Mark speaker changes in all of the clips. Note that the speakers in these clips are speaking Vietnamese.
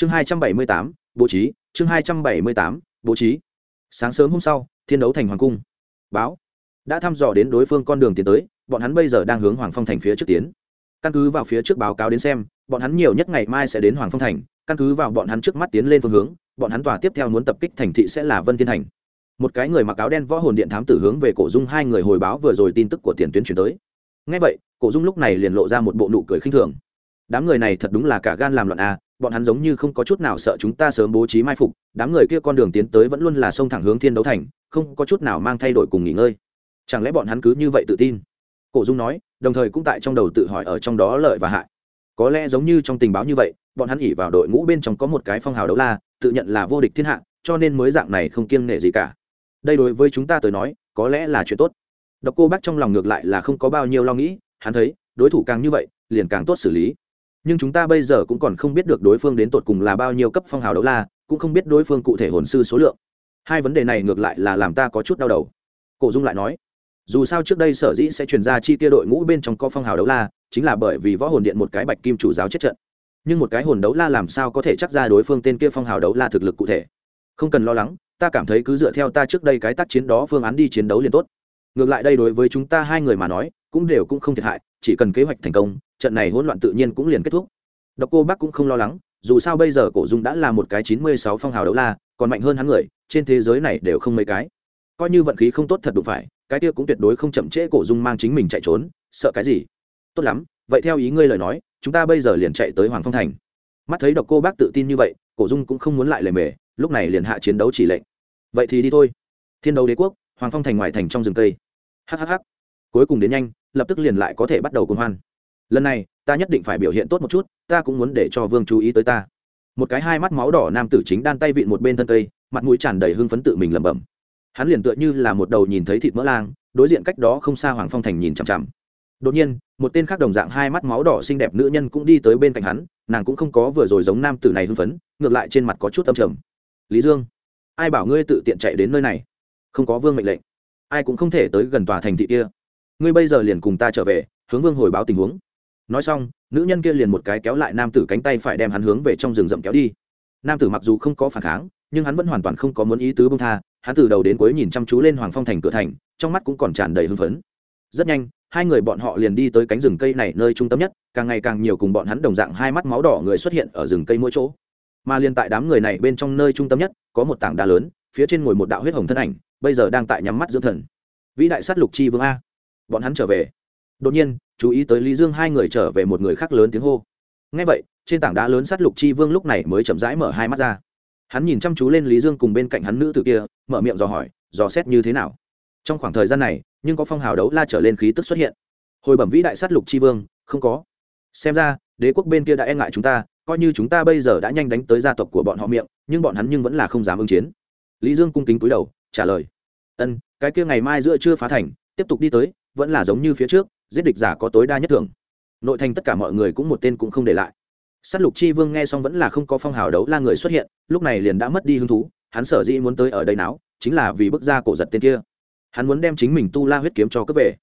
Speaker 1: chương hai trăm bảy mươi tám, bố trí, chương hai trăm bảy mươi tám, bố trí. Sáng sớm hôm sau, thiên đấu thành hoàng cung. Báo. Đã thăm dò đến đối phương con đường tiến tới, bọn hắn bây giờ đang hướng hoàng phong thành phía trước tiến. Căn cứ vào phía trước báo cáo đến xem, bọn hắn nhiều nhất ngày mai sẽ đến hoàng phong thành. Căn cứ vào bọn hắn trước mắt tiến lên phương hướng, bọn hắn tòa tiếp theo muốn tập kích thành thị sẽ là vân thiên thành. Một cái người mặc áo đen võ hồn điện thám tử hướng về cổ dung hai người hồi báo vừa rồi tin tức của tiền tuyến chuyển tới. Ngay vậy, cổ dung lúc này liền lộ ra một bộ nụ cười khinh thường. Đám người này thật đúng là cả gan làm loạn a bọn hắn giống như không có chút nào sợ chúng ta sớm bố trí mai phục, đám người kia con đường tiến tới vẫn luôn là sông thẳng hướng thiên đấu thành, không có chút nào mang thay đổi cùng nghỉ ngơi. Chẳng lẽ bọn hắn cứ như vậy tự tin? Cổ dung nói, đồng thời cũng tại trong đầu tự hỏi ở trong đó lợi và hại. Có lẽ giống như trong tình báo như vậy, bọn hắn ỉ vào đội ngũ bên trong có một cái phong hào đấu la, tự nhận là vô địch thiên hạ, cho nên mới dạng này không kiêng nể gì cả. Đây đối với chúng ta tới nói, có lẽ là chuyện tốt. Độc cô bác trong lòng ngược lại là không có bao nhiêu lo nghĩ, hắn thấy, đối thủ càng như vậy, liền càng tốt xử lý nhưng chúng ta bây giờ cũng còn không biết được đối phương đến tột cùng là bao nhiêu cấp phong hào đấu la, cũng không biết đối phương cụ thể hồn sư số lượng. Hai vấn đề này ngược lại là làm ta có chút đau đầu. Cổ dung lại nói. Dù sao trước đây sở dĩ sẽ chuyển ra chi tiêu đội ngũ bên trong có phong hào đấu la, chính là bởi vì võ hồn điện một cái bạch kim chủ giáo chết trận. Nhưng một cái hồn đấu la làm sao có thể chắc ra đối phương tên kia phong hào đấu la thực lực cụ thể? Không cần lo lắng, ta cảm thấy cứ dựa theo ta trước đây cái tác chiến đó phương án đi chiến đấu liền tốt. Ngược lại đây đối với chúng ta hai người mà nói cũng đều cũng không thiệt hại, chỉ cần kế hoạch thành công, trận này hỗn loạn tự nhiên cũng liền kết thúc. Độc cô bác cũng không lo lắng, dù sao bây giờ cổ dung đã là một cái chín mươi sáu phong hào đấu la, còn mạnh hơn hắn người, trên thế giới này đều không mấy cái. Coi như vận khí không tốt thật đủ phải, cái kia cũng tuyệt đối không chậm trễ cổ dung mang chính mình chạy trốn, sợ cái gì? Tốt lắm, vậy theo ý ngươi lời nói, chúng ta bây giờ liền chạy tới hoàng phong thành. Mắt thấy độc cô bác tự tin như vậy, cổ dung cũng không muốn lại lề mề, lúc này liền hạ chiến đấu chỉ lệnh. Vậy thì đi thôi. Thiên đấu đế quốc, hoàng phong thành ngoài thành trong rừng cây. Hhh cuối cùng đến nhanh, lập tức liền lại có thể bắt đầu cùng hoan. Lần này, ta nhất định phải biểu hiện tốt một chút, ta cũng muốn để cho vương chú ý tới ta. Một cái hai mắt máu đỏ nam tử chính đan tay vịn một bên thân cây, mặt mũi tràn đầy hưng phấn tự mình lẩm bẩm. Hắn liền tựa như là một đầu nhìn thấy thịt mỡ lang, đối diện cách đó không xa hoàng phong thành nhìn chằm chằm. Đột nhiên, một tên khác đồng dạng hai mắt máu đỏ xinh đẹp nữ nhân cũng đi tới bên cạnh hắn, nàng cũng không có vừa rồi giống nam tử này hưng phấn, ngược lại trên mặt có chút âm trầm. Lý dương, ai bảo ngươi tự tiện chạy đến nơi này? Không có vương mệnh lệnh. Ai cũng không thể tới gần tòa thành thị kia ngươi bây giờ liền cùng ta trở về, hướng vương hồi báo tình huống. Nói xong, nữ nhân kia liền một cái kéo lại nam tử cánh tay phải đem hắn hướng về trong rừng rậm kéo đi. Nam tử mặc dù không có phản kháng, nhưng hắn vẫn hoàn toàn không có muốn ý tứ bông tha, hắn từ đầu đến cuối nhìn chăm chú lên hoàng phong thành cửa thành, trong mắt cũng còn tràn đầy hưng phấn. Rất nhanh, hai người bọn họ liền đi tới cánh rừng cây này nơi trung tâm nhất, càng ngày càng nhiều cùng bọn hắn đồng dạng hai mắt máu đỏ người xuất hiện ở rừng cây mỗi chỗ. Mà liền tại đám người này bên trong nơi trung tâm nhất, có một tảng đá lớn, phía trên ngồi một đạo huyết hồng thân ảnh, bây giờ đang tại nhắm mắt dưỡng thần. Vĩ đại sát lục chi vương a bọn hắn trở về. Đột nhiên, chú ý tới lý dương hai người trở về một người khác lớn tiếng hô. Ngay vậy, trên tảng đá lớn sát lục chi vương lúc này mới chậm rãi mở hai mắt ra. Hắn nhìn chăm chú lên lý dương cùng bên cạnh hắn nữ từ kia, mở miệng dò hỏi, dò xét như thế nào? Trong khoảng thời gian này, nhưng có phong hào đấu la trở lên khí tức xuất hiện. Hồi bẩm vĩ đại sát lục chi vương, không có. Xem ra, đế quốc bên kia đã e ngại chúng ta, coi như chúng ta bây giờ đã nhanh đánh tới gia tộc của bọn họ miệng, nhưng bọn hắn nhưng vẫn là không dám ứng chiến. Lý dương cung kính cúi đầu, trả lời, ân, cái kia ngày mai giữa chưa phá thành, tiếp tục đi tới vẫn là giống như phía trước, giết địch giả có tối đa nhất thường. Nội thành tất cả mọi người cũng một tên cũng không để lại. S á t lục chi vương nghe xong vẫn là không có phong hào đấu la người xuất hiện, lúc này liền đã mất đi hứng thú, hắn sở dĩ muốn tới ở đây náo, chính là vì bước ra cổ giật tên kia. Hắn muốn đem chính mình tu la huyết kiếm cho cướp về.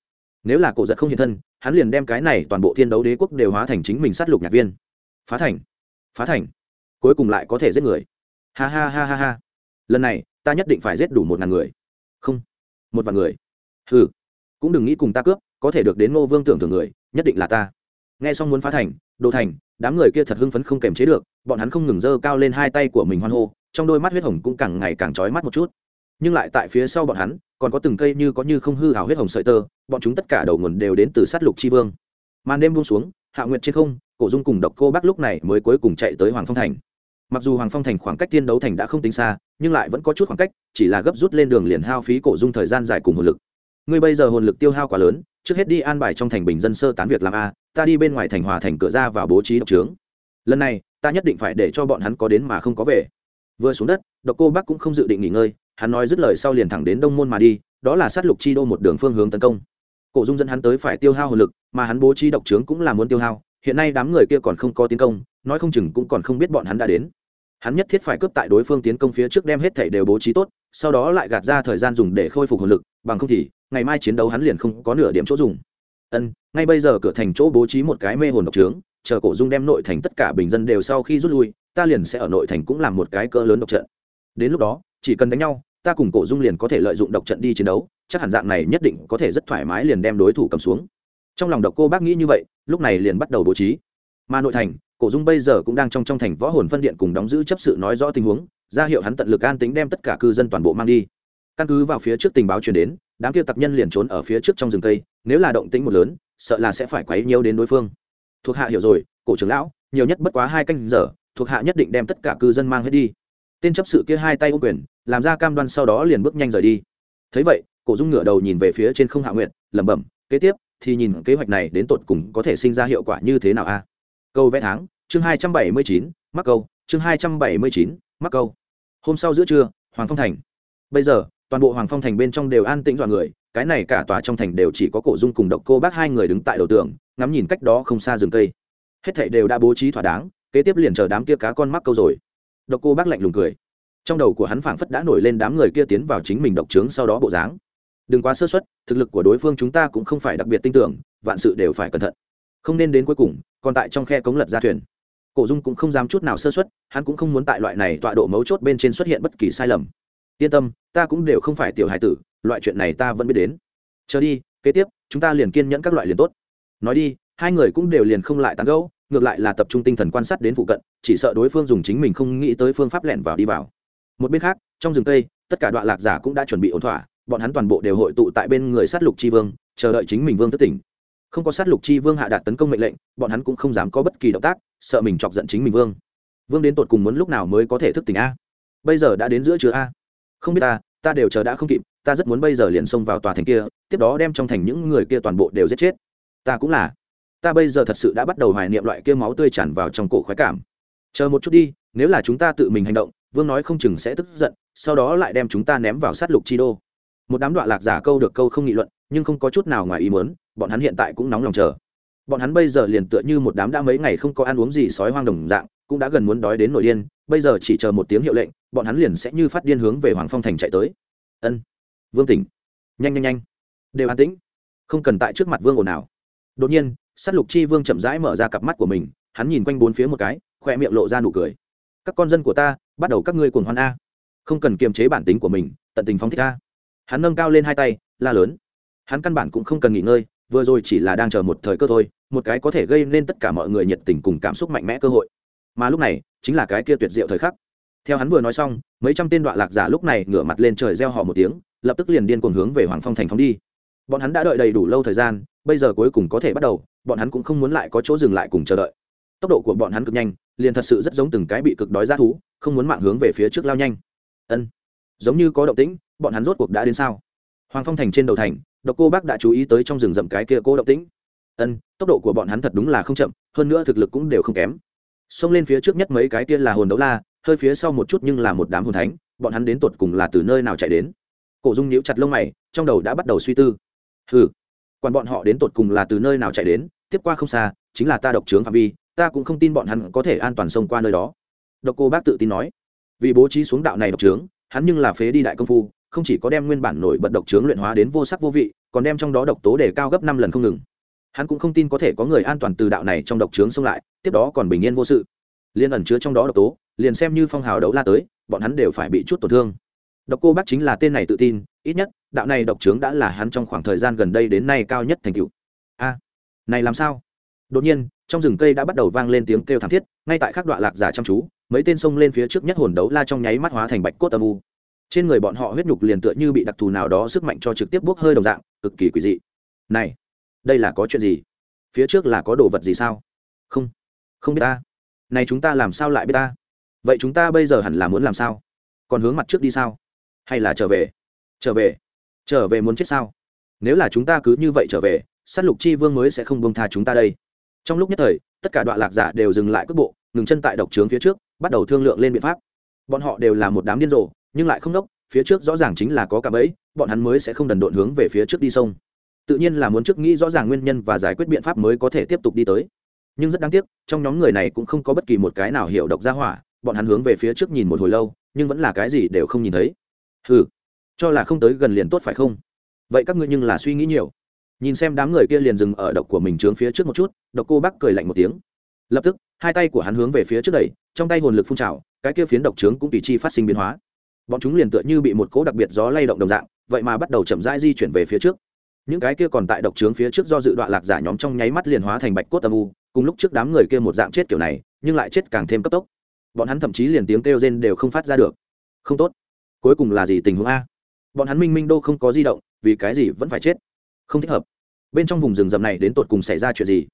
Speaker 1: Nếu là cổ giật không hiện thân, hắn liền đem cái này toàn bộ thiên đấu đế quốc đều hóa thành chính mình sát lục nhạc viên. Phá thành. Phá thành. Cuối cùng lại có thể giết người. Ha ha ha ha ha. Lần này, ta nhất định phải giết đủ một ngàn người. Không. Một vạn người. Ừ cũng đừng nghĩ cùng ta cướp, có thể được đến ngô vương tưởng thưởng người, nhất định là ta. Nghe xong muốn phá thành, đồ thành, đám người kia thật hưng phấn không kềm chế được, bọn hắn không ngừng giơ cao lên hai tay của mình hoan hô, trong đôi mắt huyết hồng cũng càng ngày càng trói mắt một chút. Nhưng lại tại phía sau bọn hắn, còn có từng cây như có như không hư hào huyết hồng sợi tơ, bọn chúng tất cả đầu nguồn đều đến từ sát lục chi vương. Màn đêm buông xuống, hạ nguyệt trên không, cổ dung cùng độc cô bác lúc này mới cuối cùng chạy tới hoàng phong thành. Mặc dù hoàng phong thành khoảng cách tiên đấu thành đã không tính xa, nhưng lại vẫn có chút khoảng cách, chỉ là gấp rút lên đường liền hao phí cổ dung thời gian dài cùng hồn lực ngươi bây giờ hồn lực tiêu hao quá lớn, trước hết đi an bài trong thành bình dân sơ tán việc làm a, ta đi bên ngoài thành hòa thành cửa ra và bố trí độc trướng. Lần này, ta nhất định phải để cho bọn hắn có đến mà không có về. Vừa xuống đất, độc cô bắc cũng không dự định nghỉ ngơi, hắn nói dứt lời sau liền thẳng đến đông môn mà đi, đó là sát lục chi đô một đường phương hướng tấn công. Cổ dung dẫn hắn tới phải tiêu hao hồn lực, mà hắn bố trí độc trướng cũng là muốn tiêu hao, hiện nay đám người kia còn không có tiến công, nói không chừng cũng còn không biết bọn hắn đã đến. Hắn nhất thiết phải cướp tại đối phương tiến công phía trước đem hết thảy đều bố trí tốt, sau đó lại gạt ra thời gian dùng để khôi phục hồn lực, bằng không thì ngày mai chiến đấu hắn liền không có nửa điểm chỗ dùng. Ân, ngay bây giờ cửa thành chỗ bố trí một cái mê hồn độc trướng, chờ cổ dung đem nội thành tất cả bình dân đều sau khi rút lui, ta liền sẽ ở nội thành cũng làm một cái cỡ lớn độc trận. Đến lúc đó, chỉ cần đánh nhau, ta cùng cổ dung liền có thể lợi dụng độc trận đi chiến đấu, chắc hẳn dạng này nhất định có thể rất thoải mái liền đem đối thủ cầm xuống. Trong lòng độc cô bác nghĩ như vậy, lúc này liền bắt đầu bố trí. Mà nội thành, cổ dung bây giờ cũng đang trong trong thành võ hồn phân điện cùng đóng giữ chấp sự nói rõ tình huống, ra hiệu hắn tận lực an tính đem tất cả cư dân toàn bộ mang đi căn cứ vào phía trước tình báo truyền đến, đám kia tặc nhân liền trốn ở phía trước trong rừng cây, nếu là động tĩnh một lớn, sợ là sẽ phải quấy nhiều đến đối phương. Thuộc hạ hiểu rồi, cổ trưởng lão, nhiều nhất bất quá hai canh giờ, thuộc hạ nhất định đem tất cả cư dân mang hết đi. Tên chấp sự kia hai tay ô quyền, làm ra cam đoan sau đó liền bước nhanh rời đi. Thấy vậy, cổ dung ngửa đầu nhìn về phía trên không hạ nguyện lẩm bẩm, kế tiếp, thì nhìn kế hoạch này đến tột cùng có thể sinh ra hiệu quả như thế nào a? Câu vẽ tháng, chương hai trăm bảy mươi chín, mắc câu, chương hai trăm bảy mươi chín, mắc câu. Hôm sau giữa trưa, hoàng phong thành. Bây giờ toàn bộ hoàng phong thành bên trong đều an tĩnh dọa người, cái này cả tòa trong thành đều chỉ có cổ dung cùng độc cô bác hai người đứng tại đầu tường, ngắm nhìn cách đó không xa rừng cây. Hết thảy đều đã bố trí thỏa đáng, kế tiếp liền chờ đám kia cá con mắc câu rồi. Độc cô bác lạnh lùng cười. Trong đầu của hắn phảng phất đã nổi lên đám người kia tiến vào chính mình độc trướng sau đó bộ dáng. Đừng quá sơ suất, thực lực của đối phương chúng ta cũng không phải đặc biệt tin tưởng, vạn sự đều phải cẩn thận. Không nên đến cuối cùng, còn tại trong khe cống lật ra thuyền. Cổ dung cũng không dám chút nào sơ suất, hắn cũng không muốn tại loại này tọa độ mấu chốt bên trên xuất hiện bất kỳ sai lầm yên tâm, ta cũng đều không phải tiểu hải tử, loại chuyện này ta vẫn biết đến. Chờ đi, kế tiếp, chúng ta liền kiên nhẫn các loại liền tốt. Nói đi, hai người cũng đều liền không lại tán gẫu, ngược lại là tập trung tinh thần quan sát đến phụ cận, chỉ sợ đối phương dùng chính mình không nghĩ tới phương pháp lẻn vào đi vào. Một bên khác, trong rừng tây tất cả đoạn lạc giả cũng đã chuẩn bị ổn thỏa, bọn hắn toàn bộ đều hội tụ tại bên người sát lục chi vương, chờ đợi chính mình vương thất tỉnh. Không có sát lục chi vương hạ đạt tấn công mệnh lệnh, bọn hắn cũng không dám có bất kỳ động tác, sợ mình chọc giận chính mình vương. Vương đến tột cùng muốn lúc nào mới có thể thức tỉnh a? Bây giờ đã đến giữa chứa a không biết ta ta đều chờ đã không kịp, ta rất muốn bây giờ liền xông vào tòa thành kia, tiếp đó đem trong thành những người kia toàn bộ đều giết chết. Ta cũng là. Ta bây giờ thật sự đã bắt đầu hoài niệm loại kia máu tươi tràn vào trong cổ khoái cảm. Chờ một chút đi, nếu là chúng ta tự mình hành động, vương nói không chừng sẽ tức giận, sau đó lại đem chúng ta ném vào sát lục chi đô. Một đám đoạn lạc giả câu được câu không nghị luận, nhưng không có chút nào ngoài ý muốn, bọn hắn hiện tại cũng nóng lòng chờ. Bọn hắn bây giờ liền tựa như một đám đã mấy ngày không có ăn uống gì sói hoang đồng dạng, cũng đã gần muốn đói đến nội điên bây giờ chỉ chờ một tiếng hiệu lệnh, bọn hắn liền sẽ như phát điên hướng về hoàng phong thành chạy tới. Ân, vương tỉnh. Nhanh nhanh nhanh. Đều an tĩnh. Không cần tại trước mặt vương ồn nào đột nhiên s á t lục chi vương chậm rãi mở ra cặp mắt của mình, hắn nhìn quanh bốn phía một cái, khoe miệng lộ ra nụ cười. Các con dân của ta, bắt đầu các ngươi cuồng hoan a. Không cần kiềm chế bản tính của mình, tận tình phóng thích a. Hắn nâng cao lên hai tay, la lớn. Hắn căn bản cũng không cần nghỉ ngơi, vừa rồi chỉ là đang chờ một thời cơ thôi, một cái có thể gây nên tất cả mọi người nhiệt tình cùng cảm xúc mạnh mẽ cơ hội mà lúc này chính là cái kia tuyệt diệu thời khắc. Theo hắn vừa nói xong, mấy trăm tên đoạn lạc giả lúc này ngửa mặt lên trời reo họ một tiếng, lập tức liền điên cuồng hướng về hoàng phong thành phóng đi. Bọn hắn đã đợi đầy đủ lâu thời gian, bây giờ cuối cùng có thể bắt đầu, bọn hắn cũng không muốn lại có chỗ dừng lại cùng chờ đợi. Tốc độ của bọn hắn cực nhanh, liền thật sự rất giống từng cái bị cực đói ra thú, không muốn mạng hướng về phía trước lao nhanh. Ân, giống như có động tĩnh, bọn hắn rốt cuộc đã đến sao? Hoàng phong thành trên đầu thành, độc cô bác đã chú ý tới trong rừng rậm cái kia cô động tĩnh. Ân, tốc độ của bọn hắn thật đúng là không chậm, hơn nữa thực lực cũng đều không kém xông lên phía trước nhất mấy cái kia là hồn đấu la, hơi phía sau một chút nhưng là một đám hồn thánh, bọn hắn đến tột cùng là từ nơi nào chạy đến. Cổ dung nhíu chặt lông mày, trong đầu đã bắt đầu suy tư. Ừ quan bọn họ đến tột cùng là từ nơi nào chạy đến, tiếp qua không xa, chính là ta độc trướng phạm vi, ta cũng không tin bọn hắn có thể an toàn xông qua nơi đó. Độc cô bác tự tin nói. Vì bố trí xuống đạo này độc trướng, hắn nhưng là phế đi đại công phu, không chỉ có đem nguyên bản nổi bật độc trướng luyện hóa đến vô sắc vô vị, còn đem trong đó độc tố để cao gấp năm lần không ngừng hắn cũng không tin có thể có người an toàn từ đạo này trong độc trướng xông lại, tiếp đó còn bình yên vô sự. Liên ẩn chứa trong đó độc tố, liền xem như phong hào đấu la tới, bọn hắn đều phải bị chút tổn thương. Độc cô bác chính là tên này tự tin, ít nhất, đạo này độc trướng đã là hắn trong khoảng thời gian gần đây đến nay cao nhất thành cựu a, này làm sao? Đột nhiên, trong rừng cây đã bắt đầu vang lên tiếng kêu thảm thiết, ngay tại khắc đoạn lạc giả chăm chú, mấy tên sông lên phía trước nhất hồn đấu la trong nháy mắt hóa thành bạch cốt âm u. Trên người bọn họ huyết nhục liền tựa như bị đặc thù nào đó sức mạnh cho trực tiếp bốc hơi đồng dạng, cực kỳ quỷ dị. Này đây là có chuyện gì? Phía trước là có đồ vật gì sao? Không không biết ta. Này chúng ta làm sao lại biết ta? Vậy chúng ta bây giờ hẳn là muốn làm sao? Còn hướng mặt trước đi sao? Hay là trở về? Trở về. Trở về muốn chết sao? Nếu là chúng ta cứ như vậy trở về s á t lục chi vương mới sẽ không bông tha chúng ta đây. Trong lúc nhất thời, tất cả đoạn lạc giả đều dừng lại cước bộ, ngừng chân tại độc trướng phía trước, bắt đầu thương lượng lên biện pháp. Bọn họ đều là một đám điên rồ, nhưng lại không đốc, phía trước rõ ràng chính là có cả bẫy, bọn hắn mới sẽ không đần độn hướng về phía trước đi sông tự nhiên là muốn trước nghĩ rõ ràng nguyên nhân và giải quyết biện pháp mới có thể tiếp tục đi tới. Nhưng rất đáng tiếc, trong nhóm người này cũng không có bất kỳ một cái nào hiểu độc ra hỏa, bọn hắn hướng về phía trước nhìn một hồi lâu, nhưng vẫn là cái gì đều không nhìn thấy. Ừ cho là không tới gần liền tốt phải không? Vậy các ngươi nhưng là suy nghĩ nhiều. Nhìn xem đám người kia liền dừng ở độc của mình trướng phía trước một chút, độc cô bác cười lạnh một tiếng. Lập tức, hai tay của hắn hướng về phía trước đẩy, trong tay hồn lực phun trào, cái kia phiến độc trướng cũng tùy chi phát sinh biến hóa. Bọn chúng liền tựa như bị một cỗ đặc biệt gió lay động đồng dạng, vậy mà bắt đầu chậm rãi di chuyển về phía trước những cái kia còn tại độc trướng phía trước do dự đoạn lạc giả nhóm trong nháy mắt liền hóa thành bạch cốt âm u, cùng lúc trước đám người kia một dạng chết kiểu này, nhưng lại chết càng thêm cấp tốc. Bọn hắn thậm chí liền tiếng kêu rên đều không phát ra được. Không tốt. Cuối cùng là gì tình huống a? Bọn hắn minh minh đô không có di động, vì cái gì vẫn phải chết? Không thích hợp. Bên trong vùng rừng rậm này đến tột cùng xảy ra chuyện gì?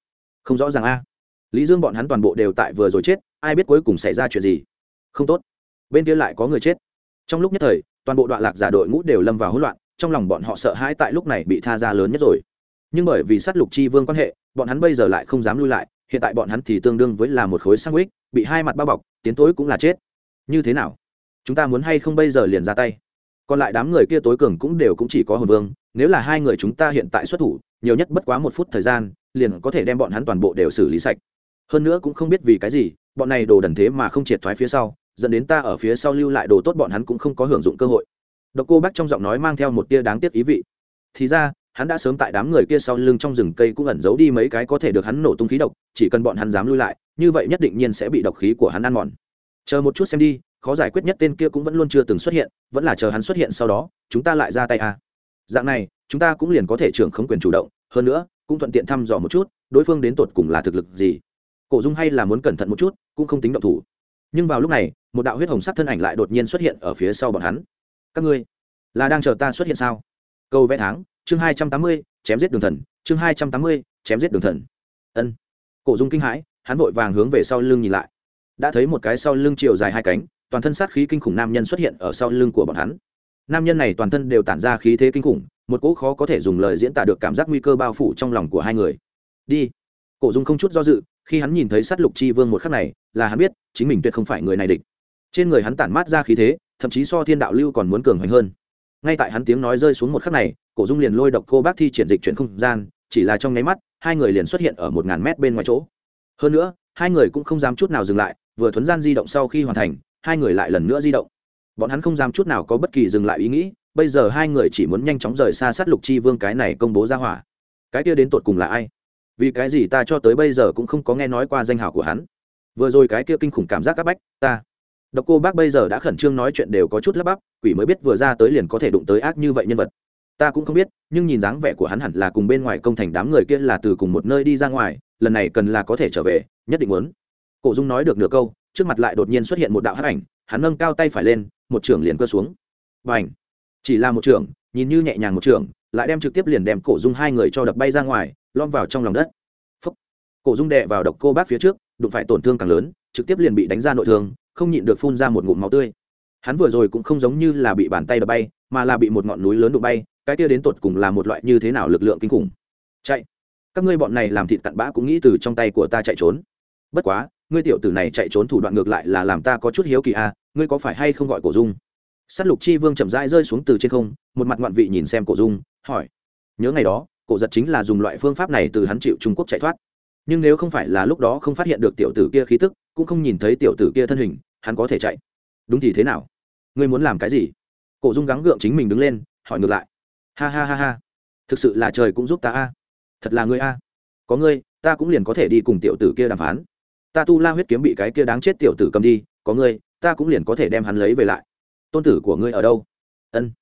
Speaker 1: Không rõ ràng a. Lý dương bọn hắn toàn bộ đều tại vừa rồi chết, ai biết cuối cùng xảy ra chuyện gì? Không tốt. Bên kia lại có người chết. Trong lúc nhất thời, toàn bộ đoạn lạc giả đội ngũ đều lâm vào hỗn loạn trong lòng bọn họ sợ hãi tại lúc này bị tha ra lớn nhất rồi. Nhưng bởi vì sát lục chi vương quan hệ, bọn hắn bây giờ lại không dám lui lại, hiện tại bọn hắn thì tương đương với là một khối sang ích bị hai mặt bao bọc, tiến tối cũng là chết. Như thế nào? Chúng ta muốn hay không bây giờ liền ra tay? Còn lại đám người kia tối cường cũng đều cũng chỉ có hồn vương, nếu là hai người chúng ta hiện tại xuất thủ, nhiều nhất bất quá một phút thời gian, liền có thể đem bọn hắn toàn bộ đều xử lý sạch. Hơn nữa cũng không biết vì cái gì, bọn này đồ đần thế mà không triệt thoái phía sau, dẫn đến ta ở phía sau lưu lại đồ tốt bọn hắn cũng không có hưởng dụng cơ hội độc cô bác trong giọng nói mang theo một tia đáng tiếc ý vị. Thì ra, hắn đã sớm tại đám người kia sau lưng trong rừng cây cũng ẩn giấu đi mấy cái có thể được hắn nổ tung khí độc, chỉ cần bọn hắn dám lui lại, như vậy nhất định nhiên sẽ bị độc khí của hắn ăn mòn. Chờ một chút xem đi, khó giải quyết nhất tên kia cũng vẫn luôn chưa từng xuất hiện, vẫn là chờ hắn xuất hiện sau đó, chúng ta lại ra tay à. dạng này, chúng ta cũng liền có thể trưởng khống quyền chủ động, hơn nữa, cũng thuận tiện thăm dò một chút, đối phương đến tột cùng là thực lực gì. Cổ dung hay là muốn cẩn thận một chút, cũng không tính động thủ. Nhưng vào lúc này, một đạo huyết hồng sắc thân ảnh lại đột nhiên xuất hiện ở phía sau bọn hắn các ngươi, là đang chờ ta xuất hiện sao? Câu vẽ tháng, chương hai trăm tám mươi, chém giết đường thần, chương hai trăm tám mươi, chém giết đường thần. Ân. Cổ dung kinh hãi, hắn vội vàng hướng về sau lưng nhìn lại. Đã thấy một cái sau lưng chiều dài hai cánh, toàn thân sát khí kinh khủng nam nhân xuất hiện ở sau lưng của bọn hắn. Nam nhân này toàn thân đều tản ra khí thế kinh khủng, một cỗ khó có thể dùng lời diễn tả được cảm giác nguy cơ bao phủ trong lòng của hai người. Đi. Cổ dung không chút do dự, khi hắn nhìn thấy sát lục chi vương một khắc này, là hắn biết, chính mình tuyệt không phải người này địch. Trên người hắn tản mát ra khí thế thậm chí so thiên đạo lưu còn muốn cường hoành hơn. Ngay tại hắn tiếng nói rơi xuống một khắc này, cổ dung liền lôi độc cô bác thi triển dịch chuyển không gian, chỉ là trong nháy mắt, hai người liền xuất hiện ở một ngàn mét bên ngoài chỗ. Hơn nữa, hai người cũng không dám chút nào dừng lại, vừa thuấn gian di động sau khi hoàn thành, hai người lại lần nữa di động. Bọn hắn không dám chút nào có bất kỳ dừng lại ý nghĩ, bây giờ hai người chỉ muốn nhanh chóng rời xa sát lục chi vương cái này công bố ra hỏa. Cái kia đến tột cùng là ai? Vì cái gì ta cho tới bây giờ cũng không có nghe nói qua danh hào của hắn? Vừa rồi cái kia kinh khủng cảm giác áp bách, ta độc cô bác bây giờ đã khẩn trương nói chuyện đều có chút lắp bắp, quỷ mới biết vừa ra tới liền có thể đụng tới ác như vậy nhân vật ta cũng không biết, nhưng nhìn dáng vẻ của hắn hẳn là cùng bên ngoài công thành đám người kia là từ cùng một nơi đi ra ngoài, lần này cần là có thể trở về, nhất định muốn cổ dung nói được nửa câu, trước mặt lại đột nhiên xuất hiện một đạo hắc ảnh, hắn nâng cao tay phải lên, một trưởng liền cơ xuống Bành! chỉ là một trưởng, nhìn như nhẹ nhàng một trưởng, lại đem trực tiếp liền đem cổ dung hai người cho đập bay ra ngoài lom vào trong lòng đất Phúc. cổ dung đè vào độc cô bác phía trước, đụng phải tổn thương càng lớn, trực tiếp liền bị đánh ra nội thương không nhịn được phun ra một ngụm máu tươi. Hắn vừa rồi cũng không giống như là bị bàn tay đập bay mà là bị một ngọn núi lớn đụng bay cái kia đến tột cùng là một loại như thế nào lực lượng kinh khủng. Chạy. Các ngươi bọn này làm thịt cặn bã cũng nghĩ từ trong tay của ta chạy trốn. Bất quá ngươi tiểu tử này chạy trốn thủ đoạn ngược lại là làm ta có chút hiếu kỳ a à, ngươi có phải hay không gọi cổ dung? S á t lục chi vương chậm rãi rơi xuống từ trên không một mặt ngoạn vị nhìn xem cổ dung hỏi. Nhớ ngày đó cổ giật chính là dùng loại phương pháp này từ hắn chịu trung quốc chạy thoát. Nhưng nếu không phải là lúc đó không phát hiện được tiểu tử kia khí tức cũng không nhìn thấy tiểu tử kia thân hình hắn có thể chạy. Đúng thì thế nào? Ngươi muốn làm cái gì? Cổ dung gắng gượng chính mình đứng lên, hỏi ngược lại. Ha ha ha ha. Thực sự là trời cũng giúp ta a. Thật là ngươi a. Có ngươi, ta cũng liền có thể đi cùng tiểu tử kia đàm phán. Ta tu la huyết kiếm bị cái kia đáng chết tiểu tử cầm đi, có ngươi, ta cũng liền có thể đem hắn lấy về lại. Tôn tử của ngươi ở đâu? Ân.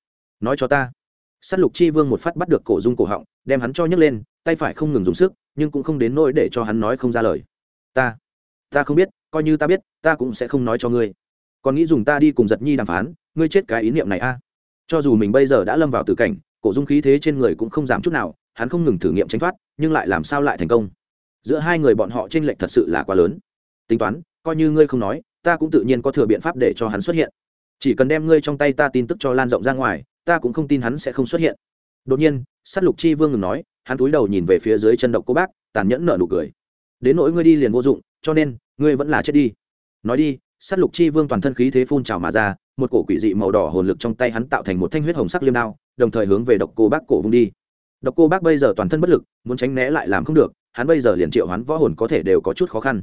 Speaker 1: Nói cho ta. S á t lục chi vương một phát bắt được cổ dung cổ họng, đem hắn cho nhấc lên, tay phải không ngừng dùng sức, nhưng cũng không đến nỗi để cho hắn nói không ra lời. Ta. Ta không biết coi như ta biết, ta cũng sẽ không nói cho ngươi. Còn nghĩ dùng ta đi cùng giật nhi đàm phán, ngươi chết cái ý niệm này a. Cho dù mình bây giờ đã lâm vào tử cảnh, cổ dung khí thế trên người cũng không giảm chút nào, hắn không ngừng thử nghiệm tránh thoát, nhưng lại làm sao lại thành công? Giữa hai người bọn họ t r ê n lệch thật sự là quá lớn. Tính toán, coi như ngươi không nói, ta cũng tự nhiên có thừa biện pháp để cho hắn xuất hiện. Chỉ cần đem ngươi trong tay ta tin tức cho lan rộng ra ngoài, ta cũng không tin hắn sẽ không xuất hiện. Đột nhiên s á t lục chi vương ngừng nói, hắn túi đầu nhìn về phía dưới chân độc cô bác, tàn nhẫn nở nụ cười. Đến nỗi ngươi đi liền vô dụng cho nên, ngươi vẫn là chết đi. Nói đi s á t lục chi vương toàn thân khí thế phun trào mà ra, một cổ quỷ dị màu đỏ hồn lực trong tay hắn tạo thành một thanh huyết hồng sắc liêm đao, đồng thời hướng về độc cô bác cổ vung đi. Độc cô bác bây giờ toàn thân bất lực, muốn tránh né lại làm không được, hắn bây giờ liền triệu hắn võ hồn có thể đều có chút khó khăn.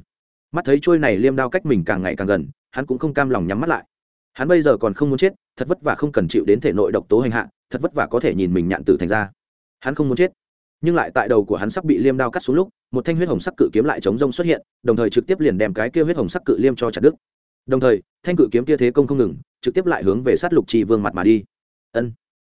Speaker 1: Mắt thấy trôi này liêm đao cách mình càng ngày càng gần, hắn cũng không cam lòng nhắm mắt lại. Hắn bây giờ còn không muốn chết, thật vất vả không cần chịu đến thể nội độc tố hành hạ, thật vất vả có thể nhìn mình nhạn tử thành ra. Hắn không muốn chết nhưng lại tại đầu của hắn sắp bị liêm đao cắt xuống lúc, một thanh huyết hồng sắc cự kiếm lại chống rông xuất hiện, đồng thời trực tiếp liền đem cái kia huyết hồng sắc cự liêm cho chặt đứt. Đồng thời, thanh cự kiếm kia thế công không ngừng, trực tiếp lại hướng về sát lục chi vương mặt mà đi. Ân.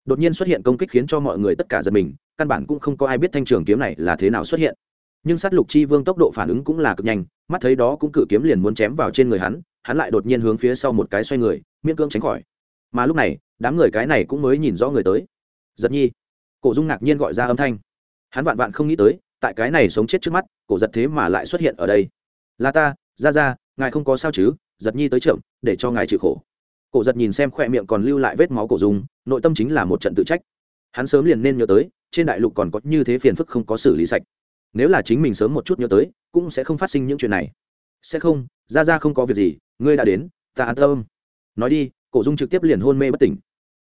Speaker 1: Đột nhiên xuất hiện công kích khiến cho mọi người tất cả giật mình, căn bản cũng không có ai biết thanh trường kiếm này là thế nào xuất hiện. Nhưng sát lục chi vương tốc độ phản ứng cũng là cực nhanh, mắt thấy đó cũng cự kiếm liền muốn chém vào trên người hắn hắn lại đột nhiên hướng phía sau một cái xoay người, miễn cưỡng tránh khỏi. Mà lúc này, đám người cái này cũng mới nhìn rõ người tới. Giật nhi. Cổ dung ngạc nhiên gọi ra âm thanh hắn vạn vạn không nghĩ tới, tại cái này sống chết trước mắt, cổ giật thế mà lại xuất hiện ở đây. Là ta, ra ra, ngài không có sao chứ, giật nhi tới trưởng để cho ngài chịu khổ. Cổ giật nhìn xem khoe miệng còn lưu lại vết máu cổ dung, nội tâm chính là một trận tự trách. Hắn sớm liền nên nhớ tới, trên đại lục còn có như thế phiền phức không có xử lý sạch. Nếu là chính mình sớm một chút nhớ tới, cũng sẽ không phát sinh những chuyện này. Sẽ không, ra ra không có việc gì, ngươi đã đến, ta an tâm. Nói đi, cổ dung trực tiếp liền hôn mê bất tỉnh.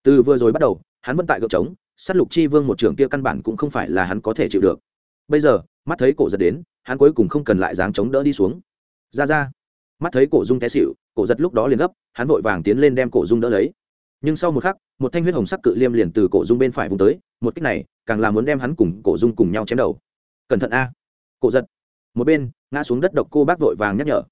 Speaker 1: Từ vừa rồi bắt đầu hắn vẫn tại gợp trống s á t lục chi vương một trưởng kia căn bản cũng không phải là hắn có thể chịu được. Bây giờ, mắt thấy cổ giật đến, hắn cuối cùng không cần lại dáng chống đỡ đi xuống. Ra ra. Mắt thấy cổ dung té xịu cổ giật lúc đó liền gấp, hắn vội vàng tiến lên đem cổ dung đỡ lấy. Nhưng sau một khắc, một thanh huyết hồng sắc cự liêm liền từ cổ dung bên phải vùng tới, một cách này, càng là muốn đem hắn cùng cổ dung cùng nhau chém đầu. Cẩn thận a. Cổ giật. Một bên, ngã xuống đất độc cô bác vội vàng nhắc nhở.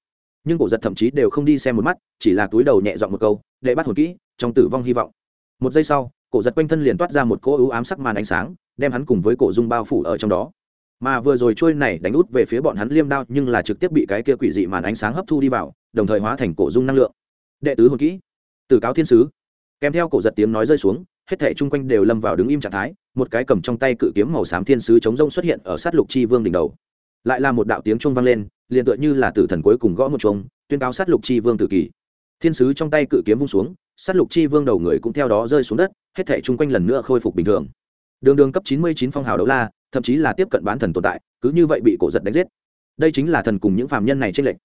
Speaker 1: Nhưng cổ giật thậm chí đều không đi xem một mắt, chỉ là túi đầu nhẹ dọn một câu để bắt hồn kỹ, trong tử vong hy vọng. Một giây sau cổ giật quanh thân liền toát ra một cỗ ưu ám sắc màn ánh sáng, đem hắn cùng với cổ dung bao phủ ở trong đó. Mà vừa rồi trôi này đánh út về phía bọn hắn liêm đao nhưng là trực tiếp bị cái kia quỷ dị màn ánh sáng hấp thu đi vào, đồng thời hóa thành cổ dung năng lượng. Đệ tứ hồn kỹ. Từ cáo thiên sứ. Kèm theo cổ giật tiếng nói rơi xuống, hết thảy chung quanh đều lâm vào đứng im trạng thái, một cái cầm trong tay cự kiếm màu xám thiên sứ chống rông xuất hiện ở sát lục chi vương đỉnh đầu. Lại là một đạo tiếng trung vang lên, liền tựa như là tử thần cuối cùng gõ một chuông, tuyên cáo sát lục chi vương tử kỳ. Thiên sứ trong tay cự kiếm vung xuống, sát lục chi vương đầu người cũng theo đó rơi xuống đất hết thể chung quanh lần nữa khôi phục bình thường. Đường đường cấp chín mươi chín phong hào đấu la, thậm chí là tiếp cận bán thần tồn tại, cứ như vậy bị cổ giật đánh giết. Đây chính là thần cùng những phàm nhân này trên lệnh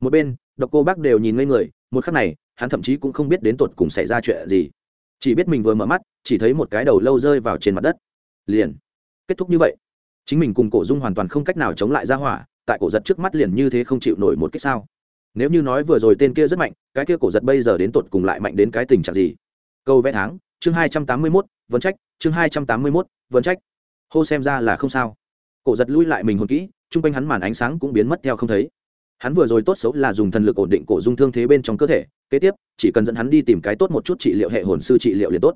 Speaker 1: một bên, độc cô bác đều nhìn ngây người, một khắc này, hắn thậm chí cũng không biết đến tột cùng xảy ra chuyện gì. Chỉ biết mình vừa mở mắt, chỉ thấy một cái đầu lâu rơi vào trên mặt đất. Liền, kết thúc như vậy. Chính mình cùng cổ dung hoàn toàn không cách nào chống lại ra hỏa, tại cổ giật trước mắt liền như thế không chịu nổi một cách sao. Nếu như nói vừa rồi tên kia rất mạnh, cái kia cổ giật bây giờ đến tột cùng lại mạnh đến cái tình trạng gì? Câu vẽ tháng chương hai trăm tám mươi mốt, vấn trách. Chương hai trăm tám mươi mốt, vấn trách. Hô xem ra là không sao. Cổ giật lui lại mình hồn kỹ, chung quanh hắn màn ánh sáng cũng biến mất theo không thấy. Hắn vừa rồi tốt xấu là dùng thần lực ổn định cổ dung thương thế bên trong cơ thể, kế tiếp, chỉ cần dẫn hắn đi tìm cái tốt một chút trị liệu hệ hồn sư trị liệu liền tốt.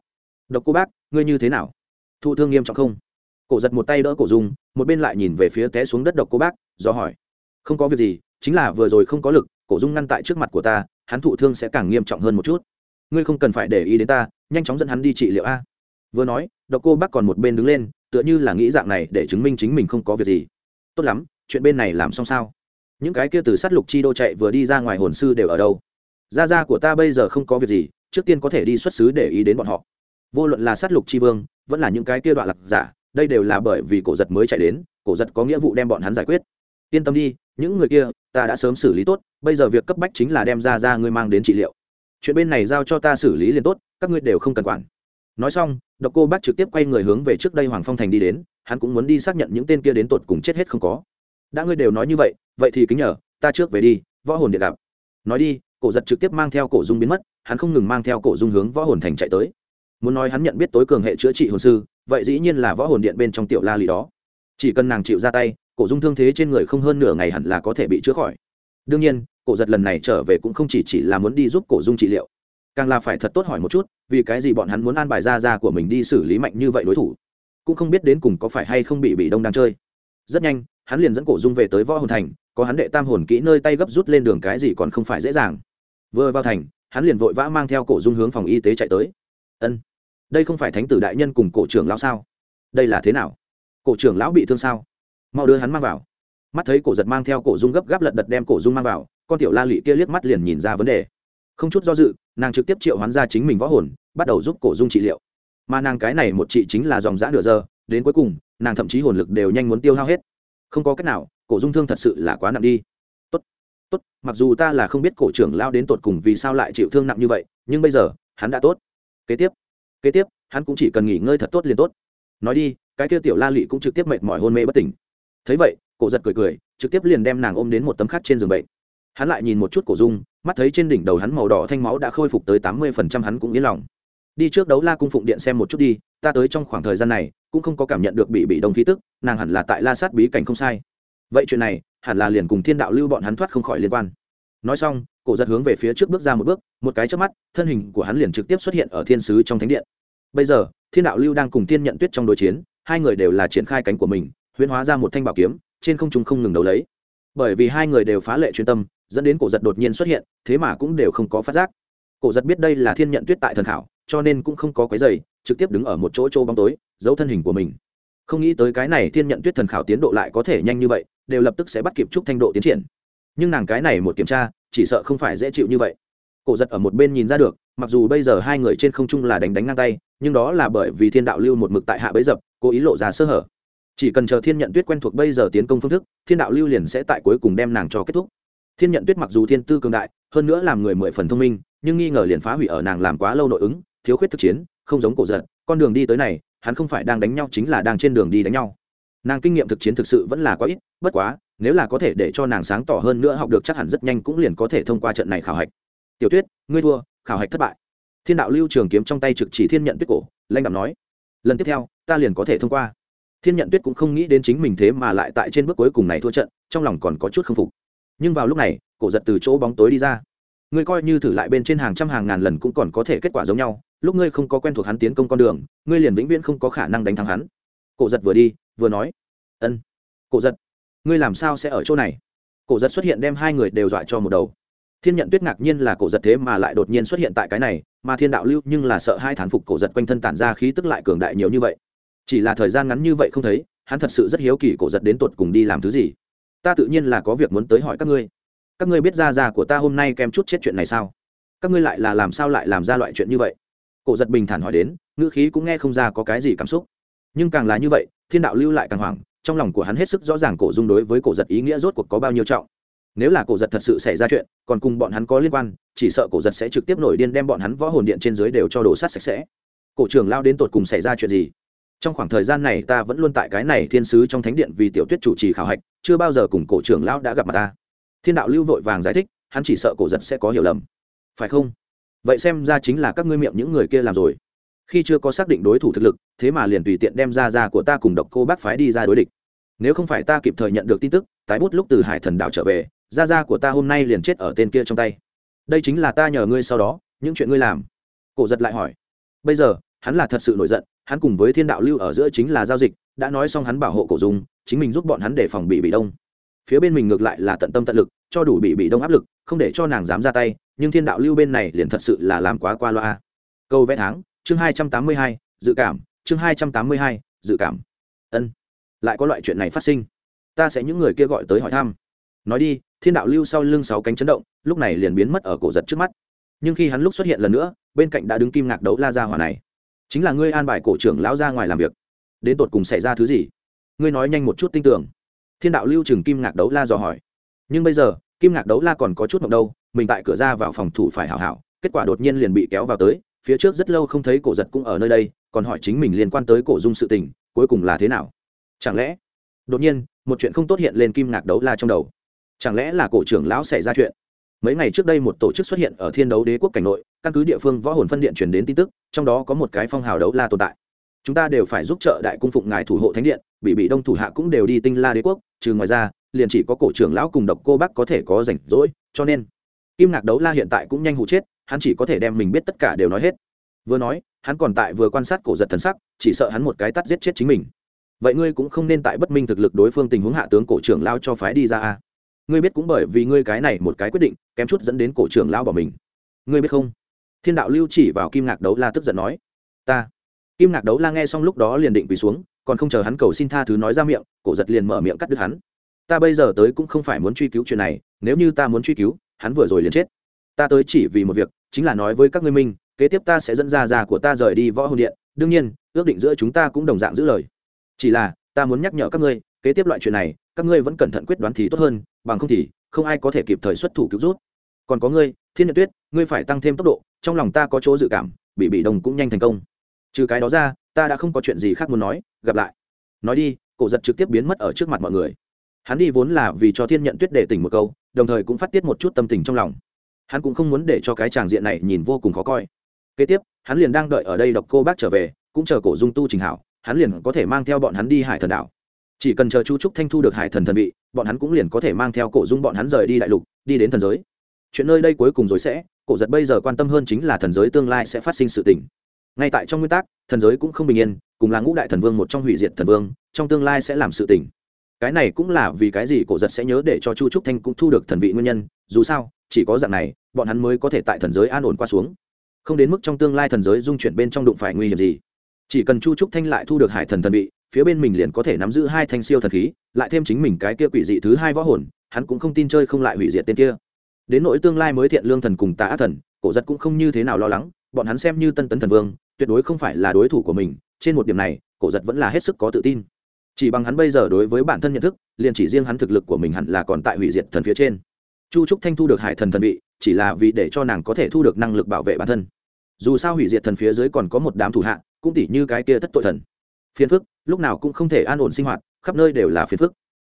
Speaker 1: Độc cô bác, ngươi như thế nào? Thụ thương nghiêm trọng không? Cổ giật một tay đỡ cổ dung, một bên lại nhìn về phía té xuống đất độc cô bác, do hỏi. Không có việc gì, chính là vừa rồi không có lực, cổ dung ngăn tại trước mặt của ta, hắn thụ thương sẽ càng nghiêm trọng hơn một chút. Ngươi không cần phải để ý đến ta nhanh chóng dẫn hắn đi trị liệu a. Vừa nói, độc cô bác còn một bên đứng lên, tựa như là nghĩ dạng này để chứng minh chính mình không có việc gì. Tốt lắm, chuyện bên này làm xong sao? Những cái kia từ sát lục chi đô chạy vừa đi ra ngoài hồn sư đều ở đâu? Gia gia của ta bây giờ không có việc gì, trước tiên có thể đi xuất xứ để ý đến bọn họ. Vô luận là sát lục chi vương, vẫn là những cái kia đoạn lạc giả, đây đều là bởi vì cổ giật mới chạy đến, cổ giật có nghĩa vụ đem bọn hắn giải quyết. Yên tâm đi, những người kia, ta đã sớm xử lý tốt, bây giờ việc cấp bách chính là đem ra ra ngươi mang đến trị liệu chuyện bên này giao cho ta xử lý liền tốt, các ngươi đều không cần quản. Nói xong, độc cô bác trực tiếp quay người hướng về trước đây hoàng phong thành đi đến, hắn cũng muốn đi xác nhận những tên kia đến tột cùng chết hết không có. Đã ngươi đều nói như vậy vậy thì kính nhờ, ta trước về đi, võ hồn điện gặp. Nói đi, cổ giật trực tiếp mang theo cổ dung biến mất, hắn không ngừng mang theo cổ dung hướng võ hồn thành chạy tới. Muốn nói hắn nhận biết tối cường hệ chữa trị hồn sư, vậy dĩ nhiên là võ hồn điện bên trong tiểu la lì đó. Chỉ cần nàng chịu ra tay, cổ dung thương thế trên người không hơn nửa ngày hẳn là có thể bị chữa khỏi đương nhiên, cổ giật lần này trở về cũng không chỉ chỉ là muốn đi giúp cổ dung trị liệu. Càng là phải thật tốt hỏi một chút, vì cái gì bọn hắn muốn an bài ra ra của mình đi xử lý mạnh như vậy đối thủ? Cũng không biết đến cùng có phải hay không bị bị đông đang chơi. Rất nhanh, hắn liền dẫn cổ dung về tới võ hồn thành, có hắn đệ tam hồn kỹ nơi tay gấp rút lên đường cái gì còn không phải dễ dàng. Vừa vào thành, hắn liền vội vã mang theo cổ dung hướng phòng y tế chạy tới. Ân, đây không phải thánh tử đại nhân cùng cổ trưởng lão sao? Đây là thế nào? Cổ trưởng lão bị thương sao? Mau đưa hắn mang vào mắt thấy cổ giật mang theo cổ dung gấp gáp lật đật đem cổ dung mang vào, con tiểu la lị kia liếc mắt liền nhìn ra vấn đề. Không chút do dự, nàng trực tiếp triệu hoán ra chính mình võ hồn, bắt đầu giúp cổ dung trị liệu. Mà nàng cái này một chị chính là dòng giã nửa giờ, đến cuối cùng, nàng thậm chí hồn lực đều nhanh muốn tiêu hao hết. Không có cách nào, cổ dung thương thật sự là quá nặng đi. Tốt tốt, mặc dù ta là không biết cổ trưởng lao đến tột cùng vì sao lại chịu thương nặng như vậy, nhưng bây giờ, hắn đã tốt. Kế tiếp kế tiếp, hắn cũng chỉ cần nghỉ ngơi thật tốt liền tốt. Nói đi, cái kia tiểu la lị cũng trực tiếp mệt mỏi hôn mê bất tỉnh. Thấy vậy cổ giật cười cười, trực tiếp liền đem nàng ôm đến một tấm khắc trên giường bệnh. Hắn lại nhìn một chút cổ dung, mắt thấy trên đỉnh đầu hắn màu đỏ thanh máu đã khôi phục tới tám mươi phần trăm hắn cũng yên lòng. Đi trước đấu la cung phụng điện xem một chút đi, ta tới trong khoảng thời gian này, cũng không có cảm nhận được bị bị đồng khí tức, nàng hẳn là tại la sát bí cảnh không sai. Vậy chuyện này, hẳn là liền cùng thiên đạo lưu bọn hắn thoát không khỏi liên quan. Nói xong, cổ giật hướng về phía trước bước ra một bước, một cái trước mắt, thân hình của hắn liền trực tiếp xuất hiện ở thiên sứ trong thánh điện. Bây giờ, thiên đạo lưu đang cùng thiên nhận tuyết trong đối chiến, hai người đều là triển khai cánh của mình, huyễn hóa ra một thanh bảo kiếm trên không trung không ngừng đấu lấy. Bởi vì hai người đều phá lệ chuyên tâm, dẫn đến cổ giật đột nhiên xuất hiện, thế mà cũng đều không có phát giác. Cổ giật biết đây là thiên nhận tuyết tại thần khảo, cho nên cũng không có cái giày trực tiếp đứng ở một chỗ chỗ bóng tối, giấu thân hình của mình. Không nghĩ tới cái này thiên nhận tuyết thần khảo tiến độ lại có thể nhanh như vậy, đều lập tức sẽ bắt kịp chúc thanh độ tiến triển. Nhưng nàng cái này một kiểm tra, chỉ sợ không phải dễ chịu như vậy. Cổ giật ở một bên nhìn ra được, mặc dù bây giờ hai người trên không trung là đánh đánh ngang tay, nhưng đó là bởi vì thiên đạo lưu một mực tại hạ bấy dập, cố ý lộ ra sơ hở chỉ cần chờ thiên nhận tuyết quen thuộc bây giờ tiến công phương thức, thiên đạo lưu liền sẽ tại cuối cùng đem nàng cho kết thúc. Thiên nhận tuyết mặc dù thiên tư cường đại, hơn nữa làm người mười phần thông minh, nhưng nghi ngờ liền phá hủy ở nàng làm quá lâu nội ứng, thiếu khuyết thực chiến, không giống cổ giật con đường đi tới này, hắn không phải đang đánh nhau chính là đang trên đường đi đánh nhau. Nàng kinh nghiệm thực chiến thực sự vẫn là quá ít, bất quá, nếu là có thể để cho nàng sáng tỏ hơn nữa học được chắc hẳn rất nhanh cũng liền có thể thông qua trận này khảo hạch. Tiểu tuyết, ngươi thua, khảo hạch thất bại. Thiên đạo lưu trường kiếm trong tay trực chỉ thiên nhận tuyết cổ, lanh đạo nói. Lần tiếp theo, ta liền có thể thông qua thiên nhận tuyết cũng không nghĩ đến chính mình thế mà lại tại trên bước cuối cùng này thua trận, trong lòng còn có chút k phục. Nhưng vào lúc này, cổ giật từ chỗ bóng tối đi ra. Ngươi coi như thử lại bên trên hàng trăm hàng ngàn lần cũng còn có thể kết quả giống nhau, lúc ngươi không có quen thuộc hắn tiến công con đường, ngươi liền vĩnh viễn không có khả năng đánh thắng hắn. Cổ giật vừa đi, vừa nói, ân, cổ giật, ngươi làm sao sẽ ở chỗ này? Cổ giật xuất hiện đem hai người đều dọa cho một đầu. Thiên nhận tuyết ngạc nhiên là cổ giật thế mà lại đột nhiên xuất hiện tại cái này, mà thiên đạo lưu nhưng là sợ hai thán phục cổ giật quanh thân tản ra khí tức lại cường đại nhiều như vậy chỉ là thời gian ngắn như vậy không thấy, hắn thật sự rất hiếu kỳ cổ giật đến tột cùng đi làm thứ gì. Ta tự nhiên là có việc muốn tới hỏi các ngươi. Các ngươi biết ra ra của ta hôm nay kem chút chết chuyện này sao? Các ngươi lại là làm sao lại làm ra loại chuyện như vậy? Cổ giật bình thản hỏi đến, ngữ khí cũng nghe không ra có cái gì cảm xúc. Nhưng càng là như vậy, thiên đạo lưu lại càng hoảng, trong lòng của hắn hết sức rõ ràng cổ dung đối với cổ giật ý nghĩa rốt cuộc có bao nhiêu trọng. Nếu là cổ giật thật sự xảy ra chuyện, còn cùng bọn hắn có liên quan, chỉ sợ cổ giật sẽ trực tiếp nổi điên đem bọn hắn võ hồn điện trên dưới đều cho đổ sát sạch sẽ. Cổ trưởng lao đến tột cùng xảy ra chuyện gì? Trong khoảng thời gian này ta vẫn luôn tại cái này thiên sứ trong thánh điện vì tiểu tuyết chủ trì khảo hạch, chưa bao giờ cùng cổ trưởng lão đã gặp mặt ta. Thiên đạo lưu vội vàng giải thích, hắn chỉ sợ cổ giật sẽ có hiểu lầm. Phải không? Vậy xem ra chính là các ngươi miệng những người kia làm rồi. Khi chưa có xác định đối thủ thực lực, thế mà liền tùy tiện đem ra ra của ta cùng độc cô bác phái đi ra đối địch. Nếu không phải ta kịp thời nhận được tin tức, tái bút lúc từ hải thần đảo trở về, ra ra của ta hôm nay liền chết ở tên kia trong tay. Đây chính là ta nhờ ngươi sau đó, những chuyện ngươi làm. Cổ giật lại hỏi. Bây giờ, hắn là thật sự nổi giận hắn cùng với thiên đạo lưu ở giữa chính là giao dịch, đã nói xong hắn bảo hộ cổ dung, chính mình giúp bọn hắn để phòng bị bị đông. Phía bên mình ngược lại là tận tâm tận lực, cho đủ bị bị đông áp lực, không để cho nàng dám ra tay, nhưng thiên đạo lưu bên này liền thật sự là làm quá qua loa. Câu vẽ tháng, chương hai trăm tám mươi hai, dự cảm, chương hai trăm tám mươi hai, dự cảm. Ân, lại có loại chuyện này phát sinh. Ta sẽ những người kia gọi tới hỏi thăm. Nói đi, thiên đạo lưu sau lưng sáu cánh chấn động, lúc này liền biến mất ở cổ giật trước mắt. Nhưng khi hắn lúc xuất hiện lần nữa, bên cạnh đã đứng kim ngạc đấu la ra hỏa này chính là ngươi an bài cổ trưởng lão ra ngoài làm việc. Đến tột cùng xảy ra thứ gì? Ngươi nói nhanh một chút tin tưởng. Thiên đạo lưu trừng kim ngạc đấu la dò hỏi. Nhưng bây giờ, kim ngạc đấu la còn có chút mộng đâu, mình tại cửa ra vào phòng thủ phải hảo hảo, kết quả đột nhiên liền bị kéo vào tới, phía trước rất lâu không thấy cổ giật cũng ở nơi đây, còn hỏi chính mình liên quan tới cổ dung sự tình, cuối cùng là thế nào? Chẳng lẽ? Đột nhiên, một chuyện không tốt hiện lên kim ngạc đấu la trong đầu. Chẳng lẽ là cổ trưởng lão xảy ra chuyện? Mấy ngày trước đây một tổ chức xuất hiện ở thiên đấu đế quốc cảnh nội, căn cứ địa phương võ hồn phân điện truyền đến tin tức, trong đó có một cái phong hào đấu la tồn tại. Chúng ta đều phải giúp trợ đại cung phụng ngài thủ hộ thánh điện, bị bị đông thủ hạ cũng đều đi tinh la đế quốc, trừ ngoài ra, liền chỉ có cổ trưởng lão cùng độc cô bác có thể có rảnh rỗi, cho nên, kim ngạc đấu la hiện tại cũng nhanh hụ chết, hắn chỉ có thể đem mình biết tất cả đều nói hết. Vừa nói, hắn còn tại vừa quan sát cổ giật thần sắc, chỉ sợ hắn một cái tắt giết chết chính mình. Vậy ngươi cũng không nên tại bất minh thực lực đối phương tình huống hạ tướng cổ trưởng lao cho phái đi ra a ngươi biết cũng bởi vì ngươi cái này một cái quyết định, kém chút dẫn đến cổ trưởng lao bỏ mình. Ngươi biết không? Thiên đạo lưu chỉ vào kim ngạc đấu la tức giận nói. Ta. Kim ngạc đấu la nghe xong lúc đó liền định quỳ xuống, còn không chờ hắn cầu xin tha thứ nói ra miệng, cổ giật liền mở miệng cắt đứt hắn. Ta bây giờ tới cũng không phải muốn truy cứu chuyện này, nếu như ta muốn truy cứu, hắn vừa rồi liền chết. Ta tới chỉ vì một việc, chính là nói với các ngươi minh, kế tiếp ta sẽ dẫn ra già của ta rời đi võ hồn điện. Đương nhiên, ước định giữa chúng ta cũng đồng dạng giữ lời. Chỉ là, ta muốn nhắc nhở các ngươi, kế tiếp loại chuyện này các ngươi vẫn cẩn thận quyết đoán thì tốt hơn, bằng không thì không ai có thể kịp thời xuất thủ cứu rút. Còn có ngươi, thiên nhật tuyết, ngươi phải tăng thêm tốc độ, trong lòng ta có chỗ dự cảm, bị bị đồng cũng nhanh thành công. Trừ cái đó ra, ta đã không có chuyện gì khác muốn nói, gặp lại. Nói đi, cổ giật trực tiếp biến mất ở trước mặt mọi người. Hắn đi vốn là vì cho thiên nhận tuyết để tỉnh một câu, đồng thời cũng phát tiết một chút tâm tình trong lòng. Hắn cũng không muốn để cho cái tràng diện này nhìn vô cùng khó coi. Kế tiếp, hắn liền đang đợi ở đây độc cô bác trở về, cũng chờ cổ dung tu trình hảo, hắn liền có thể mang theo bọn hắn đi hải thần đảo chỉ cần chờ chu trúc thanh thu được hải thần thần vị, bọn hắn cũng liền có thể mang theo cổ dung bọn hắn rời đi đại lục, đi đến thần giới. Chuyện nơi đây cuối cùng rồi sẽ, cổ giật bây giờ quan tâm hơn chính là thần giới tương lai sẽ phát sinh sự tình. Ngay tại trong nguyên tắc, thần giới cũng không bình yên, cùng là ngũ đại thần vương một trong hủy diệt thần vương, trong tương lai sẽ làm sự tình. Cái này cũng là vì cái gì cổ giật sẽ nhớ để cho chu trúc thanh cũng thu được thần vị nguyên nhân, dù sao, chỉ có dạng này, bọn hắn mới có thể tại thần giới an ổn qua xuống. Không đến mức trong tương lai thần giới dung chuyển bên trong đụng phải nguy hiểm gì. Chỉ cần chu trúc thanh lại thu được hải thần thần vị phía bên mình liền có thể nắm giữ hai thanh siêu thần khí, lại thêm chính mình cái kia quỷ dị thứ hai võ hồn, hắn cũng không tin chơi không lại hủy diệt tên kia. Đến nỗi tương lai mới thiện lương thần cùng tà ác thần, cổ giật cũng không như thế nào lo lắng, bọn hắn xem như tân tấn thần vương, tuyệt đối không phải là đối thủ của mình, trên một điểm này, cổ giật vẫn là hết sức có tự tin. Chỉ bằng hắn bây giờ đối với bản thân nhận thức, liền chỉ riêng hắn thực lực của mình hẳn là còn tại hủy diệt thần phía trên. Chu trúc thanh thu được hải thần thần vị, chỉ là vì để cho nàng có thể thu được năng lực bảo vệ bản thân. Dù sao hủy diệt thần phía dưới còn có một đám thủ hạ, cũng tỉ như cái kia tất tội thần phiền phức, lúc nào cũng không thể an ổn sinh hoạt, khắp nơi đều là phiền phức.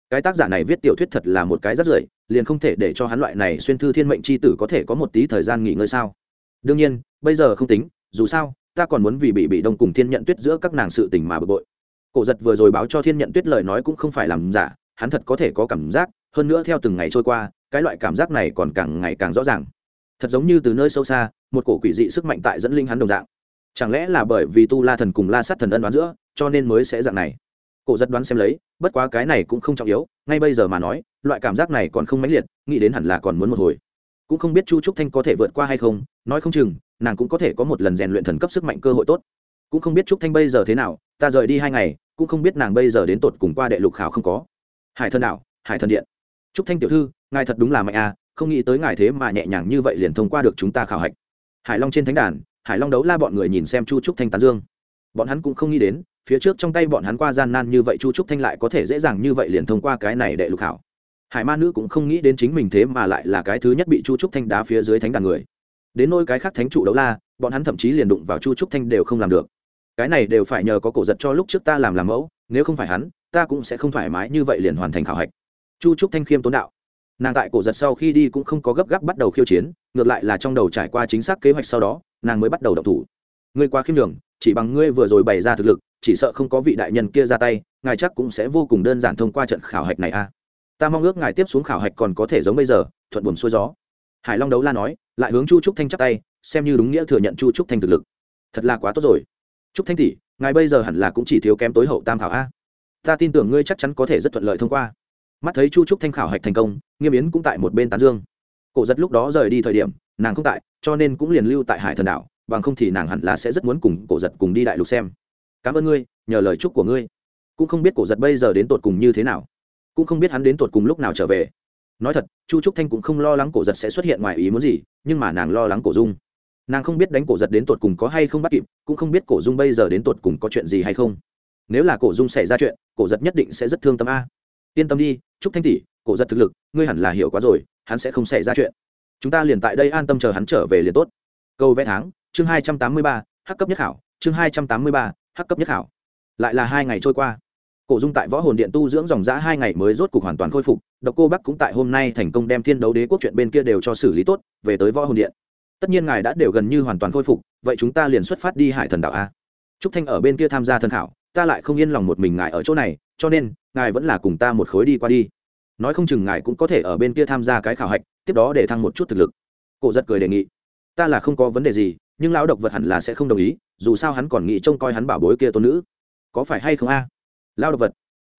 Speaker 1: Cái tác giả này viết tiểu thuyết thật là một cái rất rưởi, liền không thể để cho hắn loại này xuyên thư thiên mệnh c h i tử có thể có một tí thời gian nghỉ ngơi sao? Đương nhiên, bây giờ không tính, dù sao, ta còn muốn vì bị bị đông cùng thiên nhận tuyết giữa các nàng sự tình mà bực bội. Cổ giật vừa rồi báo cho thiên nhận tuyết lời nói cũng không phải làm giả, hắn thật có thể có cảm giác, hơn nữa theo từng ngày trôi qua, cái loại cảm giác này còn càng ngày càng rõ ràng. Thật giống như từ nơi sâu xa, một cổ quỷ dị sức mạnh tại dẫn linh hắn đồng dạng. Chẳng lẽ là bởi vì tu la thần cùng la sát thần ân đoán giữa cho nên mới sẽ dạng này. Cổ giật đoán xem lấy, bất quá cái này cũng không trọng yếu, ngay bây giờ mà nói, loại cảm giác này còn không mãnh liệt, nghĩ đến hẳn là còn muốn một hồi. Cũng không biết chu trúc thanh có thể vượt qua hay không, nói không chừng, nàng cũng có thể có một lần rèn luyện thần cấp sức mạnh cơ hội tốt. Cũng không biết trúc thanh bây giờ thế nào, ta rời đi hai ngày, cũng không biết nàng bây giờ đến tột cùng qua đệ lục khảo không có. Hải thần đạo hải thần điện. Trúc thanh tiểu thư, ngài thật đúng là mạnh à không nghĩ tới ngài thế mà nhẹ nhàng như vậy liền thông qua được chúng ta khảo hạch. Hải long trên thánh đàn, hải long đấu la bọn người nhìn xem chu trúc thanh tán dương. Bọn hắn cũng không nghĩ đến phía trước trong tay bọn hắn qua gian nan như vậy chu trúc thanh lại có thể dễ dàng như vậy liền thông qua cái này đệ lục khảo hải ma nữ cũng không nghĩ đến chính mình thế mà lại là cái thứ nhất bị chu trúc thanh đá phía dưới thánh đàn người. Đến nôi cái khác thánh trụ đấu la, bọn hắn thậm chí liền đụng vào chu trúc thanh đều không làm được. Cái này đều phải nhờ có cổ giật cho lúc trước ta làm làm mẫu, nếu không phải hắn, ta cũng sẽ không thoải mái như vậy liền hoàn thành khảo hạch. Chu trúc thanh khiêm tốn đạo. Nàng tại cổ giật sau khi đi cũng không có gấp gáp bắt đầu khiêu chiến, ngược lại là trong đầu trải qua chính xác kế hoạch sau đó, nàng mới bắt đầu đọc thủ. Ngươi qua khiêm đường chỉ bằng ngươi vừa rồi bày ra thực lực chỉ sợ không có vị đại nhân kia ra tay, ngài chắc cũng sẽ vô cùng đơn giản thông qua trận khảo hạch này a ta mong ước ngài tiếp xuống khảo hạch còn có thể giống bây giờ, thuận buồm xuôi gió. Hải long đấu la nói, lại hướng chu trúc thanh chắp tay, xem như đúng nghĩa thừa nhận chu trúc thanh thực lực. Thật là quá tốt rồi. Trúc thanh tỷ, ngài bây giờ hẳn là cũng chỉ thiếu kém tối hậu tam khảo a. Ta tin tưởng ngươi chắc chắn có thể rất thuận lợi thông qua. Mắt thấy chu trúc thanh khảo hạch thành công, nghiêm yến cũng tại một bên tán dương. Cổ giật lúc đó rời đi thời điểm, nàng không tại, cho nên cũng liền lưu tại hải thần đảo, bằng không thì nàng hẳn là sẽ rất muốn cùng cổ giật cùng đi đại lục xem cảm ơn ngươi, nhờ lời chúc của ngươi. Cũng không biết cổ giật bây giờ đến tột cùng như thế nào. Cũng không biết hắn đến tột cùng lúc nào trở về. Nói thật, chu trúc thanh cũng không lo lắng cổ giật sẽ xuất hiện ngoài ý muốn gì, nhưng mà nàng lo lắng cổ dung. Nàng không biết đánh cổ giật đến tột cùng có hay không bắt kịp, cũng không biết cổ dung bây giờ đến tột cùng có chuyện gì hay không. Nếu là cổ dung xảy ra chuyện, cổ giật nhất định sẽ rất thương tâm a. Yên tâm đi, trúc thanh tỷ, cổ giật thực lực, ngươi hẳn là hiểu quá rồi, hắn sẽ không xảy ra chuyện. Chúng ta liền tại đây an tâm chờ hắn trở về liền tốt. Câu vẽ tháng, chương hai trăm tám mươi ba, hắc cấp nhất hảo chương hai trăm tám mươi ba hắc cấp nhất hảo. Lại là hai ngày trôi qua. Cổ dung tại võ hồn điện tu dưỡng dòng giã hai ngày mới rốt cục hoàn toàn khôi phục, độc cô bắc cũng tại hôm nay thành công đem thiên đấu đế quốc chuyện bên kia đều cho xử lý tốt, về tới võ hồn điện. Tất nhiên ngài đã đều gần như hoàn toàn khôi phục, vậy chúng ta liền xuất phát đi hải thần đảo a. Trúc thanh ở bên kia tham gia thần thảo ta lại không yên lòng một mình ngài ở chỗ này, cho nên, ngài vẫn là cùng ta một khối đi qua đi. Nói không chừng ngài cũng có thể ở bên kia tham gia cái khảo hạch, tiếp đó để thăng một chút thực lực. Cổ giật cười đề nghị, ta là không có vấn đề gì nhưng lão độc vật hẳn là sẽ không đồng ý, dù sao hắn còn nghĩ trông coi hắn bảo bối kia tôn nữ. Có phải hay không a? Lao độc vật.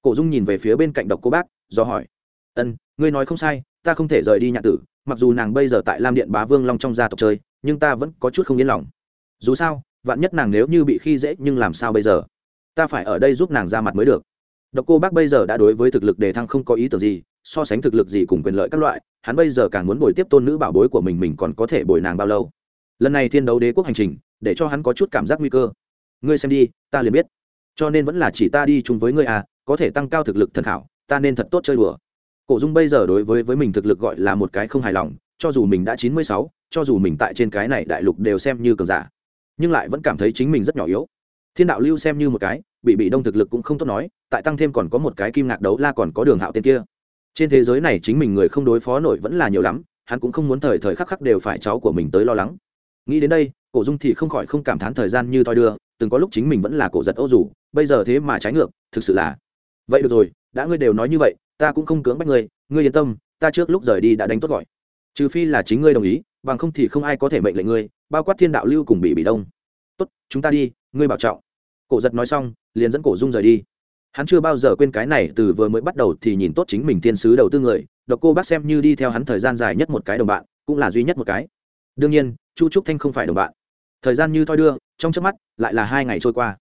Speaker 1: Cổ dung nhìn về phía bên cạnh độc cô bác, do hỏi. Ân, ngươi nói không sai, ta không thể rời đi nhạc tử, mặc dù nàng bây giờ tại lam điện bá vương long trong gia tộc chơi, nhưng ta vẫn có chút không yên lòng. Dù sao, vạn nhất nàng nếu như bị khi dễ, nhưng làm sao bây giờ? Ta phải ở đây giúp nàng ra mặt mới được. Độc cô bác bây giờ đã đối với thực lực đề thăng không có ý tưởng gì, so sánh thực lực gì cùng quyền lợi các loại, hắn bây giờ càng muốn bồi tiếp tôn nữ bảo bối của mình mình còn có thể bồi nàng bao lâu? Lần này thiên đấu đế quốc hành trình, để cho hắn có chút cảm giác nguy cơ. Ngươi xem đi, ta liền biết. Cho nên vẫn là chỉ ta đi chung với ngươi à có thể tăng cao thực lực thần thảo ta nên thật tốt chơi đùa. Cổ dung bây giờ đối với với mình thực lực gọi là một cái không hài lòng, cho dù mình đã chín mươi sáu, cho dù mình tại trên cái này đại lục đều xem như cường giả, nhưng lại vẫn cảm thấy chính mình rất nhỏ yếu. Thiên đạo lưu xem như một cái, bị bị đông thực lực cũng không tốt nói, tại tăng thêm còn có một cái kim ngạc đấu la còn có đường hạo tên kia. Trên thế giới này chính mình người không đối phó nổi vẫn là nhiều lắm, hắn cũng không muốn thời thời khắc khắc đều phải cháu của mình tới lo lắng nghĩ đến đây, cổ dung thì không khỏi không cảm thán thời gian như thoi đưa, từng có lúc chính mình vẫn là cổ giật ô dù bây giờ thế mà trái ngược, thực sự là. Vậy được rồi, đã ngươi đều nói như vậy, ta cũng không cưỡng bắt ngươi ngươi yên tâm, ta trước lúc rời đi đã đánh tốt gọi. Trừ phi là chính ngươi đồng ý, bằng không thì không ai có thể mệnh lệnh ngươi, bao quát thiên đạo lưu cùng bị bị đông. Tốt, chúng ta đi, ngươi bảo trọng. Cổ giật nói xong, liền dẫn cổ dung rời đi. Hắn chưa bao giờ quên cái này, từ vừa mới bắt đầu thì nhìn tốt chính mình thiên sứ đầu tư người, độc cô bác xem như đi theo hắn thời gian dài nhất một cái đồng bạn, cũng là duy nhất một cái. Đương nhiên chu trúc thanh không phải đồng bạn. Thời gian như thoi đưa, trong trước mắt, lại là hai ngày trôi qua.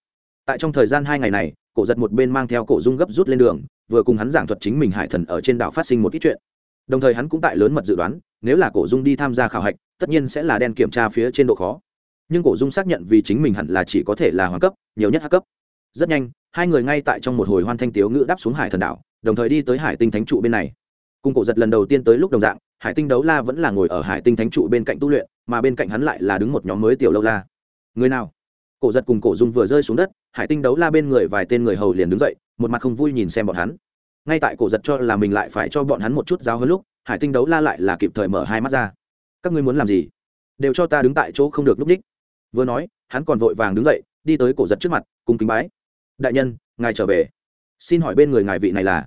Speaker 1: Tại trong thời gian hai ngày này, cổ giật một bên mang theo cổ dung gấp rút lên đường, vừa cùng hắn giảng thuật chính mình hải thần ở trên đảo phát sinh một ít chuyện. Đồng thời hắn cũng tại lớn mật dự đoán, nếu là cổ dung đi tham gia khảo hạch, tất nhiên sẽ là đen kiểm tra phía trên độ khó. Nhưng cổ dung xác nhận vì chính mình hẳn là chỉ có thể là hoàng cấp, nhiều nhất hạ cấp. Rất nhanh, hai người ngay tại trong một hồi hoan thanh tiếu ngữ đáp xuống hải thần đảo, đồng thời đi tới hải tinh thánh trụ bên này. Cùng cổ giật lần đầu tiên tới lúc đồng dạng, hải tinh đấu la vẫn là ngồi ở hải tinh thánh trụ bên cạnh tu luyện mà bên cạnh hắn lại là đứng một nhóm mới tiểu lâu la. Người nào? Cổ giật cùng cổ dung vừa rơi xuống đất, hải tinh đấu la bên người vài tên người hầu liền đứng dậy, một mặt không vui nhìn xem bọn hắn. Ngay tại cổ giật cho là mình lại phải cho bọn hắn một chút giáo hơn lúc, hải tinh đấu la lại là kịp thời mở hai mắt ra. Các ngươi muốn làm gì? Đều cho ta đứng tại chỗ không được núp ních vừa nói, hắn còn vội vàng đứng dậy, đi tới cổ giật trước mặt, cùng kính bái. Đại nhân, ngài trở về. Xin hỏi bên người ngài vị này là?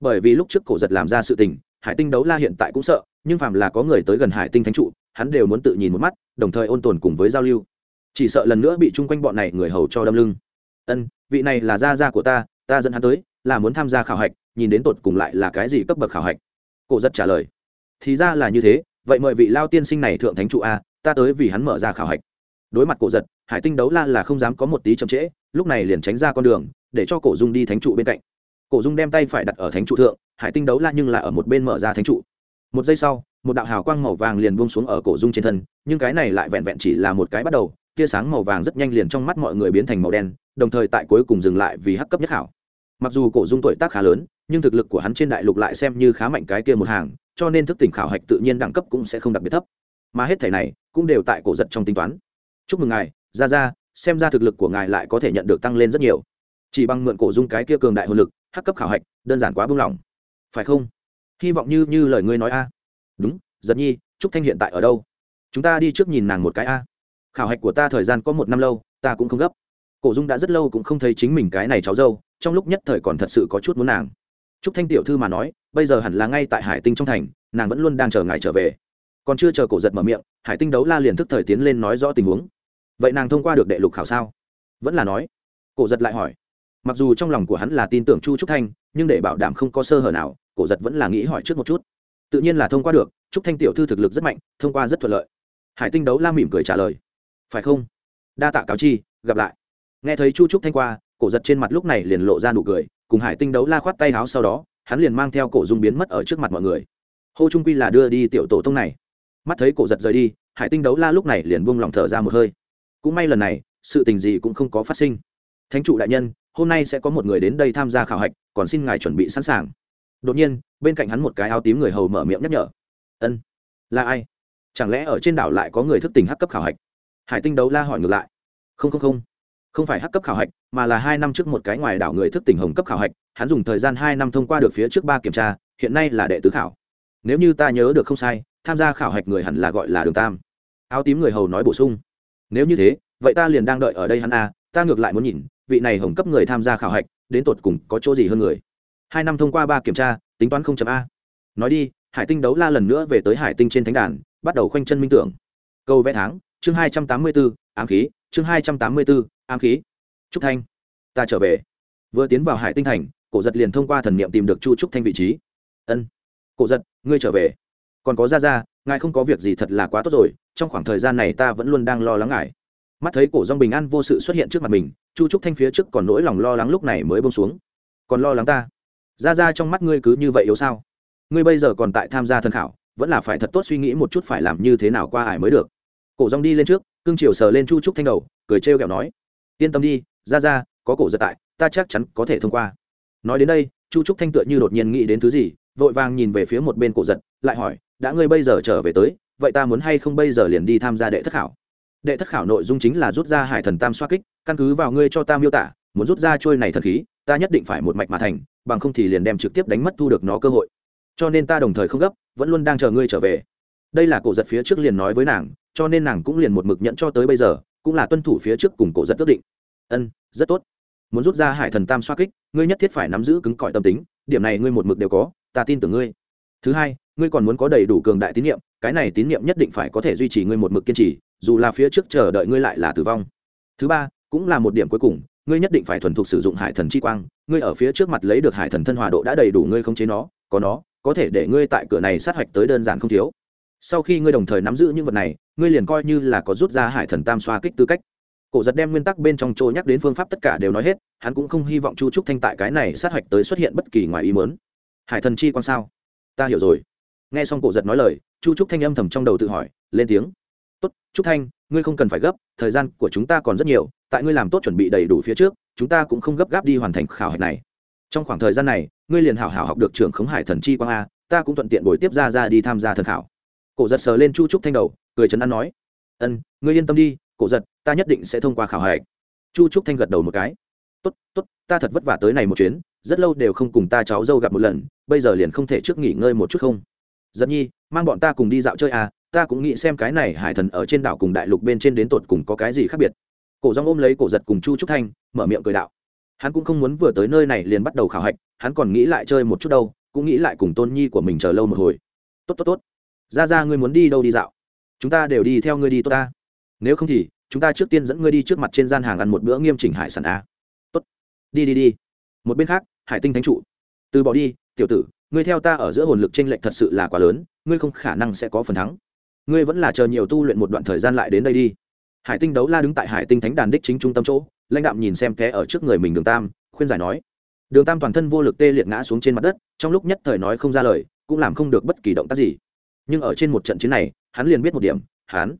Speaker 1: Bởi vì lúc trước cổ giật làm ra sự tình, hải tinh đấu la hiện tại cũng sợ, nhưng phàm là có người tới gần hải tinh thánh trụ hắn đều muốn tự nhìn một mắt, đồng thời ôn tồn cùng với giao lưu. Chỉ sợ lần nữa bị chung quanh bọn này người hầu cho đâm lưng. Ân, vị này là gia gia của ta ta dẫn hắn tới, là muốn tham gia khảo hạch, nhìn đến tột cùng lại là cái gì cấp bậc khảo hạch. Cổ giật trả lời. Thì ra là như thế, vậy mời vị lao tiên sinh này thượng thánh trụ a, ta tới vì hắn mở ra khảo hạch. Đối mặt cổ giật, hải tinh đấu la là không dám có một tí chậm trễ, lúc này liền tránh ra con đường, để cho cổ dung đi thánh trụ bên cạnh. Cổ dung đem tay phải đặt ở thánh trụ thượng, hải tinh đấu la nhưng là ở một bên mở ra thánh trụ. Một giây sau một đạo hào quang màu vàng liền buông xuống ở cổ dung trên thân, nhưng cái này lại vẹn vẹn chỉ là một cái bắt đầu, tia sáng màu vàng rất nhanh liền trong mắt mọi người biến thành màu đen, đồng thời tại cuối cùng dừng lại vì hắc cấp nhất hảo. Mặc dù cổ dung tuổi tác khá lớn, nhưng thực lực của hắn trên đại lục lại xem như khá mạnh cái kia một hàng, cho nên thức tỉnh khảo hạch tự nhiên đẳng cấp cũng sẽ không đặc biệt thấp. Mà hết thể này cũng đều tại cổ giật trong tính toán. Chúc mừng ngài ra ra xem ra thực lực của ngài lại có thể nhận được tăng lên rất nhiều. Chỉ bằng mượn cổ dung cái kia cường đại hồn lực, hắc cấp khảo hạch, đơn giản quá buông lỏng phải không? Hy vọng như như lời ngươi nói a đúng, giật nhi, trúc thanh hiện tại ở đâu? Chúng ta đi trước nhìn nàng một cái a. Khảo hạch của ta thời gian có một năm lâu, ta cũng không gấp. Cổ dung đã rất lâu cũng không thấy chính mình cái này cháu dâu, trong lúc nhất thời còn thật sự có chút muốn nàng. Trúc thanh tiểu thư mà nói, bây giờ hẳn là ngay tại hải tinh trong thành, nàng vẫn luôn đang chờ ngài trở về. Còn chưa chờ cổ giật mở miệng, hải tinh đấu la liền thức thời tiến lên nói rõ tình huống. Vậy nàng thông qua được đệ lục khảo sao? Vẫn là nói. Cổ giật lại hỏi. Mặc dù trong lòng của hắn là tin tưởng chu trúc thanh, nhưng để bảo đảm không có sơ hở nào, cổ giật vẫn là nghĩ hỏi trước một chút tự nhiên là thông qua được, trúc thanh tiểu thư thực lực rất mạnh, thông qua rất thuận lợi. Hải tinh đấu la mỉm cười trả lời. Phải không? Đa tạ cáo chi, gặp lại. Nghe thấy chu trúc thanh qua, cổ giật trên mặt lúc này liền lộ ra nụ cười, cùng hải tinh đấu la khoát tay áo sau đó, hắn liền mang theo cổ dung biến mất ở trước mặt mọi người. Hô trung quy là đưa đi tiểu tổ tông này. Mắt thấy cổ giật rời đi, hải tinh đấu la lúc này liền buông lỏng thở ra một hơi. Cũng may lần này, sự tình gì cũng không có phát sinh. Thánh trụ đại nhân, hôm nay sẽ có một người đến đây tham gia khảo hạch, còn xin ngài chuẩn bị sẵn sàng đột nhiên, bên cạnh hắn một cái áo tím người hầu mở miệng nhắc nhở. Ân, là ai? Chẳng lẽ ở trên đảo lại có người thức tỉnh hắc cấp khảo hạch? Hải tinh đấu la hỏi ngược lại. Không không không. Không phải hắc cấp khảo hạch, mà là hai năm trước một cái ngoài đảo người thức tỉnh hồng cấp khảo hạch, hắn dùng thời gian hai năm thông qua được phía trước ba kiểm tra, hiện nay là đệ tứ khảo. Nếu như ta nhớ được không sai, tham gia khảo hạch người hẳn là gọi là đường tam. Áo tím người hầu nói bổ sung. Nếu như thế, vậy ta liền đang đợi ở đây hắn a, ta ngược lại muốn nhìn, vị này hồng cấp người tham gia khảo hạch, đến tột cùng có chỗ gì hơn người? Hai năm thông qua ba kiểm tra, tính toán không chấm a. Nói đi, hải tinh đấu la lần nữa về tới hải tinh trên thánh đàn, bắt đầu khoanh chân minh tưởng. Câu vẽ tháng, chương hai trăm tám mươi bốn ám khí, chương hai trăm tám mươi bốn ám khí. Trúc thanh, ta trở về. Vừa tiến vào hải tinh thành, cổ giật liền thông qua thần niệm tìm được chu trúc thanh vị trí. Ân, cổ giật, ngươi trở về. Còn có ra ra ngài không có việc gì thật là quá tốt rồi, trong khoảng thời gian này ta vẫn luôn đang lo lắng ngài. Mắt thấy cổ dong bình an vô sự xuất hiện trước mặt mình, chu trúc thanh phía trước còn nỗi lòng lo lắng lúc này mới bông xuống. Còn lo lắng ta? Ra ra trong mắt ngươi cứ như vậy yếu sao? Ngươi bây giờ còn tại tham gia thân khảo, vẫn là phải thật tốt suy nghĩ một chút phải làm như thế nào qua ải mới được. Cổ rong đi lên trước cưng chiều sờ lên chu trúc thanh đầu, cười trêu ghẹo nói, yên tâm đi, ra ra, có cổ giật tại, ta chắc chắn có thể thông qua. Nói đến đây, chu trúc thanh tựa như đột nhiên nghĩ đến thứ gì, vội vàng nhìn về phía một bên cổ giật, lại hỏi, đã ngươi bây giờ trở về tới, vậy ta muốn hay không bây giờ liền đi tham gia đệ thất khảo? Đệ thất khảo nội dung chính là rút ra hải thần tam xoa kích, căn cứ vào ngươi cho ta miêu tả, muốn rút ra trôi này thần khí ta nhất định phải một mạch mà thành, bằng không thì liền đem trực tiếp đánh mất thu được nó cơ hội. Cho nên ta đồng thời không gấp, vẫn luôn đang chờ ngươi trở về. Đây là cổ giật phía trước liền nói với nàng, cho nên nàng cũng liền một mực nhận cho tới bây giờ, cũng là tuân thủ phía trước cùng cổ giật ước định. Ân, rất tốt. Muốn rút ra hải thần tam xoa kích, ngươi nhất thiết phải nắm giữ cứng cỏi tâm tính, điểm này ngươi một mực đều có, ta tin tưởng ngươi. Thứ hai, ngươi còn muốn có đầy đủ cường đại tín nhiệm cái này tín nhiệm nhất định phải có thể duy trì ngươi một mực kiên trì, dù là phía trước chờ đợi ngươi lại là tử vong. Thứ ba, cũng là một điểm cuối cùng ngươi nhất định phải thuần thục sử dụng hải thần chi quang, ngươi ở phía trước mặt lấy được hải thần thân hòa độ đã đầy đủ ngươi không chế nó, có nó, có thể để ngươi tại cửa này sát hạch tới đơn giản không thiếu. Sau khi ngươi đồng thời nắm giữ những vật này, ngươi liền coi như là có rút ra hải thần tam xoa kích tư cách. Cổ giật đem nguyên tắc bên trong chỗ nhắc đến phương pháp tất cả đều nói hết, hắn cũng không hy vọng chu trúc thanh tại cái này sát hạch tới xuất hiện bất kỳ ngoài ý mớn hải thần chi quan sao? Ta hiểu rồi. Nghe xong cổ giật nói lời, chu trúc thanh âm thầm trong đầu tự hỏi, lên tiếng tốt, trúc thanh, ngươi không cần phải gấp, thời gian của chúng ta còn rất nhiều, tại ngươi làm tốt chuẩn bị đầy đủ phía trước, chúng ta cũng không gấp gáp đi hoàn thành khảo hạch này. Trong khoảng thời gian này, ngươi liền hảo hảo học được trưởng khống hải thần chi quang a, ta cũng thuận tiện bồi tiếp ra ra đi tham gia thần khảo. Cổ giật sờ lên chu trúc thanh đầu, cười trấn an nói, ân, ngươi yên tâm đi, cổ giật, ta nhất định sẽ thông qua khảo hạch. Chu trúc thanh gật đầu một cái, tốt tốt, ta thật vất vả tới này một chuyến, rất lâu đều không cùng ta cháu dâu gặp một lần, bây giờ liền không thể trước nghỉ ngơi một chút không? Giật nhi, mang bọn ta cùng đi dạo chơi à ta cũng nghĩ xem cái này hải thần ở trên đảo cùng đại lục bên trên đến tột cùng có cái gì khác biệt. Cổ dòng ôm lấy cổ giật cùng chu trúc thanh, mở miệng cười đạo. Hắn cũng không muốn vừa tới nơi này liền bắt đầu khảo hạch, hắn còn nghĩ lại chơi một chút đâu, cũng nghĩ lại cùng tôn nhi của mình chờ lâu một hồi. Tốt tốt tốt. Ra ra ngươi muốn đi đâu đi dạo? Chúng ta đều đi theo ngươi đi tốt ta. Nếu không thì, chúng ta trước tiên dẫn ngươi đi trước mặt trên gian hàng ăn một bữa nghiêm chỉnh hải sản a. Tốt. Đi đi đi. Một bên khác, hải tinh thánh trụ. Từ bỏ đi, tiểu tử, ngươi theo ta ở giữa hồn lực tranh lệch thật sự là quá lớn, ngươi không khả năng sẽ có phần thắng ngươi vẫn là chờ nhiều tu luyện một đoạn thời gian lại đến đây đi. Hải tinh đấu la đứng tại hải tinh thánh đàn đích chính trung tâm chỗ, lãnh đạm nhìn xem té ở trước người mình đường tam, khuyên giải nói. Đường tam toàn thân vô lực tê liệt ngã xuống trên mặt đất, trong lúc nhất thời nói không ra lời, cũng làm không được bất kỳ động tác gì. Nhưng ở trên một trận chiến này, hắn liền biết một điểm, hắn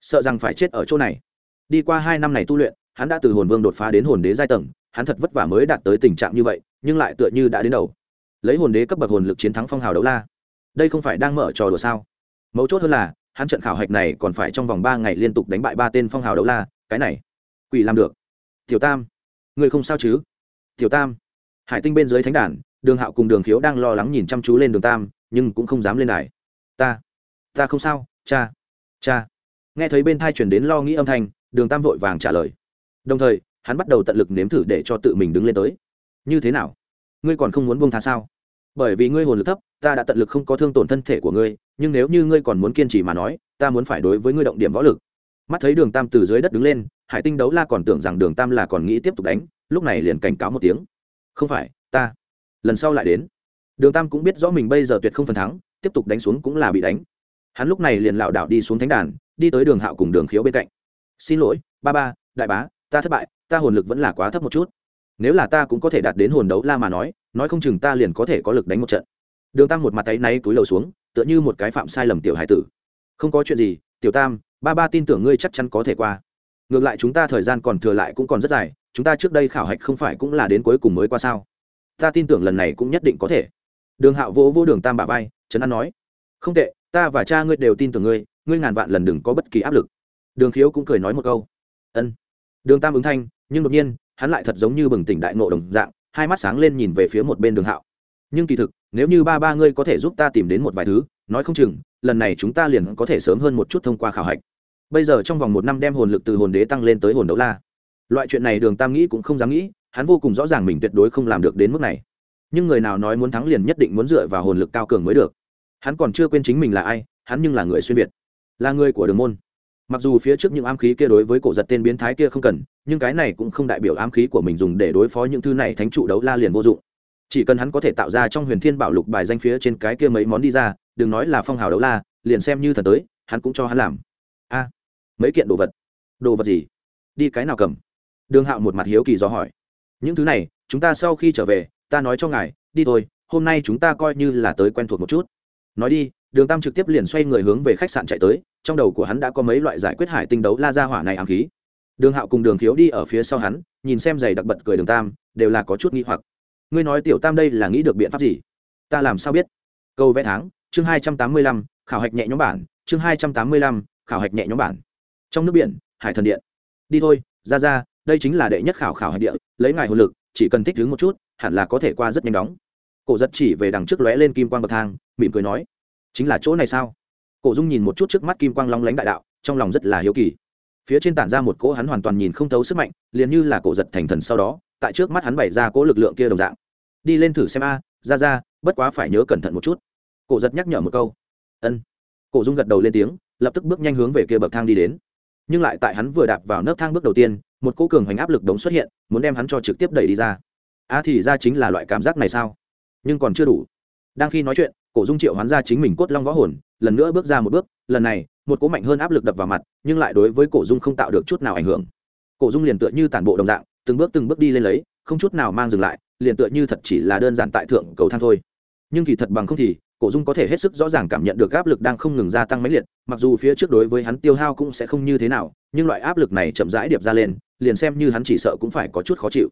Speaker 1: sợ rằng phải chết ở chỗ này. Đi qua hai năm này tu luyện, hắn đã từ hồn vương đột phá đến hồn đế giai tầng, hắn thật vất vả mới đạt tới tình trạng như vậy, nhưng lại tựa như đã đến đầu. Lấy hồn đế cấp bậc hồn lực chiến thắng phong hào đấu la. Đây không phải đang mở trò đùa sao? Mấu chốt hơn là hắn trận khảo hạch này còn phải trong vòng ba ngày liên tục đánh bại ba tên phong hào đấu la, cái này, quỷ làm được. Tiểu tam, người không sao chứ? Tiểu tam, hải tinh bên dưới thánh đàn, đường hạo cùng đường khiếu đang lo lắng nhìn chăm chú lên đường tam, nhưng cũng không dám lên đài. Ta ta không sao, cha cha. Nghe thấy bên thai chuyển đến lo nghĩ âm thanh, đường tam vội vàng trả lời. Đồng thời, hắn bắt đầu tận lực nếm thử để cho tự mình đứng lên tới. Như thế nào? Ngươi còn không muốn buông tha sao? Bởi vì ngươi hồn lực thấp ta đã tận lực không có thương tổn thân thể của ngươi, nhưng nếu như ngươi còn muốn kiên trì mà nói, ta muốn phải đối với ngươi động điểm võ lực. Mắt thấy đường tam từ dưới đất đứng lên, hải tinh đấu la còn tưởng rằng đường tam là còn nghĩ tiếp tục đánh, lúc này liền cảnh cáo một tiếng. Không phải, ta. Lần sau lại đến. Đường tam cũng biết rõ mình bây giờ tuyệt không phần thắng, tiếp tục đánh xuống cũng là bị đánh. Hắn lúc này liền lảo đảo đi xuống thánh đàn, đi tới đường hạo cùng đường khiếu bên cạnh. Xin lỗi, ba ba, đại bá, ta thất bại, ta hồn lực vẫn là quá thấp một chút. Nếu là ta cũng có thể đạt đến hồn đấu la mà nói nói không chừng ta liền có thể có lực đánh một trận đường tam một mặt tay náy túi lầu xuống, tựa như một cái phạm sai lầm tiểu hải tử. Không có chuyện gì, tiểu tam, ba ba tin tưởng ngươi chắc chắn có thể qua. Ngược lại chúng ta thời gian còn thừa lại cũng còn rất dài, chúng ta trước đây khảo hạch không phải cũng là đến cuối cùng mới qua sao? Ta tin tưởng lần này cũng nhất định có thể. Đường hạo vỗ vỗ đường tam bà vai, trấn an nói. Không tệ, ta và cha ngươi đều tin tưởng ngươi ngươi ngàn vạn lần đừng có bất kỳ áp lực. Đường khiếu cũng cười nói một câu. Ân. Đường tam ứng thanh, nhưng đột nhiên, hắn lại thật giống như bừng tỉnh đại ngộ đồng dạng, hai mắt sáng lên nhìn về phía một bên đường hạo. Nhưng kỳ thực nếu như ba ba ngươi có thể giúp ta tìm đến một vài thứ, nói không chừng, lần này chúng ta liền có thể sớm hơn một chút thông qua khảo hạch. Bây giờ trong vòng một năm đem hồn lực từ hồn đế tăng lên tới hồn đấu la. Loại chuyện này đường tam nghĩ cũng không dám nghĩ, hắn vô cùng rõ ràng mình tuyệt đối không làm được đến mức này. Nhưng người nào nói muốn thắng liền nhất định muốn dựa vào hồn lực cao cường mới được. Hắn còn chưa quên chính mình là ai, hắn nhưng là người xuyên việt, là người của đường môn. Mặc dù phía trước những ám khí kia đối với cổ giật tên biến thái kia không cần, nhưng cái này cũng không đại biểu ám khí của mình dùng để đối phó những thứ này thánh trụ đấu la liền vô dụng chỉ cần hắn có thể tạo ra trong huyền thiên bảo lục bài danh phía trên cái kia mấy món đi ra, đừng nói là phong hào đấu la, liền xem như thần tới, hắn cũng cho hắn làm. A, mấy kiện đồ vật? Đồ vật gì? Đi cái nào cầm? Đường hạo một mặt hiếu kỳ do hỏi. Những thứ này, chúng ta sau khi trở về, ta nói cho ngài, đi thôi, hôm nay chúng ta coi như là tới quen thuộc một chút. Nói đi, đường tam trực tiếp liền xoay người hướng về khách sạn chạy tới, trong đầu của hắn đã có mấy loại giải quyết hải tinh đấu la ra hỏa này ám khí. Đường hạo cùng đường khiếu đi ở phía sau hắn, nhìn xem giày đặc bật cười đường tam, đều là có chút nghi hoặc ngươi nói tiểu tam đây là nghĩ được biện pháp gì? Ta làm sao biết? Câu vẽ tháng, chương hai trăm tám mươi lăm, khảo hạch nhẹ nhóm bản, chương hai trăm tám mươi lăm, khảo hạch nhẹ nhóm bản. Trong nước biển, hải thần điện. Đi thôi, ra ra, đây chính là đệ nhất khảo khảo hạch địa, lấy ngài hồn lực, chỉ cần thích đứng một chút, hẳn là có thể qua rất nhanh đóng. Cổ giật chỉ về đằng trước lóe lên kim quang bậc thang, mỉm cười nói, chính là chỗ này sao? Cổ dung nhìn một chút trước mắt kim quang long lánh đại đạo, trong lòng rất là hiếu kỳ. Phía trên tản ra một cỗ hắn hoàn toàn nhìn không thấu sức mạnh, liền như là cổ giật thành thần sau đó, tại trước mắt hắn bày ra cỗ lực lượng kia đồng dạng đi lên thử xem a, ra ra, bất quá phải nhớ cẩn thận một chút. Cổ giật nhắc nhở một câu. Ân. Cổ dung gật đầu lên tiếng, lập tức bước nhanh hướng về kia bậc thang đi đến. Nhưng lại tại hắn vừa đạp vào nấc thang bước đầu tiên, một cỗ cường hoành áp lực đống xuất hiện, muốn đem hắn cho trực tiếp đẩy đi ra. A thì ra chính là loại cảm giác này sao? Nhưng còn chưa đủ. Đang khi nói chuyện, cổ dung triệu hoán ra chính mình cốt long võ hồn, lần nữa bước ra một bước, lần này, một cỗ mạnh hơn áp lực đập vào mặt, nhưng lại đối với cổ dung không tạo được chút nào ảnh hưởng. Cổ dung liền tựa như tản bộ đồng dạng, từng bước từng bước đi lên lấy, không chút nào mang dừng lại liền tựa như thật chỉ là đơn giản tại thượng cầu thang thôi. Nhưng kỳ thật bằng không thì, cổ dung có thể hết sức rõ ràng cảm nhận được áp lực đang không ngừng gia tăng mãnh liệt, mặc dù phía trước đối với hắn tiêu hao cũng sẽ không như thế nào, nhưng loại áp lực này chậm rãi điệp ra lên, liền xem như hắn chỉ sợ cũng phải có chút khó chịu.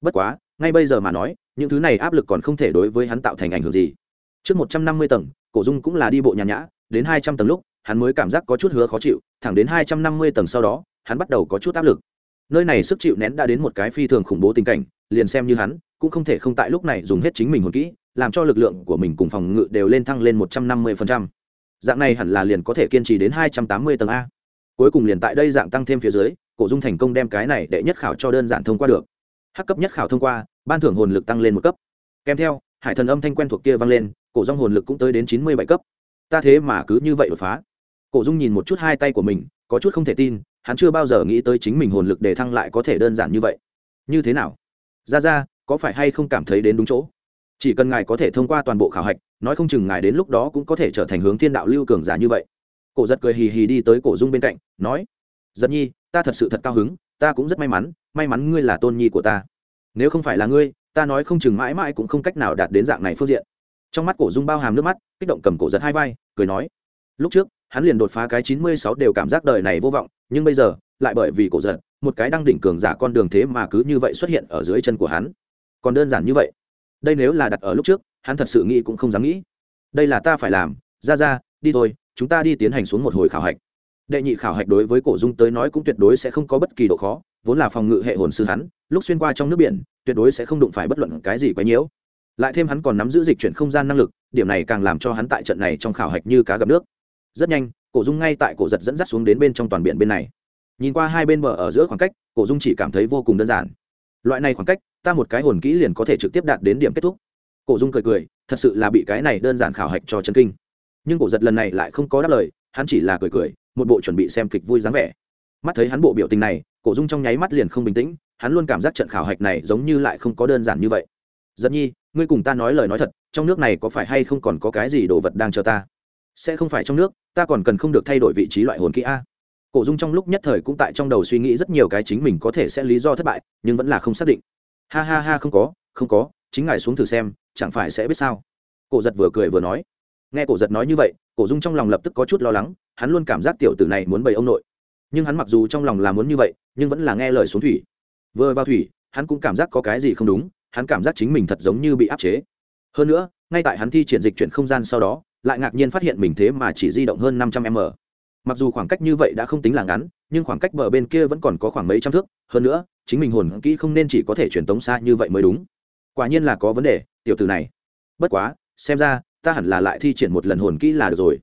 Speaker 1: Bất quá, ngay bây giờ mà nói, những thứ này áp lực còn không thể đối với hắn tạo thành ảnh hưởng gì. Trước một trăm năm mươi tầng, cổ dung cũng là đi bộ nhàn nhã, đến hai trăm tầng lúc, hắn mới cảm giác có chút hứa khó chịu, thẳng đến hai trăm năm mươi tầng sau đó, hắn bắt đầu có chút áp lực. Nơi này sức chịu nén đã đến một cái phi thường khủng bố tình cảnh, liền xem như hắn cũng không thể không tại lúc này dùng hết chính mình hồn kỹ, làm cho lực lượng của mình cùng phòng ngự đều lên thăng lên một trăm năm mươi dạng này hẳn là liền có thể kiên trì đến hai trăm tám mươi tầng a. Cuối cùng liền tại đây dạng tăng thêm phía dưới, cổ dung thành công đem cái này đệ nhất khảo cho đơn giản thông qua được. Hắc cấp nhất khảo thông qua, ban thưởng hồn lực tăng lên một cấp. Kèm theo, hải thần âm thanh quen thuộc kia vang lên, cổ dung hồn lực cũng tới đến chín mươi bảy cấp. Ta thế mà cứ như vậy đột phá. Cổ dung nhìn một chút hai tay của mình, có chút không thể tin, hắn chưa bao giờ nghĩ tới chính mình hồn lực để thăng lại có thể đơn giản như vậy. Như thế nào? Ra ra có phải hay không cảm thấy đến đúng chỗ? Chỉ cần ngài có thể thông qua toàn bộ khảo hạch, nói không chừng ngài đến lúc đó cũng có thể trở thành hướng thiên đạo lưu cường giả như vậy. Cổ giật cười hì hì đi tới cổ dung bên cạnh, nói, giật nhi, ta thật sự thật cao hứng, ta cũng rất may mắn may mắn ngươi là tôn nhi của ta. Nếu không phải là ngươi, ta nói không chừng mãi mãi cũng không cách nào đạt đến dạng này phương diện. Trong mắt cổ dung bao hàm nước mắt, kích động cầm cổ giật hai vai, cười nói, lúc trước, hắn liền đột phá cái chín mươi sáu đều cảm giác đời này vô vọng, nhưng bây giờ, lại bởi vì cổ giật, một cái đang đỉnh cường giả con đường thế mà cứ như vậy xuất hiện ở dưới chân của hắn còn đơn giản như vậy. Đây nếu là đặt ở lúc trước, hắn thật sự nghĩ cũng không dám nghĩ. Đây là ta phải làm, ra ra, đi thôi, chúng ta đi tiến hành xuống một hồi khảo hạch. Đệ nhị khảo hạch đối với cổ dung tới nói cũng tuyệt đối sẽ không có bất kỳ độ khó, vốn là phòng ngự hệ hồn sư hắn, lúc xuyên qua trong nước biển, tuyệt đối sẽ không đụng phải bất luận cái gì quấy nhiễu. Lại thêm hắn còn nắm giữ dịch chuyển không gian năng lực, điểm này càng làm cho hắn tại trận này trong khảo hạch như cá gặp nước. Rất nhanh, cổ dung ngay tại cổ giật dẫn dắt xuống đến bên trong toàn biển bên này. Nhìn qua hai bên bờ ở giữa khoảng cách, cổ dung chỉ cảm thấy vô cùng đơn giản. Loại này khoảng cách ta một cái hồn kỹ liền có thể trực tiếp đạt đến điểm kết thúc. Cổ dung cười cười, thật sự là bị cái này đơn giản khảo hạch cho chân kinh. Nhưng cổ giật lần này lại không có đáp lời, hắn chỉ là cười cười, một bộ chuẩn bị xem kịch vui dáng vẻ. Mắt thấy hắn bộ biểu tình này, cổ dung trong nháy mắt liền không bình tĩnh, hắn luôn cảm giác trận khảo hạch này giống như lại không có đơn giản như vậy. Giật nhi, ngươi cùng ta nói lời nói thật, trong nước này có phải hay không còn có cái gì đồ vật đang chờ ta? Sẽ không phải trong nước, ta còn cần không được thay đổi vị trí loại hồn kỹ a. Cổ dung trong lúc nhất thời cũng tại trong đầu suy nghĩ rất nhiều cái chính mình có thể sẽ lý do thất bại, nhưng vẫn là không xác định ha ha ha, không có không có, chính ngài xuống thử xem, chẳng phải sẽ biết sao? Cổ giật vừa cười vừa nói. Nghe cổ giật nói như vậy, cổ dung trong lòng lập tức có chút lo lắng, hắn luôn cảm giác tiểu tử này muốn bày ông nội. Nhưng hắn mặc dù trong lòng là muốn như vậy, nhưng vẫn là nghe lời xuống thủy. Vừa vào thủy, hắn cũng cảm giác có cái gì không đúng, hắn cảm giác chính mình thật giống như bị áp chế. Hơn nữa, ngay tại hắn thi triển dịch chuyển không gian sau đó, lại ngạc nhiên phát hiện mình thế mà chỉ di động hơn năm trăm m mặc dù khoảng cách như vậy đã không tính là ngắn, nhưng khoảng cách bờ bên kia vẫn còn có khoảng mấy trăm thước. Hơn nữa, chính mình hồn kỹ không nên chỉ có thể truyền tống xa như vậy mới đúng. Quả nhiên là có vấn đề, tiểu tử này. Bất quá, xem ra, ta hẳn là lại thi triển một lần hồn kỹ là được rồi.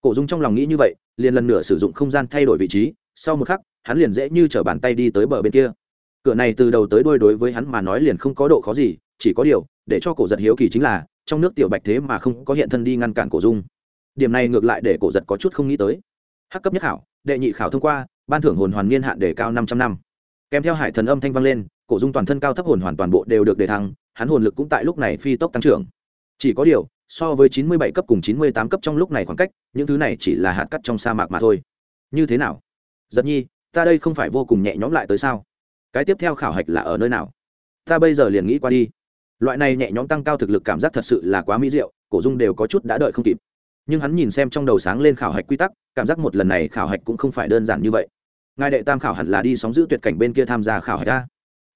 Speaker 1: Cổ dung trong lòng nghĩ như vậy, liền lần nữa sử dụng không gian thay đổi vị trí. Sau một khắc, hắn liền dễ như t r ở bàn tay đi tới bờ bên kia. Cửa này từ đầu tới đuôi đối với hắn mà nói liền không có độ khó gì, chỉ có điều, để cho cổ giật hiếu kỳ chính là, trong nước tiểu bạch thế mà không có hiện thân đi ngăn cản cổ dung. Điểm này ngược lại để cổ giật có chút không nghĩ tới hắc cấp nhất khảo, đệ nhị khảo thông qua, ban thưởng hồn hoàn niên hạn đề cao năm trăm năm. Kèm theo hải thần âm thanh vang lên, cổ dung toàn thân cao thấp hồn hoàn toàn bộ đều được đề thăng, hắn hồn lực cũng tại lúc này phi tốc tăng trưởng. Chỉ có điều, so với chín mươi bảy cấp cùng chín mươi tám cấp trong lúc này khoảng cách, những thứ này chỉ là hạt cắt trong sa mạc mà thôi. Như thế nào? Giật nhi, ta đây không phải vô cùng nhẹ nhõm lại tới sao? Cái tiếp theo khảo hạch là ở nơi nào? Ta bây giờ liền nghĩ qua đi. Loại này nhẹ nhõm tăng cao thực lực cảm giác thật sự là quá mỹ diệu, cổ dung đều có chút đã đợi không kịp nhưng hắn nhìn xem trong đầu sáng lên khảo hạch quy tắc, cảm giác một lần này khảo hạch cũng không phải đơn giản như vậy. Ngài đệ tam khảo hẳn là đi sóng giữ tuyệt cảnh bên kia tham gia khảo hạch ta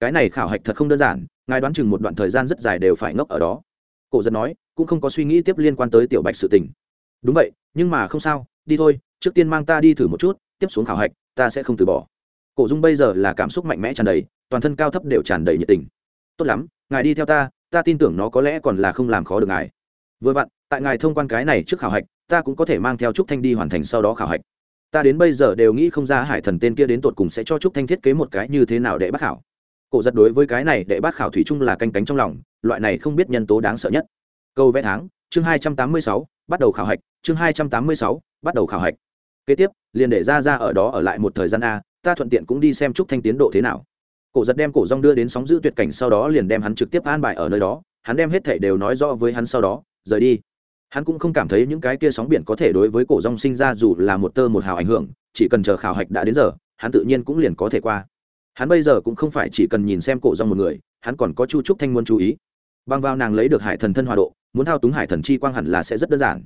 Speaker 1: cái này khảo hạch thật không đơn giản, ngài đoán chừng một đoạn thời gian rất dài đều phải ngốc ở đó. Cổ dân nói, cũng không có suy nghĩ tiếp liên quan tới tiểu bạch sự tình. Đúng vậy, nhưng mà không sao, đi thôi, trước tiên mang ta đi thử một chút, tiếp xuống khảo hạch, ta sẽ không từ bỏ. Cổ dung bây giờ là cảm xúc mạnh mẽ tràn đầy, toàn thân cao thấp đều tràn đầy nhiệt tình. Tốt lắm, ngài đi theo ta ta tin tưởng nó có lẽ còn là không làm khó được ngài vừa vặn, tại ngài thông quan cái này trước khảo hạch, ta cũng có thể mang theo trúc thanh đi hoàn thành sau đó khảo hạch. Ta đến bây giờ đều nghĩ không ra hải thần tên kia đến tột cùng sẽ cho trúc thanh thiết kế một cái như thế nào để bác khảo. Cổ giật đối với cái này để bác khảo thủy chung là canh cánh trong lòng, loại này không biết nhân tố đáng sợ nhất. Câu vẽ tháng, chương hai trăm tám mươi sáu, bắt đầu khảo hạch, chương hai trăm tám mươi sáu, bắt đầu khảo hạch. Kế tiếp, liền để ra ra ở đó ở lại một thời gian a, ta thuận tiện cũng đi xem trúc thanh tiến độ thế nào. Cổ giật đem cổ rong đưa đến sóng giữ tuyệt cảnh sau đó liền đem hắn trực tiếp an bài ở nơi đó, hắn đem hết thảy đều nói rõ với hắn sau đó rời đi. Hắn cũng không cảm thấy những cái kia sóng biển có thể đối với cổ rong sinh ra dù là một tơ một hào ảnh hưởng, chỉ cần chờ khảo hạch đã đến giờ, hắn tự nhiên cũng liền có thể qua. Hắn bây giờ cũng không phải chỉ cần nhìn xem cổ rong một người, hắn còn có chu trúc thanh muốn chú ý. Băng vào nàng lấy được hải thần thân hòa độ, muốn thao túng hải thần chi quang hẳn là sẽ rất đơn giản.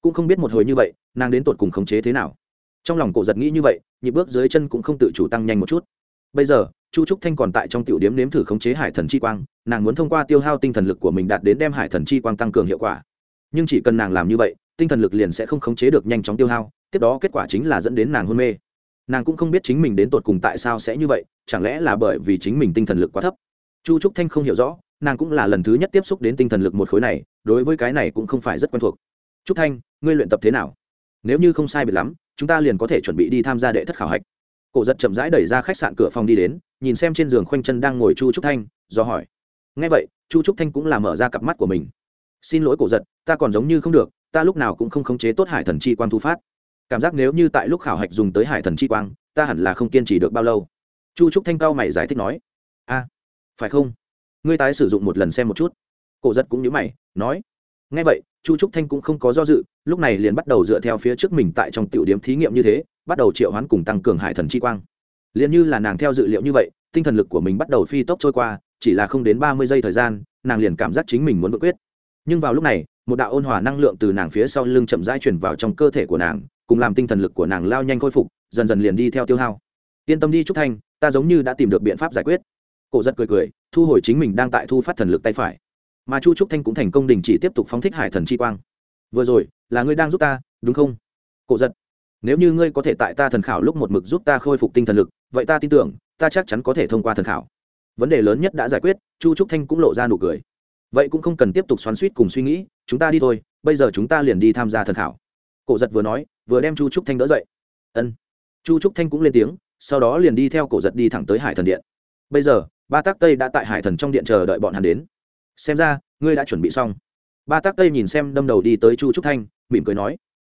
Speaker 1: Cũng không biết một hồi như vậy, nàng đến tột cùng khống chế thế nào. Trong lòng cổ giật nghĩ như vậy, nhịp bước dưới chân cũng không tự chủ tăng nhanh một chút bây giờ, chu trúc thanh còn tại trong tiểu điếm nếm thử khống chế hải thần chi quang, nàng muốn thông qua tiêu hao tinh thần lực của mình đạt đến đem hải thần chi quang tăng cường hiệu quả. Nhưng chỉ cần nàng làm như vậy, tinh thần lực liền sẽ không khống chế được nhanh chóng tiêu hao, tiếp đó kết quả chính là dẫn đến nàng hôn mê. Nàng cũng không biết chính mình đến tột cùng tại sao sẽ như vậy, chẳng lẽ là bởi vì chính mình tinh thần lực quá thấp? Chu trúc thanh không hiểu rõ, nàng cũng là lần thứ nhất tiếp xúc đến tinh thần lực một khối này, đối với cái này cũng không phải rất quen thuộc. Trúc thanh, ngươi luyện tập thế nào? Nếu như không sai biệt lắm, chúng ta liền có thể chuẩn bị đi tham gia đệ thất khảo hạch cổ giật chậm rãi đẩy ra khách sạn cửa phòng đi đến, nhìn xem trên giường khoanh chân đang ngồi chu trúc thanh, do hỏi. Ngay vậy, chu trúc thanh cũng là mở ra cặp mắt của mình. Xin lỗi cổ giật, ta còn giống như không được, ta lúc nào cũng không khống chế tốt hải thần chi quang thu phát. Cảm giác nếu như tại lúc khảo hạch dùng tới hải thần chi quang, ta hẳn là không kiên trì được bao lâu. Chu trúc thanh cao mày giải thích nói. A phải không? Ngươi tái sử dụng một lần xem một chút. Cổ giật cũng nhớ mày, nói. Ngay vậy, chu trúc thanh cũng không có do dự, lúc này liền bắt đầu dựa theo phía trước mình tại trong tiểu điểm thí nghiệm như thế bắt đầu triệu hoán cùng tăng cường hải thần chi quang. Liền như là nàng theo dự liệu như vậy, tinh thần lực của mình bắt đầu phi tốc trôi qua, chỉ là không đến ba mươi giây thời gian, nàng liền cảm giác chính mình muốn vượt quyết. Nhưng vào lúc này, một đạo ôn hòa năng lượng từ nàng phía sau lưng chậm rãi chuyển vào trong cơ thể của nàng, cùng làm tinh thần lực của nàng lao nhanh khôi phục, dần dần liền đi theo tiêu hao. Yên tâm đi, trúc thanh, ta giống như đã tìm được biện pháp giải quyết. Cổ giật cười cười, thu hồi chính mình đang tại thu phát thần lực tay phải. Mà chu trúc thanh cũng thành công đình chỉ tiếp tục phóng thích hải thần chi quang. Vừa rồi, là ngươi đang giúp ta, đúng không? Cổ giật nếu như ngươi có thể tại ta thần khảo lúc một mực giúp ta khôi phục tinh thần lực, vậy ta tin tưởng, ta chắc chắn có thể thông qua thần khảo. Vấn đề lớn nhất đã giải quyết, chu trúc thanh cũng lộ ra nụ cười. Vậy cũng không cần tiếp tục xoắn suýt cùng suy nghĩ, chúng ta đi thôi, bây giờ chúng ta liền đi tham gia thần khảo. Cổ giật vừa nói, vừa đem chu trúc thanh đỡ dậy. Ân. Chu trúc thanh cũng lên tiếng, sau đó liền đi theo cổ giật đi thẳng tới hải thần điện. Bây giờ, ba tác tây đã tại hải thần trong điện chờ đợi bọn hắn đến. Xem ra, ngươi đã chuẩn bị xong. Ba tác tây nhìn xem đâm đầu đi tới chu trúc thanh, mỉm cười nói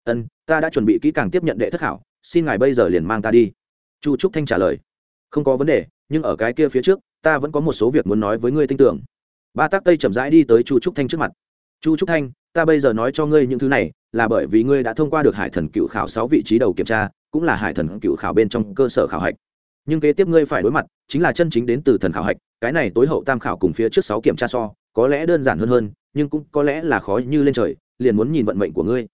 Speaker 1: ân, ta đã chuẩn bị kỹ càng tiếp nhận đệ thất khảo, xin ngài bây giờ liền mang ta đi. Chu trúc thanh trả lời, không có vấn đề, nhưng ở cái kia phía trước, ta vẫn có một số việc muốn nói với ngươi tin tưởng. Ba tác tây chậm rãi đi tới chu trúc thanh trước mặt. Chu trúc thanh, ta bây giờ nói cho ngươi những thứ này là bởi vì ngươi đã thông qua được hải thần cựu khảo sáu vị trí đầu kiểm tra, cũng là hải thần cựu khảo bên trong cơ sở khảo hạch. Nhưng kế tiếp ngươi phải đối mặt, chính là chân chính đến từ thần khảo hạch, cái này tối hậu tam khảo cùng phía trước sáu kiểm tra so, có lẽ đơn giản hơn hơn, nhưng cũng có lẽ là khó như lên trời, liền muốn nhìn vận mệnh của ngươi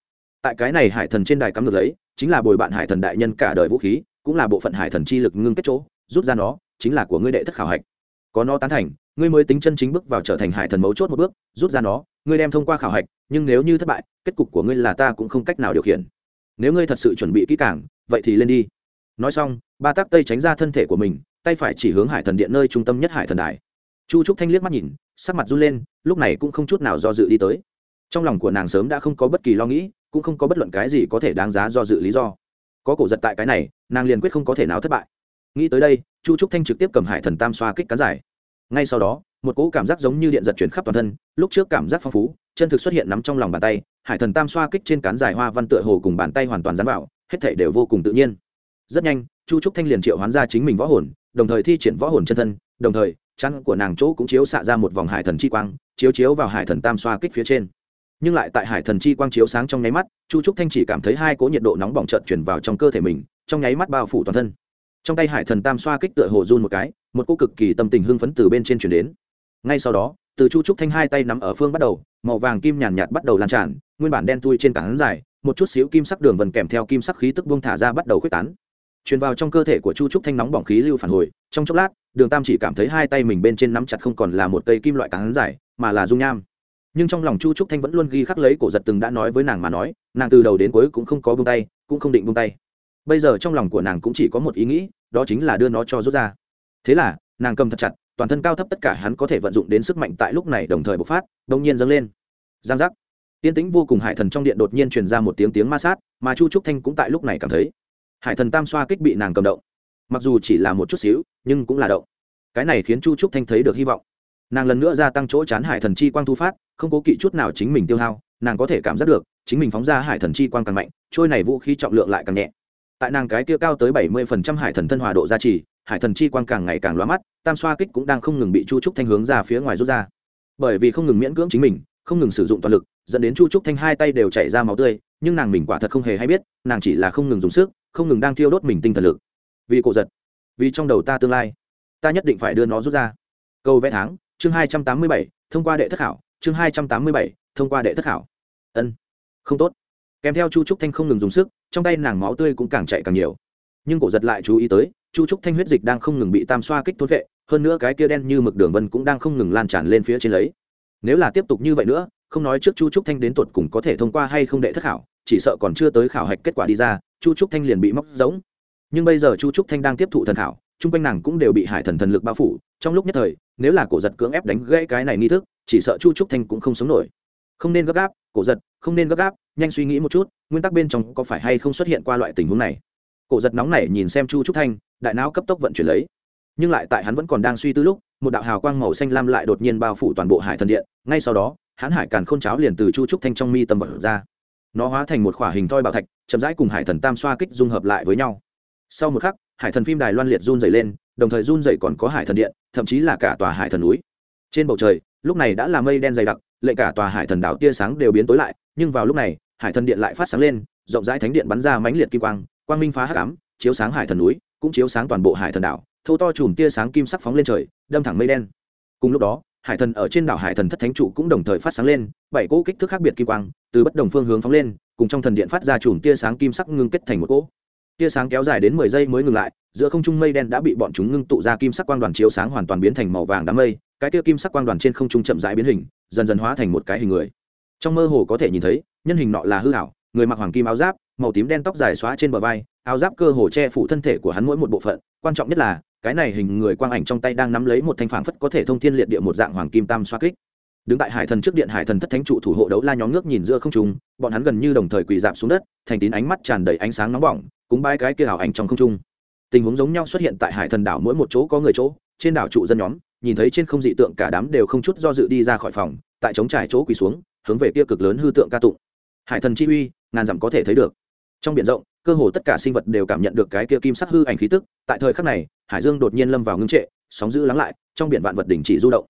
Speaker 1: tại cái này hải thần trên đài cắm được lấy, chính là bồi bạn hải thần đại nhân cả đời vũ khí, cũng là bộ phận hải thần chi lực ngưng kết chỗ, rút ra nó, chính là của ngươi đệ thất khảo hạch. Có nó tán thành, ngươi mới tính chân chính bước vào trở thành hải thần mấu chốt một bước, rút ra nó, ngươi đem thông qua khảo hạch, nhưng nếu như thất bại, kết cục của ngươi là ta cũng không cách nào điều khiển. Nếu ngươi thật sự chuẩn bị kỹ càng, vậy thì lên đi. Nói xong, ba tác tây tránh ra thân thể của mình, tay phải chỉ hướng hải thần điện nơi trung tâm nhất hải thần đài. Chu trúc thanh liếc mắt nhìn, sắc mặt run lên, lúc này cũng không chút nào do dự đi tới. Trong lòng của nàng sớm đã không có bất kỳ lo nghĩ cũng không có bất luận cái gì có thể đáng giá do dự lý do. Có cổ giật tại cái này, nàng liền quyết không có thể nào thất bại. Nghĩ tới đây, chu trúc thanh trực tiếp cầm hải thần tam xoa kích cán giải. Ngay sau đó, một cỗ cảm giác giống như điện giật chuyển khắp toàn thân, lúc trước cảm giác phong phú, chân thực xuất hiện nắm trong lòng bàn tay, hải thần tam xoa kích trên cán dài hoa văn tựa hồ cùng bàn tay hoàn toàn dán vào hết thể đều vô cùng tự nhiên. Rất nhanh, chu trúc thanh liền triệu hoán ra chính mình võ hồn, đồng thời thi triển võ hồn chân thân, đồng thời chăn của nàng chỗ cũng chiếu xạ ra một vòng hải thần chi quang, chiếu chiếu vào hải thần tam xoa kích phía trên nhưng lại tại hải thần chi quang chiếu sáng trong nháy mắt, chu trúc thanh chỉ cảm thấy hai cỗ nhiệt độ nóng bỏng trợn chuyển vào trong cơ thể mình, trong nháy mắt bao phủ toàn thân. Trong tay hải thần tam xoa kích tựa hồ run một cái, một cô cực kỳ tâm tình hưng phấn từ bên trên chuyển đến. Ngay sau đó, từ chu trúc thanh hai tay nắm ở phương bắt đầu, màu vàng kim nhàn nhạt bắt đầu lan tràn, nguyên bản đen tui trên cảng dài, một chút xíu kim sắc đường vần kèm theo kim sắc khí tức buông thả ra bắt đầu khuếch tán. Truyền vào trong cơ thể của chu trúc thanh nóng bỏng khí lưu phản hồi, trong chốc lát, đường tam chỉ cảm thấy hai tay mình bên trên nắm chặt không còn là một cây kim loại cán dài, mà là dung nham nhưng trong lòng chu trúc thanh vẫn luôn ghi khắc lấy cổ giật từng đã nói với nàng mà nói, nàng từ đầu đến cuối cũng không có buông tay, cũng không định buông tay. Bây giờ trong lòng của nàng cũng chỉ có một ý nghĩ, đó chính là đưa nó cho rút ra. Thế là, nàng cầm thật chặt, toàn thân cao thấp tất cả hắn có thể vận dụng đến sức mạnh tại lúc này đồng thời bộc phát đông nhiên dâng lên. Giang giác. Tiên tĩnh vô cùng hải thần trong điện đột nhiên truyền ra một tiếng tiếng ma sát, mà chu trúc thanh cũng tại lúc này cảm thấy, hải thần tam xoa kích bị nàng cầm động. Mặc dù chỉ là một chút xíu, nhưng cũng là động. Cái này khiến chu trúc thanh thấy được hy vọng nàng lần nữa gia tăng chỗ chán hải thần chi quang thu phát, không cố kỵ chút nào chính mình tiêu hao, nàng có thể cảm giác được, chính mình phóng ra hải thần chi quang càng mạnh, trôi này vũ khí trọng lượng lại càng nhẹ. Tại nàng cái kia cao tới bảy mươi phần trăm hải thần thân hòa độ gia trì, hải thần chi quang càng ngày càng loa mắt, tam xoa kích cũng đang không ngừng bị chu trúc thanh hướng ra phía ngoài rút ra. Bởi vì không ngừng miễn cưỡng chính mình, không ngừng sử dụng toàn lực, dẫn đến chu trúc thanh hai tay đều chảy ra máu tươi, nhưng nàng mình quả thật không hề hay biết, nàng chỉ là không ngừng dùng sức, không ngừng đang thiêu đốt mình tinh thần lực. Vì cổ giật, vì trong đầu ta tương lai, ta nhất định phải đưa nó rút ra. Câu vẽ tháng chương hai trăm tám mươi bảy, thông qua đệ thất khảo. Chương hai trăm tám mươi bảy, thông qua đệ thất khảo. Ân, không tốt. Kèm theo chu trúc thanh không ngừng dùng sức, trong tay nàng máu tươi cũng càng chạy càng nhiều. Nhưng cổ giật lại chú ý tới, chu trúc thanh huyết dịch đang không ngừng bị tam xoa kích thốt vệ, hơn nữa cái kia đen như mực đường vân cũng đang không ngừng lan tràn lên phía trên lấy. Nếu là tiếp tục như vậy nữa, không nói trước chu trúc thanh đến tuột cùng có thể thông qua hay không đệ thất khảo, chỉ sợ còn chưa tới khảo hạch kết quả đi ra, chu trúc thanh liền bị móc giống. Nhưng bây giờ chu trúc thanh đang tiếp thụ thần khảo, chung quanh nàng cũng đều bị hải thần thần lực bao phủ, trong lúc nhất thời nếu là cổ giật cưỡng ép đánh gãy cái này nghi thức, chỉ sợ chu trúc thanh cũng không sống nổi. Không nên gấp gáp, cổ giật, không nên gấp gáp, nhanh suy nghĩ một chút, nguyên tắc bên trong có phải hay không xuất hiện qua loại tình huống này. Cổ giật nóng này nhìn xem chu trúc thanh, đại não cấp tốc vận chuyển lấy. Nhưng lại tại hắn vẫn còn đang suy tư lúc, một đạo hào quang màu xanh lam lại đột nhiên bao phủ toàn bộ hải thần điện, ngay sau đó, hắn hải càn k h ô n cháo liền từ chu trúc thanh trong mi tâm vật ra. Nó hóa thành một khỏa hình thoi bảo thạch, chậm rãi cùng hải thần tam xoa kích dung hợp lại với nhau. Sau một khắc, hải thần phim đài loan liệt run dày lên đồng thời run dậy còn có hải thần điện, thậm chí là cả tòa hải thần núi. Trên bầu trời, lúc này đã là mây đen dày đặc lệ cả tòa hải thần đảo tia sáng đều biến tối lại, nhưng vào lúc này, hải thần điện lại phát sáng lên, rộng rãi thánh điện bắn ra mãnh liệt kim quang quang minh phá hắc ám, chiếu sáng hải thần núi, cũng chiếu sáng toàn bộ hải thần đảo, thâu to chùm tia sáng kim sắc phóng lên trời, đâm thẳng mây đen. Cùng lúc đó, hải thần ở trên đảo hải thần thất thánh trụ cũng đồng thời phát sáng lên, bảy cỗ kích thước khác biệt kim quang, từ bất đồng phương hướng phóng lên, cùng trong thần điện phát ra chùm tia sáng kim sắc ngưng kết thành một cỗ tia sáng kéo dài đến mười giây mới ngừng lại, giữa không trung mây đen đã bị bọn chúng ngưng tụ ra kim sắc quang đoàn chiếu sáng hoàn toàn biến thành màu vàng đám mây, cái tia kim sắc quang đoàn trên không trung chậm rãi biến hình, dần dần hóa thành một cái hình người. Trong mơ hồ có thể nhìn thấy, nhân hình nọ là hư hảo người mặc hoàng kim áo giáp, màu tím đen tóc dài xóa trên bờ vai, áo giáp cơ hồ che phủ thân thể của hắn mỗi một bộ phận, quan trọng nhất là, cái này hình người quang ảnh trong tay đang nắm lấy một thanh phảng phất có thể thông thiên liệt địa một dạng hoàng kim tam xoa kích. Đứng tại hải thần trước điện hải thần thất thánh trụ thủ hộ đấu la nhóm nước nhìn giữa không trung, bọn hắn gần như đồng thời quỳ dạp xuống đất, thành tín ánh mắt tràn đầy ánh sáng nóng bỏng cúng bái cái kia ảo ảnh trong không trung. Tình huống giống nhau xuất hiện tại hải thần đảo mỗi một chỗ có người chỗ, trên đảo trụ dân nhóm, nhìn thấy trên không dị tượng cả đám đều không chút do dự đi ra khỏi phòng, tại chống trải chỗ quỳ xuống, hướng về kia cực lớn hư tượng ca tụng. Hải thần chi uy, ngàn dặm có thể thấy được. Trong biển rộng, cơ hồ tất cả sinh vật đều cảm nhận được cái kia kim sắc hư ảnh khí tức, tại thời khắc này, hải dương đột nhiên lâm vào ngưng trệ, sóng giữ lắng lại, trong biển vạn vật đình chỉ du động.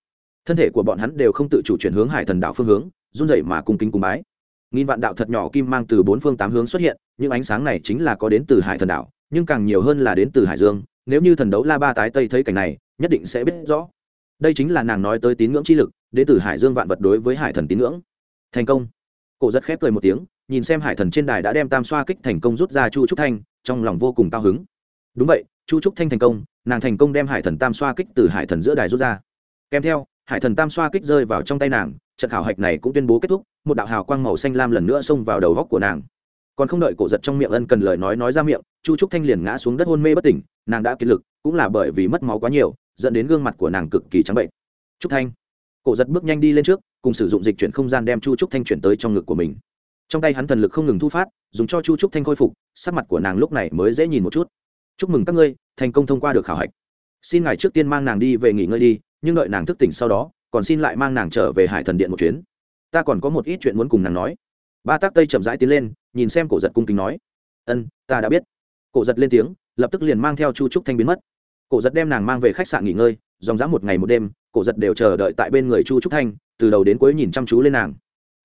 Speaker 1: Thân thể của bọn hắn đều không tự chủ chuyển hướng hải thần đảo phương hướng, run rẩy mà cung kính cùng bái nghìn vạn đạo thật nhỏ kim mang từ bốn phương tám hướng xuất hiện, những ánh sáng này chính là có đến từ hải thần đảo, nhưng càng nhiều hơn là đến từ hải dương. Nếu như thần đấu la ba tái tây thấy cảnh này, nhất định sẽ biết rõ. Đây chính là nàng nói tới tín ngưỡng chi lực, đến từ hải dương vạn vật đối với hải thần tín ngưỡng. Thành công. Cổ rất khép cười một tiếng, nhìn xem hải thần trên đài đã đem tam xoa kích thành công rút ra chu trúc thanh, trong lòng vô cùng cao hứng. Đúng vậy, chu trúc thanh thành công, nàng thành công đem hải thần tam xoa kích từ hải thần giữa đài rút ra. Kèm theo, hải thần tam xoa kích rơi vào trong tay nàng trận khảo hạch này cũng tuyên bố kết thúc, một đạo hào quang màu xanh lam lần nữa xông vào đầu góc của nàng. Còn không đợi cổ giật trong miệng ân cần lời nói nói ra miệng, chu trúc thanh liền ngã xuống đất hôn mê bất tỉnh, nàng đã kiệt lực, cũng là bởi vì mất máu quá nhiều, dẫn đến gương mặt của nàng cực kỳ trắng bệnh. Trúc thanh. Cổ giật bước nhanh đi lên trước, cùng sử dụng dịch chuyển không gian đem chu trúc thanh chuyển tới trong ngực của mình. Trong tay hắn thần lực không ngừng thu phát, dùng cho chu trúc thanh khôi phục, sắc mặt của nàng lúc này mới dễ nhìn một chút. Chúc mừng các ngươi, thành công thông qua được khảo hạch. Xin ngài trước tiên mang nàng đi về nghỉ ngơi đi, nhưng đợi nàng thức tỉnh sau đó còn xin lại mang nàng trở về hải thần điện một chuyến. Ta còn có một ít chuyện muốn cùng nàng nói. Ba tác tây chậm rãi tiến lên, nhìn xem cổ giật cung kính nói. Ân, ta đã biết. Cổ giật lên tiếng, lập tức liền mang theo chu trúc thanh biến mất. Cổ giật đem nàng mang về khách sạn nghỉ ngơi, dòng dã một ngày một đêm, cổ giật đều chờ đợi tại bên người chu trúc thanh, từ đầu đến cuối nhìn chăm chú lên nàng.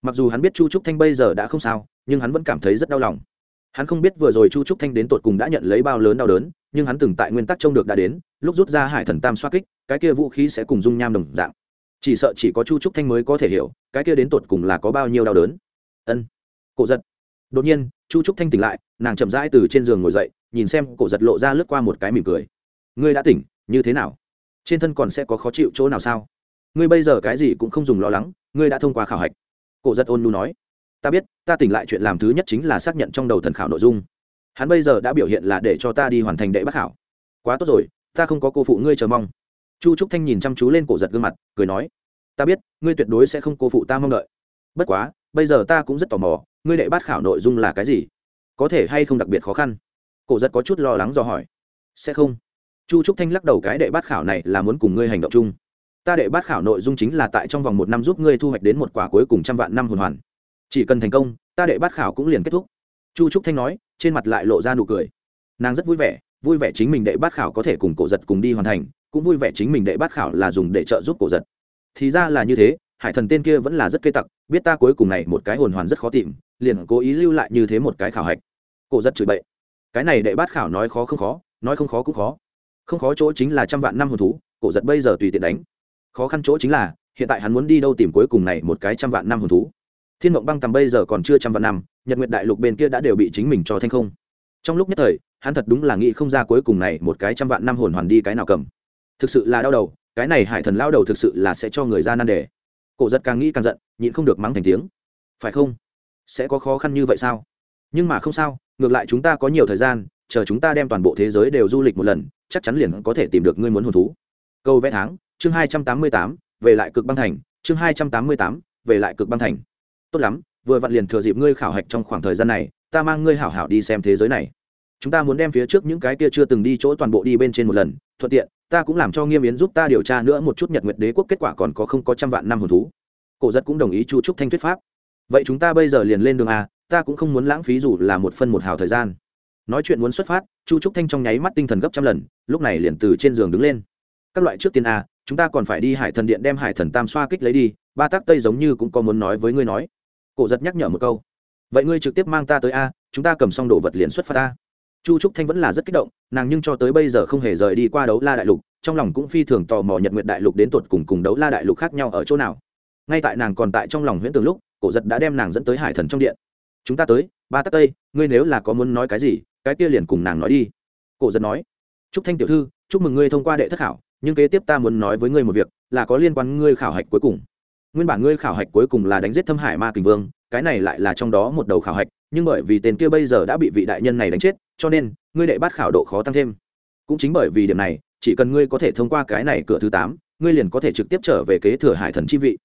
Speaker 1: Mặc dù hắn biết chu trúc thanh bây giờ đã không sao, nhưng hắn vẫn cảm thấy rất đau lòng. Hắn không biết vừa rồi chu trúc thanh đến tột cùng đã nhận lấy bao lớn đau đớn, nhưng hắn từng tại nguyên tắc trông được đã đến, lúc rút ra hải thần tam xoa kích, cái kia vũ khí sẽ cùng dung nham đồng dạng chỉ sợ chỉ có chu trúc thanh mới có thể hiểu, cái kia đến tột cùng là có bao nhiêu đau đớn. Ân. Cổ giật. Đột nhiên, chu trúc thanh tỉnh lại, nàng chậm rãi từ trên giường ngồi dậy, nhìn xem cổ giật lộ ra lướt qua một cái mỉm cười. Ngươi đã tỉnh, như thế nào? Trên thân còn sẽ có khó chịu chỗ nào sao? Ngươi bây giờ cái gì cũng không dùng lo lắng, ngươi đã thông qua khảo hạch. Cổ giật ôn nu nói. Ta biết, ta tỉnh lại chuyện làm thứ nhất chính là xác nhận trong đầu thần khảo nội dung. Hắn bây giờ đã biểu hiện là để cho ta đi hoàn thành đệ bác khảo. Quá tốt rồi, ta không có cô phụ ngươi chờ mong chu trúc thanh nhìn chăm chú lên cổ giật gương mặt, cười nói, ta biết, ngươi tuyệt đối sẽ không cô phụ ta mong đợi. Bất quá, bây giờ ta cũng rất tò mò, ngươi đệ bát khảo nội dung là cái gì? Có thể hay không đặc biệt khó khăn? Cổ giật có chút lo lắng do hỏi, sẽ không. Chu trúc thanh lắc đầu, cái đệ bát khảo này là muốn cùng ngươi hành động chung. Ta đệ bát khảo nội dung chính là tại trong vòng một năm giúp ngươi thu hoạch đến một quả cuối cùng trăm vạn năm hồn hoàn. Chỉ cần thành công, ta đệ bát khảo cũng liền kết thúc. Chu trúc thanh nói, trên mặt lại lộ ra nụ cười. Nàng rất vui vẻ vui vẻ chính mình đệ bát khảo có thể cùng cổ giật cùng đi hoàn thành cũng vui vẻ chính mình đệ bát khảo là dùng để trợ giúp cổ giật. Thì ra là như thế, hải thần tên kia vẫn là rất cây tặc, biết ta cuối cùng này một cái hồn hoàn rất khó tìm, liền cố ý lưu lại như thế một cái khảo hạch. Cổ giật chửi bậy. Cái này đệ bát khảo nói khó không khó, nói không khó cũng khó. Không khó chỗ chính là trăm vạn năm hồn thú, cổ giật bây giờ tùy tiện đánh. Khó khăn chỗ chính là, hiện tại hắn muốn đi đâu tìm cuối cùng này một cái trăm vạn năm hồn thú. Thiên mộng băng tầm bây giờ còn chưa trăm vạn năm, nhật nguyện đại lục bên kia đã đều bị chính mình cho thanh không. Trong lúc nhất thời, hắn thật đúng là nghĩ không ra cuối cùng này một cái trăm vạn năm hồn hoàn đi cái nào cầm thực sự là đau đầu, cái này hải thần lao đầu thực sự là sẽ cho người ra nan đề. Cổ giật càng nghĩ càng giận, nhịn không được mắng thành tiếng. Phải không? Sẽ có khó khăn như vậy sao? Nhưng mà không sao, ngược lại chúng ta có nhiều thời gian, chờ chúng ta đem toàn bộ thế giới đều du lịch một lần, chắc chắn liền có thể tìm được ngươi muốn hồn thú. Câu vẽ tháng, chương hai trăm tám mươi tám, về lại cực băng thành, chương hai trăm tám mươi tám, về lại cực băng thành. Tốt lắm, vừa vặn liền thừa dịp ngươi khảo hạch trong khoảng thời gian này, ta mang ngươi hảo hảo đi xem thế giới này. Chúng ta muốn đem phía trước những cái kia chưa từng đi chỗ toàn bộ đi bên trên một lần, thuận tiện ta cũng làm cho nghiêm yến giúp ta điều tra nữa một chút nhật nguyệt đế quốc kết quả còn có không có trăm vạn năm hồn thú. Cổ giật cũng đồng ý chu trúc thanh thuyết pháp. Vậy chúng ta bây giờ liền lên đường a, ta cũng không muốn lãng phí dù là một phân một hào thời gian. Nói chuyện muốn xuất phát, chu trúc thanh trong nháy mắt tinh thần gấp trăm lần, lúc này liền từ trên giường đứng lên. Các loại trước tiên a, chúng ta còn phải đi hải thần điện đem hải thần tam xoa kích lấy đi, ba tác tây giống như cũng có muốn nói với ngươi nói. Cổ giật nhắc nhở một câu. Vậy ngươi trực tiếp mang ta tới a, chúng ta cầm xong đồ vật liền xuất phát ta chu trúc thanh vẫn là rất kích động, nàng nhưng cho tới bây giờ không hề rời đi qua đấu la đại lục, trong lòng cũng phi thường tò mò nhật nguyện đại lục đến tột cùng cùng đấu la đại lục khác nhau ở chỗ nào. Ngay tại nàng còn tại trong lòng huyễn tường lúc, cổ giật đã đem nàng dẫn tới hải thần trong điện. Chúng ta tới, ba tắc tây, ngươi nếu là có muốn nói cái gì, cái kia liền cùng nàng nói đi. Cổ giật nói. Chúc thanh tiểu thư, chúc mừng ngươi thông qua đệ thất khảo, nhưng kế tiếp ta muốn nói với ngươi một việc, là có liên quan ngươi khảo hạch cuối cùng. Nguyên bản ngươi khảo hạch cuối cùng là đánh giết thâm hải ma kình vương, cái này lại là trong đó một đầu khảo hạch nhưng bởi vì tên kia bây giờ đã bị vị đại nhân này đánh chết, cho nên, ngươi đệ bát khảo độ khó tăng thêm. Cũng chính bởi vì điểm này, chỉ cần ngươi có thể thông qua cái này cửa thứ tám, ngươi liền có thể trực tiếp trở về kế thừa hải thần chi vị.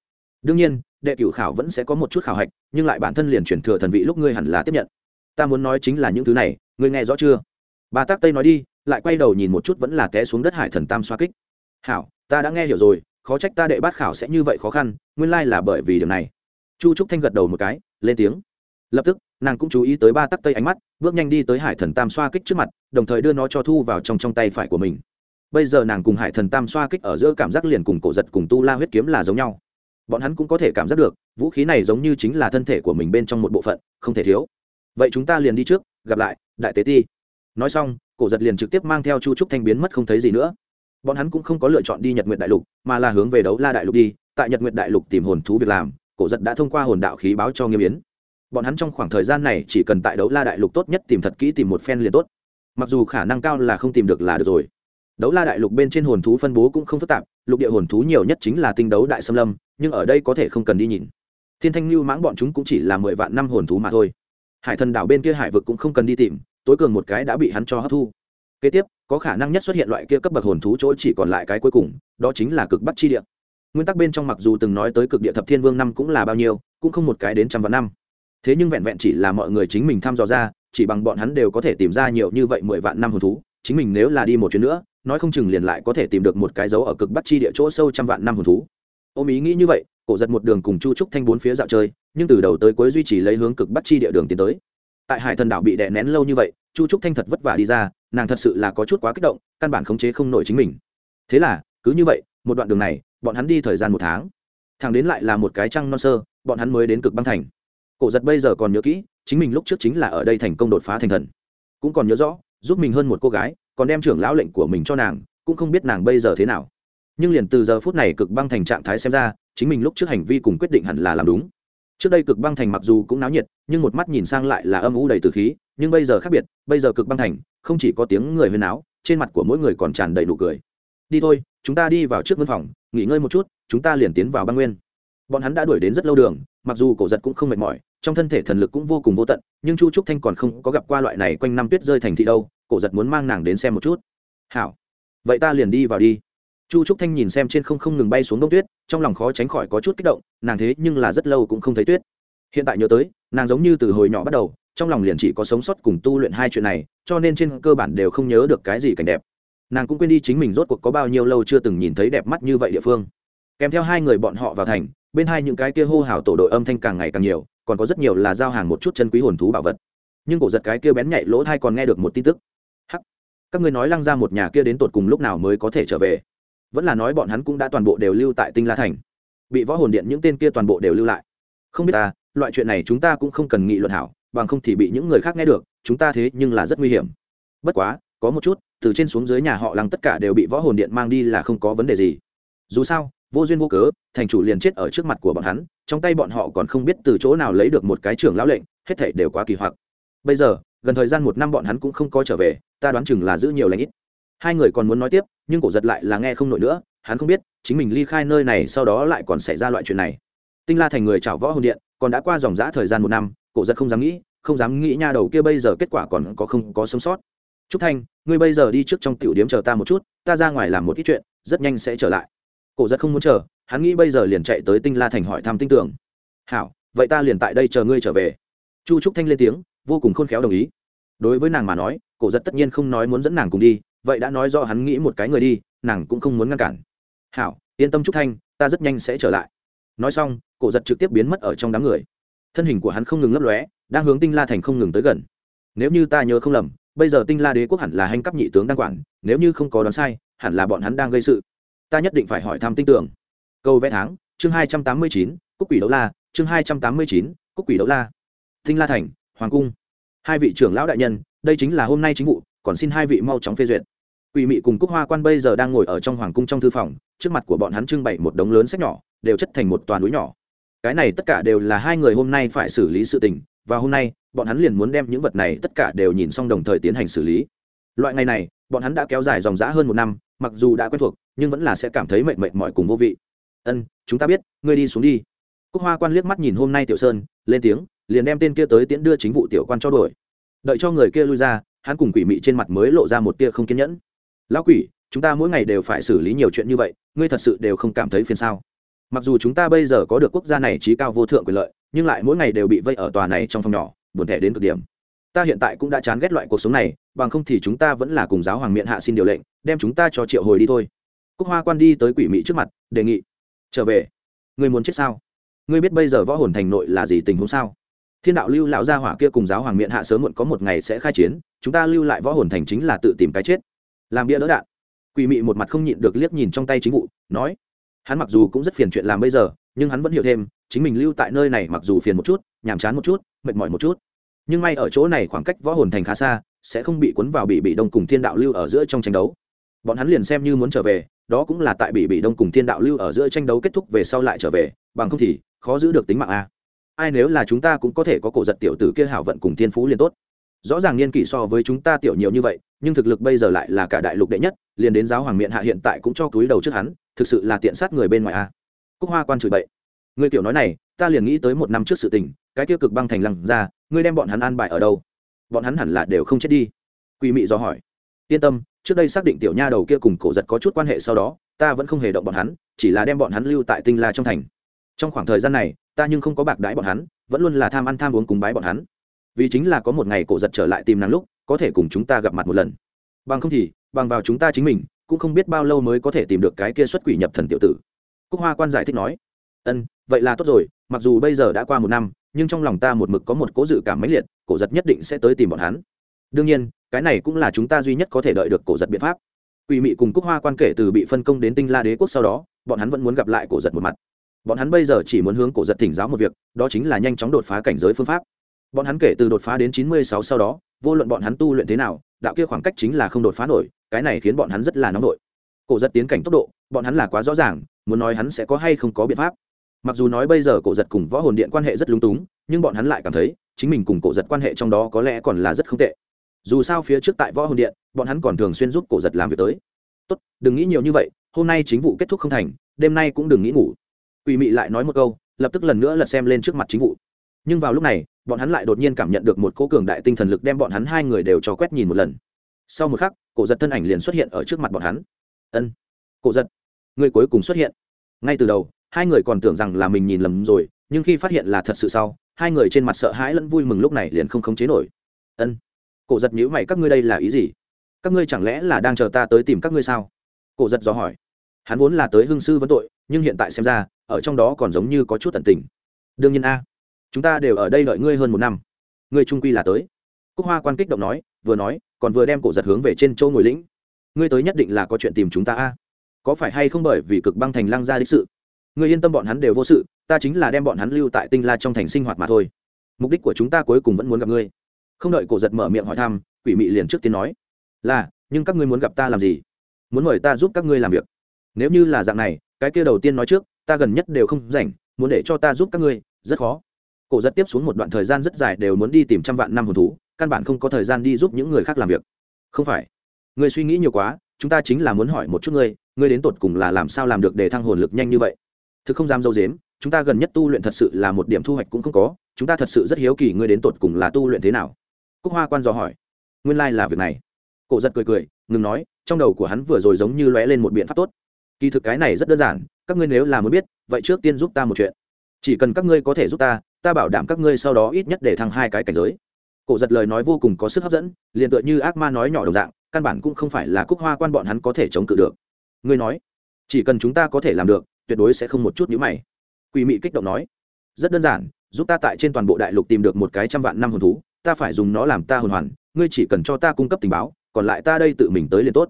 Speaker 1: Đương nhiên, đệ cửu khảo vẫn sẽ có một chút khảo hạch, nhưng lại bản thân liền chuyển thừa thần vị lúc ngươi hẳn là tiếp nhận. Ta muốn nói chính là những thứ này, ngươi nghe rõ chưa? Bà tác tây nói đi, lại quay đầu nhìn một chút vẫn là té xuống đất hải thần tam xoa kích. Hảo, ta đã nghe hiểu rồi, khó trách ta đệ bát khảo sẽ như vậy khó khăn, nguyên lai là bởi vì điều này. Chu trúc thanh gật đầu một cái, lên tiếng. Lập tức nàng cũng chú ý tới ba tắc tây ánh mắt, bước nhanh đi tới hải thần tam xoa kích trước mặt, đồng thời đưa nó cho thu vào trong trong tay phải của mình. Bây giờ nàng cùng hải thần tam xoa kích ở giữa cảm giác liền cùng cổ giật cùng tu la huyết kiếm là giống nhau. Bọn hắn cũng có thể cảm giác được, vũ khí này giống như chính là thân thể của mình bên trong một bộ phận, không thể thiếu. Vậy chúng ta liền đi trước, gặp lại, đại tế ti. Nói xong, cổ giật liền trực tiếp mang theo chu trúc thanh biến mất không thấy gì nữa. Bọn hắn cũng không có lựa chọn đi nhật nguyện đại lục, mà là hướng về đấu la đại lục đi, tại nhật nguyện đại lục tìm hồn thú việc làm, cổ giật đã thông qua hồn đạo khí báo cho nghiêm yến bọn hắn trong khoảng thời gian này chỉ cần tại đấu la đại lục tốt nhất tìm thật kỹ tìm một phen liền tốt. Mặc dù khả năng cao là không tìm được là được rồi. Đấu la đại lục bên trên hồn thú phân bố cũng không phức tạp, lục địa hồn thú nhiều nhất chính là tinh đấu đại xâm lâm, nhưng ở đây có thể không cần đi nhìn. Thiên thanh lưu mãng bọn chúng cũng chỉ là mười vạn năm hồn thú mà thôi. Hải thần đảo bên kia hải vực cũng không cần đi tìm, tối cường một cái đã bị hắn cho hấp thu. Kế tiếp, có khả năng nhất xuất hiện loại kia cấp bậc hồn thú chỗ chỉ còn lại cái cuối cùng, đó chính là cực bắt chi địa. Nguyên tắc bên trong mặc dù từng nói tới cực địa thập thiên vương năm cũng là bao nhiêu, cũng không một cái đến trăm vạn năm thế nhưng vẹn vẹn chỉ là mọi người chính mình thăm dò ra, chỉ bằng bọn hắn đều có thể tìm ra nhiều như vậy mười vạn năm hồn thú. Chính mình nếu là đi một chuyến nữa, nói không chừng liền lại có thể tìm được một cái dấu ở cực bắc chi địa chỗ sâu trăm vạn năm hồn thú. Ôm ý nghĩ như vậy, cổ giật một đường cùng chu trúc thanh bốn phía dạo chơi, nhưng từ đầu tới cuối duy trì lấy hướng cực bắc chi địa đường tiến tới. Tại hải thần đảo bị đè nén lâu như vậy, chu trúc thanh thật vất vả đi ra, nàng thật sự là có chút quá kích động, căn bản khống chế không nổi chính mình. Thế là, cứ như vậy, một đoạn đường này, bọn hắn đi thời gian một tháng. Thằng đến lại là một cái trăng non sơ, bọn hắn mới đến cực băng thành cổ giật bây giờ còn nhớ kỹ, chính mình lúc trước chính là ở đây thành công đột phá thành thần. Cũng còn nhớ rõ, giúp mình hơn một cô gái, còn đem trưởng lão lệnh của mình cho nàng, cũng không biết nàng bây giờ thế nào. Nhưng liền từ giờ phút này cực băng thành trạng thái xem ra, chính mình lúc trước hành vi cùng quyết định hẳn là làm đúng. Trước đây cực băng thành mặc dù cũng náo nhiệt, nhưng một mắt nhìn sang lại là âm u đầy từ khí, nhưng bây giờ khác biệt, bây giờ cực băng thành, không chỉ có tiếng người huyên áo trên mặt của mỗi người còn tràn đầy nụ cười. Đi thôi, chúng ta đi vào trước văn phòng, nghỉ ngơi một chút, chúng ta liền tiến vào băng nguyên bọn hắn đã đuổi đến rất lâu đường, mặc dù cổ giật cũng không mệt mỏi, trong thân thể thần lực cũng vô cùng vô tận, nhưng chu trúc thanh còn không có gặp qua loại này quanh năm tuyết rơi thành thị đâu, cổ giật muốn mang nàng đến xem một chút. Hảo. Vậy ta liền đi vào đi. Chu trúc thanh nhìn xem trên không không ngừng bay xuống đông tuyết, trong lòng khó tránh khỏi có chút kích động, nàng thế nhưng là rất lâu cũng không thấy tuyết. Hiện tại nhớ tới, nàng giống như từ hồi nhỏ bắt đầu, trong lòng liền chỉ có sống sót cùng tu luyện hai chuyện này, cho nên trên cơ bản đều không nhớ được cái gì cảnh đẹp. Nàng cũng quên đi chính mình rốt cuộc có bao nhiêu lâu chưa từng nhìn thấy đẹp mắt như vậy địa phương. Kèm theo hai người bọn họ vào thành bên hai những cái kia hô hào tổ đội âm thanh càng ngày càng nhiều, còn có rất nhiều là giao hàng một chút chân quý hồn thú bảo vật. Nhưng cổ giật cái kia bén nhạy lỗ thai còn nghe được một tin tức. Hắc, các ngươi nói lăng ra một nhà kia đến tột cùng lúc nào mới có thể trở về? Vẫn là nói bọn hắn cũng đã toàn bộ đều lưu tại tinh la thành. Bị võ hồn điện những tên kia toàn bộ đều lưu lại. Không biết ta, loại chuyện này chúng ta cũng không cần nghị luận hảo, bằng không thì bị những người khác nghe được, chúng ta thế nhưng là rất nguy hiểm. Bất quá, có một chút, từ trên xuống dưới nhà họ lăng tất cả đều bị võ hồn điện mang đi là không có vấn đề gì. Dù sao vô duyên vô cớ, thành chủ liền chết ở trước mặt của bọn hắn, trong tay bọn họ còn không biết từ chỗ nào lấy được một cái trưởng lão lệnh, hết thảy đều quá kỳ hoặc. Bây giờ, gần thời gian một năm bọn hắn cũng không có trở về, ta đoán chừng là giữ nhiều lãnh ít. Hai người còn muốn nói tiếp, nhưng cổ giật lại là nghe không nổi nữa, hắn không biết, chính mình ly khai nơi này sau đó lại còn xảy ra loại chuyện này. Tinh la thành người chảo võ hồn điện, còn đã qua dòng g thời gian một năm, cổ giật không dám nghĩ, không dám nghĩ nha đầu kia bây giờ kết quả còn có không có sống sót. Trúc thanh, ngươi bây giờ đi trước trong tiểu điếm chờ ta một chút, ta ra ngoài làm một ít chuyện, rất nhanh sẽ trở lại cổ giật không muốn chờ, hắn nghĩ bây giờ liền chạy tới tinh la thành hỏi thăm tinh tưởng hảo, vậy ta liền tại đây chờ ngươi trở về. Chu trúc thanh lên tiếng, vô cùng khôn khéo đồng ý. Đối với nàng mà nói, cổ giật tất nhiên không nói muốn dẫn nàng cùng đi, vậy đã nói do hắn nghĩ một cái người đi, nàng cũng không muốn ngăn cản. Hảo, yên tâm trúc thanh, ta rất nhanh sẽ trở lại. Nói xong, cổ giật trực tiếp biến mất ở trong đám người. Thân hình của hắn không ngừng lấp lóe, đang hướng tinh la thành không ngừng tới gần. Nếu như ta nhớ không lầm, bây giờ tinh la đế quốc hẳn là hành cấp nhị tướng đang quản, nếu như không có đoán sai, hẳn là bọn hắn đang gây sự ta nhất định phải hỏi thăm tin tưởng câu vẽ tháng, chương hai trăm tám mươi chín, cúc quỷ đấu la, chương hai trăm tám mươi chín, cúc quỷ đấu la. Tinh la thành, hoàng cung. Hai vị trưởng lão đại nhân, đây chính là hôm nay chính vụ, còn xin hai vị mau chóng phê duyệt. Quỷ mị cùng cúc hoa quan bây giờ đang ngồi ở trong hoàng cung trong thư phòng, trước mặt của bọn hắn trưng bày một đống lớn sách nhỏ, đều chất thành một toàn núi nhỏ. Cái này tất cả đều là hai người hôm nay phải xử lý sự tình, và hôm nay, bọn hắn liền muốn đem những vật này tất cả đều nhìn xong đồng thời tiến hành xử lý. Loại ngày này, bọn hắn đã kéo dài dòng dã hơn một năm mặc dù đã quen thuộc, nhưng vẫn là sẽ cảm thấy mệt mệt mỏi cùng vô vị. Ân, chúng ta biết, ngươi đi xuống đi. Cúc hoa quan liếc mắt nhìn hôm nay tiểu sơn, lên tiếng, liền đem tên kia tới tiễn đưa chính vụ tiểu quan cho đổi đợi cho người kia lui ra, hắn cùng quỷ mị trên mặt mới lộ ra một tia không kiên nhẫn. Lão quỷ, chúng ta mỗi ngày đều phải xử lý nhiều chuyện như vậy, ngươi thật sự đều không cảm thấy phiền sao? Mặc dù chúng ta bây giờ có được quốc gia này trí cao vô thượng quyền lợi, nhưng lại mỗi ngày đều bị vây ở tòa này trong phòng nhỏ, buồn thẻ đến cực điểm. Ta hiện tại cũng đã chán ghét loại cuộc sống này bằng không thì chúng ta vẫn là cùng giáo hoàng miệng hạ xin điều lệnh, đem chúng ta cho triệu hồi đi thôi. Cúc hoa quan đi tới quỷ mỹ trước mặt, đề nghị, trở về. Người muốn chết sao? Ngươi biết bây giờ võ hồn thành nội là gì tình huống sao? Thiên đạo lưu lão gia hỏa kia cùng giáo hoàng miệng hạ sớm muộn có một ngày sẽ khai chiến, chúng ta lưu lại võ hồn thành chính là tự tìm cái chết. Làm bia đỡ đạn. Quỷ mị một mặt không nhịn được liếc nhìn trong tay chính vụ, nói, hắn mặc dù cũng rất phiền chuyện làm bây giờ, nhưng hắn vẫn hiểu thêm, chính mình lưu tại nơi này mặc dù phiền một chút, nhàm chán một chút, mệt mỏi một chút. Nhưng may ở chỗ này khoảng cách võ hồn thành khá xa sẽ không bị cuốn vào bị bị đông cùng thiên đạo lưu ở giữa trong tranh đấu. Bọn hắn liền xem như muốn trở về, đó cũng là tại bị bị đông cùng thiên đạo lưu ở giữa tranh đấu kết thúc về sau lại trở về, bằng không thì khó giữ được tính mạng a. Ai nếu là chúng ta cũng có thể có cổ giật tiểu tử kia hảo vận cùng thiên phú liền tốt. Rõ ràng niên kỷ so với chúng ta tiểu nhiều như vậy, nhưng thực lực bây giờ lại là cả đại lục đệ nhất, liền đến giáo hoàng miện hạ hiện tại cũng cho túi đầu trước hắn, thực sự là tiện sát người bên ngoài a. Cúc hoa quan chửi bậy. Người tiểu nói này, ta liền nghĩ tới một năm trước sự tình, cái tiêu cực băng thành lăng ra, ngươi đem bọn hắn an bài ở đâu? Bọn hắn hẳn là đều không chết đi. Quỷ mị do hỏi. Yên tâm, trước đây xác định tiểu nha đầu kia cùng cổ giật có chút quan hệ sau đó, ta vẫn không hề động bọn hắn, chỉ là đem bọn hắn lưu tại tinh la trong thành. Trong khoảng thời gian này, ta nhưng không có bạc đãi bọn hắn, vẫn luôn là tham ăn tham uống cùng bái bọn hắn. Vì chính là có một ngày cổ giật trở lại tìm nàng lúc, có thể cùng chúng ta gặp mặt một lần. Bằng không thì, bằng vào chúng ta chính mình, cũng không biết bao lâu mới có thể tìm được cái kia xuất quỷ nhập thần tiểu tử. Cúc hoa quan giải thích nói. Ân, vậy là tốt rồi, mặc dù bây giờ đã qua một năm, nhưng trong lòng ta một mực có một cố dự cảm mãnh liệt cổ giật nhất định sẽ tới tìm bọn hắn. Đương nhiên, cái này cũng là chúng ta duy nhất có thể đợi được cổ giật biện pháp. Quỷ mị cùng cúc hoa quan kể từ bị phân công đến tinh la đế quốc sau đó, bọn hắn vẫn muốn gặp lại cổ giật một mặt. Bọn hắn bây giờ chỉ muốn hướng cổ giật thỉnh giáo một việc, đó chính là nhanh chóng đột phá cảnh giới phương pháp. Bọn hắn kể từ đột phá đến chín mươi sáu sau đó, vô luận bọn hắn tu luyện thế nào, đạo kia khoảng cách chính là không đột phá nổi, cái này khiến bọn hắn rất là nóng nổi cổ giật tiến cảnh tốc độ, bọn hắn là quá rõ ràng, muốn nói hắn sẽ có hay không có biện pháp. Mặc dù nói bây giờ cổ giật cùng võ hồn điện quan hệ rất lúng túng, nhưng bọn hắn lại cảm thấy chính mình cùng cổ giật quan hệ trong đó có lẽ còn là rất không tệ. Dù sao phía trước tại võ hồn điện, bọn hắn còn thường xuyên giúp cổ giật làm việc tới. Tốt, đừng nghĩ nhiều như vậy, hôm nay chính vụ kết thúc không thành, đêm nay cũng đừng nghĩ ngủ. Quỷ mị lại nói một câu, lập tức lần nữa lật xem lên trước mặt chính vụ. Nhưng vào lúc này, bọn hắn lại đột nhiên cảm nhận được một cô cường đại tinh thần lực đem bọn hắn hai người đều cho quét nhìn một lần. Sau một khắc, cổ giật thân ảnh liền xuất hiện ở trước mặt bọn hắn. Ân, cổ giật, người cuối cùng xuất hiện. Ngay từ đầu, hai người còn tưởng rằng là mình nhìn lầm rồi, nhưng khi phát hiện là thật sự sau hai người trên mặt sợ hãi lẫn vui mừng lúc này liền không khống chế nổi. Ân, cổ giật nhữ mày, các ngươi đây là ý gì? Các ngươi chẳng lẽ là đang chờ ta tới tìm các ngươi sao? Cổ giật do hỏi. Hắn vốn là tới hương sư vấn tội, nhưng hiện tại xem ra, ở trong đó còn giống như có chút tận tình. Đương nhiên a, chúng ta đều ở đây đợi ngươi hơn một năm. Ngươi trung quy là tới. Cúc hoa quan kích động nói, vừa nói, còn vừa đem cổ giật hướng về trên châu ngồi lĩnh. Ngươi tới nhất định là có chuyện tìm chúng ta a. Có phải hay không bởi vì cực băng thành lăng ra đích sự? Ngươi yên tâm bọn hắn đều vô sự ta chính là đem bọn hắn lưu tại tinh la trong thành sinh hoạt mà thôi. Mục đích của chúng ta cuối cùng vẫn muốn gặp ngươi. Không đợi cổ giật mở miệng hỏi thăm, quỷ mị liền trước tiên nói, là, nhưng các ngươi muốn gặp ta làm gì? Muốn mời ta giúp các ngươi làm việc. Nếu như là dạng này, cái kia đầu tiên nói trước, ta gần nhất đều không rảnh, muốn để cho ta giúp các ngươi, rất khó. Cổ giật tiếp xuống một đoạn thời gian rất dài đều muốn đi tìm trăm vạn năm hồn thú, căn bản không có thời gian đi giúp những người khác làm việc. Không phải. Ngươi suy nghĩ nhiều quá, chúng ta chính là muốn hỏi một chút ngươi ngươi đến tột cùng là làm sao làm được để thăng hồn lực nhanh như vậy? Thực không dám dâu dếm chúng ta gần nhất tu luyện thật sự là một điểm thu hoạch cũng không có, chúng ta thật sự rất hiếu kỳ ngươi đến tột cùng là tu luyện thế nào. Cúc hoa quan dò hỏi. Nguyên lai、like、là việc này. Cổ giật cười cười, ngừng nói, trong đầu của hắn vừa rồi giống như lóe lên một biện pháp tốt. Kỳ thực cái này rất đơn giản, các ngươi nếu là muốn biết, vậy trước tiên giúp ta một chuyện. Chỉ cần các ngươi có thể giúp ta ta bảo đảm các ngươi sau đó ít nhất để thăng hai cái cảnh giới. Cổ giật lời nói vô cùng có sức hấp dẫn, liền tựa như ác ma nói nhỏ đồng dạng, căn bản cũng không phải là cúc hoa quan bọn hắn có thể chống cự được. Ngươi nói, chỉ cần chúng ta có thể làm được, tuyệt đối sẽ không một chút nhữ mày quỷ mị kích động nói, rất đơn giản, giúp ta tại trên toàn bộ đại lục tìm được một cái trăm vạn năm hồn thú, ta phải dùng nó làm ta hồn hoàn, ngươi chỉ cần cho ta cung cấp tình báo, còn lại ta đây tự mình tới liền tốt.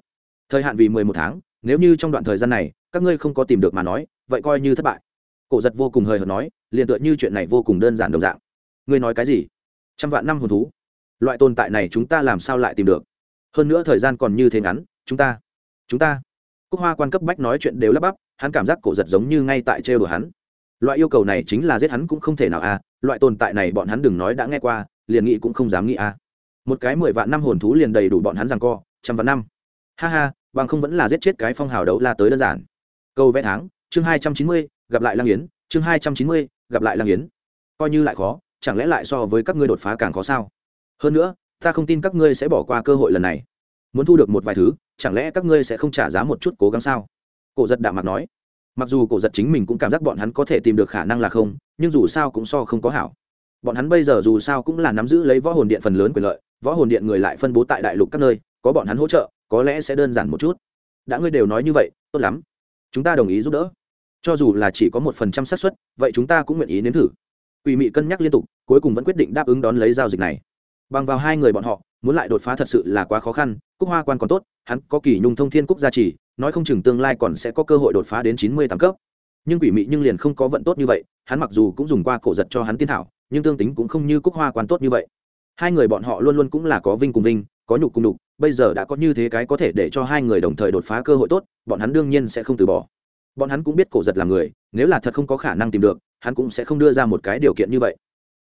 Speaker 1: Thời hạn vì mười một tháng, nếu như trong đoạn thời gian này, các ngươi không có tìm được mà nói, vậy coi như thất bại. Cổ giật vô cùng hời hợt nói, liền tựa như chuyện này vô cùng đơn giản đồng dạng. Ngươi nói cái gì? Trăm vạn năm hồn thú? Loại tồn tại này chúng ta làm sao lại tìm được? Hơn nữa thời gian còn như thế ngắn, chúng ta chúng ta. Cúc hoa quan cấp bách nói chuyện đều lắp bắp, hắn cảm giác cổ giật giống như ngay tại trêu đùa hắn loại yêu cầu này chính là giết hắn cũng không thể nào a à. loại tồn tại này bọn hắn đừng nói đã nghe qua, liền nghĩ cũng không dám nghĩ a. À. một cái mười vạn năm hồn thú liền đầy đủ bọn hắn rằng co, trăm vạn năm. Ha ha, bằng không vẫn là giết chết cái phong hào đấu la tới đơn giản. Câu vẽ tháng, chương hai trăm chín mươi, gặp lại lang yến, chương hai trăm chín mươi, gặp lại lang yến. Coi như lại khó, chẳng lẽ lại so với các ngươi đột phá càng khó sao? Hơn nữa, ta không tin các ngươi sẽ bỏ qua cơ hội lần này. Muốn thu được một vài thứ, chẳng lẽ các ngươi sẽ không trả giá một chút cố gắng sao? Cổ giật đạm mặt nói mặc dù cổ giật chính mình cũng cảm giác bọn hắn có thể tìm được khả năng là không, nhưng dù sao cũng so không có hảo. Bọn hắn bây giờ dù sao cũng là nắm giữ lấy võ hồn điện phần lớn quyền lợi, võ hồn điện người lại phân bố tại đại lục các nơi, có bọn hắn hỗ trợ, có lẽ sẽ đơn giản một chút. Đã ngươi đều nói như vậy, tốt lắm. Chúng ta đồng ý giúp đỡ. Cho dù là chỉ có một phần trăm xác suất, vậy chúng ta cũng nguyện ý nếm thử. Quỷ mị cân nhắc liên tục, cuối cùng vẫn quyết định đáp ứng đón lấy giao dịch này. Bằng vào hai người bọn họ, muốn lại đột phá thật sự là quá khó khăn, cúc hoa quan còn tốt, hắn có kỳ nhung thông thiên cúc gia trì nói không chừng tương lai còn sẽ có cơ hội đột phá đến chín mươi tám cấp. Nhưng quỷ mị nhưng liền không có vận tốt như vậy, hắn mặc dù cũng dùng qua cổ giật cho hắn tiên thảo, nhưng tương tính cũng không như cúc hoa quan tốt như vậy. Hai người bọn họ luôn luôn cũng là có vinh cùng vinh, có nhục cùng nhục, bây giờ đã có như thế cái có thể để cho hai người đồng thời đột phá cơ hội tốt, bọn hắn đương nhiên sẽ không từ bỏ. Bọn hắn cũng biết cổ giật là người, nếu là thật không có khả năng tìm được, hắn cũng sẽ không đưa ra một cái điều kiện như vậy.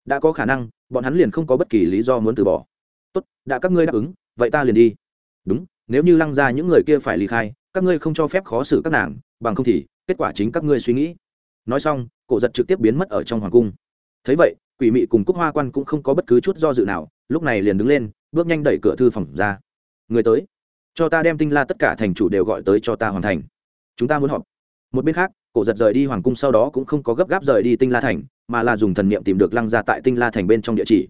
Speaker 1: Đã có khả năng, bọn hắn liền không có bất kỳ lý do muốn từ bỏ. Tốt, đã các ngươi đáp ứng, vậy ta liền đi. Đúng, nếu như lăng ra những người kia phải ly khai các ngươi không cho phép khó xử các nàng, bằng không thì, kết quả chính các ngươi suy nghĩ. Nói xong, cổ giật trực tiếp biến mất ở trong hoàng cung. Thấy vậy, quỷ mị cùng cúc hoa quan cũng không có bất cứ chút do dự nào, lúc này liền đứng lên, bước nhanh đẩy cửa thư phòng ra. Người tới, cho ta đem tinh la tất cả thành chủ đều gọi tới cho ta hoàn thành. Chúng ta muốn họp. Một bên khác, cổ giật rời đi hoàng cung sau đó cũng không có gấp gáp rời đi tinh la thành, mà là dùng thần niệm tìm được lăng ra tại tinh la thành bên trong địa chỉ.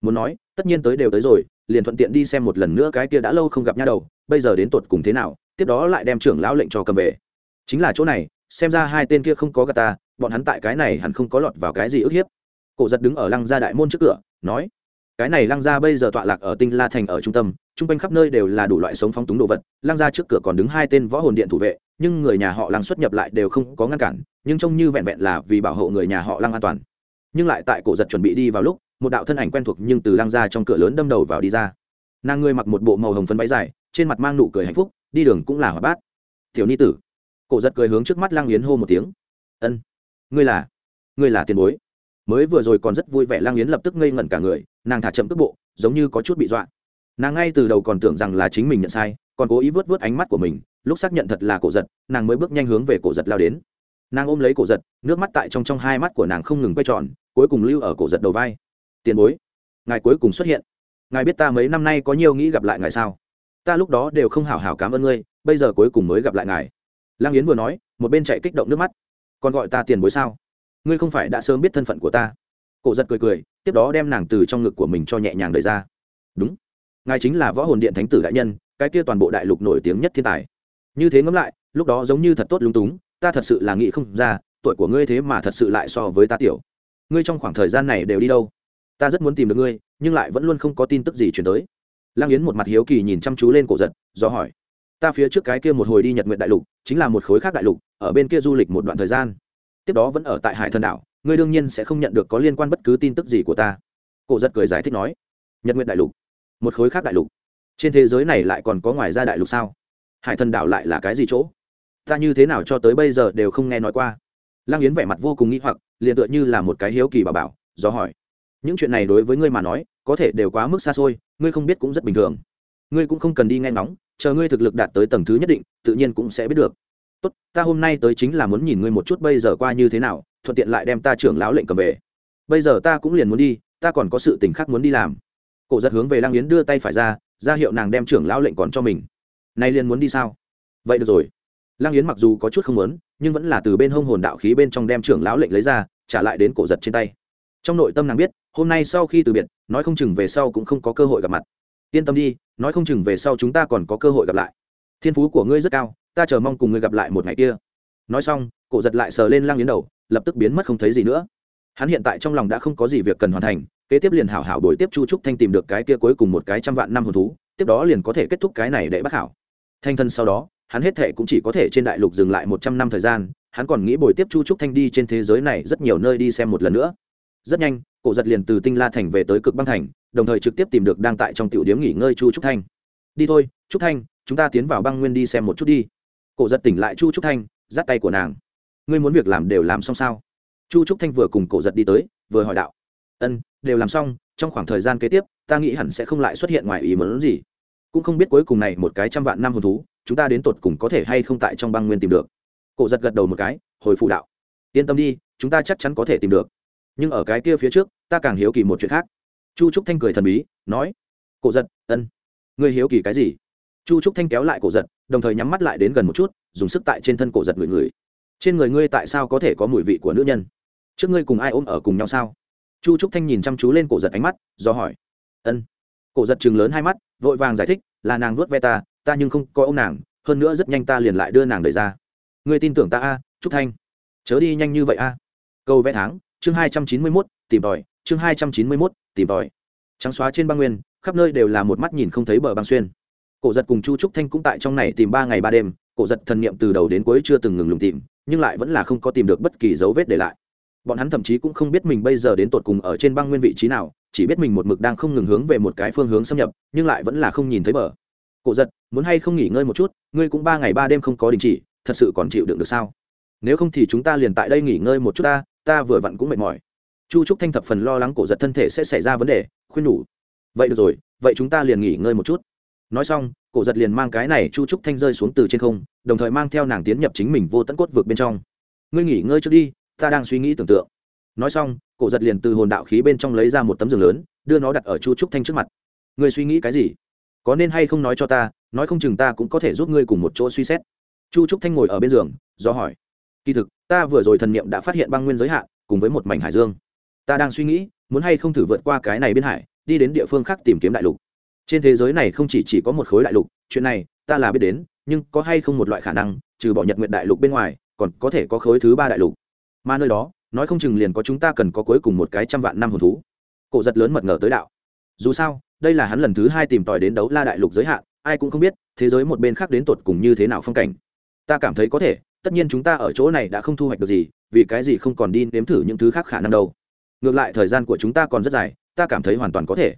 Speaker 1: Muốn nói, tất nhiên tới đều tới rồi, liền thuận tiện đi xem một lần nữa cái kia đã lâu không gặp nha đầu, bây giờ đến tột cùng thế nào tiếp đó lại đem trưởng lão lệnh cho cầm về. Chính là chỗ này, xem ra hai tên kia không có gà ta, bọn hắn tại cái này hẳn không có lọt vào cái gì ức hiếp. Cổ giật đứng ở lăng gia đại môn trước cửa, nói, cái này lăng gia bây giờ tọa lạc ở tinh la thành ở trung tâm, trung quanh khắp nơi đều là đủ loại sống phóng túng đồ vật, lăng gia trước cửa còn đứng hai tên võ hồn điện thủ vệ, nhưng người nhà họ lăng xuất nhập lại đều không có ngăn cản, nhưng trông như vẹn vẹn là vì bảo hộ người nhà họ lăng an toàn. Nhưng lại tại cổ giật chuẩn bị đi vào lúc, một đạo thân ảnh quen thuộc nhưng từ lăng ra trong cửa lớn đâm đầu vào đi ra. Nàng ngươi mặc một bộ màu hồng phấn váy dài, trên mặt mang nụ cười hạnh phúc đi đường cũng là hỏa bát. Tiểu ni tử. Cổ giật cười hướng trước mắt lang yến hô một tiếng. Ân, ngươi là ngươi là tiền bối. Mới vừa rồi còn rất vui vẻ lang yến lập tức ngây ngẩn cả người, nàng thả chậm tức bộ giống như có chút bị dọa. Nàng ngay từ đầu còn tưởng rằng là chính mình nhận sai, còn cố ý vớt vớt ánh mắt của mình, lúc xác nhận thật là cổ giật, nàng mới bước nhanh hướng về cổ giật lao đến. Nàng ôm lấy cổ giật, nước mắt tại trong trong hai mắt của nàng không ngừng quay tròn, cuối cùng lưu ở cổ giật đầu vai. Tiền bối, ngài cuối cùng xuất hiện. Ngài biết ta mấy năm nay có nhiều nghĩ gặp lại ngài sao? Ta lúc đó đều không hảo hảo cảm ơn ngươi, bây giờ cuối cùng mới gặp lại ngài. Lang yến vừa nói, một bên chạy kích động nước mắt. Còn gọi ta tiền bối sao? Ngươi không phải đã sớm biết thân phận của ta. Cổ giật cười cười, tiếp đó đem nàng từ trong ngực của mình cho nhẹ nhàng đẩy ra. Đúng, ngài chính là võ hồn điện thánh tử đại nhân, cái kia toàn bộ đại lục nổi tiếng nhất thiên tài. Như thế ngẫm lại, lúc đó giống như thật tốt lúng túng, ta thật sự là nghĩ không ra, tuổi của ngươi thế mà thật sự lại so với ta tiểu. Ngươi trong khoảng thời gian này đều đi đâu? Ta rất muốn tìm được ngươi, nhưng lại vẫn luôn không có tin tức gì chuyển tới lăng yến một mặt hiếu kỳ nhìn chăm chú lên cổ giật, do hỏi, ta phía trước cái kia một hồi đi nhật nguyện đại lục, chính là một khối khác đại lục, ở bên kia du lịch một đoạn thời gian. Tiếp đó vẫn ở tại hải thần đảo, ngươi đương nhiên sẽ không nhận được có liên quan bất cứ tin tức gì của ta. Cổ giật cười giải thích nói, nhật nguyện đại lục? Một khối khác đại lục? Trên thế giới này lại còn có ngoài ra đại lục sao? Hải thần đảo lại là cái gì chỗ? Ta như thế nào cho tới bây giờ đều không nghe nói qua. Lăng yến vẻ mặt vô cùng nghĩ hoặc, liền tựa như là một cái hiếu kỳ bà bảo, do hỏi, những chuyện này đối với ngươi mà nói, có thể đều quá mức xa xôi ngươi không biết cũng rất bình thường. Ngươi cũng không cần đi nghe ngóng, chờ ngươi thực lực đạt tới tầng thứ nhất định, tự nhiên cũng sẽ biết được. Tốt, ta hôm nay tới chính là muốn nhìn ngươi một chút bây giờ qua như thế nào, thuận tiện lại đem ta trưởng lão lệnh cầm về. Bây giờ ta cũng liền muốn đi, ta còn có sự tình khác muốn đi làm. Cổ giật hướng về lang yến đưa tay phải ra ra hiệu nàng đem trưởng lão lệnh còn cho mình. Nay liền muốn đi sao? Vậy được rồi. Lang yến mặc dù có chút không muốn, nhưng vẫn là từ bên hông hồn đạo khí bên trong đem trưởng lão lệnh lấy ra, trả lại đến cổ giật trên tay trong nội tâm nàng biết, hôm nay sau khi từ biệt, nói không chừng về sau cũng không có cơ hội gặp mặt. Yên tâm đi, nói không chừng về sau chúng ta còn có cơ hội gặp lại. Thiên phú của ngươi rất cao, ta chờ mong cùng ngươi gặp lại một ngày kia. Nói xong, cổ giật lại sờ lên lang yến đầu, lập tức biến mất không thấy gì nữa. Hắn hiện tại trong lòng đã không có gì việc cần hoàn thành, kế tiếp liền hảo hảo đổi tiếp chu trúc thanh tìm được cái kia cuối cùng một cái trăm vạn năm hồn thú, tiếp đó liền có thể kết thúc cái này để bắt hảo thanh thân sau đó, hắn hết thệ cũng chỉ có thể trên đại lục dừng lại một trăm năm thời gian, hắn còn nghĩ bồi tiếp chu trúc thanh đi trên thế giới này rất nhiều nơi đi xem một lần nữa rất nhanh, cổ giật liền từ tinh la thành về tới cực băng thành, đồng thời trực tiếp tìm được đang tại trong tiểu điếm nghỉ ngơi chu trúc thanh. Đi thôi, trúc thanh, chúng ta tiến vào băng nguyên đi xem một chút đi. Cổ giật tỉnh lại chu trúc thanh dắt tay của nàng. Ngươi muốn việc làm đều làm xong sao? Chu trúc thanh vừa cùng cổ giật đi tới, vừa hỏi đạo. Ân, đều làm xong, trong khoảng thời gian kế tiếp, ta nghĩ hẳn sẽ không lại xuất hiện ngoài ý muốn gì. Cũng không biết cuối cùng này một cái trăm vạn năm hồn thú, chúng ta đến tột cùng có thể hay không tại trong băng nguyên tìm được. Cổ giật gật đầu một cái, hồi phụ đạo. Yên tâm đi, chúng ta chắc chắn có thể tìm được nhưng ở cái kia phía trước, ta càng hiếu kỳ một chuyện khác. Chu trúc thanh cười thần bí, nói, cổ giật, ân người hiếu kỳ cái gì? Chu trúc thanh kéo lại cổ giật, đồng thời nhắm mắt lại đến gần một chút, dùng sức tại trên thân cổ giật người người trên người ngươi tại sao có thể có mùi vị của nữ nhân? Trước ngươi cùng ai ôm ở cùng nhau sao? Chu trúc thanh nhìn chăm chú lên cổ giật ánh mắt, do hỏi, ân. Cổ giật chừng lớn hai mắt, vội vàng giải thích, là nàng nuốt ve ta ta nhưng không có ông nàng, hơn nữa rất nhanh ta liền lại đưa nàng đẩy ra. Ngươi tin tưởng ta a, trúc thanh? Chớ đi nhanh như vậy a. Câu vẽ tháng chương hai trăm chín mươi mốt, tìm tòi, chương hai trăm chín mươi mốt, tìm tòi. Trắng xóa trên băng nguyên, khắp nơi đều là một mắt nhìn không thấy bờ băng xuyên. Cổ giật cùng chu trúc thanh cũng tại trong này tìm ba ngày ba đêm, cổ giật thần niệm từ đầu đến cuối chưa từng ngừng lùng tìm, nhưng lại vẫn là không có tìm được bất kỳ dấu vết để lại. Bọn hắn thậm chí cũng không biết mình bây giờ đến tột cùng ở trên băng nguyên vị trí nào, chỉ biết mình một mực đang không ngừng hướng về một cái phương hướng xâm nhập, nhưng lại vẫn là không nhìn thấy bờ. Cổ giật, muốn hay không nghỉ ngơi một chút, ngươi cũng ba ngày ba đêm không có đình chỉ, thật sự còn chịu đựng được sao? Nếu không thì chúng ta liền tại đây nghỉ ngơi một chút ta ta vừa vặn cũng mệt mỏi. Chu trúc thanh thập phần lo lắng cổ giật thân thể sẽ xảy ra vấn đề, khuyên nhủ. Vậy được rồi, vậy chúng ta liền nghỉ ngơi một chút. Nói xong, cổ giật liền mang cái này chu trúc thanh rơi xuống từ trên không, đồng thời mang theo nàng tiến nhập chính mình vô tận cốt vực bên trong. Ngươi nghỉ ngơi trước đi, ta đang suy nghĩ tưởng tượng. Nói xong, cổ giật liền từ hồn đạo khí bên trong lấy ra một tấm giường lớn, đưa nó đặt ở chu trúc thanh trước mặt. Ngươi suy nghĩ cái gì? Có nên hay không nói cho ta, nói không chừng ta cũng có thể giúp ngươi cùng một chỗ suy xét. Chu trúc thanh ngồi ở bên giường, do hỏi kỳ thực ta vừa rồi thần niệm đã phát hiện băng nguyên giới hạn cùng với một mảnh hải dương. Ta đang suy nghĩ muốn hay không thử vượt qua cái này bên hải đi đến địa phương khác tìm kiếm đại lục. Trên thế giới này không chỉ, chỉ có một khối đại lục chuyện này ta là biết đến nhưng có hay không một loại khả năng trừ bỏ nhật nguyện đại lục bên ngoài còn có thể có khối thứ ba đại lục. Mà nơi đó nói không chừng liền có chúng ta cần có cuối cùng một cái trăm vạn năm hồn thú. Cổ giật lớn mật ngờ tới đạo. Dù sao đây là hắn lần thứ hai tìm tòi đến đấu la đại lục giới hạn ai cũng không biết thế giới một bên khác đến tột cùng như thế nào phong cảnh. Ta cảm thấy có thể tất nhiên chúng ta ở chỗ này đã không thu hoạch được gì, vì cái gì không còn đi nếm thử những thứ khác khả năng đâu. Ngược lại thời gian của chúng ta còn rất dài, ta cảm thấy hoàn toàn có thể.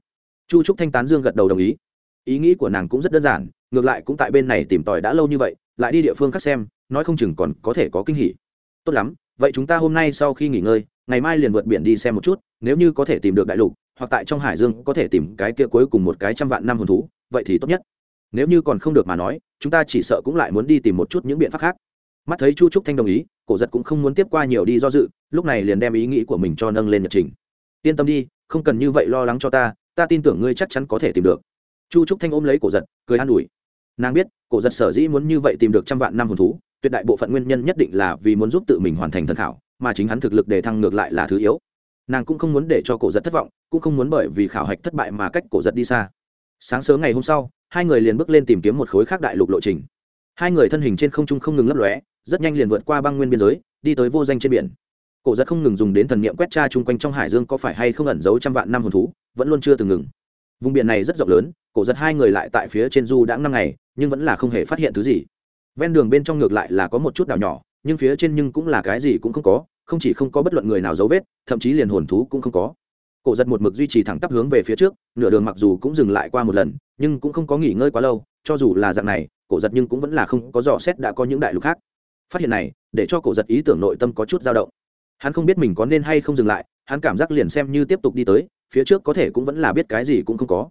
Speaker 1: Chu trúc thanh tán dương gật đầu đồng ý. Ý nghĩ của nàng cũng rất đơn giản, ngược lại cũng tại bên này tìm tòi đã lâu như vậy, lại đi địa phương khác xem, nói không chừng còn có thể có kinh hỉ. Tốt lắm, vậy chúng ta hôm nay sau khi nghỉ ngơi, ngày mai liền vượt biển đi xem một chút, nếu như có thể tìm được đại lục, hoặc tại trong hải dương có thể tìm cái kia cuối cùng một cái trăm vạn năm hồn thú, vậy thì tốt nhất. Nếu như còn không được mà nói, chúng ta chỉ sợ cũng lại muốn đi tìm một chút những biện pháp khác mắt thấy chu trúc thanh đồng ý, cổ giật cũng không muốn tiếp qua nhiều đi do dự, lúc này liền đem ý nghĩ của mình cho nâng lên nhật trình. Yên tâm đi, không cần như vậy lo lắng cho ta ta tin tưởng ngươi chắc chắn có thể tìm được. Chu trúc thanh ôm lấy cổ giật, cười an ủi. Nàng biết, cổ giật sở dĩ muốn như vậy tìm được trăm vạn năm hồn thú, tuyệt đại bộ phận nguyên nhân nhất định là vì muốn giúp tự mình hoàn thành thân khảo, mà chính hắn thực lực để thăng ngược lại là thứ yếu. Nàng cũng không muốn để cho cổ giật thất vọng, cũng không muốn bởi vì khảo hạch thất bại mà cách cổ giật đi xa. Sáng sớm ngày hôm sau, hai người liền bước lên tìm kiếm một khối khác đại lục lộ trình. Hai người thân hình trên không trung không ngừng lấp lóe rất nhanh liền vượt qua băng nguyên biên giới, đi tới vô danh trên biển. Cổ giật không ngừng dùng đến thần niệm quét tra chung quanh trong hải dương có phải hay không ẩn giấu trăm vạn năm hồn thú, vẫn luôn chưa từng ngừng. Vùng biển này rất rộng lớn, cổ giật hai người lại tại phía trên du đã năm ngày, nhưng vẫn là không hề phát hiện thứ gì. Ven đường bên trong ngược lại là có một chút đảo nhỏ, nhưng phía trên nhưng cũng là cái gì cũng không có, không chỉ không có bất luận người nào dấu vết, thậm chí liền hồn thú cũng không có. Cổ giật một mực duy trì thẳng tắp hướng về phía trước, nửa đường mặc dù cũng dừng lại qua một lần, nhưng cũng không có nghỉ ngơi quá lâu, cho dù là dạng này, cổ giật nhưng cũng vẫn là không có dò xét đã có những đại lục khác phát hiện này, để cho cổ giật ý tưởng nội tâm có chút dao động. Hắn không biết mình có nên hay không dừng lại, hắn cảm giác liền xem như tiếp tục đi tới, phía trước có thể cũng vẫn là biết cái gì cũng không có.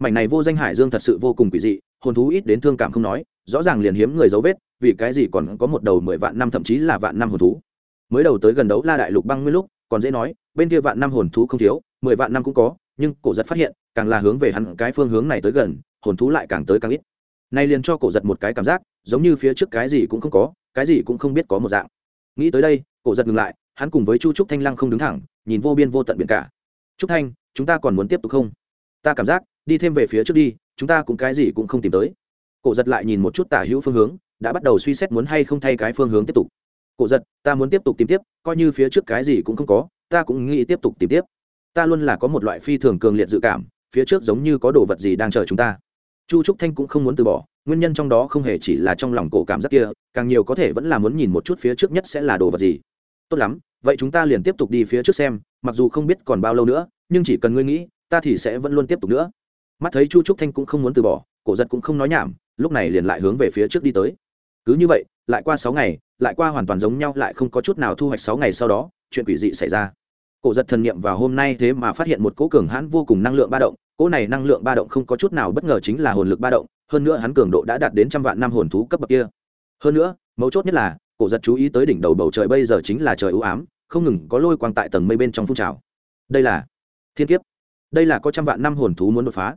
Speaker 1: Mảnh này vô danh hải dương thật sự vô cùng quỷ dị, hồn thú ít đến thương cảm không nói, rõ ràng liền hiếm người dấu vết, vì cái gì còn có một đầu mười vạn năm thậm chí là vạn năm hồn thú. Mới đầu tới gần đấu la đại lục băng nguyên lúc, còn dễ nói, bên kia vạn năm hồn thú không thiếu, mười vạn năm cũng có, nhưng cổ giật phát hiện, càng là hướng về hắn cái phương hướng này tới gần, hồn thú lại càng tới càng ít nay liền cho cổ giật một cái cảm giác, giống như phía trước cái gì cũng không có, cái gì cũng không biết có một dạng. Nghĩ tới đây, cổ giật ngừng lại, hắn cùng với chu trúc thanh lăng không đứng thẳng, nhìn vô biên vô tận biển cả. Trúc thanh, chúng ta còn muốn tiếp tục không? Ta cảm giác, đi thêm về phía trước đi, chúng ta cũng cái gì cũng không tìm tới. Cổ giật lại nhìn một chút tả hữu phương hướng, đã bắt đầu suy xét muốn hay không thay cái phương hướng tiếp tục. Cổ giật, ta muốn tiếp tục tìm tiếp, coi như phía trước cái gì cũng không có, ta cũng nghĩ tiếp tục tìm tiếp. Ta luôn là có một loại phi thường cường liệt dự cảm, phía trước giống như có đồ vật gì đang chờ chúng ta chu trúc thanh cũng không muốn từ bỏ, nguyên nhân trong đó không hề chỉ là trong lòng cổ cảm giác kia, càng nhiều có thể vẫn là muốn nhìn một chút phía trước nhất sẽ là đồ vật gì. Tốt lắm, vậy chúng ta liền tiếp tục đi phía trước xem, mặc dù không biết còn bao lâu nữa, nhưng chỉ cần ngươi nghĩ, ta thì sẽ vẫn luôn tiếp tục nữa. Mắt thấy chu trúc thanh cũng không muốn từ bỏ, cổ giật cũng không nói nhảm, lúc này liền lại hướng về phía trước đi tới. Cứ như vậy, lại qua sáu ngày, lại qua hoàn toàn giống nhau, lại không có chút nào thu hoạch sáu ngày sau đó, chuyện quỷ dị xảy ra cổ giật thần niệm vào hôm nay thế mà phát hiện một cỗ cường hãn vô cùng năng lượng ba động. Cỗ này năng lượng ba động không có chút nào bất ngờ chính là hồn lực ba động, hơn nữa hắn cường độ đã đạt đến trăm vạn năm hồn thú cấp bậc kia. Hơn nữa, mấu chốt nhất là, cổ giật chú ý tới đỉnh đầu bầu trời bây giờ chính là trời ưu ám, không ngừng có lôi quang tại tầng mây bên trong phun trào. Đây là thiên kiếp. Đây là có trăm vạn năm hồn thú muốn đột phá.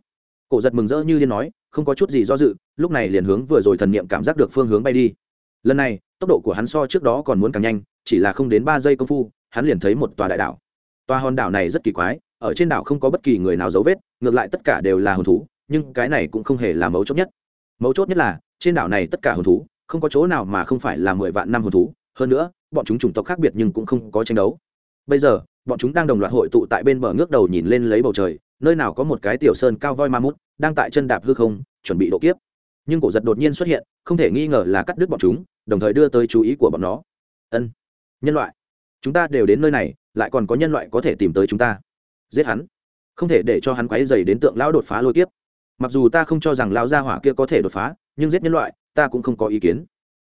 Speaker 1: Cổ giật mừng rỡ như liên nói, không có chút gì do dự, lúc này liền hướng vừa rồi thần niệm cảm giác được phương hướng bay đi. Lần này, tốc độ của hắn so trước đó còn muốn càng nhanh, chỉ là không đến ba giây công phu, hắn liền thấy một tòa đại đảo tòa hòn đảo này rất kỳ quái, ở trên đảo không có bất kỳ người nào dấu vết, ngược lại tất cả đều là hồn thú, nhưng cái này cũng không hề là mấu chốt nhất. Mấu chốt nhất là, trên đảo này tất cả hồn thú, không có chỗ nào mà không phải là mười vạn năm hồn thú. Hơn nữa, bọn chúng chủng tộc khác biệt nhưng cũng không có tranh đấu. Bây giờ, bọn chúng đang đồng loạt hội tụ tại bên bờ ngước đầu nhìn lên lấy bầu trời, nơi nào có một cái tiểu sơn cao voi ma mút đang tại chân đạp hư không, chuẩn bị độ kiếp. Nhưng cổ giật đột nhiên xuất hiện, không thể nghi ngờ là cắt đứt bọn chúng, đồng thời đưa tới chú ý của bọn nó. Ân, nhân loại, chúng ta đều đến nơi này lại còn có nhân loại có thể tìm tới chúng ta. Giết hắn. Không thể để cho hắn quáy dày đến tượng lão đột phá lôi kiếp. Mặc dù ta không cho rằng lão gia hỏa kia có thể đột phá, nhưng giết nhân loại, ta cũng không có ý kiến.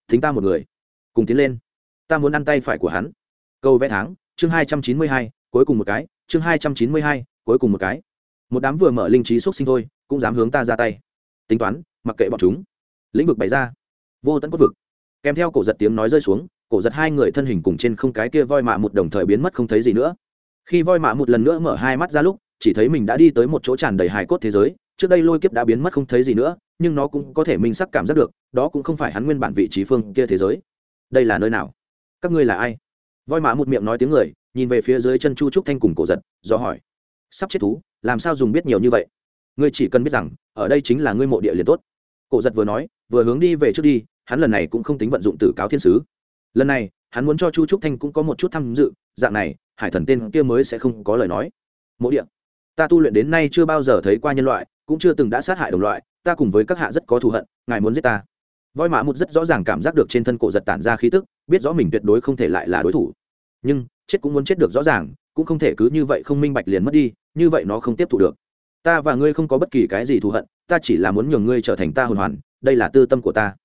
Speaker 1: Thính ta một người. Cùng tiến lên. Ta muốn ăn tay phải của hắn. Câu vẽ tháng, chương hai trăm chín mươi hai, cuối cùng một cái, chương hai trăm chín mươi hai, cuối cùng một cái. Một đám vừa mở linh trí xúc sinh thôi, cũng dám hướng ta ra tay. Tính toán, mặc kệ bọn chúng. Lĩnh vực bày ra. Vô tận quất vực. Kèm theo cổ giật tiếng nói rơi xuống cổ giật hai người thân hình cùng trên không cái kia voi mạ một đồng thời biến mất không thấy gì nữa. Khi voi mạ một lần nữa mở hai mắt ra lúc, chỉ thấy mình đã đi tới một chỗ tràn đầy hài cốt thế giới, trước đây lôi kiếp đã biến mất không thấy gì nữa, nhưng nó cũng có thể minh sắc cảm giác được, đó cũng không phải hắn nguyên bản vị trí phương kia thế giới. Đây là nơi nào? Các ngươi là ai? Voi mã một miệng nói tiếng người, nhìn về phía dưới chân chu trúc thanh cùng cổ giật, do hỏi. Sắp chết thú, làm sao dùng biết nhiều như vậy? Ngươi chỉ cần biết rằng, ở đây chính là ngươi mộ địa liền tốt. Cổ giật vừa nói, vừa hướng đi về trước đi, hắn lần này cũng không tính vận dụng tử cáo thiên sứ lần này, hắn muốn cho chu trúc thanh cũng có một chút tham dự, dạng này, hải thần tên kia mới sẽ không có lời nói. Mộ địa, ta tu luyện đến nay chưa bao giờ thấy qua nhân loại, cũng chưa từng đã sát hại đồng loại, ta cùng với các hạ rất có thù hận, ngài muốn giết ta. Voi mã một rất rõ ràng cảm giác được trên thân cổ giật tản ra khí tức, biết rõ mình tuyệt đối không thể lại là đối thủ. Nhưng, chết cũng muốn chết được rõ ràng, cũng không thể cứ như vậy không minh bạch liền mất đi, như vậy nó không tiếp thu được. Ta và ngươi không có bất kỳ cái gì thù hận, ta chỉ là muốn nhường ngươi trở thành ta hồn hoàn, đây là tư tâm của ta.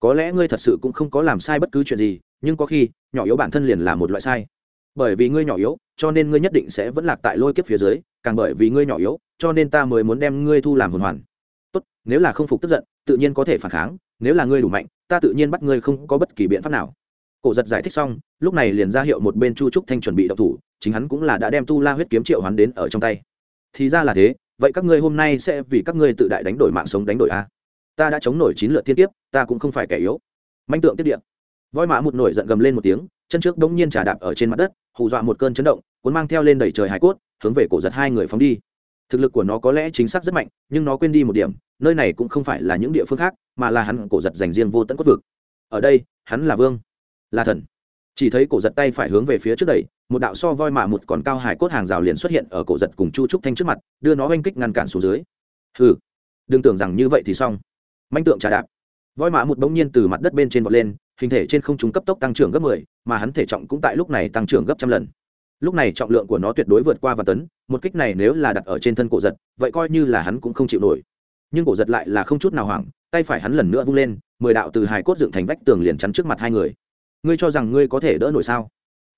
Speaker 1: Có lẽ ngươi thật sự cũng không có làm sai bất cứ chuyện gì nhưng có khi, nhỏ yếu bản thân liền là một loại sai. Bởi vì ngươi nhỏ yếu, cho nên ngươi nhất định sẽ vẫn lạc tại lôi kiếp phía dưới, càng bởi vì ngươi nhỏ yếu, cho nên ta mới muốn đem ngươi thu làm hồn hoàn. Tốt, nếu là không phục tức giận, tự nhiên có thể phản kháng, nếu là ngươi đủ mạnh, ta tự nhiên bắt ngươi không có bất kỳ biện pháp nào. Cổ giật giải thích xong, lúc này liền ra hiệu một bên chu trúc thanh chuẩn bị đậu thủ, chính hắn cũng là đã đem tu la huyết kiếm triệu hắn đến ở trong tay. Thì ra là thế, vậy các ngươi hôm nay sẽ vì các ngươi tự đại đánh đổi mạng sống đánh đổi a? Ta đã chống nổi chín lượt thiên tiếp ta cũng không phải kẻ yếu. Manh tượng tiết điện voi mã một nổi giận gầm lên một tiếng, chân trước đống nhiên trà đạp ở trên mặt đất, hù dọa một cơn chấn động, cuốn mang theo lên đẩy trời hải cốt, hướng về cổ giật hai người phóng đi. Thực lực của nó có lẽ chính xác rất mạnh, nhưng nó quên đi một điểm, nơi này cũng không phải là những địa phương khác, mà là hắn cổ giật dành riêng vô tận cốt vực. Ở đây, hắn là vương, là thần. Chỉ thấy cổ giật tay phải hướng về phía trước đẩy, một đạo so voi mạ một còn cao hải cốt hàng rào liền xuất hiện ở cổ giật cùng chu trúc thanh trước mặt, đưa nó oanh kích ngăn cản xuống dưới. Hừ, đừng tưởng rằng như vậy thì xong. Manh tượng trà đạp. Voi mạ một bỗng nhiên từ mặt đất bên trên vọt lên hình thể trên không trung cấp tốc tăng trưởng gấp mười, mà hắn thể trọng cũng tại lúc này tăng trưởng gấp trăm lần. Lúc này trọng lượng của nó tuyệt đối vượt qua và tấn một kích này nếu là đặt ở trên thân cổ giật vậy coi như là hắn cũng không chịu nổi. Nhưng cổ giật lại là không chút nào hoảng tay phải hắn lần nữa vung lên mười đạo từ hài cốt dựng thành vách tường liền chắn trước mặt hai người. Ngươi cho rằng ngươi có thể đỡ nổi sao?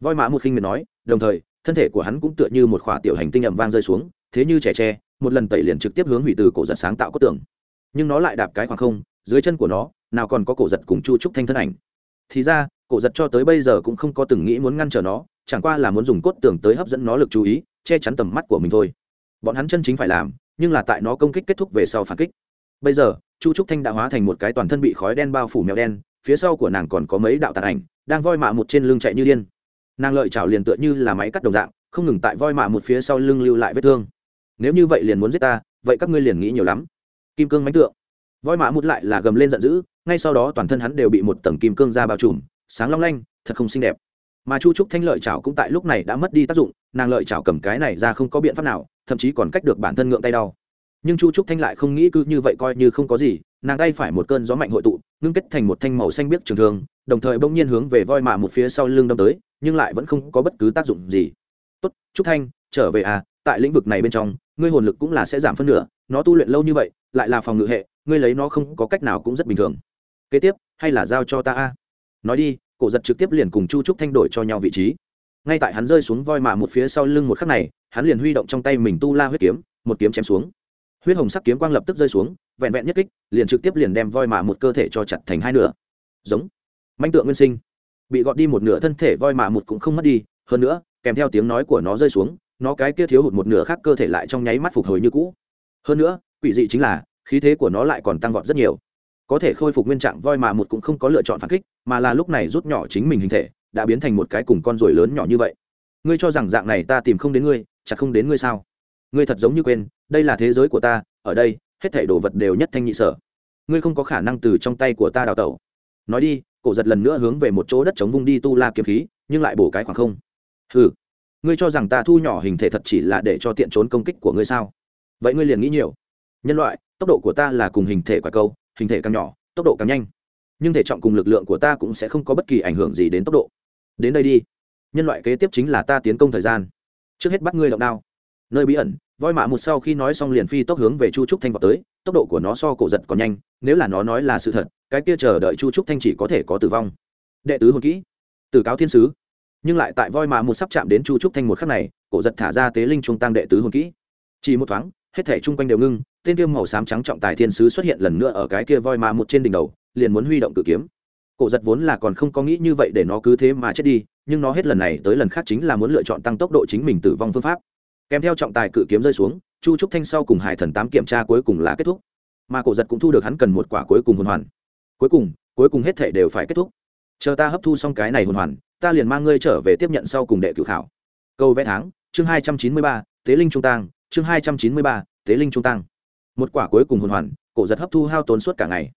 Speaker 1: Voi mã một khinh miệt nói đồng thời thân thể của hắn cũng tựa như một quả tiểu hành tinh ầm vang rơi xuống thế như trẻ tre một lần tẩy liền trực tiếp hướng hủy từ cổ giật sáng tạo cốt tường. Nhưng nó lại đạp cái khoảng không dưới chân của nó nào còn có cổ giật cùng chu trúc thanh thân ảnh thì ra, cổ giật cho tới bây giờ cũng không có từng nghĩ muốn ngăn trở nó, chẳng qua là muốn dùng cốt tường tới hấp dẫn nó lực chú ý, che chắn tầm mắt của mình thôi. Bọn hắn chân chính phải làm, nhưng là tại nó công kích kết thúc về sau phản kích. Bây giờ, chu trúc thanh đã hóa thành một cái toàn thân bị khói đen bao phủ mèo đen, phía sau của nàng còn có mấy đạo tàn ảnh, đang voi mạ một trên lưng chạy như điên. Nàng lợi chảo liền tựa như là máy cắt đồng dạng, không ngừng tại voi mạ một phía sau lưng lưu lại vết thương. Nếu như vậy liền muốn giết ta, vậy các ngươi liền nghĩ nhiều lắm. Kim cương mánh tượng. Voi mạ một lại là gầm lên giận dữ ngay sau đó toàn thân hắn đều bị một tầng kim cương da bao trùm, sáng long lanh, thật không xinh đẹp. Mà chu trúc thanh lợi chảo cũng tại lúc này đã mất đi tác dụng, nàng lợi chảo cầm cái này ra không có biện pháp nào, thậm chí còn cách được bản thân ngượng tay đau. Nhưng chu trúc thanh lại không nghĩ cứ như vậy coi như không có gì, nàng tay phải một cơn gió mạnh hội tụ, ngưng kết thành một thanh màu xanh biếc trường thương, đồng thời bỗng nhiên hướng về voi mạ một phía sau lưng đâm tới, nhưng lại vẫn không có bất cứ tác dụng gì. Tốt, trúc thanh, trở về à tại lĩnh vực này bên trong, ngươi hồn lực cũng là sẽ giảm phân nửa, nó tu luyện lâu như vậy, lại là phòng ngự hệ, ngươi lấy nó không có cách nào cũng rất bình thường kế tiếp, hay là giao cho ta a? Nói đi, cổ giật trực tiếp liền cùng chu trúc thanh đổi cho nhau vị trí. Ngay tại hắn rơi xuống voi mạ một phía sau lưng một khắc này, hắn liền huy động trong tay mình tu la huyết kiếm, một kiếm chém xuống. Huyết hồng sắc kiếm quang lập tức rơi xuống, vẹn vẹn nhất kích, liền trực tiếp liền đem voi mạ một cơ thể cho chặt thành hai nửa. Giống. Manh tượng nguyên sinh. Bị gọt đi một nửa thân thể voi mạ một cũng không mất đi, hơn nữa, kèm theo tiếng nói của nó rơi xuống, nó cái kia thiếu hụt một nửa khác cơ thể lại trong nháy mắt phục hồi như cũ. Hơn nữa, quỷ dị chính là, khí thế của nó lại còn tăng vọt rất nhiều có thể khôi phục nguyên trạng voi mà một cũng không có lựa chọn phản kích, mà là lúc này rút nhỏ chính mình hình thể, đã biến thành một cái cùng con ruồi lớn nhỏ như vậy. Ngươi cho rằng dạng này ta tìm không đến ngươi chặt không đến ngươi sao? Ngươi thật giống như quên, đây là thế giới của ta, ở đây, hết thảy đồ vật đều nhất thanh nhị sở. Ngươi không có khả năng từ trong tay của ta đào tẩu. Nói đi, cổ giật lần nữa hướng về một chỗ đất chống vung đi tu la kiếm khí, nhưng lại bổ cái khoảng không. Ừ ngươi cho rằng ta thu nhỏ hình thể thật chỉ là để cho tiện trốn công kích của ngươi sao? Vậy ngươi liền nghĩ nhiều. Nhân loại, tốc độ của ta là cùng hình thể quả câu hình thể càng nhỏ, tốc độ càng nhanh. Nhưng thể trọng cùng lực lượng của ta cũng sẽ không có bất kỳ ảnh hưởng gì đến tốc độ. Đến đây đi. Nhân loại kế tiếp chính là ta tiến công thời gian. Trước hết bắt ngươi động đao. Nơi bí ẩn, voi mạ một sau khi nói xong liền phi tốc hướng về chu trúc thanh vào tới, tốc độ của nó so cổ giật còn nhanh, nếu là nó nói là sự thật, cái kia chờ đợi chu trúc thanh chỉ có thể có tử vong. Đệ tứ hồn kỹ. Từ cáo thiên sứ. Nhưng lại tại voi mạ một sắp chạm đến chu trúc thanh một khắc này, cổ giật thả ra tế linh trung tăng đệ tứ hồn kỹ. Chỉ một thoáng, hết thể chung quanh đều ngưng tên kia màu xám trắng trọng tài thiên sứ xuất hiện lần nữa ở cái kia voi ma một trên đỉnh đầu liền muốn huy động cự kiếm. Cổ giật vốn là còn không có nghĩ như vậy để nó cứ thế mà chết đi nhưng nó hết lần này tới lần khác chính là muốn lựa chọn tăng tốc độ chính mình tử vong phương pháp. Kèm theo trọng tài cự kiếm rơi xuống chu trúc thanh sau cùng hải thần tám kiểm tra cuối cùng là kết thúc. Mà cổ giật cũng thu được hắn cần một quả cuối cùng hồn hoàn. Cuối cùng cuối cùng hết thể đều phải kết thúc. Chờ ta hấp thu xong cái này hồn hoàn ta liền mang ngươi trở về tiếp nhận sau cùng đệ cử khảo. Câu vẽ tháng chương hai trăm chín mươi ba tế linh trung Tàng, chương hai trăm chín mươi ba tế linh trung Tàng một quả cuối cùng hồn hoàn, cổ giật hấp thu hao tốn suốt cả ngày.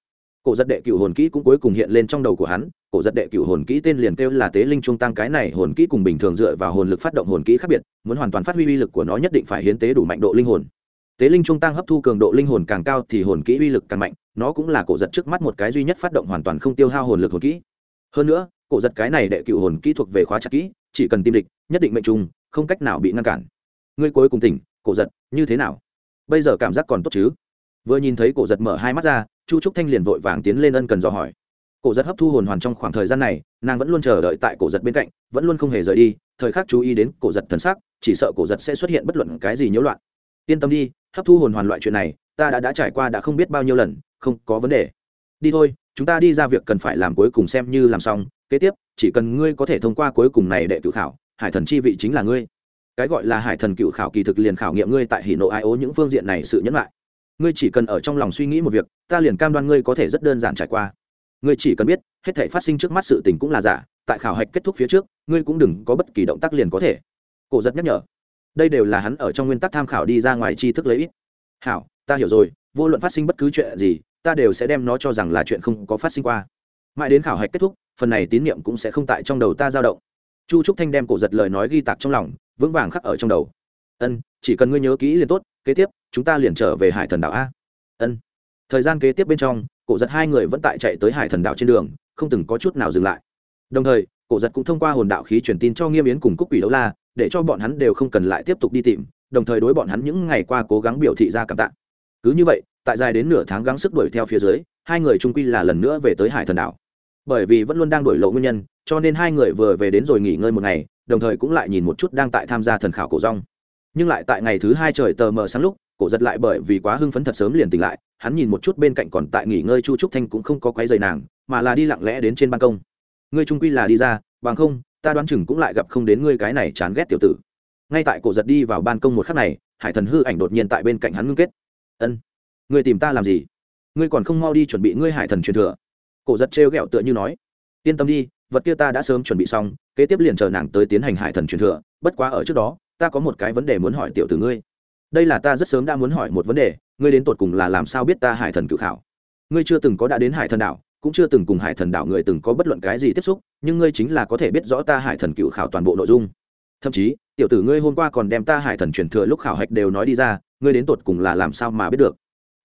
Speaker 1: Cổ giật đệ cựu hồn kỹ cũng cuối cùng hiện lên trong đầu của hắn, cổ giật đệ cựu hồn kỹ tên liền kêu là tế linh trung tăng, cái này hồn kỹ cùng bình thường dựa vào hồn lực phát động hồn kỹ khác biệt, muốn hoàn toàn phát huy uy lực của nó nhất định phải hiến tế đủ mạnh độ linh hồn. Tế linh trung tăng hấp thu cường độ linh hồn càng cao thì hồn kỹ uy lực càng mạnh, nó cũng là cổ giật trước mắt một cái duy nhất phát động hoàn toàn không tiêu hao hồn lực hồn kỹ. Hơn nữa, cổ giật cái này đệ cựu hồn kỹ thuộc về khóa chặt kỹ, chỉ cần tim địch, nhất định mệnh trùng, không cách nào bị ngăn cản. Ngươi cuối cùng tỉnh, cổ giật, như thế nào? Bây giờ cảm giác còn tốt chứ? Vừa nhìn thấy cổ giật mở hai mắt ra, chu trúc thanh liền vội vàng tiến lên ân cần dò hỏi. Cổ giật hấp thu hồn hoàn trong khoảng thời gian này, nàng vẫn luôn chờ đợi tại cổ giật bên cạnh, vẫn luôn không hề rời đi, thời khắc chú ý đến cổ giật thần sắc, chỉ sợ cổ giật sẽ xuất hiện bất luận cái gì nhiễu loạn. Yên tâm đi, hấp thu hồn hoàn loại chuyện này, ta đã đã trải qua đã không biết bao nhiêu lần, không có vấn đề. Đi thôi, chúng ta đi ra việc cần phải làm cuối cùng xem như làm xong. Kế tiếp, chỉ cần ngươi có thể thông qua cuối cùng này để tự khảo, hải thần chi vị chính là ngươi cái gọi là hải thần cựu khảo kỳ thực liền khảo nghiệm ngươi tại hỷ nộ ai ố những phương diện này sự nhẫn lại. Ngươi chỉ cần ở trong lòng suy nghĩ một việc, ta liền cam đoan ngươi có thể rất đơn giản trải qua. Ngươi chỉ cần biết, hết thể phát sinh trước mắt sự tình cũng là giả, tại khảo hạch kết thúc phía trước, ngươi cũng đừng có bất kỳ động tác liền có thể. Cổ giật nhắc nhở. Đây đều là hắn ở trong nguyên tắc tham khảo đi ra ngoài tri thức lấy. Ít hảo, ta hiểu rồi, vô luận phát sinh bất cứ chuyện gì, ta đều sẽ đem nó cho rằng là chuyện không có phát sinh qua. Mãi đến khảo hạch kết thúc, phần này tín nhiệm cũng sẽ không tại trong đầu ta dao động. Chu trúc thanh đem cổ giật lời nói ghi tạc trong lòng vững vàng khắc ở trong đầu. Ân, chỉ cần ngươi nhớ kỹ liền tốt, kế tiếp, chúng ta liền trở về hải thần đảo a. Ân. Thời gian kế tiếp bên trong, cổ giật hai người vẫn tại chạy tới hải thần đảo trên đường, không từng có chút nào dừng lại. Đồng thời, cổ giật cũng thông qua hồn đạo khí truyền tin cho nghiêm yến cùng cúc quỷ đấu la, để cho bọn hắn đều không cần lại tiếp tục đi tìm, đồng thời đối bọn hắn những ngày qua cố gắng biểu thị ra cảm tạ. Cứ như vậy, tại dài đến nửa tháng gắng sức đuổi theo phía dưới, hai người trung quy là lần nữa về tới hải thần đảo. Bởi vì vẫn luôn đang đổi lộ nguyên nhân, cho nên hai người vừa về đến rồi nghỉ ngơi một ngày đồng thời cũng lại nhìn một chút đang tại tham gia thần khảo cổ rong. Nhưng lại tại ngày thứ hai trời tờ mờ sáng lúc, cổ giật lại bởi vì quá hưng phấn thật sớm liền tỉnh lại, hắn nhìn một chút bên cạnh còn tại nghỉ ngơi chu trúc thanh cũng không có quấy dày nàng, mà là đi lặng lẽ đến trên ban công. Ngươi trung quy là đi ra, bằng không, ta đoán chừng cũng lại gặp không đến ngươi cái này chán ghét tiểu tử. Ngay tại cổ giật đi vào ban công một khắc này, hải thần hư ảnh đột nhiên tại bên cạnh hắn ngưng kết. Ân, ngươi tìm ta làm gì? Ngươi còn không mau đi chuẩn bị ngươi hải thần truyền thừa. Cổ giật trêu ghẹo tựa như nói. Yên tâm đi vật kia ta đã sớm chuẩn bị xong, kế tiếp liền chờ nàng tới tiến hành hải thần truyền thừa, bất quá ở trước đó, ta có một cái vấn đề muốn hỏi tiểu tử ngươi. Đây là ta rất sớm đã muốn hỏi một vấn đề, ngươi đến tột cùng là làm sao biết ta hải thần cự khảo? Ngươi chưa từng có đã đến hải thần đảo, cũng chưa từng cùng hải thần đảo người từng có bất luận cái gì tiếp xúc, nhưng ngươi chính là có thể biết rõ ta hải thần cựu khảo toàn bộ nội dung. Thậm chí, tiểu tử ngươi hôm qua còn đem ta hải thần truyền thừa lúc khảo hạch đều nói đi ra, ngươi đến tột cùng là làm sao mà biết được?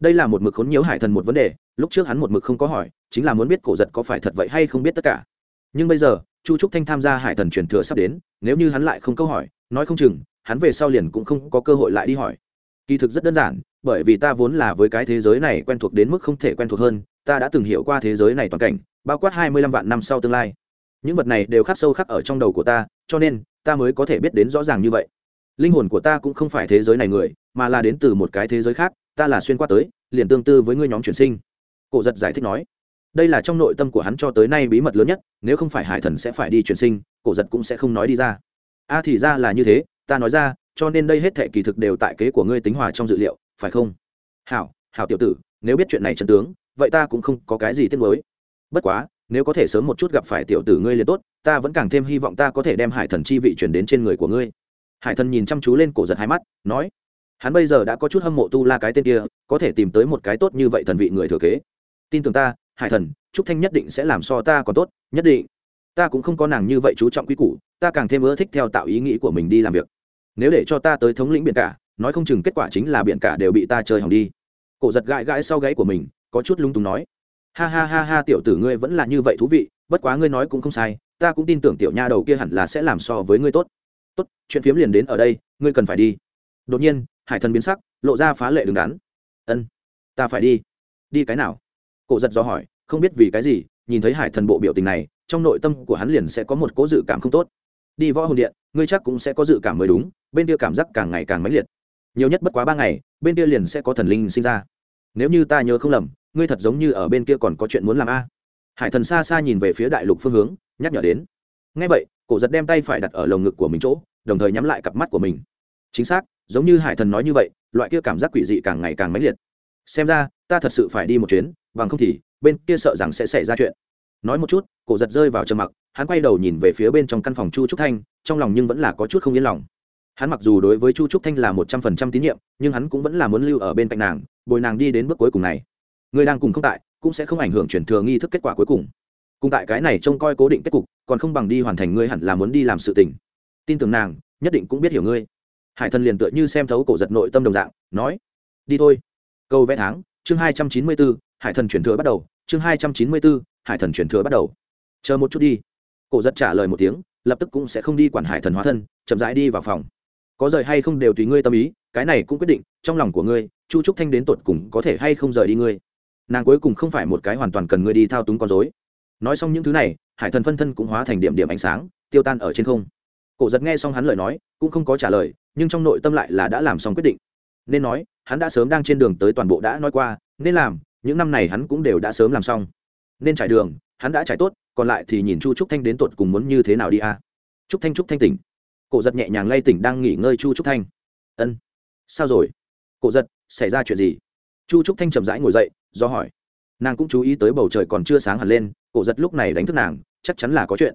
Speaker 1: Đây là một mực khốn nhiễu hải thần một vấn đề, lúc trước hắn một mực không có hỏi, chính là muốn biết cổ giật có phải thật vậy hay không biết tất cả nhưng bây giờ, chu trúc thanh tham gia hải thần truyền thừa sắp đến, nếu như hắn lại không câu hỏi, nói không chừng, hắn về sau liền cũng không có cơ hội lại đi hỏi. Kỳ thực rất đơn giản, bởi vì ta vốn là với cái thế giới này quen thuộc đến mức không thể quen thuộc hơn, ta đã từng hiểu qua thế giới này toàn cảnh, bao quát hai mươi lăm vạn năm sau tương lai. Những vật này đều khắc sâu khắc ở trong đầu của ta, cho nên, ta mới có thể biết đến rõ ràng như vậy. Linh hồn của ta cũng không phải thế giới này người, mà là đến từ một cái thế giới khác, ta là xuyên qua tới, liền tương tư với ngươi nhóm chuyển sinh. Cổ giật giải thích nói đây là trong nội tâm của hắn cho tới nay bí mật lớn nhất, nếu không phải hải thần sẽ phải đi chuyển sinh, cổ giật cũng sẽ không nói đi ra. A thì ra là như thế, ta nói ra, cho nên đây hết thệ kỳ thực đều tại kế của ngươi tính hòa trong dự liệu, phải không? Hảo hảo tiểu tử, nếu biết chuyện này chân tướng, vậy ta cũng không có cái gì tiếc nuối. Bất quá, nếu có thể sớm một chút gặp phải tiểu tử ngươi liền tốt, ta vẫn càng thêm hy vọng ta có thể đem hải thần chi vị chuyển đến trên người của ngươi. Hải thần nhìn chăm chú lên cổ giật hai mắt, nói, hắn bây giờ đã có chút hâm mộ tu la cái tên kia, có thể tìm tới một cái tốt như vậy thần vị người thừa kế. Tin tưởng ta hải thần, trúc thanh nhất định sẽ làm so ta còn tốt, nhất định. Ta cũng không có nàng như vậy chú trọng quy củ, ta càng thêm ưa thích theo tạo ý nghĩ của mình đi làm việc. Nếu để cho ta tới thống lĩnh biển cả, nói không chừng kết quả chính là biển cả đều bị ta chơi hỏng đi. Cổ giật gãi gãi sau gáy của mình, có chút lung túng nói. Ha ha ha ha, tiểu tử ngươi vẫn là như vậy thú vị, bất quá ngươi nói cũng không sai, ta cũng tin tưởng tiểu nha đầu kia hẳn là sẽ làm so với ngươi tốt. Tốt, chuyện phiếm liền đến ở đây, ngươi cần phải đi. Đột nhiên, hải thần biến sắc, lộ ra phá lệ đứng đắn. Ân, ta phải đi. Đi cái nào? Cổ giật do hỏi, không biết vì cái gì, nhìn thấy hải thần bộ biểu tình này, trong nội tâm của hắn liền sẽ có một cố dự cảm không tốt. Đi võ hồn điện, ngươi chắc cũng sẽ có dự cảm mới đúng, bên kia cảm giác càng ngày càng mãnh liệt. Nhiều nhất bất quá ba ngày, bên kia liền sẽ có thần linh sinh ra. Nếu như ta nhớ không lầm, ngươi thật giống như ở bên kia còn có chuyện muốn làm a. Hải thần xa xa nhìn về phía đại lục phương hướng, nhắc nhở đến. Ngay vậy, cổ giật đem tay phải đặt ở lồng ngực của mình chỗ, đồng thời nhắm lại cặp mắt của mình. Chính xác, giống như hải thần nói như vậy, loại kia cảm giác quỷ dị càng ngày càng mãnh liệt. Xem ra, ta thật sự phải đi một chuyến bằng không thì, bên kia sợ rằng sẽ xảy ra chuyện. Nói một chút, cổ giật rơi vào trầm mặc, hắn quay đầu nhìn về phía bên trong căn phòng chu trúc thanh, trong lòng nhưng vẫn là có chút không yên lòng. Hắn mặc dù đối với chu trúc thanh là một trăm phần trăm tín nhiệm, nhưng hắn cũng vẫn là muốn lưu ở bên cạnh nàng, bồi nàng đi đến bước cuối cùng này. Người đang cùng không tại, cũng sẽ không ảnh hưởng chuyển thừa nghi thức kết quả cuối cùng. Cùng tại cái này trông coi cố định kết cục, còn không bằng đi hoàn thành ngươi hẳn là muốn đi làm sự tình. Tin tưởng nàng, nhất định cũng biết hiểu ngươi. Hải thần liền tựa như xem thấu cổ giật nội tâm đồng dạng, nói, đi thôi. Câu vẽ tháng, chương hai trăm chín mươi bốn hải thần chuyển thừa bắt đầu, chương hai trăm chín mươi bốn, hải thần chuyển thừa bắt đầu. Chờ một chút đi. Cổ giật trả lời một tiếng, lập tức cũng sẽ không đi quản hải thần hóa thân, chậm rãi đi vào phòng. Có rời hay không đều tùy ngươi tâm ý, cái này cũng quyết định, trong lòng của ngươi, chu trúc thanh đến tột cùng có thể hay không rời đi ngươi. Nàng cuối cùng không phải một cái hoàn toàn cần ngươi đi thao túng con dối nói xong những thứ này, hải thần phân thân cũng hóa thành điểm điểm ánh sáng, tiêu tan ở trên không. Cổ giật nghe xong hắn lời nói, cũng không có trả lời, nhưng trong nội tâm lại là đã làm xong quyết định. Nên nói, hắn đã sớm đang trên đường tới toàn bộ đã nói qua, nên làm những năm này hắn cũng đều đã sớm làm xong. Nên trải đường, hắn đã trải tốt, còn lại thì nhìn chu trúc thanh đến tột cùng muốn như thế nào đi a? À? trúc thanh trúc thanh tỉnh. Cổ giật nhẹ nhàng lay tỉnh đang nghỉ ngơi chu trúc thanh. Ân, sao rồi? Cổ giật, xảy ra chuyện gì? Chu trúc thanh chậm rãi ngồi dậy, do hỏi. Nàng cũng chú ý tới bầu trời còn chưa sáng hẳn lên, cổ giật lúc này đánh thức nàng, chắc chắn là có chuyện.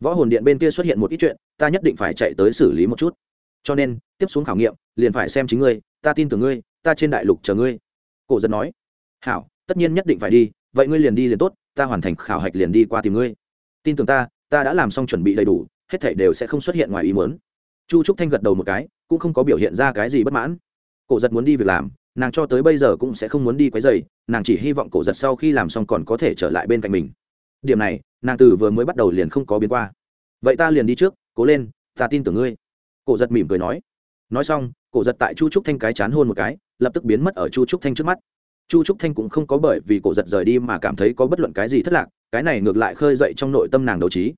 Speaker 1: Võ hồn điện bên kia xuất hiện một ít chuyện, ta nhất định phải chạy tới xử lý một chút. Cho nên, tiếp xuống khảo nghiệm, liền phải xem chính ngươi, ta tin tưởng ngươi, ta trên đại lục chờ ngươi. Cổ giật nói hảo, tất nhiên nhất định phải đi, vậy ngươi liền đi liền tốt, ta hoàn thành khảo hạch liền đi qua tìm ngươi. Tin tưởng ta ta đã làm xong chuẩn bị đầy đủ, hết thảy đều sẽ không xuất hiện ngoài ý muốn. Chu trúc thanh gật đầu một cái, cũng không có biểu hiện ra cái gì bất mãn. Cổ giật muốn đi việc làm, nàng cho tới bây giờ cũng sẽ không muốn đi quấy dày nàng chỉ hy vọng cổ giật sau khi làm xong còn có thể trở lại bên cạnh mình. Điểm này, nàng từ vừa mới bắt đầu liền không có biến qua. Vậy ta liền đi trước, cố lên, ta tin tưởng ngươi. Cổ giật mỉm cười nói. Nói xong, cổ giật tại chu trúc thanh cái chán hôn một cái, lập tức biến mất ở chu trúc thanh trước mắt chu trúc thanh cũng không có bởi vì cổ giật rời đi mà cảm thấy có bất luận cái gì thất lạc, cái này ngược lại khơi dậy trong nội tâm nàng đấu trí.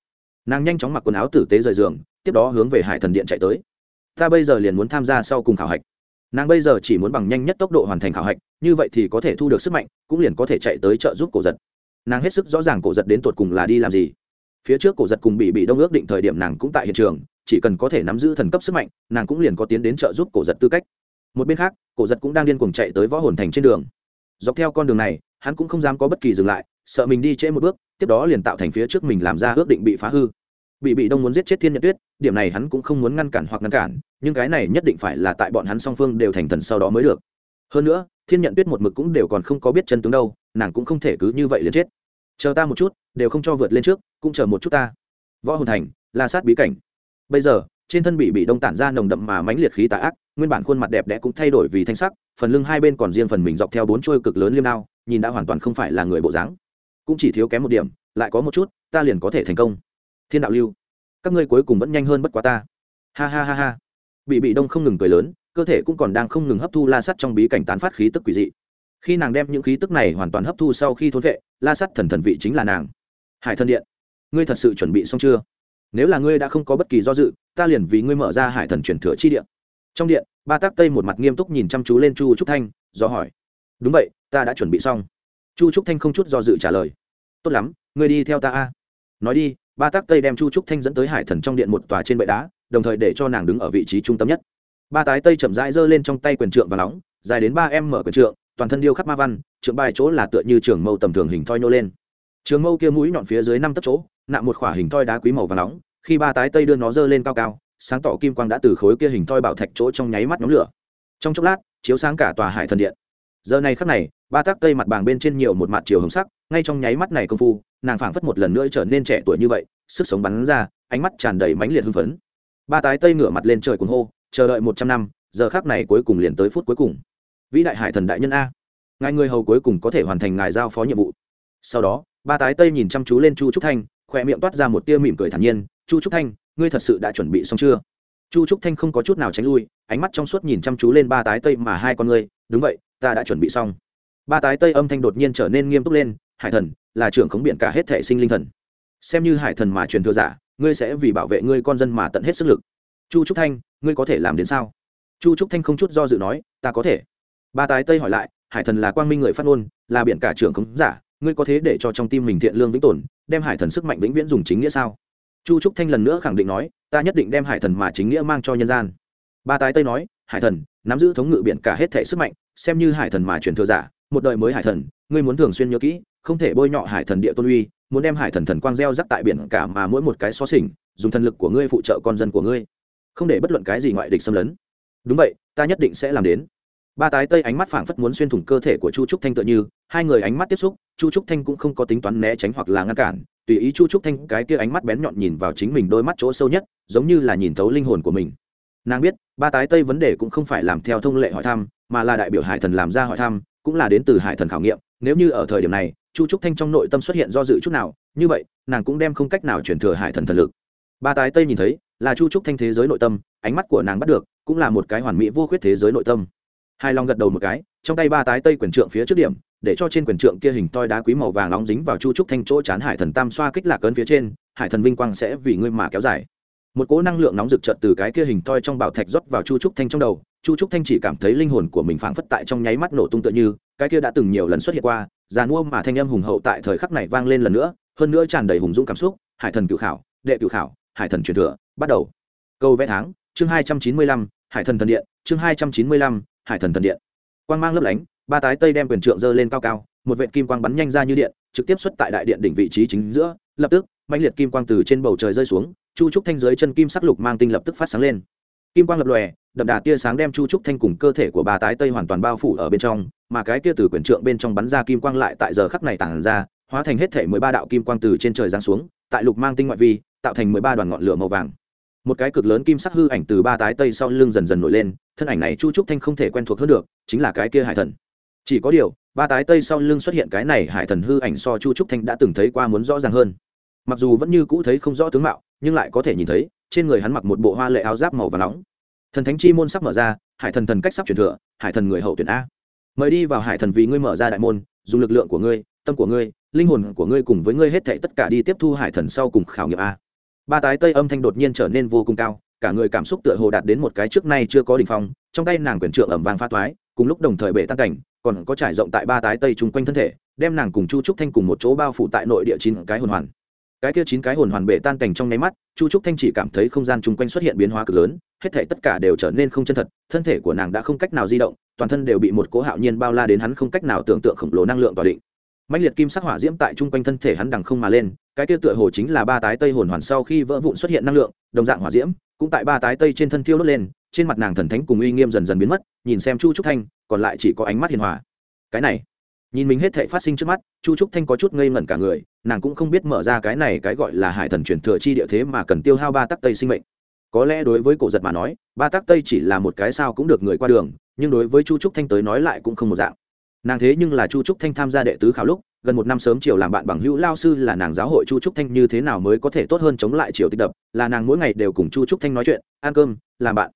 Speaker 1: Nàng nhanh chóng mặc quần áo tử tế rời giường, tiếp đó hướng về hải thần điện chạy tới. Ta bây giờ liền muốn tham gia sau cùng khảo hạch. Nàng bây giờ chỉ muốn bằng nhanh nhất tốc độ hoàn thành khảo hạch, như vậy thì có thể thu được sức mạnh, cũng liền có thể chạy tới trợ giúp cổ giật. Nàng hết sức rõ ràng cổ giật đến tột cùng là đi làm gì. Phía trước cổ giật cùng bị bị đông ước định thời điểm nàng cũng tại hiện trường, chỉ cần có thể nắm giữ thần cấp sức mạnh, nàng cũng liền có tiến đến trợ giúp cổ giật tư cách. Một bên khác, cổ giật cũng đang điên cuồng chạy tới võ hồn thành trên đường dọc theo con đường này, hắn cũng không dám có bất kỳ dừng lại, sợ mình đi trễ một bước, tiếp đó liền tạo thành phía trước mình làm ra ước định bị phá hư. Bị bị đông muốn giết chết thiên nhật tuyết, điểm này hắn cũng không muốn ngăn cản hoặc ngăn cản, nhưng cái này nhất định phải là tại bọn hắn song phương đều thành thần sau đó mới được. Hơn nữa, thiên nhận tuyết một mực cũng đều còn không có biết chân tướng đâu, nàng cũng không thể cứ như vậy liền chết. Chờ ta một chút, đều không cho vượt lên trước, cũng chờ một chút ta. Võ hồn thành, la sát bí cảnh. Bây giờ trên thân bị bị đông tản ra nồng đậm mà mãnh liệt khí tà ác, nguyên bản khuôn mặt đẹp đẽ cũng thay đổi vì thanh sắc, phần lưng hai bên còn riêng phần mình dọc theo bốn trôi cực lớn liêm đao, nhìn đã hoàn toàn không phải là người bộ dáng. Cũng chỉ thiếu kém một điểm, lại có một chút, ta liền có thể thành công. Thiên đạo lưu, các ngươi cuối cùng vẫn nhanh hơn bất quá ta. Ha ha ha ha. Bị bị đông không ngừng cười lớn, cơ thể cũng còn đang không ngừng hấp thu la sắt trong bí cảnh tán phát khí tức quỷ dị. Khi nàng đem những khí tức này hoàn toàn hấp thu sau khi thốn vệ, la sắt thần thần vị chính là nàng. Hải thần điện, ngươi thật sự chuẩn bị xong chưa? Nếu là ngươi đã không có bất kỳ do dự, ta liền vì ngươi mở ra hải thần truyền thừa chi điện trong điện, ba tác tây một mặt nghiêm túc nhìn chăm chú lên chu trúc thanh, do hỏi. Đúng vậy, ta đã chuẩn bị xong. Chu trúc thanh không chút do dự trả lời. Tốt lắm, ngươi đi theo ta a. Nói đi, ba tác tây đem chu trúc thanh dẫn tới hải thần trong điện một tòa trên bệ đá, đồng thời để cho nàng đứng ở vị trí trung tâm nhất. Ba tái tây chậm rãi giơ lên trong tay quyền trượng và nóng, dài đến ba em mở quyền trượng, toàn thân điêu khắc ma văn, trượng bài chỗ là tựa như trường mâu tầm thường hình thoi nô lên. Trường mâu kia mũi nhọn phía dưới năm tấc chỗ nặng một khỏa hình thoi đá quý màu và nóng, khi ba tái tây đưa nó dơ lên cao cao, sáng tỏ kim quang đã từ khối kia hình thoi bảo thạch chỗ trong nháy mắt nhóm lửa. Trong chốc lát, chiếu sáng cả tòa hải thần điện. Giờ này khắc này, ba tác tây mặt bàng bên trên nhiều một mặt chiều hồng sắc, ngay trong nháy mắt này công phu, nàng phảng phất một lần nữa trở nên trẻ tuổi như vậy, sức sống bắn ra, ánh mắt tràn đầy mãnh liệt hưng phấn. Ba tái tây ngửa mặt lên trời cuồng hô, chờ đợi một trăm năm, giờ khác này cuối cùng liền tới phút cuối cùng. Vĩ đại hải thần đại nhân a, ngài người hầu cuối cùng có thể hoàn thành ngài giao phó nhiệm vụ. Sau đó, ba tái tây nhìn chăm chú lên chu trúc thanh khỏe miệng toát ra một tia mỉm cười thản nhiên, chu trúc thanh, ngươi thật sự đã chuẩn bị xong chưa? Chu trúc thanh không có chút nào tránh lui, ánh mắt trong suốt nhìn chăm chú lên ba tái tây mà hai con ngươi, đúng vậy, ta đã chuẩn bị xong. Ba tái tây âm thanh đột nhiên trở nên nghiêm túc lên, hải thần, là trưởng khống biện cả hết thể sinh linh thần. Xem như hải thần mà truyền thừa giả, ngươi sẽ vì bảo vệ ngươi con dân mà tận hết sức lực. Chu trúc thanh, ngươi có thể làm đến sao? Chu trúc thanh không chút do dự nói, ta có thể. Ba tái tây hỏi lại, hải thần là quang minh người phát ngôn, là biện cả trưởng khống giả, ngươi có thế để cho trong tim mình thiện lương vĩnh tồn đem hải thần sức mạnh vĩnh viễn dùng chính nghĩa sao? Chu trúc thanh lần nữa khẳng định nói, ta nhất định đem hải thần mà chính nghĩa mang cho nhân gian. Ba tái tây nói, hải thần, nắm giữ thống ngự biển cả hết thể sức mạnh, xem như hải thần mà truyền thừa giả, một đời mới hải thần, ngươi muốn thường xuyên nhớ kỹ, không thể bôi nhọ hải thần địa tôn uy, muốn đem hải thần thần quang gieo rắc tại biển cả mà mỗi một cái xó xỉnh, dùng thần lực của ngươi phụ trợ con dân của ngươi. Không để bất luận cái gì ngoại địch xâm lấn. Đúng vậy, ta nhất định sẽ làm đến ba tái tây ánh mắt phảng phất muốn xuyên thủng cơ thể của chu trúc thanh tựa như, hai người ánh mắt tiếp xúc, chu trúc thanh cũng không có tính toán né tránh hoặc là ngăn cản, tùy ý chu trúc thanh cái kia ánh mắt bén nhọn nhìn vào chính mình đôi mắt chỗ sâu nhất, giống như là nhìn thấu linh hồn của mình. Nàng biết, ba tái tây vấn đề cũng không phải làm theo thông lệ hỏi thăm, mà là đại biểu hải thần làm ra hỏi thăm, cũng là đến từ hải thần khảo nghiệm. Nếu như ở thời điểm này, chu trúc thanh trong nội tâm xuất hiện do dự chút nào, như vậy, nàng cũng đem không cách nào chuyển thừa hải thần thần lực. Ba tái tây nhìn thấy, là chu trúc thanh thế giới nội tâm, ánh mắt của nàng bắt được, cũng là một cái hoàn mỹ vô khuyết thế giới nội tâm hai long gật đầu một cái, trong tay ba tái tây quyền trượng phía trước điểm, để cho trên quyền trượng kia hình toi đá quý màu vàng nóng dính vào chu trúc thanh chỗ chán hải thần tam xoa kích lạc cơn phía trên, hải thần vinh quang sẽ vì ngươi mà kéo dài. Một cỗ năng lượng nóng rực trợt từ cái kia hình toi trong bảo thạch rót vào chu trúc thanh trong đầu, chu trúc thanh chỉ cảm thấy linh hồn của mình phảng phất tại trong nháy mắt nổ tung tựa như, cái kia đã từng nhiều lần xuất hiện qua, già nua mà thanh âm hùng hậu tại thời khắc này vang lên lần nữa, hơn nữa tràn đầy hùng dũng cảm xúc, hải thần cự khảo, đệ cự khảo, hải thần truyền thừa, bắt đầu. Câu vẽ tháng, chương hai trăm chín mươi lăm, hải thần thần điện, chương hai trăm chín mươi lăm hải thần thần điện. Quang mang lấp lánh, ba tái tây đem quyền trượng dơ lên cao cao, một vệ kim quang bắn nhanh ra như điện, trực tiếp xuất tại đại điện đỉnh vị trí chính giữa, lập tức mạnh liệt kim quang từ trên bầu trời rơi xuống, chu trúc thanh dưới chân kim sắc lục mang tinh lập tức phát sáng lên. Kim quang lập lòe, đậm đà tia sáng đem chu trúc thanh cùng cơ thể của bà tái tây hoàn toàn bao phủ ở bên trong, mà cái tia từ quyển trượng bên trong bắn ra kim quang lại tại giờ khắc này tản ra, hóa thành hết thể mười ba đạo kim quang từ trên trời giáng xuống, tại lục mang tinh ngoại vi, tạo thành mười ba đoàn ngọn lửa màu vàng một cái cực lớn kim sắc hư ảnh từ ba tái tây sau lưng dần dần nổi lên, thân ảnh này chu trúc thanh không thể quen thuộc hơn được, chính là cái kia hải thần. Chỉ có điều, ba tái tây sau lưng xuất hiện cái này hải thần hư ảnh so chu trúc thanh đã từng thấy qua muốn rõ ràng hơn. Mặc dù vẫn như cũ thấy không rõ tướng mạo, nhưng lại có thể nhìn thấy, trên người hắn mặc một bộ hoa lệ áo giáp màu và nóng. Thần thánh chi môn sắp mở ra, hải thần thần cách sắp truyền thừa, hải thần người hậu tuyển a. Mời đi vào hải thần vì ngươi mở ra đại môn, dùng lực lượng của ngươi, tâm của ngươi, linh hồn của ngươi cùng với ngươi hết thảy tất cả đi tiếp thu hải thần sau cùng khảo nghiệm a ba tái tây âm thanh đột nhiên trở nên vô cùng cao, cả người cảm xúc tựa hồ đạt đến một cái trước nay chưa có đỉnh phong, trong tay nàng quyền trượng ẩm vàng pha toái, cùng lúc đồng thời bể tăng cảnh, còn có trải rộng tại ba tái tây chung quanh thân thể, đem nàng cùng chu trúc thanh cùng một chỗ bao phủ tại nội địa chín cái hồn hoàn. Cái kia chín cái hồn hoàn bể tan cảnh trong nháy mắt, chu trúc thanh chỉ cảm thấy không gian chung quanh xuất hiện biến hóa cực lớn, hết thể tất cả đều trở nên không chân thật, thân thể của nàng đã không cách nào di động, toàn thân đều bị một cố hạo nhiên bao la đến hắn không cách nào tưởng tượng khổng lồ năng lượng tỏa định mạnh liệt kim sắc hỏa diễm tại chung quanh thân thể hắn đằng không mà lên, cái kia tựa hồ chính là ba tái tây hồn hoàn sau khi vỡ vụn xuất hiện năng lượng, đồng dạng hỏa diễm, cũng tại ba tái tây trên thân thiêu đốt lên, trên mặt nàng thần thánh cùng uy nghiêm dần dần biến mất, nhìn xem chu trúc thanh, còn lại chỉ có ánh mắt hiền hòa. Cái này, nhìn mình hết thệ phát sinh trước mắt, chu trúc thanh có chút ngây ngẩn cả người, nàng cũng không biết mở ra cái này cái gọi là hải thần truyền thừa chi địa thế mà cần tiêu hao ba tắc tây sinh mệnh. Có lẽ đối với cổ giật mà nói, ba tắc tây chỉ là một cái sao cũng được người qua đường, nhưng đối với chu trúc thanh tới nói lại cũng không một dạng nàng thế nhưng là chu trúc thanh tham gia đệ tứ khảo lúc gần một năm sớm chiều làm bạn bằng hữu lao sư là nàng giáo hội chu trúc thanh như thế nào mới có thể tốt hơn chống lại triều tích đập là nàng mỗi ngày đều cùng chu trúc thanh nói chuyện ăn cơm làm bạn.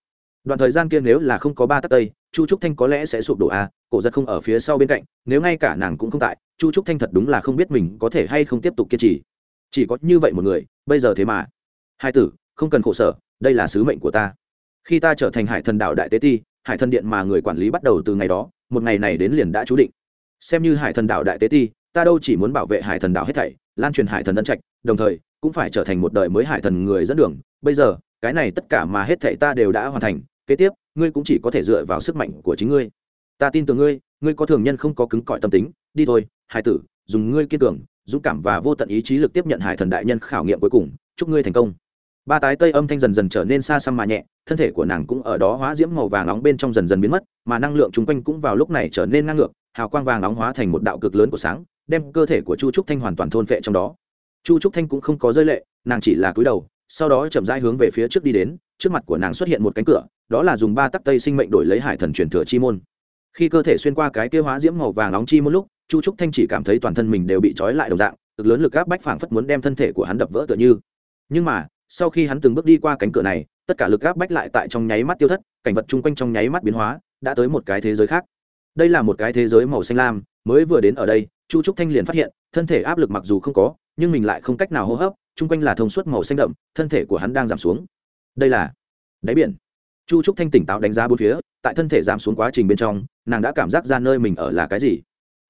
Speaker 1: Đoạn thời gian kia nếu là không có ba tắc tây chu trúc thanh có lẽ sẽ sụp đổ a à, cổ giật không ở phía sau bên cạnh nếu ngay cả nàng cũng không tại chu trúc thanh thật đúng là không biết mình có thể hay không tiếp tục kiên trì. Chỉ có như vậy một người bây giờ thế mà. Hai tử không cần khổ sở đây là sứ mệnh của ta. Khi ta trở thành hải thần đạo đại tế ti hải thần điện mà người quản lý bắt đầu từ ngày đó một ngày này đến liền đã chú định. Xem như hải thần đạo đại tế ti, ta đâu chỉ muốn bảo vệ hải thần đạo hết thảy, lan truyền hải thần ân trạch, đồng thời cũng phải trở thành một đời mới hải thần người dẫn đường. Bây giờ, cái này tất cả mà hết thảy ta đều đã hoàn thành, kế tiếp, ngươi cũng chỉ có thể dựa vào sức mạnh của chính ngươi. Ta tin tưởng ngươi ngươi có thường nhân không có cứng cỏi tâm tính, đi thôi, hải tử, dùng ngươi kiên cường, dũng cảm và vô tận ý chí lực tiếp nhận hải thần đại nhân khảo nghiệm cuối cùng, chúc ngươi thành công ba tái tây âm thanh dần dần trở nên xa xăm mà nhẹ, thân thể của nàng cũng ở đó hóa diễm màu vàng nóng bên trong dần dần biến mất, mà năng lượng chung quanh cũng vào lúc này trở nên ngang ngược, hào quang vàng nóng hóa thành một đạo cực lớn của sáng, đem cơ thể của chu trúc thanh hoàn toàn thôn phệ trong đó. Chu trúc thanh cũng không có rơi lệ, nàng chỉ là cúi đầu, sau đó chậm rãi hướng về phía trước đi đến, trước mặt của nàng xuất hiện một cánh cửa, đó là dùng ba tắc tây sinh mệnh đổi lấy hải thần truyền thừa chi môn. Khi cơ thể xuyên qua cái kia hóa diễm màu vàng nóng chi một lúc, chu trúc thanh chỉ cảm thấy toàn thân mình đều bị trói lại đồng dạng, cực lớn lực áp bách phảng phất muốn đem thân thể của hắn đập vỡ tựa như. Nhưng mà sau khi hắn từng bước đi qua cánh cửa này, tất cả lực áp bách lại tại trong nháy mắt tiêu thất, cảnh vật chung quanh trong nháy mắt biến hóa, đã tới một cái thế giới khác. Đây là một cái thế giới màu xanh lam, mới vừa đến ở đây, chu trúc thanh liền phát hiện, thân thể áp lực mặc dù không có, nhưng mình lại không cách nào hô hấp, chung quanh là thông suốt màu xanh đậm, thân thể của hắn đang giảm xuống. Đây là đáy biển. Chu trúc thanh tỉnh táo đánh giá bốn phía, tại thân thể giảm xuống quá trình bên trong, nàng đã cảm giác ra nơi mình ở là cái gì.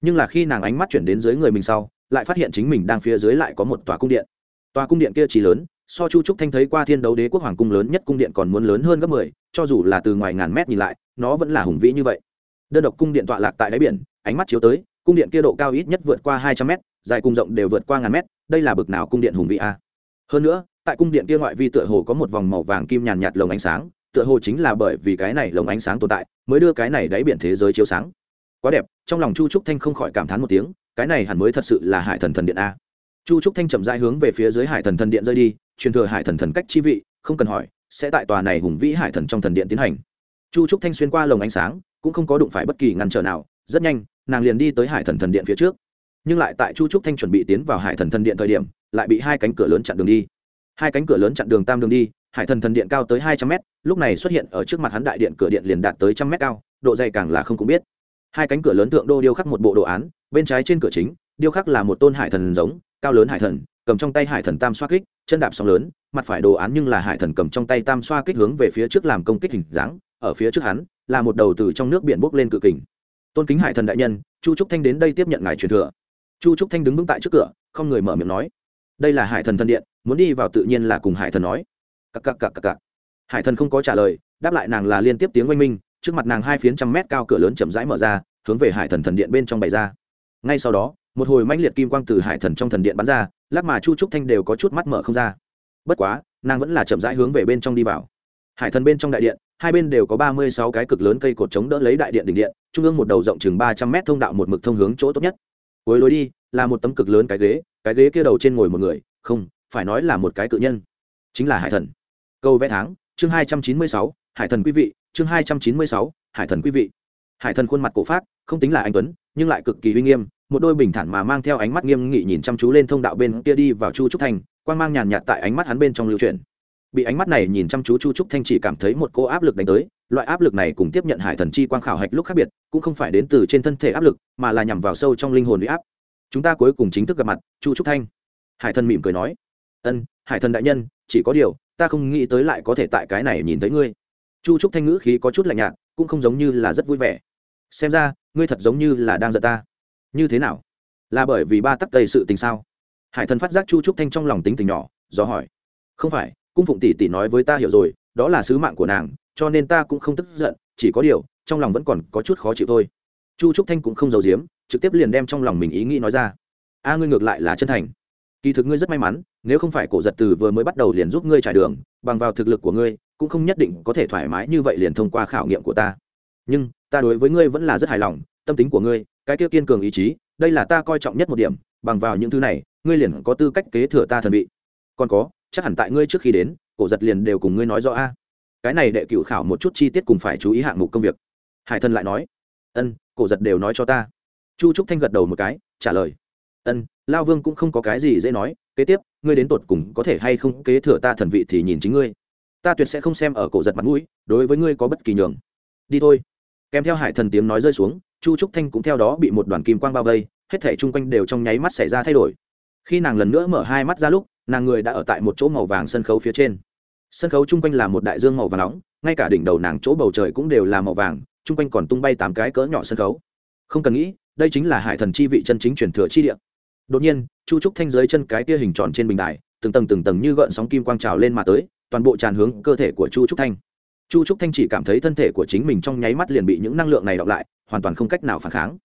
Speaker 1: Nhưng là khi nàng ánh mắt chuyển đến dưới người mình sau, lại phát hiện chính mình đang phía dưới lại có một tòa cung điện. Tòa cung điện kia chỉ lớn so chu trúc thanh thấy qua thiên đấu đế quốc hoàng cung lớn nhất cung điện còn muốn lớn hơn gấp mười, cho dù là từ ngoài ngàn mét nhìn lại, nó vẫn là hùng vĩ như vậy. Đơn độc cung điện tọa lạc tại đáy biển, ánh mắt chiếu tới, cung điện kia độ cao ít nhất vượt qua hai trăm mét, dài cung rộng đều vượt qua ngàn mét, đây là bực nào cung điện hùng vĩ a? Hơn nữa, tại cung điện kia ngoại vi tựa hồ có một vòng màu vàng kim nhàn nhạt lồng ánh sáng, tựa hồ chính là bởi vì cái này lồng ánh sáng tồn tại, mới đưa cái này đáy biển thế giới chiếu sáng. Quá đẹp, trong lòng chu trúc thanh không khỏi cảm thán một tiếng, cái này hẳn mới thật sự là hải thần thần điện a. Chu trúc thanh chậm rãi hướng về phía dưới hải thần thần điện rơi đi truyền thừa hải thần thần cách chi vị, không cần hỏi, sẽ tại tòa này hùng vĩ hải thần trong thần điện tiến hành. Chu trúc thanh xuyên qua lồng ánh sáng, cũng không có đụng phải bất kỳ ngăn trở nào, rất nhanh, nàng liền đi tới hải thần thần điện phía trước. Nhưng lại tại chu trúc thanh chuẩn bị tiến vào hải thần thần điện thời điểm, lại bị hai cánh cửa lớn chặn đường đi. Hai cánh cửa lớn chặn đường tam đường đi, hải thần thần điện cao tới hai trăm mét, lúc này xuất hiện ở trước mặt hắn đại điện cửa điện liền đạt tới trăm mét cao, độ dày càng là không cũng biết. Hai cánh cửa lớn thượng đô điêu khắc một bộ đồ án, bên trái trên cửa chính, điêu khắc là một tôn hải thần giống, cao lớn hải thần cầm trong tay hải thần tam xoa kích, chân đạp sóng lớn, mặt phải đồ án nhưng là hải thần cầm trong tay tam xoa kích hướng về phía trước làm công kích hình dáng, ở phía trước hắn, là một đầu từ trong nước biển bốc lên cự kình. Tôn kính hải thần đại nhân, chu trúc thanh đến đây tiếp nhận ngài truyền thừa. Chu trúc thanh đứng vững tại trước cửa, không người mở miệng nói. Đây là hải thần thần điện, muốn đi vào tự nhiên là cùng hải thần nói. Cặc cặc cặc cặc hải thần không có trả lời, đáp lại nàng là liên tiếp tiếng oanh minh, trước mặt nàng hai phiến trăm mét cao cửa lớn chậm rãi mở ra, hướng về hải thần thần điện bên trong bày ra. Ngay sau đó, một hồi mãnh liệt kim quang từ hải thần trong thần điện bắn ra lát mà chu trúc thanh đều có chút mắt mở không ra. Bất quá, nàng vẫn là chậm rãi hướng về bên trong đi vào. Hải thần bên trong đại điện, hai bên đều có ba mươi sáu cái cực lớn cây cột chống đỡ lấy đại điện đỉnh điện, trung ương một đầu rộng chừng ba trăm mét thông đạo một mực thông hướng chỗ tốt nhất. Cuối lối đi, là một tấm cực lớn cái ghế cái ghế kia đầu trên ngồi một người, không, phải nói là một cái cự nhân. Chính là hải thần. Câu vẽ tháng, chương hai trăm chín mươi sáu, hải thần quý vị, chương hai trăm chín mươi sáu, hải thần quý vị. Hải thần khuôn mặt cổ phát không tính là anh tuấn, nhưng lại cực kỳ uy nghiêm một đôi bình thản mà mang theo ánh mắt nghiêm nghị nhìn chăm chú lên thông đạo bên kia đi vào chu trúc thanh quan g mang nhàn nhạt tại ánh mắt hắn bên trong lưu truyền bị ánh mắt này nhìn chăm chú chu trúc thanh chỉ cảm thấy một cô áp lực đánh tới, loại áp lực này cùng tiếp nhận hải thần chi quang khảo hạch lúc khác biệt, cũng không phải đến từ trên thân thể áp lực, mà là nhằm vào sâu trong linh hồn huy áp. Chúng ta cuối cùng chính thức gặp mặt, chu trúc thanh. Hải thần mỉm cười nói. Ân, hải thần đại nhân, chỉ có điều, ta không nghĩ tới lại có thể tại cái này nhìn thấy ngươi. Chu trúc thanh ngữ khí có chút lạnh nhạt, cũng không giống như là rất vui vẻ. Xem ra, ngươi thật giống như là đang giận ta như thế nào? Là bởi vì ba tắc tây sự tình sao? Hải thần phát giác chu trúc thanh trong lòng tính tình nhỏ, do hỏi. Không phải, cung phụng tỷ tỷ nói với ta hiểu rồi, đó là sứ mạng của nàng, cho nên ta cũng không tức giận, chỉ có điều, trong lòng vẫn còn có chút khó chịu thôi. Chu trúc thanh cũng không giấu giếm, trực tiếp liền đem trong lòng mình ý nghĩ nói ra. A, ngươi ngược lại là chân thành. Kỳ thực ngươi rất may mắn, nếu không phải cổ giật từ vừa mới bắt đầu liền giúp ngươi trải đường, bằng vào thực lực của ngươi, cũng không nhất định có thể thoải mái như vậy liền thông qua khảo nghiệm của ta. Nhưng, ta đối với ngươi vẫn là rất hài lòng, tâm tính của ngươi cái kia kiên cường ý chí, đây là ta coi trọng nhất một điểm, bằng vào những thứ này, ngươi liền có tư cách kế thừa ta thần vị. Còn có, chắc hẳn tại ngươi trước khi đến, cổ giật liền đều cùng ngươi nói rõ a. Cái này đệ cựu khảo một chút chi tiết cùng phải chú ý hạng mục công việc. Hải thân lại nói, ân, cổ giật đều nói cho ta. Chu trúc thanh gật đầu một cái, trả lời, ân, lao vương cũng không có cái gì dễ nói, kế tiếp, ngươi đến tột cùng có thể hay không kế thừa ta thần vị thì nhìn chính ngươi. Ta tuyệt sẽ không xem ở cổ giật mặt mũi, đối với ngươi có bất kỳ nhường. Đi thôi. Kèm theo hải thần tiếng nói rơi xuống chu trúc thanh cũng theo đó bị một đoàn kim quang bao vây, hết thể chung quanh đều trong nháy mắt xảy ra thay đổi. Khi nàng lần nữa mở hai mắt ra lúc, nàng người đã ở tại một chỗ màu vàng sân khấu phía trên. Sân khấu chung quanh là một đại dương màu vàng nóng, ngay cả đỉnh đầu nàng chỗ bầu trời cũng đều là màu vàng, chung quanh còn tung bay tám cái cỡ nhỏ sân khấu. Không cần nghĩ, đây chính là hải thần chi vị chân chính truyền thừa chi địa. Đột nhiên, chu trúc thanh dưới chân cái tia hình tròn trên bình đài, từng tầng từng tầng như gợn sóng kim quang trào lên mà tới, toàn bộ tràn hướng cơ thể của chu trúc thanh. Chu trúc thanh chỉ cảm thấy thân thể của chính mình trong nháy mắt liền bị những năng lượng này đọng lại hoàn toàn không cách nào phản kháng.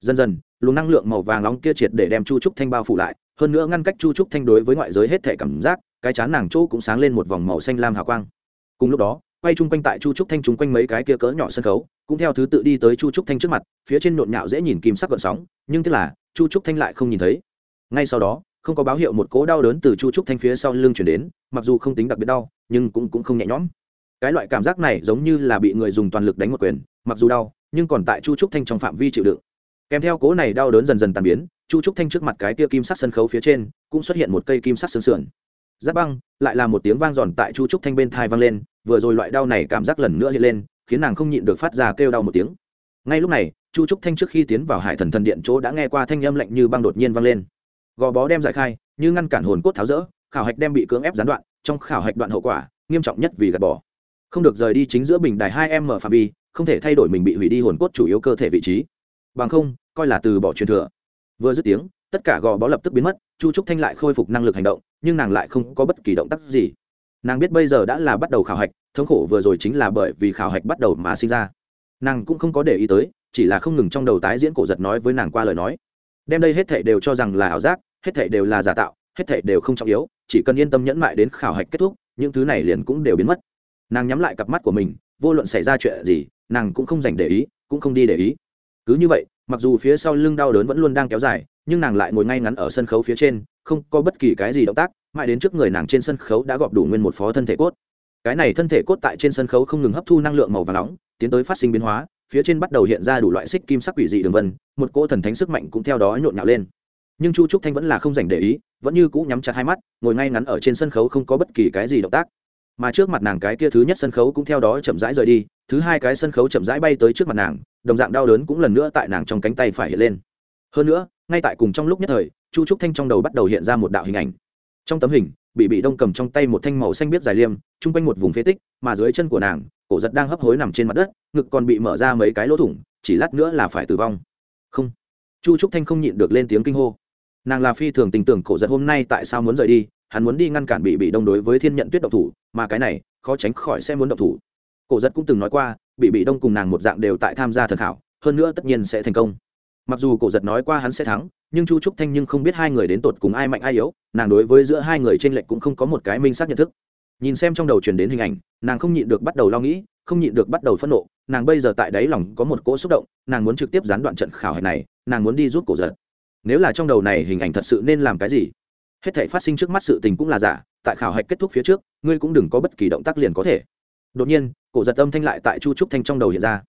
Speaker 1: Dần dần luồng năng lượng màu vàng nóng kia triệt để đem chu trúc thanh bao phủ lại hơn nữa ngăn cách chu trúc thanh đối với ngoại giới hết thể cảm giác cái chán nàng chỗ cũng sáng lên một vòng màu xanh lam hào quang. Cùng lúc đó quay chung quanh tại chu trúc thanh chung quanh mấy cái kia cỡ nhỏ sân khấu cũng theo thứ tự đi tới chu trúc thanh trước mặt phía trên nhộn nhạo dễ nhìn kim sắc gợn sóng nhưng tức là chu trúc thanh lại không nhìn thấy. Ngay sau đó không có báo hiệu một cỗ đau đớn từ chu trúc thanh phía sau lưng chuyển đến mặc dù không tính đặc biệt đau nhưng cũng, cũng không nhẹ nhõm. Cái loại cảm giác này giống như là bị người dùng toàn lực đánh một quyền mặc dù đau nhưng còn tại chu trúc thanh trong phạm vi chịu đựng. Kèm theo cỗ này đau đớn dần dần tàn biến, chu trúc thanh trước mặt cái kia kim sắc sân khấu phía trên cũng xuất hiện một cây kim sắc xương sườn. Giáp băng, lại là một tiếng vang giòn tại chu trúc thanh bên thai vang lên, vừa rồi loại đau này cảm giác lần nữa hiện lên, khiến nàng không nhịn được phát ra kêu đau một tiếng. Ngay lúc này, chu trúc thanh trước khi tiến vào hải thần thần điện chỗ đã nghe qua thanh âm lạnh như băng đột nhiên vang lên. Gò bó đem giải khai, như ngăn cản hồn cốt tháo rỡ, khảo hạch đem bị cưỡng ép gián đoạn, trong khảo hạch đoạn hậu quả, nghiêm trọng nhất vì gạt bỏ không được rời đi chính giữa bình đài hai m phạm vi, không thể thay đổi mình bị hủy đi hồn cốt chủ yếu cơ thể vị trí. Bằng không, coi là từ bỏ truyền thừa. Vừa dứt tiếng, tất cả gò bó lập tức biến mất, chu trúc thanh lại khôi phục năng lực hành động, nhưng nàng lại không có bất kỳ động tác gì. Nàng biết bây giờ đã là bắt đầu khảo hạch, thống khổ vừa rồi chính là bởi vì khảo hạch bắt đầu mà sinh ra. Nàng cũng không có để ý tới, chỉ là không ngừng trong đầu tái diễn cổ giật nói với nàng qua lời nói. Đem đây hết thảy đều cho rằng là ảo giác, hết thảy đều là giả tạo, hết thảy đều không trọng yếu, chỉ cần yên tâm nhẫn mại đến khảo hạch kết thúc, những thứ này liền cũng đều biến mất nàng nhắm lại cặp mắt của mình, vô luận xảy ra chuyện gì, nàng cũng không dành để ý, cũng không đi để ý. Cứ như vậy, mặc dù phía sau lưng đau đớn vẫn luôn đang kéo dài, nhưng nàng lại ngồi ngay ngắn ở sân khấu phía trên, không có bất kỳ cái gì động tác, mãi đến trước người nàng trên sân khấu đã gọp đủ nguyên một phó thân thể cốt. Cái này thân thể cốt tại trên sân khấu không ngừng hấp thu năng lượng màu và nóng, tiến tới phát sinh biến hóa, phía trên bắt đầu hiện ra đủ loại xích kim sắc quỷ dị đường vân, một cỗ thần thánh sức mạnh cũng theo đó nhộn nhạo lên. Nhưng chu trúc thanh vẫn là không dành để ý, vẫn như cũ nhắm chặt hai mắt, ngồi ngay ngắn ở trên sân khấu không có bất kỳ cái gì động tác mà trước mặt nàng cái kia thứ nhất sân khấu cũng theo đó chậm rãi rời đi, thứ hai cái sân khấu chậm rãi bay tới trước mặt nàng, đồng dạng đau đớn cũng lần nữa tại nàng trong cánh tay phải hiện lên. Hơn nữa, ngay tại cùng trong lúc nhất thời, chu trúc thanh trong đầu bắt đầu hiện ra một đạo hình ảnh. Trong tấm hình, bị bị đông cầm trong tay một thanh màu xanh biết dài liêm, chung quanh một vùng phế tích, mà dưới chân của nàng, cổ giật đang hấp hối nằm trên mặt đất, ngực còn bị mở ra mấy cái lỗ thủng, chỉ lát nữa là phải tử vong. Không. Chu trúc thanh không nhịn được lên tiếng kinh hô. Nàng là phi thường tình tưởng cổ giật hôm nay tại sao muốn rời đi, hắn muốn đi ngăn cản bị bị đông đối với thiên nhận tuyết độc thủ mà cái này, khó tránh khỏi sẽ muốn động thủ. Cổ giật cũng từng nói qua, bị bị đông cùng nàng một dạng đều tại tham gia thần khảo, hơn nữa tất nhiên sẽ thành công. Mặc dù cổ giật nói qua hắn sẽ thắng, nhưng chu trúc thanh nhưng không biết hai người đến tột cùng ai mạnh ai yếu, nàng đối với giữa hai người t r ê n lệch cũng không có một cái minh xác nhận thức. Nhìn xem trong đầu truyền đến hình ảnh, nàng không nhịn được bắt đầu lo nghĩ, không nhịn được bắt đầu phẫn nộ, nàng bây giờ tại đáy lòng có một cỗ xúc động, nàng muốn trực tiếp gián đoạn trận khảo hạch này, nàng muốn đi giúp cổ giật. Nếu là trong đầu này hình ảnh thật sự nên làm cái gì? Hết thể phát sinh trước mắt sự tình cũng là giả, tại khảo hạch kết thúc phía trước, ngươi cũng đừng có bất kỳ động tác liền có thể. Đột nhiên, cổ giật âm thanh lại tại chu trúc thanh trong đầu hiện ra.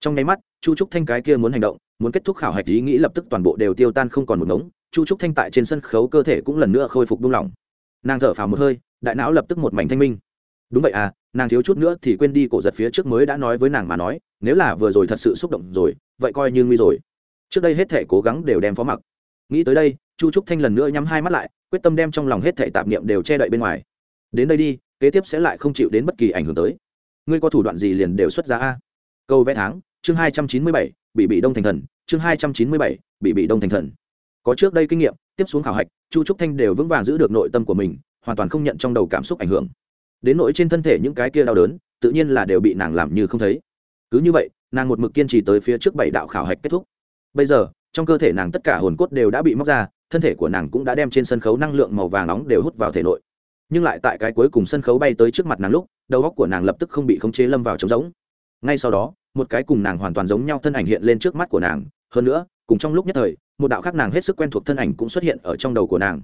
Speaker 1: Trong nháy mắt, chu trúc thanh cái kia muốn hành động, muốn kết thúc khảo hạch ý nghĩ lập tức toàn bộ đều tiêu tan không còn một ngống, chu trúc thanh tại trên sân khấu cơ thể cũng lần nữa khôi phục buông lỏng. Nàng thở phào một hơi, đại não lập tức một mảnh thanh minh. Đúng vậy à nàng thiếu chút nữa thì quên đi cổ giật phía trước mới đã nói với nàng mà nói, nếu là vừa rồi thật sự xúc động rồi, vậy coi như nguy rồi. Trước đây hết thể cố gắng đều đem phó mặc. Nghĩ tới đây, chu trúc thanh lần nữa nhắm hai mắt lại quyết tâm đem trong lòng hết thể tạp niệm đều che đậy bên ngoài. Đến đây đi, kế tiếp sẽ lại không chịu đến bất kỳ ảnh hưởng tới. Ngươi có thủ đoạn gì liền đều xuất ra a? Câu vẽ tháng, chương hai trăm chín mươi bảy, bị bị đông thành thần, chương hai trăm chín mươi bảy, bị bị đông thành thần. Có trước đây kinh nghiệm, tiếp xuống khảo hạch, chu trúc thanh đều vững vàng giữ được nội tâm của mình, hoàn toàn không nhận trong đầu cảm xúc ảnh hưởng. Đến nỗi trên thân thể những cái kia đau đớn, tự nhiên là đều bị nàng làm như không thấy. Cứ như vậy, nàng một mực kiên trì tới phía trước bảy đạo khảo hạch kết thúc. Bây giờ, trong cơ thể nàng tất cả hồn cốt đều đã bị móc ra thân thể của nàng cũng đã đem trên sân khấu năng lượng màu vàng nóng đều hút vào thể nội. Nhưng lại tại cái cuối cùng sân khấu bay tới trước mặt nàng lúc, đầu óc của nàng lập tức không bị khống chế lâm vào trống rỗng. Ngay sau đó, một cái cùng nàng hoàn toàn giống nhau thân ảnh hiện lên trước mắt của nàng. Hơn nữa, cùng trong lúc nhất thời, một đạo khác nàng hết sức quen thuộc thân ảnh cũng xuất hiện ở trong đầu của nàng.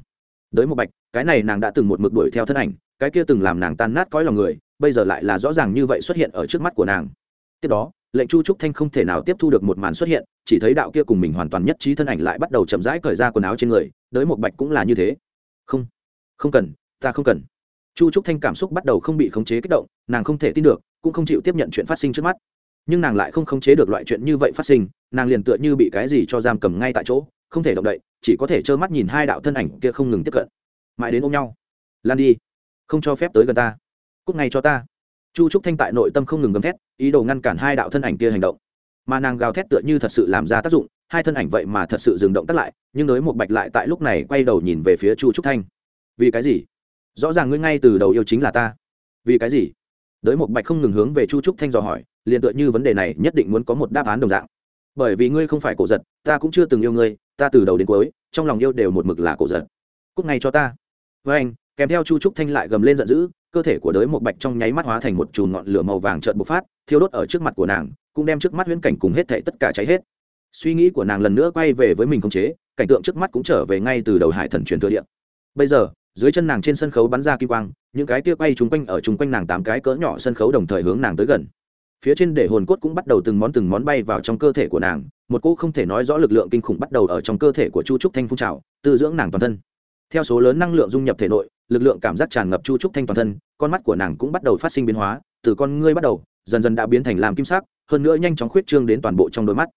Speaker 1: Đới một bạch, cái này nàng đã từng một mực đuổi theo thân ảnh, cái kia từng làm nàng tan nát cõi lòng người, bây giờ lại là rõ ràng như vậy xuất hiện ở trước mắt của nàng. Tiếp đó lệnh chu trúc thanh không thể nào tiếp thu được một màn xuất hiện, chỉ thấy đạo kia cùng mình hoàn toàn nhất trí thân ảnh lại bắt đầu chậm rãi cởi ra quần áo trên người, đới một bạch cũng là như thế. Không không cần, ta không cần. Chu trúc thanh cảm xúc bắt đầu không bị khống chế kích động, nàng không thể tin được, cũng không chịu tiếp nhận chuyện phát sinh trước mắt. Nhưng nàng lại không khống chế được loại chuyện như vậy phát sinh, nàng liền tựa như bị cái gì cho giam cầm ngay tại chỗ, không thể động đậy, chỉ có thể trơ mắt nhìn hai đạo thân ảnh kia không ngừng tiếp cận. Mãi đến ôm nhau. Lan đi, không cho phép tới gần ta. Cúc ngay cho ta chu trúc thanh tại nội tâm không ngừng gầm thét, ý đồ ngăn cản hai đạo thân ảnh kia hành động. Mà nàng gào thét tựa như thật sự làm ra tác dụng, hai thân ảnh vậy mà thật sự dừng động tắt lại, nhưng đối một bạch lại tại lúc này quay đầu nhìn về phía chu trúc thanh. Vì cái gì? Rõ ràng ngươi ngay từ đầu yêu chính là ta. Vì cái gì? Đới một bạch không ngừng hướng về chu trúc thanh dò hỏi, liền tựa như vấn đề này nhất định muốn có một đáp án đồng dạng. Bởi vì ngươi không phải cổ giật, ta cũng chưa từng yêu ngươi, ta từ đầu đến cuối, trong lòng yêu đều một mực là cổ giật. Cúc ngay cho ta. Với anh kèm theo chu trúc thanh lại gầm lên giận dữ cơ thể của đới một bạch trong nháy mắt hóa thành một chùm ngọn lửa màu vàng trợn bộc phát, thiêu đốt ở trước mặt của nàng, cũng đem trước mắt huyễn cảnh cùng hết thảy tất cả cháy hết. Suy nghĩ của nàng lần nữa quay về với mình không chế, cảnh tượng trước mắt cũng trở về ngay từ đầu hải thần truyền thừa điện bây giờ, dưới chân nàng trên sân khấu bắn ra kim quang, những cái tia quay chung quanh ở chung quanh nàng tám cái cỡ nhỏ sân khấu đồng thời hướng nàng tới gần. Phía trên để hồn cốt cũng bắt đầu từng món từng món bay vào trong cơ thể của nàng, một cô không thể nói rõ lực lượng kinh khủng bắt đầu ở trong cơ thể của chu trúc thanh phun trào, tư dưỡng nàng toàn thân. Theo số lớn năng lượng dung nhập thể nội lực lượng cảm giác tràn ngập chu trúc thanh toàn thân, con mắt của nàng cũng bắt đầu phát sinh biến hóa, từ con ngươi bắt đầu, dần dần đã biến thành làm kim sắc, hơn nữa nhanh chóng khuyết trương đến toàn bộ trong đôi mắt.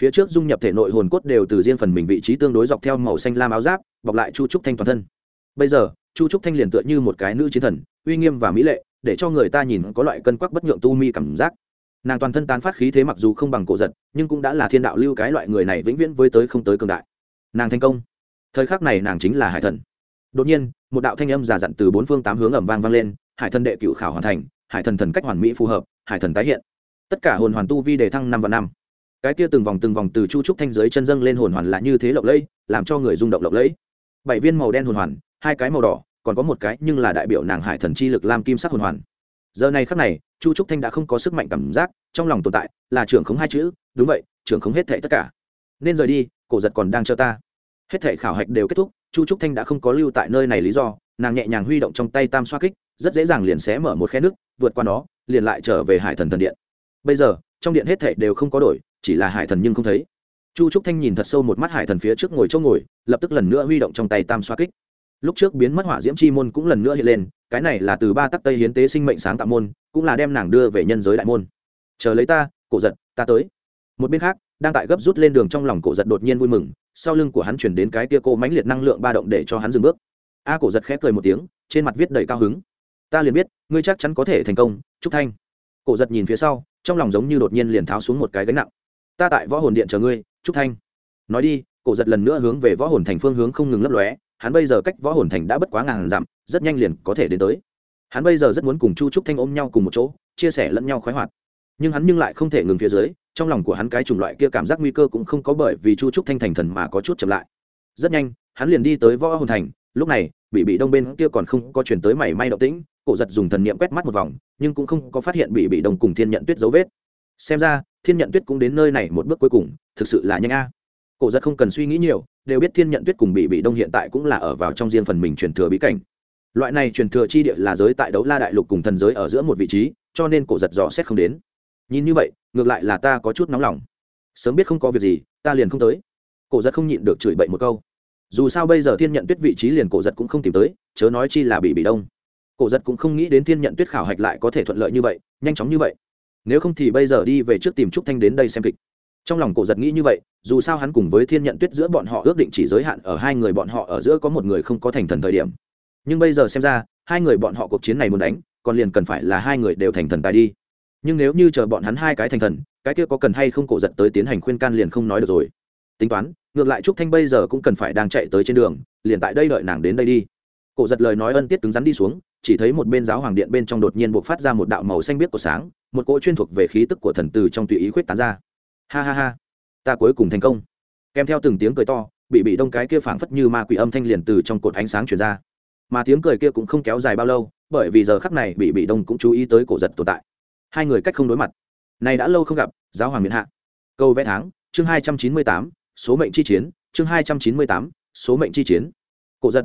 Speaker 1: Phía trước dung nhập thể nội hồn cốt đều từ riêng phần mình vị trí tương đối dọc theo màu xanh lam áo giáp, bọc lại chu trúc thanh toàn thân. Bây giờ, chu trúc thanh liền tựa như một cái nữ chiến thần, uy nghiêm và mỹ lệ, để cho người ta nhìn có loại cân quắc bất nhượng tu mi cảm giác. Nàng toàn thân tán phát khí thế mặc dù không bằng cổ giật, nhưng cũng đã là thiên đạo lưu cái loại người này vĩnh viễn với tới không tới cường đại. Nàng thành công. Thời khắc này nàng chính là hải thần đột nhiên, một đạo thanh âm giả dặn từ bốn phương tám hướng ẩm vang vang lên, hải thần đệ cựu khảo hoàn thành, hải thần thần cách hoàn mỹ phù hợp, hải thần tái hiện. Tất cả hồn hoàn tu vi đề thăng năm và năm. Cái kia từng vòng từng vòng từ chu trúc thanh giới chân dâng lên hồn hoàn là như thế lộng lẫy, làm cho người rung động lộng lẫy. Bảy viên màu đen hồn hoàn, hai cái màu đỏ, còn có một cái nhưng là đại biểu nàng hải thần chi lực lam kim sắc hồn hoàn. Giờ này khắc này, chu trúc thanh đã không có sức mạnh cảm giác, trong lòng tồn tại là trưởng khống hai chữ, đúng vậy, trưởng khống hết thệ tất cả. Nên rời đi, cổ giật còn đang chờ ta. Hết thệ khảo hạch đều kết thúc chu trúc thanh đã không có lưu tại nơi này lý do, nàng nhẹ nhàng huy động trong tay tam xoa kích, rất dễ dàng liền xé mở một khe nước, vượt qua nó, liền lại trở về hải thần thần điện. Bây giờ, trong điện hết thệ đều không có đổi, chỉ là hải thần nhưng không thấy. Chu trúc thanh nhìn thật sâu một mắt hải thần phía trước ngồi chỗ ngồi, lập tức lần nữa huy động trong tay tam xoa kích. Lúc trước biến mất hỏa diễm chi môn cũng lần nữa hiện lên, cái này là từ ba tắc tây hiến tế sinh mệnh sáng tạo môn, cũng là đem nàng đưa về nhân giới đại môn. Chờ lấy ta, cổ giật, ta tới. Một bên khác, đang tại gấp rút lên đường trong lòng cổ giật đột nhiên vui mừng sau lưng của hắn chuyển đến cái tia cô mãnh liệt năng lượng ba động để cho hắn dừng bước. A cổ giật khẽ cười một tiếng, trên mặt viết đầy cao hứng. Ta liền biết, ngươi chắc chắn có thể thành công, trúc thanh. Cổ giật nhìn phía sau, trong lòng giống như đột nhiên liền tháo xuống một cái gánh nặng. Ta tại võ hồn điện chờ ngươi, trúc thanh. Nói đi, cổ giật lần nữa hướng về võ hồn thành phương hướng không ngừng lấp lóe, hắn bây giờ cách võ hồn thành đã bất quá ngàn dặm, rất nhanh liền có thể đến tới. Hắn bây giờ rất muốn cùng chu trúc thanh ôm nhau cùng một chỗ, chia sẻ lẫn nhau khoái hoạt. Nhưng hắn nhưng lại không thể ngừng phía dưới trong lòng của hắn cái chủng loại kia cảm giác nguy cơ cũng không có bởi vì chu trúc thanh thành thần mà có chút chậm lại. Rất nhanh, hắn liền đi tới võ hồn thành, lúc này, bị bị đông bên kia còn không có chuyển tới mảy may động tĩnh, cổ giật dùng thần niệm quét mắt một vòng, nhưng cũng không có phát hiện bị bị đông cùng thiên nhận tuyết dấu vết. Xem ra, thiên nhận tuyết cũng đến nơi này một bước cuối cùng, thực sự là nhanh a. Cổ giật không cần suy nghĩ nhiều, đều biết thiên nhận tuyết cùng bị bị đông hiện tại cũng là ở vào trong riêng phần mình truyền thừa bí cảnh. Loại này truyền thừa chi địa là giới tại đấu la đại lục cùng thần giới ở giữa một vị trí, cho nên cổ giật dò xét không đến. Nhìn như vậy ngược lại là ta có chút nóng lòng. Sớm biết không có việc gì, ta liền không tới. Cổ giật không nhịn được chửi bậy một câu. Dù sao bây giờ thiên nhận tuyết vị trí liền cổ giật cũng không tìm tới, chớ nói chi là bị bị đông. Cổ giật cũng không nghĩ đến thiên nhận tuyết khảo hạch lại có thể thuận lợi như vậy, nhanh chóng như vậy. Nếu không thì bây giờ đi về trước tìm trúc thanh đến đây xem kịch. Trong lòng cổ giật nghĩ như vậy, dù sao hắn cùng với thiên nhận tuyết giữa bọn họ ước định chỉ giới hạn ở hai người bọn họ ở giữa có một người không có thành thần thời điểm. Nhưng bây giờ xem ra, hai người bọn họ cuộc chiến này muốn đánh, còn liền cần phải là hai người đều thành thần tài đi nhưng nếu như chờ bọn hắn hai cái thành thần, cái kia có cần hay không cổ giật tới tiến hành khuyên can liền không nói được rồi. Tính toán, ngược lại trúc thanh bây giờ cũng cần phải đang chạy tới trên đường, liền tại đây đợi nàng đến đây đi. Cổ giật lời nói ân tiết cứng rắn đi xuống, chỉ thấy một bên giáo hoàng điện bên trong đột nhiên buộc phát ra một đạo màu xanh biếc của sáng, một cỗ chuyên thuộc về khí tức của thần từ trong tùy ý khuyết tán ra. Ha ha ha, ta cuối cùng thành công. Kèm theo từng tiếng cười to, bị bị đông cái kia phảng phất như ma quỷ âm thanh liền từ trong cột ánh sáng truyền ra. Mà tiếng cười kia cũng không kéo dài bao lâu, bởi vì giờ khắc này bị bị đông cũng chú ý tới cổ giật tồn tại hai người cách không đối mặt. Này đã lâu không gặp, giáo hoàng miền hạ. Câu vẽ tháng, chương hai trăm chín mươi tám, số mệnh chi chiến, chương hai trăm chín mươi tám, số mệnh chi chiến. Cổ giật.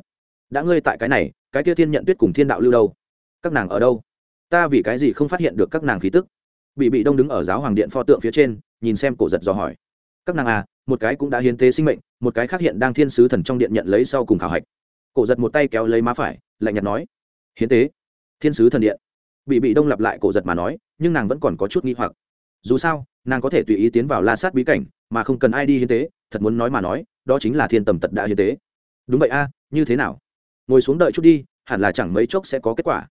Speaker 1: Đã ngươi tại cái này, cái kia thiên nhận tuyết cùng thiên đạo lưu đâu? Các nàng ở đâu? Ta vì cái gì không phát hiện được các nàng khí tức? Bị bị đông đứng ở giáo hoàng điện pho tượng phía trên, nhìn xem cổ giật dò hỏi. Các nàng à một cái cũng đã hiến tế sinh mệnh, một cái khác hiện đang thiên sứ thần trong điện nhận lấy sau cùng khảo hạch. Cổ giật một tay kéo lấy má phải, lạnh nhạt nói. Hiến tế. Thiên sứ thần điện. Bị bị đông lặp lại cổ giật mà nói nhưng nàng vẫn còn có chút nghi hoặc. Dù sao, nàng có thể tùy ý tiến vào la sát bí cảnh, mà không cần ai đi hiến tế, thật muốn nói mà nói, đó chính là thiên tầm tật đã hiến tế. Đúng vậy a, như thế nào? Ngồi xuống đợi chút đi, hẳn là chẳng mấy chốc sẽ có kết quả.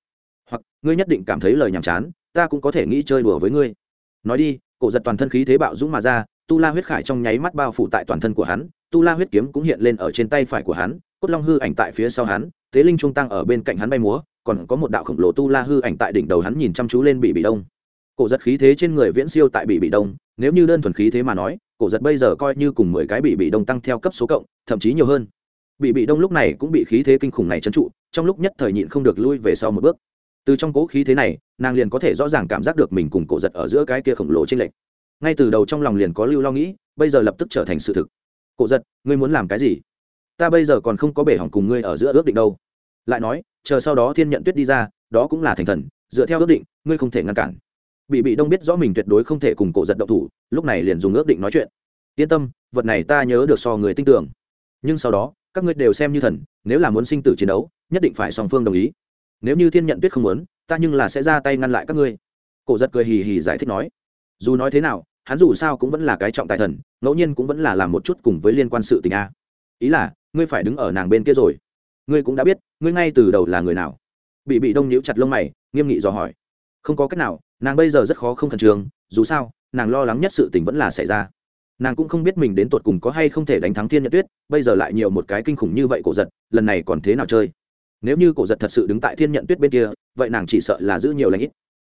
Speaker 1: Hoặc, ngươi nhất định cảm thấy lời nhàm chán, ta cũng có thể nghĩ chơi đùa với ngươi. Nói đi, cổ giật toàn thân khí thế bạo dũng mà ra, tu la huyết khải trong nháy mắt bao phủ tại toàn thân của hắn, tu la huyết kiếm cũng hiện lên ở trên tay phải của hắn, cốt long hư ảnh tại phía sau hắn, tế linh trung tăng ở bên cạnh hắn bay múa, còn có một đạo khổng lồ tu la hư ảnh tại đỉnh đầu hắn nhìn chăm chú lên bị bị đông cổ giật khí thế trên người viễn siêu tại bị bị đông, nếu như đơn thuần khí thế mà nói, cổ giật bây giờ coi như cùng mười cái bị bị đông tăng theo cấp số cộng, thậm chí nhiều hơn. Bị bị đông lúc này cũng bị khí thế kinh khủng này trấn trụ, trong lúc nhất thời nhịn không được lui về sau một bước. Từ trong cố khí thế này, nàng liền có thể rõ ràng cảm giác được mình cùng cổ giật ở giữa cái kia khổng lồ trên lệch. Ngay từ đầu trong lòng liền có lưu lo nghĩ, bây giờ lập tức trở thành sự thực. Cổ giật, ngươi muốn làm cái gì? Ta bây giờ còn không có bể hỏng cùng ngươi ở giữa ước định đâu. Lại nói, chờ sau đó thiên nhận tuyết đi ra, đó cũng là thành thần, dựa theo ước định, ngươi không thể ngăn cản bị bị đông biết rõ mình tuyệt đối không thể cùng cổ giật động thủ, lúc này liền dùng ước định nói chuyện. Yên tâm, vật này ta nhớ được so người tin tưởng nhưng sau đó, các ngươi đều xem như thần, nếu là muốn sinh tử chiến đấu, nhất định phải song phương đồng ý. Nếu như thiên nhận tuyết không muốn, ta nhưng là sẽ ra tay ngăn lại các ngươi. Cổ giật cười hì hì giải thích nói. Dù nói thế nào, hắn dù sao cũng vẫn là cái trọng tài thần, ngẫu nhiên cũng vẫn là làm một chút cùng với liên quan sự tình a. Ý là, ngươi phải đứng ở nàng bên kia rồi. Ngươi cũng đã biết, ngươi ngay từ đầu là người nào. Bị bị đông nhíu chặt lông mày, nghiêm nghị dò hỏi. Không có cách nào nàng bây giờ rất khó không khẩn trương, dù sao, nàng lo lắng nhất sự tình vẫn là xảy ra. Nàng cũng không biết mình đến tột cùng có hay không thể đánh thắng thiên nhật tuyết, bây giờ lại nhiều một cái kinh khủng như vậy cổ giật, lần này còn thế nào chơi? Nếu như cổ giật thật sự đứng tại thiên nhận tuyết bên kia, vậy nàng chỉ sợ là giữ nhiều lãnh ít.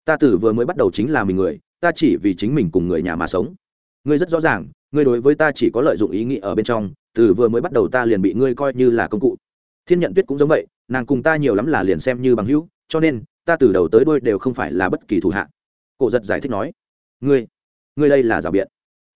Speaker 1: Ta tử vừa mới bắt đầu chính là mình người, ta chỉ vì chính mình cùng người nhà mà sống. Ngươi rất rõ ràng, ngươi đối với ta chỉ có lợi dụng ý nghĩ ở bên trong, từ vừa mới bắt đầu ta liền bị ngươi coi như là công cụ. Thiên nhận tuyết cũng giống vậy, nàng cùng ta nhiều lắm là liền xem như bằng hữu, cho nên, ta từ đầu tới đôi đều không phải là bất kỳ thủ hạ cổ giật giải thích nói, ngươi ngươi đây là rào biện.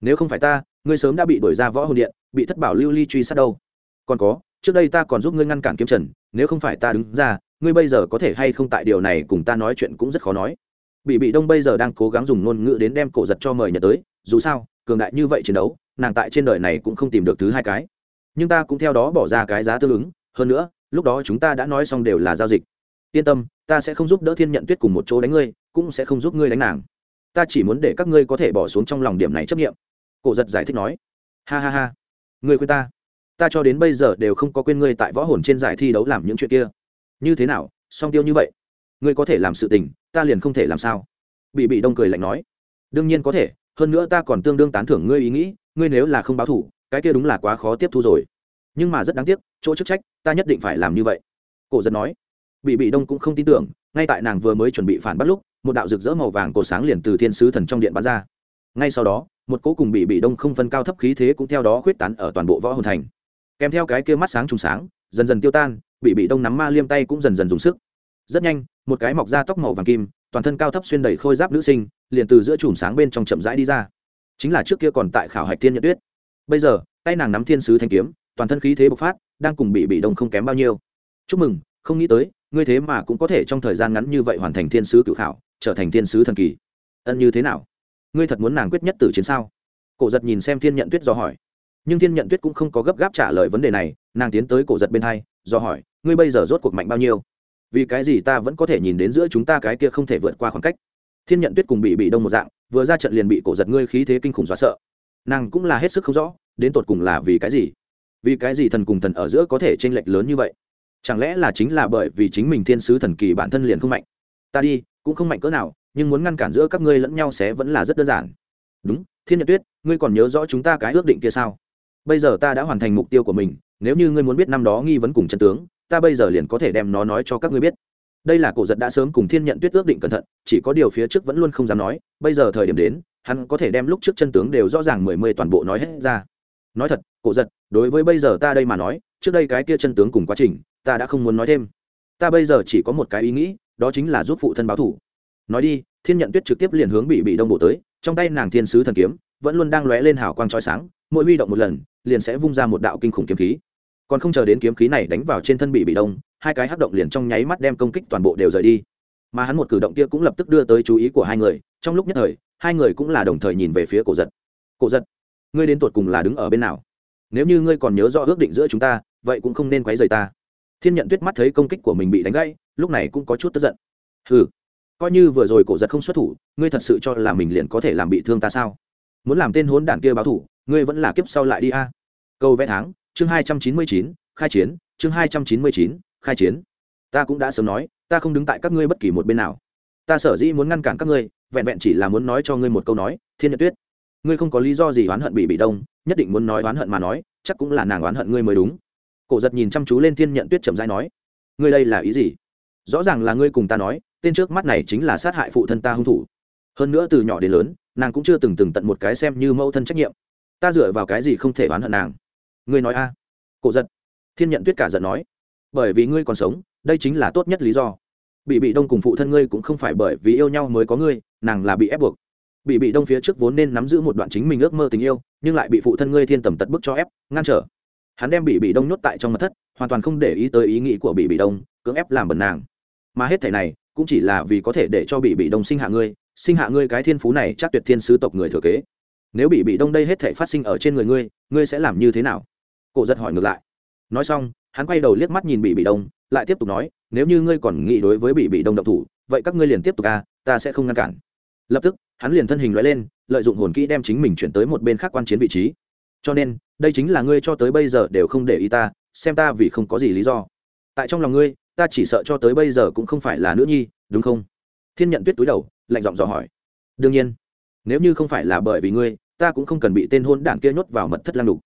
Speaker 1: Nếu không phải ta, ngươi sớm đã bị đuổi ra võ hồn điện, bị thất bảo lưu ly truy sát đâu. Còn có, trước đây ta còn giúp ngươi ngăn cản kiếm trần, nếu không phải ta đứng ra, ngươi bây giờ có thể hay không tại điều này cùng ta nói chuyện cũng rất khó nói. Bị bị đông bây giờ đang cố gắng dùng ngôn ngữ đến đem cổ giật cho mời nhật tới, dù sao, cường đại như vậy chiến đấu, nàng tại trên đời này cũng không tìm được thứ hai cái. Nhưng ta cũng theo đó bỏ ra cái giá tương ứng, hơn nữa, lúc đó chúng ta đã nói xong đều là giao dịch. Yên tâm ta sẽ không giúp đỡ thiên nhận tuyết cùng một chỗ đánh ngươi, cũng sẽ không giúp ngươi đánh nàng. Ta chỉ muốn để các ngươi có thể bỏ xuống trong lòng điểm này chấp nghiệm. Cổ giật giải thích nói. Ha ha ha, ngươi quên ta. Ta cho đến bây giờ đều không có quên ngươi tại võ hồn trên giải thi đấu làm những chuyện kia. Như thế nào, song tiêu như vậy? Ngươi có thể làm sự tình, ta liền không thể làm sao. Bị bị đông cười lạnh nói. Đương nhiên có thể, hơn nữa ta còn tương đương tán thưởng ngươi ý nghĩ, ngươi nếu là không báo thủ, cái kia đúng là quá khó tiếp thu rồi. Nhưng mà rất đáng tiếc, chỗ chức trách, ta nhất định phải làm như vậy. Cổ giật nói bị bị đông cũng không tin tưởng, ngay tại nàng vừa mới chuẩn bị phản bắt lúc, một đạo rực rỡ màu vàng cổ sáng liền từ thiên sứ thần trong điện bắn ra. Ngay sau đó, một cố cùng bị bị đông không phân cao thấp khí thế cũng theo đó khuyết tán ở toàn bộ võ hồn thành. Kèm theo cái kia mắt sáng trùng sáng, dần dần tiêu tan, bị bị đông nắm ma liêm tay cũng dần dần dùng sức. Rất nhanh, một cái mọc da tóc màu vàng kim, toàn thân cao thấp xuyên đầy khôi giáp nữ sinh, liền từ giữa chùm sáng bên trong chậm rãi đi ra. Chính là trước kia còn tại khảo hạch thiên nhật tuyết. Bây giờ, tay nàng nắm thiên sứ thanh kiếm, toàn thân khí thế bộc phát, đang cùng bị bị đông không kém bao nhiêu. Chúc mừng, không nghĩ tới ngươi thế mà cũng có thể trong thời gian ngắn như vậy hoàn thành thiên sứ cự khảo, trở thành thiên sứ thần kỳ. Ân như thế nào? Ngươi thật muốn nàng quyết nhất tử chiến sao? Cổ giật nhìn xem thiên nhận tuyết do hỏi. Nhưng thiên nhận tuyết cũng không có gấp gáp trả lời vấn đề này, nàng tiến tới cổ giật bên hai, do hỏi, ngươi bây giờ rốt cuộc mạnh bao nhiêu? Vì cái gì ta vẫn có thể nhìn đến giữa chúng ta cái kia không thể vượt qua khoảng cách? Thiên nhận tuyết cùng bị bị đông một dạng, vừa ra trận liền bị cổ giật ngươi khí thế kinh khủng dọa sợ. Nàng cũng là hết sức không rõ, đến tột cùng là vì cái gì? Vì cái gì thần cùng thần ở giữa có thể t r lệch lớn như vậy? Chẳng lẽ là chính là bởi vì chính mình thiên sứ thần kỳ bản thân liền không mạnh? Ta đi, cũng không mạnh cỡ nào, nhưng muốn ngăn cản giữa các ngươi lẫn nhau sẽ vẫn là rất đơn giản. Đúng, thiên nhật tuyết, ngươi còn nhớ rõ chúng ta cái ước định kia sao? Bây giờ ta đã hoàn thành mục tiêu của mình, nếu như ngươi muốn biết năm đó nghi vấn cùng chân tướng, ta bây giờ liền có thể đem nó nói cho các ngươi biết. Đây là cổ giật đã sớm cùng thiên nhận tuyết ước định cẩn thận, chỉ có điều phía trước vẫn luôn không dám nói, bây giờ thời điểm đến, hắn có thể đem lúc trước chân tướng đều rõ ràng mười mươi toàn bộ nói hết ra. Nói thật, cổ giật, đối với bây giờ ta đây mà nói, trước đây cái kia chân tướng cùng quá trình ta đã không muốn nói thêm. Ta bây giờ chỉ có một cái ý nghĩ, đó chính là giúp phụ thân báo thủ. Nói đi, thiên nhận tuyết trực tiếp liền hướng bị bị đông bộ tới, trong tay nàng thiên sứ thần kiếm vẫn luôn đang lóe lên hào quang trói sáng, mỗi huy động một lần, liền sẽ vung ra một đạo kinh khủng kiếm khí. Còn không chờ đến kiếm khí này đánh vào trên thân bị bị đông, hai cái hắc động liền trong nháy mắt đem công kích toàn bộ đều rời đi. Mà hắn một cử động kia cũng lập tức đưa tới chú ý của hai người, trong lúc nhất thời, hai người cũng là đồng thời nhìn về phía cổ giật. Cổ giật, ngươi đến tuột cùng là đứng ở bên nào? Nếu như ngươi còn nhớ rõ ước định giữa chúng ta, vậy cũng không nên quấy rầy ta thiên nhận tuyết mắt thấy công kích của mình bị đánh gãy, lúc này cũng có chút tức giận. Ừ coi như vừa rồi cổ giật không xuất thủ, ngươi thật sự cho là mình liền có thể làm bị thương ta sao? Muốn làm tên hốn đản kia báo thủ, ngươi vẫn là kiếp sau lại đi a. Câu vẽ tháng, chương hai trăm chín mươi chín, khai chiến, chương hai trăm chín mươi chín, khai chiến. Ta cũng đã sớm nói, ta không đứng tại các ngươi bất kỳ một bên nào. Ta sở dĩ muốn ngăn cản các ngươi, vẹn vẹn chỉ là muốn nói cho ngươi một câu nói, thiên nhật tuyết. Ngươi không có lý do gì oán hận bị bị đông, nhất định muốn nói oán hận mà nói, chắc cũng là nàng oán hận ngươi mới đúng cổ giật nhìn chăm chú lên thiên nhận tuyết chậm rãi nói, ngươi đây là ý gì? Rõ ràng là ngươi cùng ta nói, tên trước mắt này chính là sát hại phụ thân ta hung thủ. Hơn nữa từ nhỏ đến lớn, nàng cũng chưa từng từng tận một cái xem như mẫu thân trách nhiệm. Ta dựa vào cái gì không thể oán hận nàng? Ngươi nói a. Cổ giật, thiên nhận tuyết cả giận nói, bởi vì ngươi còn sống, đây chính là tốt nhất lý do. Bị bị đông cùng phụ thân ngươi cũng không phải bởi vì yêu nhau mới có ngươi, nàng là bị ép buộc. Bị bị đông phía trước vốn nên nắm giữ một đoạn chính mình ước mơ tình yêu, nhưng lại bị phụ thân ngươi thiên tầm tật bức cho ép, ngăn trở hắn đem bị bị đông nhốt tại trong mật thất, hoàn toàn không để ý tới ý nghĩ của bị bị đông, cưỡng ép làm bẩn nàng. Mà hết thảy này, cũng chỉ là vì có thể để cho bị bị đông sinh hạ ngươi, sinh hạ ngươi cái thiên phú này chắc tuyệt thiên sứ tộc người thừa kế. Nếu bị bị đông đây hết thảy phát sinh ở trên người ngươi ngươi sẽ làm như thế nào? Cổ giật hỏi ngược lại. Nói xong, hắn quay đầu liếc mắt nhìn bị bị đông, lại tiếp tục nói, nếu như ngươi còn nghĩ đối với bị bị đông động thủ, vậy các ngươi liền tiếp tục a ta sẽ không ngăn cản. Lập tức, hắn liền thân hình loại lên, lợi dụng hồn kỹ đem chính mình chuyển tới một bên khác quan chiến vị trí. Cho nên đây chính là ngươi cho tới bây giờ đều không để ý ta, xem ta vì không có gì lý do. Tại trong lòng ngươi, ta chỉ sợ cho tới bây giờ cũng không phải là nữ nhi, đúng không? Thiên nhận tuyết túi đầu, lạnh giọng dò hỏi. Đương nhiên, nếu như không phải là bởi vì ngươi, ta cũng không cần bị tên hôn đảng kia nhốt vào mật thất lang đục.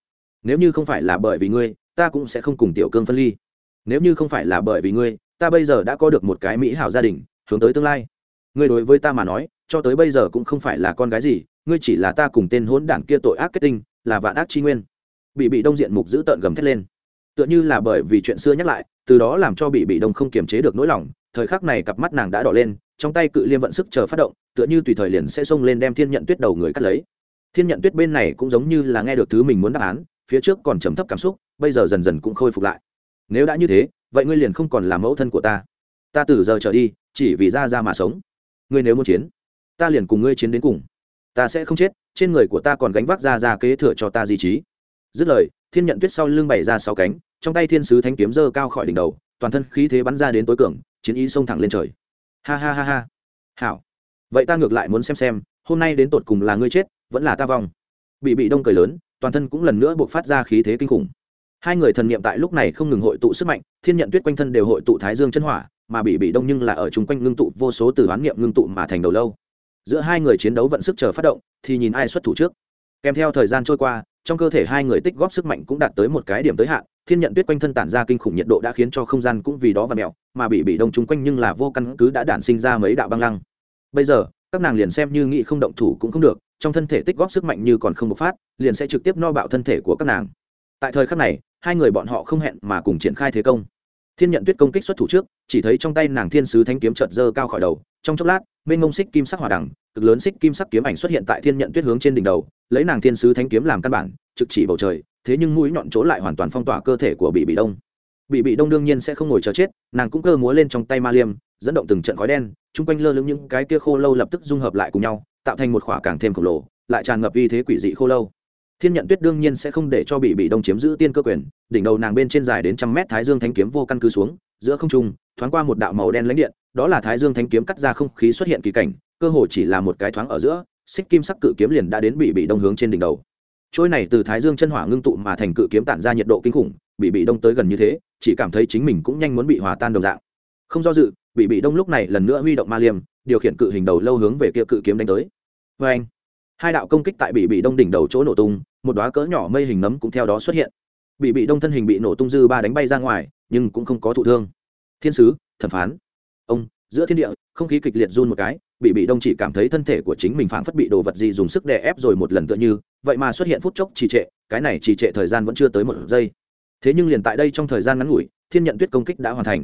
Speaker 1: Nếu như không phải là bởi vì ngươi, ta cũng sẽ không cùng tiểu cương phân ly. Nếu như không phải là bởi vì ngươi, ta bây giờ đã có được một cái mỹ hảo gia đình, hướng tới tương lai. Ngươi đối với ta mà nói, cho tới bây giờ cũng không phải là con gái gì, ngươi chỉ là ta cùng tên hỗn đảng kia tội ác kết tinh, là vạn ác chi nguyên bị bị đông diện mục giữ tợn gầm thét lên. Tựa như là bởi vì chuyện xưa nhắc lại, từ đó làm cho bị bị đông không kiềm chế được nỗi lòng, thời khắc này cặp mắt nàng đã đỏ lên, trong tay cự liêm vận sức chờ phát động, tựa như tùy thời liền sẽ xông lên đem thiên nhận tuyết đầu người cắt lấy. Thiên nhận tuyết bên này cũng giống như là nghe được thứ mình muốn đáp án, phía trước còn trầm thấp cảm xúc, bây giờ dần dần cũng khôi phục lại. Nếu đã như thế, vậy ngươi liền không còn là mẫu thân của ta. Ta từ giờ trở đi, chỉ vì ra ra mà sống. Ngươi nếu muốn chiến, ta liền cùng ngươi chiến đến cùng. Ta sẽ không chết, trên người của ta còn gánh vác ra ra kế thừa cho ta di trí dứt lời, thiên nhận tuyết sau lưng bày ra sáu cánh, trong tay thiên sứ thanh kiếm dơ cao khỏi đỉnh đầu, toàn thân khí thế bắn ra đến tối cường, chiến ý xông thẳng lên trời. Ha ha ha ha. Hảo. Vậy ta ngược lại muốn xem xem, hôm nay đến tột cùng là ngươi chết, vẫn là ta vong. Bị bị đông cười lớn, toàn thân cũng lần nữa buộc phát ra khí thế kinh khủng. Hai người thần niệm tại lúc này không ngừng hội tụ sức mạnh, thiên nhận tuyết quanh thân đều hội tụ thái dương chân hỏa, mà bị bị đông nhưng là ở chung quanh ngưng tụ vô số từ hoán niệm ngưng tụ mà thành đầu lâu. Giữa hai người chiến đấu vận sức chờ phát động, thì nhìn ai xuất thủ trước. Kèm theo thời gian trôi qua trong cơ thể hai người tích góp sức mạnh cũng đạt tới một cái điểm tới hạn, thiên nhận tuyết quanh thân tản ra kinh khủng nhiệt độ đã khiến cho không gian cũng vì đó và mẹo, mà bị bị đông chung quanh nhưng là vô căn cứ đã đản sinh ra mấy đạo băng lăng. Bây giờ, các nàng liền xem như nghị không động thủ cũng không được, trong thân thể tích góp sức mạnh như còn không bộc phát, liền sẽ trực tiếp no bạo thân thể của các nàng. Tại thời khắc này, hai người bọn họ không hẹn mà cùng triển khai thế công. Thiên nhận tuyết công kích xuất thủ trước, chỉ thấy trong tay nàng thiên sứ thanh kiếm trợt dơ cao khỏi đầu, trong chốc lát, mênh ngông xích kim sắc hỏa đẳng cực lớn xích kim sắc kiếm ảnh xuất hiện tại thiên nhận tuyết hướng trên đỉnh đầu, lấy nàng thiên sứ thanh kiếm làm căn bản, trực chỉ bầu trời, thế nhưng mũi nhọn chỗ lại hoàn toàn phong tỏa cơ thể của bị bị đông. Bị bị đông đương nhiên sẽ không ngồi chờ chết, nàng cũng cơ múa lên trong tay ma liêm, dẫn động từng trận khói đen, chung quanh lơ lửng những cái kia khô lâu lập tức dung hợp lại cùng nhau, tạo thành một khỏa càng thêm khổng lồ, lại tràn ngập uy thế quỷ dị khô lâu. Thiên nhận tuyết đương nhiên sẽ không để cho bị bị đông chiếm giữ tiên cơ quyền, đỉnh đầu nàng bên trên dài đến trăm mét thái dương thanh kiếm vô căn cứ xuống, giữa không trung, thoáng qua một đạo màu đen lãnh điện, đó là thái dương thanh kiếm cắt ra không khí xuất hiện kỳ cảnh cơ hồ chỉ là một cái thoáng ở giữa, xích kim sắc cự kiếm liền đã đến bị bị đông hướng trên đỉnh đầu. Trôi này từ thái dương chân hỏa ngưng tụ mà thành cự kiếm tản ra nhiệt độ kinh khủng, bị bị đông tới gần như thế, chỉ cảm thấy chính mình cũng nhanh muốn bị hòa tan đồng dạng. Không do dự, bị bị đông lúc này lần nữa huy động ma liêm điều khiển cự hình đầu lâu hướng về kia cự kiếm đánh tới. Vê anh, hai đạo công kích tại bị bị đông đỉnh đầu chỗ nổ tung, một đoá cỡ nhỏ mây hình nấm cũng theo đó xuất hiện. Bị bị đông thân hình bị nổ tung dư ba đánh bay ra ngoài, nhưng cũng không có thụ thương. Thiên sứ, thẩm phán. Ông, giữa thiên địa, không khí kịch liệt run một cái bị bị đông chỉ cảm thấy thân thể của chính mình phảng phất bị đồ vật gì dùng sức đè ép rồi một lần tựa như, vậy mà xuất hiện phút chốc trì trệ, cái này trì trệ thời gian vẫn chưa tới một giây. Thế nhưng liền tại đây trong thời gian ngắn ngủi, thiên nhận tuyết công kích đã hoàn thành.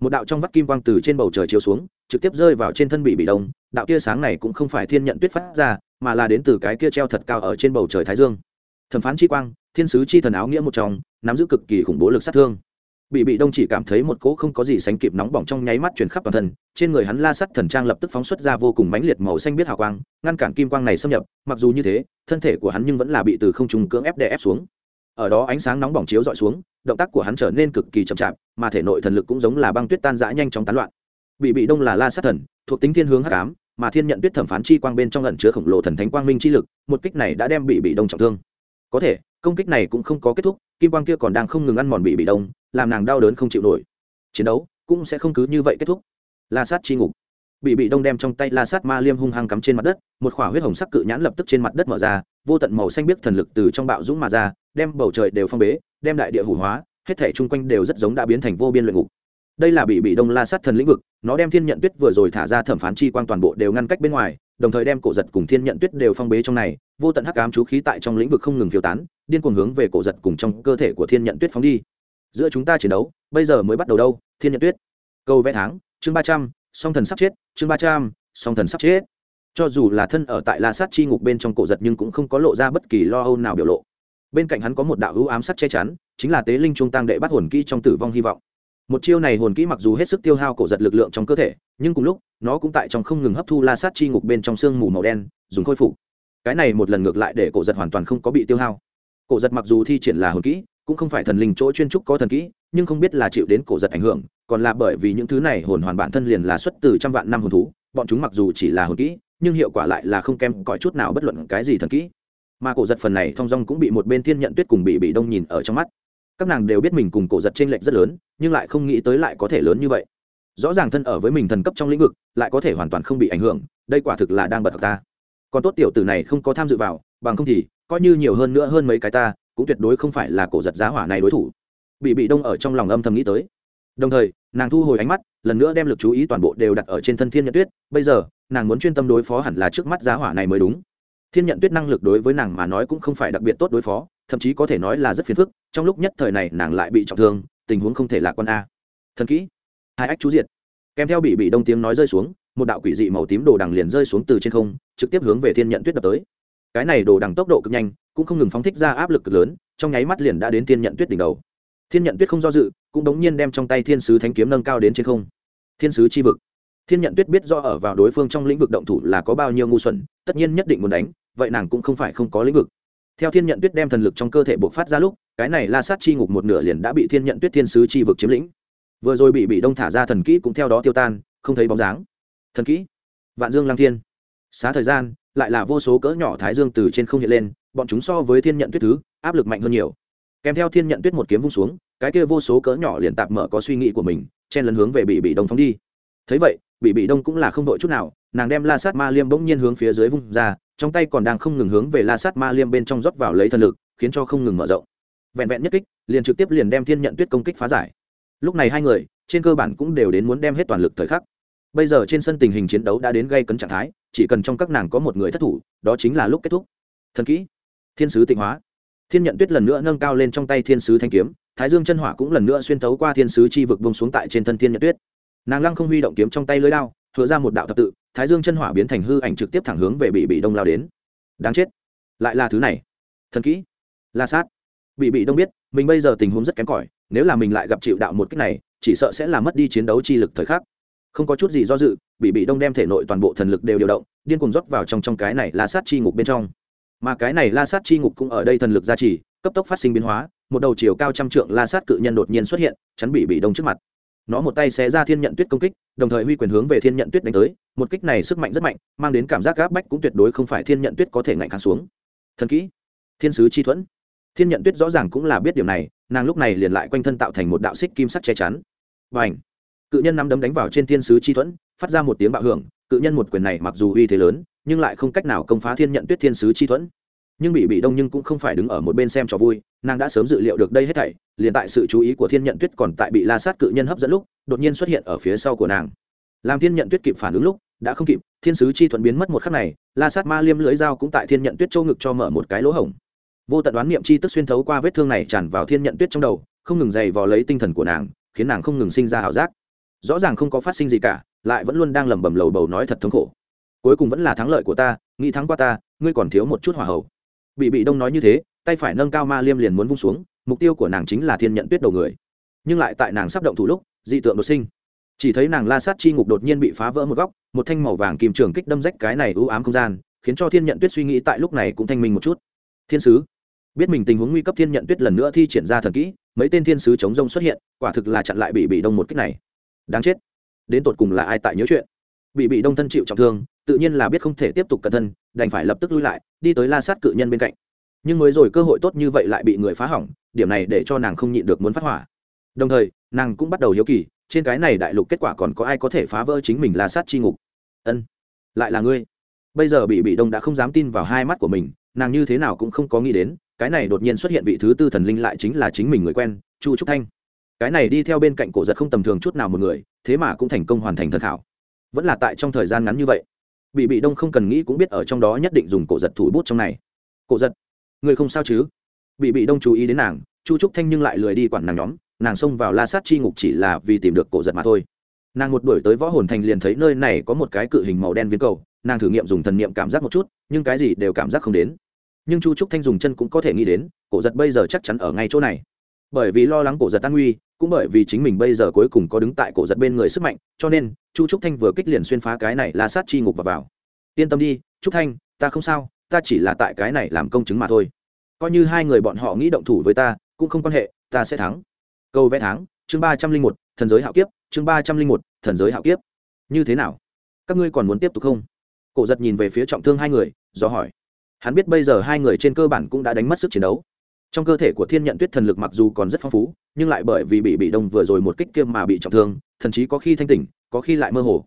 Speaker 1: Một đạo trong vắt kim quang từ trên bầu trời chiếu xuống, trực tiếp rơi vào trên thân bị bị đông, đạo tia sáng này cũng không phải thiên nhận tuyết phát ra, mà là đến từ cái kia treo thật cao ở trên bầu trời thái dương. Thẩm phán chi quang, thiên sứ chi thần áo nghĩa một trong, nắm giữ cực kỳ khủng bố lực sát thương bị bị đông chỉ cảm thấy một cỗ không có gì sánh kịp nóng bỏng trong nháy mắt chuyển khắp toàn thân, trên người hắn la sắt thần trang lập tức phóng xuất ra vô cùng mãnh liệt màu xanh biết hào quang, ngăn cản kim quang này xâm nhập, mặc dù như thế, thân thể của hắn nhưng vẫn là bị từ không trùng cưỡng ép đè ép xuống. Ở đó ánh sáng nóng bỏng chiếu dọi xuống, động tác của hắn trở nên cực kỳ chậm chạp, mà thể nội thần lực cũng giống là băng tuyết tan rã nhanh chóng tán loạn. Bị bị đông là la sát thần, thuộc tính thiên hướng hắc ám, mà thiên nhận tuyết thẩm phán chi quang bên trong lần chứa khổng lồ thần thánh quang minh chi lực, một kích này đã đem bị bị đông trọng thương. Có thể, công kích này cũng không có kết thúc, kim quang kia còn đang không ngừng ăn mòn bị bị đông làm nàng đau đớn không chịu nổi. Chiến đấu cũng sẽ không cứ như vậy kết thúc. La sát chi ngục. Bị bị đông đem trong tay la sát ma liêm hung hăng cắm trên mặt đất, một khỏa huyết hồng sắc cự nhãn lập tức trên mặt đất mở ra, vô tận màu xanh biếc thần lực từ trong bạo dũng mà ra, đem bầu trời đều phong bế, đem đại địa hủ hóa, hết thể chung quanh đều rất giống đã biến thành vô biên luyện ngục. Đây là bị bị đông la sát thần lĩnh vực, nó đem thiên nhận tuyết vừa rồi thả ra thẩm phán chi quan toàn bộ đều ngăn cách bên ngoài, đồng thời đem cổ giật cùng thiên nhận tuyết đều phong bế trong này, vô tận hắc ám chú khí tại trong lĩnh vực không ngừng phiêu tán, điên cuồng hướng về cổ giật cùng trong cơ thể của thiên nhận tuyết phóng đi giữa chúng ta chiến đấu, bây giờ mới bắt đầu đâu, thiên nhận tuyết. Câu vẽ tháng, chương ba trăm, song thần sắp chết, chương ba trăm, song thần sắp chết. Cho dù là thân ở tại la sát chi ngục bên trong cổ giật nhưng cũng không có lộ ra bất kỳ lo âu nào biểu lộ. Bên cạnh hắn có một đạo hữu ám sát che chắn, chính là tế linh trung tăng đệ bắt hồn kỹ trong tử vong hy vọng. Một chiêu này hồn kỹ mặc dù hết sức tiêu hao cổ giật lực lượng trong cơ thể, nhưng cùng lúc, nó cũng tại trong không ngừng hấp thu la sát chi ngục bên trong sương mù màu đen, dùng khôi phục. Cái này một lần ngược lại để cổ giật hoàn toàn không có bị tiêu hao. Cổ giật mặc dù thi triển là hồn kỹ cũng không phải thần linh chỗ chuyên trúc có thần kỹ, nhưng không biết là chịu đến cổ giật ảnh hưởng, còn là bởi vì những thứ này hồn hoàn bản thân liền là xuất từ trăm vạn năm hồn thú, bọn chúng mặc dù chỉ là hồn kỹ, nhưng hiệu quả lại là không kém cỏi chút nào bất luận cái gì thần kỹ. Mà cổ giật phần này thong dong cũng bị một bên thiên nhận tuyết cùng bị bị đông nhìn ở trong mắt. Các nàng đều biết mình cùng cổ giật t r ê n lệch rất lớn, nhưng lại không nghĩ tới lại có thể lớn như vậy. Rõ ràng thân ở với mình thần cấp trong lĩnh vực, lại có thể hoàn toàn không bị ảnh hưởng, đây quả thực là đang bật thật ta. Còn tốt tiểu tử này không có tham dự vào, bằng không thì, coi như nhiều hơn nữa hơn mấy cái ta cũng tuyệt đối không phải là cổ giật giá hỏa này đối thủ. Bị bị đông ở trong lòng âm thầm nghĩ tới. Đồng thời, nàng thu hồi ánh mắt, lần nữa đem l ự c chú ý toàn bộ đều đặt ở trên thân thiên nhận tuyết. Bây giờ, nàng muốn chuyên tâm đối phó hẳn là trước mắt giá hỏa này mới đúng. Thiên nhận tuyết năng lực đối với nàng mà nói cũng không phải đặc biệt tốt đối phó, thậm chí có thể nói là rất phiền phức, trong lúc nhất thời này nàng lại bị trọng thương, tình huống không thể lạc quan a. Thần kỹ. Hai ách chú diệt. Kèm theo bị bị đông tiếng nói rơi xuống, một đạo quỷ dị màu tím đồ đằng liền rơi xuống từ trên không, trực tiếp hướng về thiên nhận tuyết đập tới cái này đồ đằng tốc độ cực nhanh, cũng không ngừng phóng thích ra áp lực cực lớn, trong nháy mắt liền đã đến thiên nhận tuyết đỉnh đầu. Thiên nhận tuyết không do dự, cũng đống nhiên đem trong tay thiên sứ thánh kiếm nâng cao đến trên không. Thiên sứ chi vực. Thiên nhận tuyết biết do ở vào đối phương trong lĩnh vực động thủ là có bao nhiêu ngu xuẩn, tất nhiên nhất định muốn đánh, vậy nàng cũng không phải không có lĩnh vực. Theo thiên nhận tuyết đem thần lực trong cơ thể buộc phát ra lúc, cái này la sát chi ngục một nửa liền đã bị thiên nhận tuyết thiên sứ chi vực chiếm lĩnh. Vừa rồi bị bị đông thả ra thần kỹ cũng theo đó tiêu tan, không thấy bóng dáng. Thần kỹ. Vạn dương lang thiên. Xá thời gian lại là vô số cỡ nhỏ thái dương từ trên không hiện lên, bọn chúng so với thiên nhận tuyết thứ, áp lực mạnh hơn nhiều. Kèm theo thiên nhận tuyết một kiếm vung xuống, cái kia vô số cỡ nhỏ liền tạp mở có suy nghĩ của mình, chen lấn hướng về bị bị đông phóng đi. Thấy vậy, bị bị đông cũng là không đội chút nào, nàng đem la sát ma liêm bỗng nhiên hướng phía dưới vung ra, trong tay còn đang không ngừng hướng về la sát ma liêm bên trong rót vào lấy thần lực, khiến cho không ngừng mở rộng. Vẹn vẹn nhất kích, liền trực tiếp liền đem thiên nhận tuyết công kích phá giải. Lúc này hai người, trên cơ bản cũng đều đến muốn đem hết toàn lực thời khắc bây giờ trên sân tình hình chiến đấu đã đến gây cấn trạng thái, chỉ cần trong các nàng có một người thất thủ, đó chính là lúc kết thúc. Thần kỹ, thiên sứ tịnh hóa. Thiên nhận tuyết lần nữa nâng cao lên trong tay thiên sứ thanh kiếm, thái dương chân hỏa cũng lần nữa xuyên thấu qua thiên sứ chi vực bông xuống tại trên thân thiên nhận tuyết. Nàng lăng không huy động kiếm trong tay lưới lao thừa ra một đạo thập tự, thái dương chân hỏa biến thành hư ảnh trực tiếp thẳng hướng về bị bị đông lao đến. Đáng chết. Lại là thứ này. Thần kỹ, la sát. Bị bị đông biết, mình bây giờ tình huống rất kém cỏi, nếu là mình lại gặp chịu đạo một cách này, chỉ sợ sẽ làm mất đi chiến đấu chi lực thời khắc không có chút gì do dự, bị bị đông đem thể nội toàn bộ thần lực đều điều động, điên cùng rót vào trong trong cái này la sát chi ngục bên trong. Mà cái này la sát chi ngục cũng ở đây thần lực gia trì, cấp tốc phát sinh biến hóa, một đầu chiều cao trăm trượng la sát cự nhân đột nhiên xuất hiện, chắn bị bị đông trước mặt. Nó một tay xé ra thiên nhận tuyết công kích, đồng thời huy quyền hướng về thiên nhận tuyết đánh tới, một kích này sức mạnh rất mạnh, mang đến cảm giác gáp bách cũng tuyệt đối không phải thiên nhận tuyết có thể ngạnh kháng xuống. Thần kỹ, thiên sứ chi thuẫn. Thiên nhận tuyết rõ ràng cũng là biết điều này, nàng lúc này liền lại quanh thân tạo thành một đạo xích kim sắc che chắn. Và ảnh cự nhân nắm đấm đánh vào trên thiên sứ chi thuẫn, phát ra một tiếng bạo hưởng, cự nhân một quyền này mặc dù uy thế lớn, nhưng lại không cách nào công phá thiên nhận tuyết thiên sứ chi thuẫn. Nhưng bị bị đông nhưng cũng không phải đứng ở một bên xem trò vui, nàng đã sớm dự liệu được đây hết thảy, liền tại sự chú ý của thiên nhận tuyết còn tại bị la sát cự nhân hấp dẫn lúc, đột nhiên xuất hiện ở phía sau của nàng. Làm thiên nhận tuyết kịp phản ứng lúc, đã không kịp, thiên sứ chi thuận biến mất một khắc này, la sát ma liêm lưới dao cũng tại thiên nhận tuyết châu ngực cho mở một cái lỗ hổng. Vô tận đoán niệm chi tức xuyên thấu qua vết thương này tràn vào thiên nhận tuyết trong đầu, không ngừng dày vò lấy tinh thần của nàng, khiến nàng không ngừng sinh ra ảo giác rõ ràng không có phát sinh gì cả, lại vẫn luôn đang lẩm bẩm lầu bầu nói thật thống khổ. Cuối cùng vẫn là thắng lợi của ta, nghĩ thắng qua ta, ngươi còn thiếu một chút hỏa hậu bị bị đông nói như thế, tay phải nâng cao ma liêm liền muốn vung xuống, mục tiêu của nàng chính là thiên nhận tuyết đầu người. Nhưng lại tại nàng sắp động thủ lúc, dị tượng đột sinh. Chỉ thấy nàng la sát chi ngục đột nhiên bị phá vỡ một góc, một thanh màu vàng kìm trường kích đâm rách cái này ưu ám không gian, khiến cho thiên nhận tuyết suy nghĩ tại lúc này cũng thanh minh một chút. Thiên sứ, biết mình tình huống nguy cấp thiên nhận tuyết lần nữa thi triển ra thần kỹ, mấy tên thiên sứ chống rông xuất hiện, quả thực là chặn lại bị bị đông một kích này đáng chết. Đến tột cùng là ai tại nhớ chuyện? Bị bị đông thân chịu trọng thương, tự nhiên là biết không thể tiếp tục cẩn thân, đành phải lập tức lui lại, đi tới la sát cự nhân bên cạnh. Nhưng mới rồi cơ hội tốt như vậy lại bị người phá hỏng, điểm này để cho nàng không nhịn được muốn phát hỏa. Đồng thời, nàng cũng bắt đầu hiếu kỳ, trên cái này đại lục kết quả còn có ai có thể phá vỡ chính mình la sát chi ngục? Ân, lại là ngươi. Bây giờ bị bị đông đã không dám tin vào hai mắt của mình, nàng như thế nào cũng không có nghĩ đến, cái này đột nhiên xuất hiện vị thứ tư thần linh lại chính là chính mình người quen, chu trúc thanh cái này đi theo bên cạnh cổ giật không tầm thường chút nào một người, thế mà cũng thành công hoàn thành thần thảo vẫn là tại trong thời gian ngắn như vậy, bị bị đông không cần nghĩ cũng biết ở trong đó nhất định dùng cổ giật thủ bút trong này. Cổ giật, người không sao chứ? Bị bị đông chú ý đến nàng, chu trúc thanh nhưng lại lười đi quản nàng nhóm, nàng xông vào la sát chi ngục chỉ là vì tìm được cổ giật mà thôi. Nàng một đuổi tới võ hồn thành liền thấy nơi này có một cái cự hình màu đen viên cầu, nàng thử nghiệm dùng thần niệm cảm giác một chút, nhưng cái gì đều cảm giác không đến. Nhưng chu trúc thanh dùng chân cũng có thể nghĩ đến, cổ giật bây giờ chắc chắn ở ngay chỗ này. Bởi vì lo lắng cổ giật an nguy cũng bởi vì chính mình bây giờ cuối cùng có đứng tại cổ giật bên người sức mạnh, cho nên, chu trúc thanh vừa kích liền xuyên phá cái này la sát chi ngục và vào. Yên tâm đi, trúc thanh, ta không sao, ta chỉ là tại cái này làm công chứng mà thôi. Coi như hai người bọn họ nghĩ động thủ với ta, cũng không quan hệ, ta sẽ thắng. Câu vẽ tháng, chương ba trăm linh một, thần giới hạo kiếp, chương ba trăm linh một, thần giới hạo kiếp. Như thế nào? Các ngươi còn muốn tiếp tục không? Cổ giật nhìn về phía trọng thương hai người, do hỏi. Hắn biết bây giờ hai người trên cơ bản cũng đã đánh mất sức chiến đấu trong cơ thể của thiên nhận tuyết thần lực mặc dù còn rất phong phú, nhưng lại bởi vì bị bị đông vừa rồi một kích kiêm mà bị trọng thương, thậm chí có khi thanh tỉnh, có khi lại mơ hồ.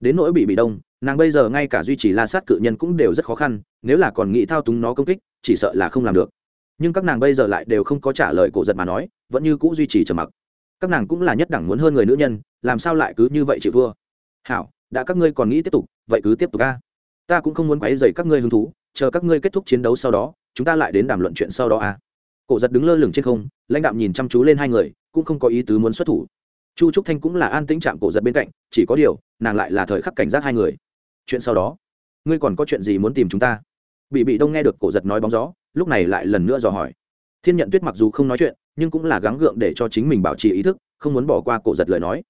Speaker 1: Đến nỗi bị bị đông, nàng bây giờ ngay cả duy trì la sát cự nhân cũng đều rất khó khăn, nếu là còn nghĩ thao túng nó công kích, chỉ sợ là không làm được. Nhưng các nàng bây giờ lại đều không có trả lời cổ giật mà nói, vẫn như c ũ duy trì trầm mặc. Các nàng cũng là nhất đẳng muốn hơn người nữ nhân, làm sao lại cứ như vậy chịu thua? Hảo, đã các ngươi còn nghĩ tiếp tục, vậy cứ tiếp tục ca ta cũng không muốn quáy dày các ngươi hứng thú, chờ các ngươi kết thúc chiến đấu sau đó, chúng ta lại đến đàm luận chuyện sau đó à cổ giật đứng lơ lửng trên không, lãnh đạo nhìn chăm chú lên hai người, cũng không có ý tứ muốn xuất thủ. Chu trúc thanh cũng là an tĩnh chạm cổ giật bên cạnh, chỉ có điều, nàng lại là thời khắc cảnh giác hai người. Chuyện sau đó, ngươi còn có chuyện gì muốn tìm chúng ta? Bị bị đông nghe được cổ giật nói bóng gió, lúc này lại lần nữa dò hỏi. Thiên nhận tuyết mặc dù không nói chuyện, nhưng cũng là gắng gượng để cho chính mình bảo trì ý thức, không muốn bỏ qua cổ giật lời nói.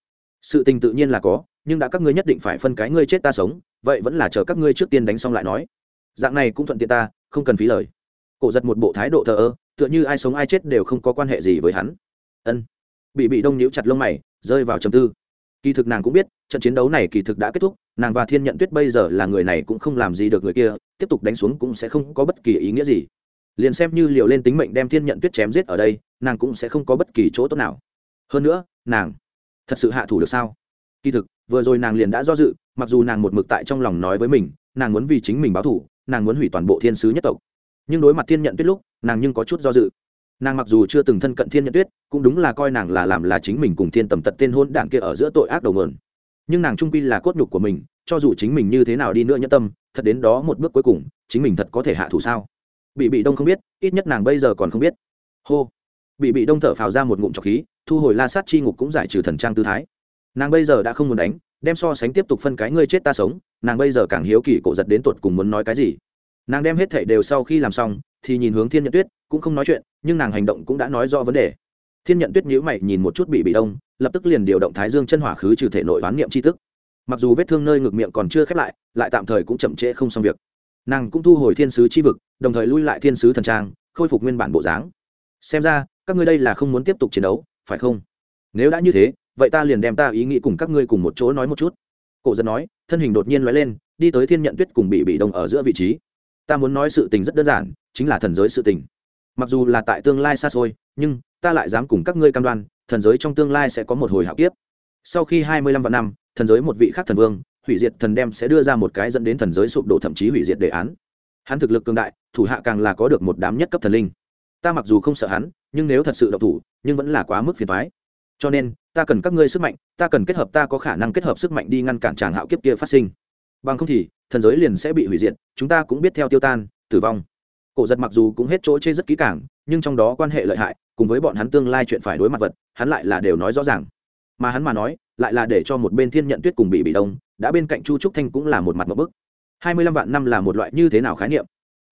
Speaker 1: Sự tình tự nhiên là có, nhưng đã các ngươi nhất định phải phân cái ngươi chết ta sống, vậy vẫn là chờ các ngươi trước tiên đánh xong lại nói. Dạng này cũng thuận tiện ta, không cần phí lời. Cổ giật một bộ thái độ thờ ơ tựa như ai sống ai chết đều không có quan hệ gì với hắn. Ân. Bị bị đông nhíu chặt lông mày, rơi vào trầm tư. Kỳ thực nàng cũng biết, trận chiến đấu này kỳ thực đã kết thúc, nàng và thiên nhận tuyết bây giờ là người này cũng không làm gì được người kia, tiếp tục đánh xuống cũng sẽ không có bất kỳ ý nghĩa gì. Liền xem như liều lên tính mệnh đem thiên nhận tuyết chém giết ở đây, nàng cũng sẽ không có bất kỳ chỗ tốt nào. Hơn nữa, nàng thật sự hạ thủ được sao? Kỳ thực, vừa rồi nàng liền đã do dự, mặc dù nàng một mực tại trong lòng nói với mình, nàng muốn vì chính mình báo thủ nàng muốn hủy toàn bộ thiên sứ nhất tộc nhưng đối mặt thiên nhận tuyết lúc, nàng nhưng có chút do dự. Nàng mặc dù chưa từng thân cận thiên nhận tuyết, cũng đúng là coi nàng là làm là chính mình cùng thiên tầm tật tên hôn đạn kia ở giữa tội ác đầu mượn. Nhưng nàng trung quy là cốt nhục của mình, cho dù chính mình như thế nào đi nữa nhẫn tâm, thật đến đó một bước cuối cùng, chính mình thật có thể hạ thủ sao? Bị bị đông không biết, ít nhất nàng bây giờ còn không biết. Hô. Bị bị đông thở phào ra một ngụm trọc khí, thu hồi la sát chi ngục cũng giải trừ thần trang tư thái. Nàng bây giờ đã không muốn đánh, đem so sánh tiếp tục phân cái ngươi chết ta sống, nàng bây giờ càng hiếu kỳ cổ giật đến tột cùng muốn nói cái gì nàng đem hết thảy đều sau khi làm xong, thì nhìn hướng thiên nhận tuyết, cũng không nói chuyện, nhưng nàng hành động cũng đã nói rõ vấn đề. Thiên nhận tuyết nhíu mày nhìn một chút bị bị đông, lập tức liền điều động thái dương chân hỏa khứ trừ thể nội oán niệm chi tức mặc dù vết thương nơi ngực miệng còn chưa khép lại lại tạm thời cũng chậm trễ không xong việc. Nàng cũng thu hồi thiên sứ chi vực, đồng thời lui lại thiên sứ thần trang, khôi phục nguyên bản bộ dáng. Xem ra, các ngươi đây là không muốn tiếp tục chiến đấu, phải không? Nếu đã như thế, vậy ta liền đem ta ý nghĩ cùng các ngươi cùng một chỗ nói một chút. Cổ dân nói, thân hình đột nhiên lóe lên, đi tới thiên nhận tuyết cùng bị bị đông ở giữa vị trí ta muốn nói sự tình rất đơn giản, chính là thần giới sự tình. Mặc dù là tại tương lai xa xôi, nhưng ta lại dám cùng các ngươi cam đoan, thần giới trong tương lai sẽ có một hồi hạo kiếp. Sau khi hai mươi lăm vạn năm, thần giới một vị khác thần vương, hủy diệt thần đem sẽ đưa ra một cái dẫn đến thần giới sụp đổ thậm chí hủy diệt đề án. Hắn thực lực cường đại, thủ hạ càng là có được một đám nhất cấp thần linh. Ta mặc dù không sợ hắn, nhưng nếu thật sự độc thủ, nhưng vẫn là quá mức phiền thoái cho nên, ta cần các ngươi sức mạnh, ta cần kết hợp, ta có khả năng kết hợp sức mạnh đi ngăn cản tràng hạo kiếp kia phát sinh. Bằng không thì thần giới liền sẽ bị hủy diệt, chúng ta cũng biết theo tiêu tan, tử vong. Cổ giật mặc dù cũng hết chỗ chê rất kỹ càng, nhưng trong đó quan hệ lợi hại, cùng với bọn hắn tương lai chuyện phải đối mặt vật, hắn lại là đều nói rõ ràng. Mà hắn mà nói, lại là để cho một bên thiên nhận tuyết cùng bị bị đông, đã bên cạnh chu trúc thanh cũng là một mặt một bức. Hai mươi lăm vạn năm là một loại như thế nào khái niệm?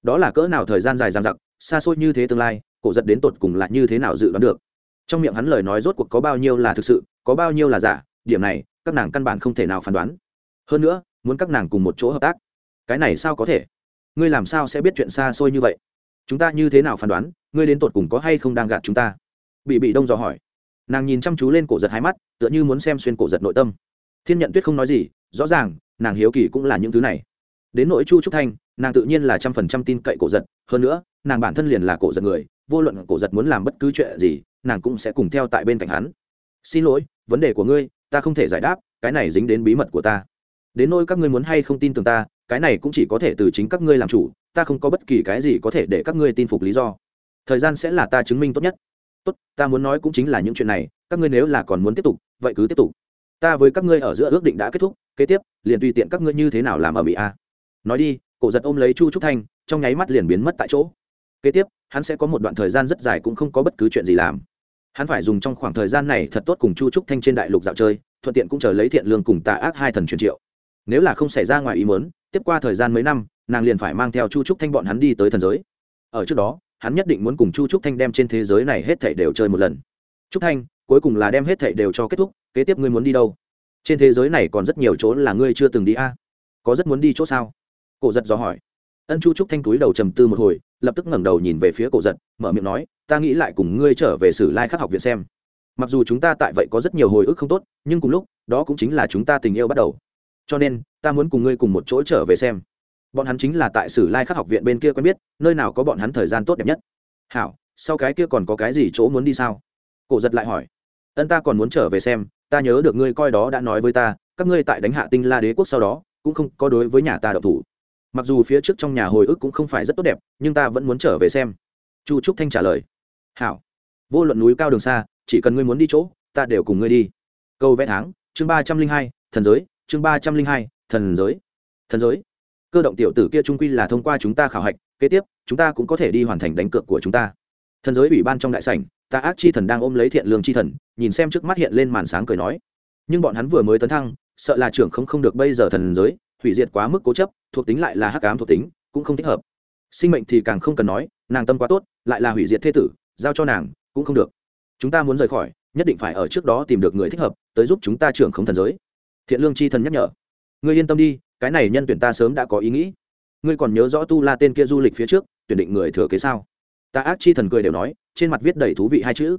Speaker 1: Đó là cỡ nào thời gian dài dằng dặc, xa xôi như thế tương lai, cổ giật đến tột cùng là như thế nào dự đoán được? Trong miệng hắn lời nói rốt cuộc có bao nhiêu là thực sự, có bao nhiêu là giả, điểm này, các nàng căn bản không thể nào phán đoán. Hơn nữa muốn các nàng cùng một chỗ hợp tác. Cái này sao có thể? Ngươi làm sao sẽ biết chuyện xa xôi như vậy? Chúng ta như thế nào phán đoán, ngươi đến tột cùng có hay không đang gạt chúng ta? Bị bị đông dò hỏi. Nàng nhìn chăm chú lên cổ giật hai mắt, tựa như muốn xem xuyên cổ giật nội tâm. Thiên nhận tuyết không nói gì, rõ ràng, nàng hiếu kỳ cũng là những thứ này. Đến nội chu trúc thanh, nàng tự nhiên là trăm phần trăm tin cậy cổ giật, hơn nữa, nàng bản thân liền là cổ giật người, vô luận cổ giật muốn làm bất cứ chuyện gì, nàng cũng sẽ cùng theo tại bên cạnh hắn. Xin lỗi, vấn đề của ngươi, ta không thể giải đáp, cái này dính đến bí mật của ta đến nỗi các ngươi muốn hay không tin tưởng ta, cái này cũng chỉ có thể từ chính các ngươi làm chủ, ta không có bất kỳ cái gì có thể để các ngươi tin phục lý do. Thời gian sẽ là ta chứng minh tốt nhất. Tốt, ta muốn nói cũng chính là những chuyện này, các ngươi nếu là còn muốn tiếp tục, vậy cứ tiếp tục. Ta với các ngươi ở giữa ước định đã kết thúc, kế tiếp, liền tùy tiện các ngươi như thế nào làm ở mỹ a. Nói đi, cổ giật ôm lấy chu trúc thanh, trong nháy mắt liền biến mất tại chỗ. Kế tiếp, hắn sẽ có một đoạn thời gian rất dài cũng không có bất cứ chuyện gì làm. Hắn phải dùng trong khoảng thời gian này thật tốt cùng chu trúc thanh trên đại lục dạo chơi, thuận tiện cũng chờ lấy thiện lương cùng tà ác hai thần truyền triệu nếu là không xảy ra ngoài ý mớn tiếp qua thời gian mấy năm, nàng liền phải mang theo chu trúc thanh bọn hắn đi tới thần giới. Ở trước đó, hắn nhất định muốn cùng chu trúc thanh đem trên thế giới này hết thảy đều chơi một lần. Trúc thanh, cuối cùng là đem hết thảy đều cho kết thúc, kế tiếp ngươi muốn đi đâu? Trên thế giới này còn rất nhiều chỗ là ngươi chưa từng đi a. Có rất muốn đi chỗ sao? Cổ giật dò hỏi. Ân chu trúc thanh túi đầu trầm tư một hồi, lập tức ngẩng đầu nhìn về phía cổ giật, mở miệng nói, ta nghĩ lại cùng ngươi trở về sử lai khắc học viện xem. Mặc dù chúng ta tại vậy có rất nhiều hồi ức không tốt, nhưng cùng lúc, đó cũng chính là chúng ta tình yêu bắt đầu cho nên, ta muốn cùng ngươi cùng một chỗ trở về xem. Bọn hắn chính là tại sử lai khắc học viện bên kia quen biết, nơi nào có bọn hắn thời gian tốt đẹp nhất. Hảo, sau cái kia còn có cái gì chỗ muốn đi sao? Cổ giật lại hỏi. Ân, ta còn muốn trở về xem, ta nhớ được ngươi coi đó đã nói với ta, các ngươi tại đánh hạ tinh la đế quốc sau đó, cũng không có đối với nhà ta độc thủ. Mặc dù phía trước trong nhà hồi ức cũng không phải rất tốt đẹp, nhưng ta vẫn muốn trở về xem. Chu trúc thanh trả lời. Hảo. Vô luận núi cao đường xa, chỉ cần ngươi muốn đi chỗ, ta đều cùng ngươi đi. Câu vẽ tháng, chương ba trăm linh hai, thần giới chương ba trăm linh hai, thần giới. Thần giới? Cơ động tiểu tử kia trung quy là thông qua chúng ta khảo hạch, kế tiếp, chúng ta cũng có thể đi hoàn thành đánh cược của chúng ta. Thần giới ủy ban trong đại sảnh, ta ác chi thần đang ôm lấy thiện lương chi thần, nhìn xem trước mắt hiện lên màn sáng cười nói. Nhưng bọn hắn vừa mới tấn thăng, sợ là trưởng không không được bây giờ thần giới, hủy diệt quá mức cố chấp, thuộc tính lại là hắc ám thuộc tính, cũng không thích hợp. Sinh mệnh thì càng không cần nói, nàng tâm quá tốt, lại là hủy diệt thế tử, giao cho nàng, cũng không được. Chúng ta muốn rời khỏi, nhất định phải ở trước đó tìm được người thích hợp, tới giúp chúng ta trưởng không thần giới thiện lương chi thần nhắc nhở. Ngươi yên tâm đi, cái này nhân tuyển ta sớm đã có ý nghĩ. Ngươi còn nhớ rõ tu la tên kia du lịch phía trước, tuyển định người thừa kế sao? Ta ác chi thần cười đều nói, trên mặt viết đầy thú vị hai chữ.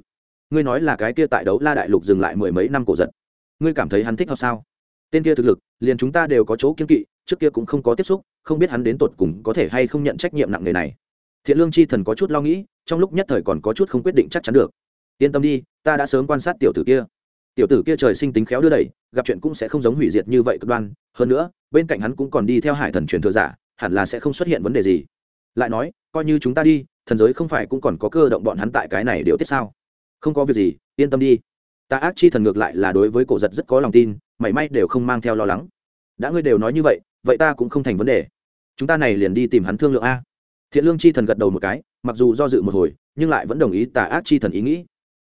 Speaker 1: Ngươi nói là cái kia tại đấu la đại lục dừng lại mười mấy năm cổ giật. Ngươi cảm thấy hắn thích hợp sao? Tên kia thực lực, liền chúng ta đều có chỗ kiên kỵ, trước kia cũng không có tiếp xúc, không biết hắn đến tột cùng có thể hay không nhận trách nhiệm nặng nề này. Thiện lương chi thần có chút lo nghĩ, trong lúc nhất thời còn có chút không quyết định chắc chắn được. Yên tâm đi, ta đã sớm quan sát tiểu tử kia tiểu tử kia trời sinh tính khéo đưa đẩy, gặp chuyện cũng sẽ không giống hủy diệt như vậy cực đoan. Hơn nữa, bên cạnh hắn cũng còn đi theo hải thần truyền thừa giả, hẳn là sẽ không xuất hiện vấn đề gì. Lại nói, coi như chúng ta đi, thần giới không phải cũng còn có cơ động bọn hắn tại cái này điều tiết sao? Không có việc gì, yên tâm đi. Ta ác chi thần ngược lại là đối với cổ giật rất có lòng tin, mảy may đều không mang theo lo lắng. Đã ngươi đều nói như vậy vậy ta cũng không thành vấn đề. Chúng ta này liền đi tìm hắn thương lượng a. Thiện lương chi thần gật đầu một cái, mặc dù do dự một hồi, nhưng lại vẫn đồng ý tà ác chi thần ý nghĩ.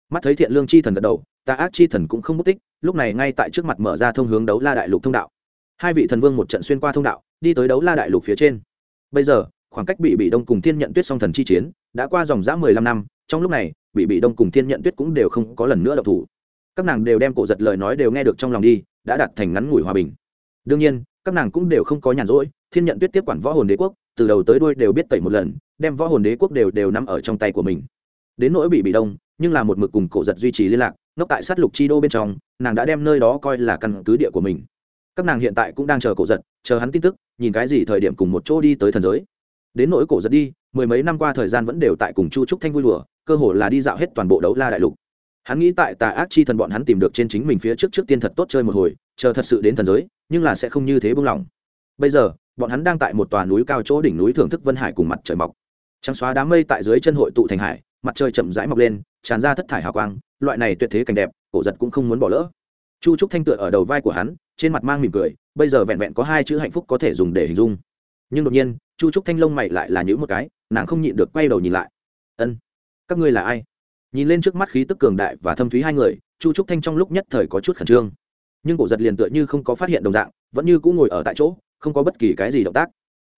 Speaker 1: Mắt thấy thiện lương chi thần gật đầu tà ác chi thần cũng không mất tích, lúc này ngay tại trước mặt mở ra thông hướng đấu la đại lục thông đạo. Hai vị thần vương một trận xuyên qua thông đạo, đi tới đấu la đại lục phía trên. Bây giờ, khoảng cách bị bị đông cùng thiên nhận tuyết song thần chi chiến, đã qua dòng dã mười lăm năm, trong lúc này bị bị đông cùng thiên nhận tuyết cũng đều không có lần nữa độc thủ. Các nàng đều đem cổ giật lời nói đều nghe được trong lòng đi, đã đặt thành ngắn ngủi hòa bình. Đương nhiên, các nàng cũng đều không có nhàn rỗi, thiên nhận tuyết tiếp quản võ hồn đế quốc, từ đầu tới đuôi đều biết tẩy một lần, đem võ hồn đế quốc đều đều nằm ở trong tay của mình. Đến nỗi bị bị đông nhưng là một mực cùng cổ giật duy trì liên lạc, ngốc tại sát lục chi đô bên trong, nàng đã đem nơi đó coi là căn cứ địa của mình. Các nàng hiện tại cũng đang chờ cổ giật, chờ hắn tin tức, nhìn cái gì thời điểm cùng một chỗ đi tới thần giới. Đến nỗi cổ giật đi, mười mấy năm qua thời gian vẫn đều tại cùng chu trúc thanh vui lùa cơ hồ là đi dạo hết toàn bộ đấu la đại lục. Hắn nghĩ tại tà ác chi thần bọn hắn tìm được trên chính mình phía trước trước tiên thật tốt chơi một hồi, chờ thật sự đến thần giới, nhưng là sẽ không như thế buông lỏng. Bây giờ, bọn hắn đang tại một tòa núi cao chỗ đỉnh núi thưởng thức vân hải cùng mặt trời mọc. Trắng xóa đám mây tại dưới chân hội tụ thành hải mặt trời chậm rãi mọc lên, tràn ra thất thải hào quang, loại này tuyệt thế cảnh đẹp, cổ giật cũng không muốn bỏ lỡ. Chu trúc thanh tựa ở đầu vai của hắn, trên mặt mang mỉm cười, bây giờ vẹn vẹn có hai chữ hạnh phúc có thể dùng để hình dung. Nhưng đột nhiên, chu trúc thanh lông mày lại là những một cái, nàng không nhịn được quay đầu nhìn lại. Ân, các ngươi là ai? Nhìn lên trước mắt khí tức cường đại và thâm thúy hai người, chu trúc thanh trong lúc nhất thời có chút khẩn trương. Nhưng cổ giật liền tựa như không có phát hiện đồng dạng, vẫn như cũng ngồi ở tại chỗ, không có bất kỳ cái gì động tác.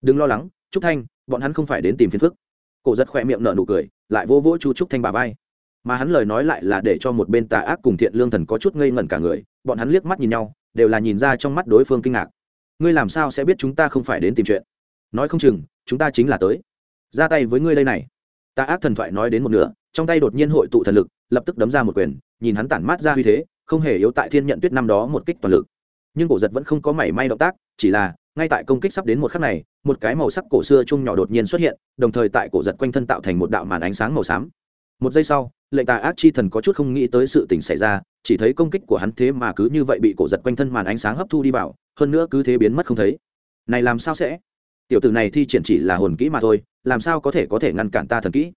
Speaker 1: Đừng lo lắng, trúc thanh, bọn hắn không phải đến tìm phiền phức cổ giật khỏe miệng nở nụ cười, lại vô vỗ chu trúc thanh bà vai. Mà hắn lời nói lại là để cho một bên tà ác cùng thiện lương thần có chút ngây ngẩn cả người, bọn hắn liếc mắt nhìn nhau, đều là nhìn ra trong mắt đối phương kinh ngạc. Ngươi làm sao sẽ biết chúng ta không phải đến tìm chuyện? Nói không chừng, chúng ta chính là tới. Ra tay với ngươi đây này. Tà ác thần thoại nói đến một nửa, trong tay đột nhiên hội tụ thần lực, lập tức đấm ra một quyền, nhìn hắn tản mát ra uy thế, không hề yếu tại thiên nhận tuyết năm đó một kích toàn lực. Nhưng cổ giật vẫn không có mảy may động tác, chỉ là, ngay tại công kích sắp đến một khắc này một cái màu sắc cổ xưa chung nhỏ đột nhiên xuất hiện, đồng thời tại cổ giật quanh thân tạo thành một đạo màn ánh sáng màu xám. Một giây sau lệnh tà ác chi thần có chút không nghĩ tới sự tình xảy ra, chỉ thấy công kích của hắn thế mà cứ như vậy bị cổ giật quanh thân màn ánh sáng hấp thu đi vào, hơn nữa cứ thế biến mất không thấy. Này làm sao sẽ? Tiểu tử này thi triển chỉ là hồn kỹ mà thôi, làm sao có thể có thể ngăn cản ta thần kỹ?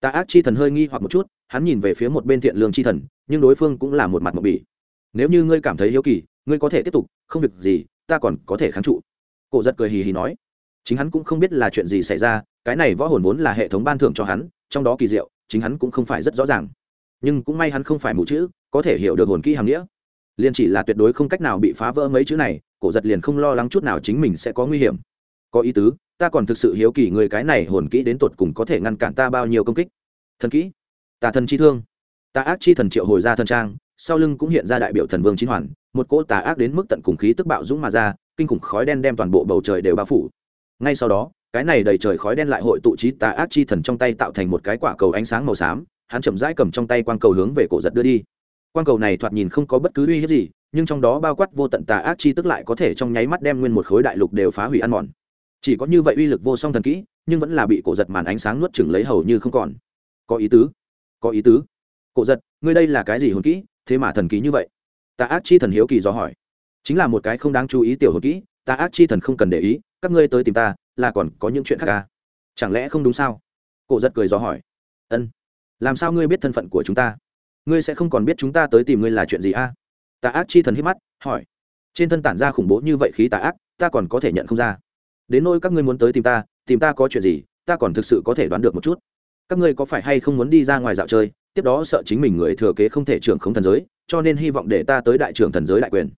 Speaker 1: Tà ác chi thần hơi nghi hoặc một chút, hắn nhìn về phía một bên thiện lương chi thần, nhưng đối phương cũng là một mặt mộc bỉ. Nếu như ngươi cảm thấy hiếu kỳ, ngươi có thể tiếp tục, không việc gì, ta còn có thể kháng trụ. Cổ giật cười hì hì nói chính hắn cũng không biết là chuyện gì xảy ra, cái này võ hồn vốn là hệ thống ban thưởng cho hắn, trong đó kỳ diệu, chính hắn cũng không phải rất rõ ràng. Nhưng cũng may hắn không phải mù chữ, có thể hiểu được hồn kỹ hàm nghĩa. Liền chỉ là tuyệt đối không cách nào bị phá vỡ mấy chữ này, cổ giật liền không lo lắng chút nào chính mình sẽ có nguy hiểm. Có ý tứ, ta còn thực sự hiếu kỳ người cái này hồn kỹ đến tột cùng có thể ngăn cản ta bao nhiêu công kích. Thần kỹ, tà thần chi thương. Tà ác chi thần triệu hồi ra thần trang, sau lưng cũng hiện ra đại biểu thần vương chín hoàn, một cỗ tà ác đến mức tận cùng khí tức bạo dũng mà ra, kinh khủng khói đen đem toàn bộ bầu trời đều bao phủ ngay sau đó, cái này đầy trời khói đen lại hội tụ trí tà ác chi thần trong tay tạo thành một cái quả cầu ánh sáng màu xám, hắn chậm rãi cầm trong tay quang cầu hướng về cổ giật đưa đi. Quang cầu này thoạt nhìn không có bất cứ uy hiếp gì, nhưng trong đó bao quát vô tận tà ác chi tức lại có thể trong nháy mắt đem nguyên một khối đại lục đều phá hủy ăn mòn. Chỉ có như vậy uy lực vô song thần kỹ, nhưng vẫn là bị cổ giật màn ánh sáng nuốt chừng lấy hầu như không còn. Có ý tứ, có ý tứ. Cổ giật, ngươi đây là cái gì hồn kỹ, thế mà thần kỹ như vậy? Tà ác chi thần hiếu kỳ do hỏi. Chính là một cái không đáng chú ý tiểu hồn kỹ, tà ác chi thần không cần để ý các ngươi tới tìm ta, là còn có những chuyện khác à? chẳng lẽ không đúng sao? Cổ giật cười do hỏi. Ân. Làm sao ngươi biết thân phận của chúng ta? Ngươi sẽ không còn biết chúng ta tới tìm ngươi là chuyện gì a à? tà ác chi thần hít mắt, hỏi. Trên thân tản ra khủng bố như vậy khí tà ác, ta còn có thể nhận không ra. Đến nôi các ngươi muốn tới tìm ta tìm ta có chuyện gì, ta còn thực sự có thể đoán được một chút. Các ngươi có phải hay không muốn đi ra ngoài dạo chơi, tiếp đó sợ chính mình người thừa kế không thể trưởng không thần giới, cho nên hy vọng để ta tới đại trưởng thần giới đại quyền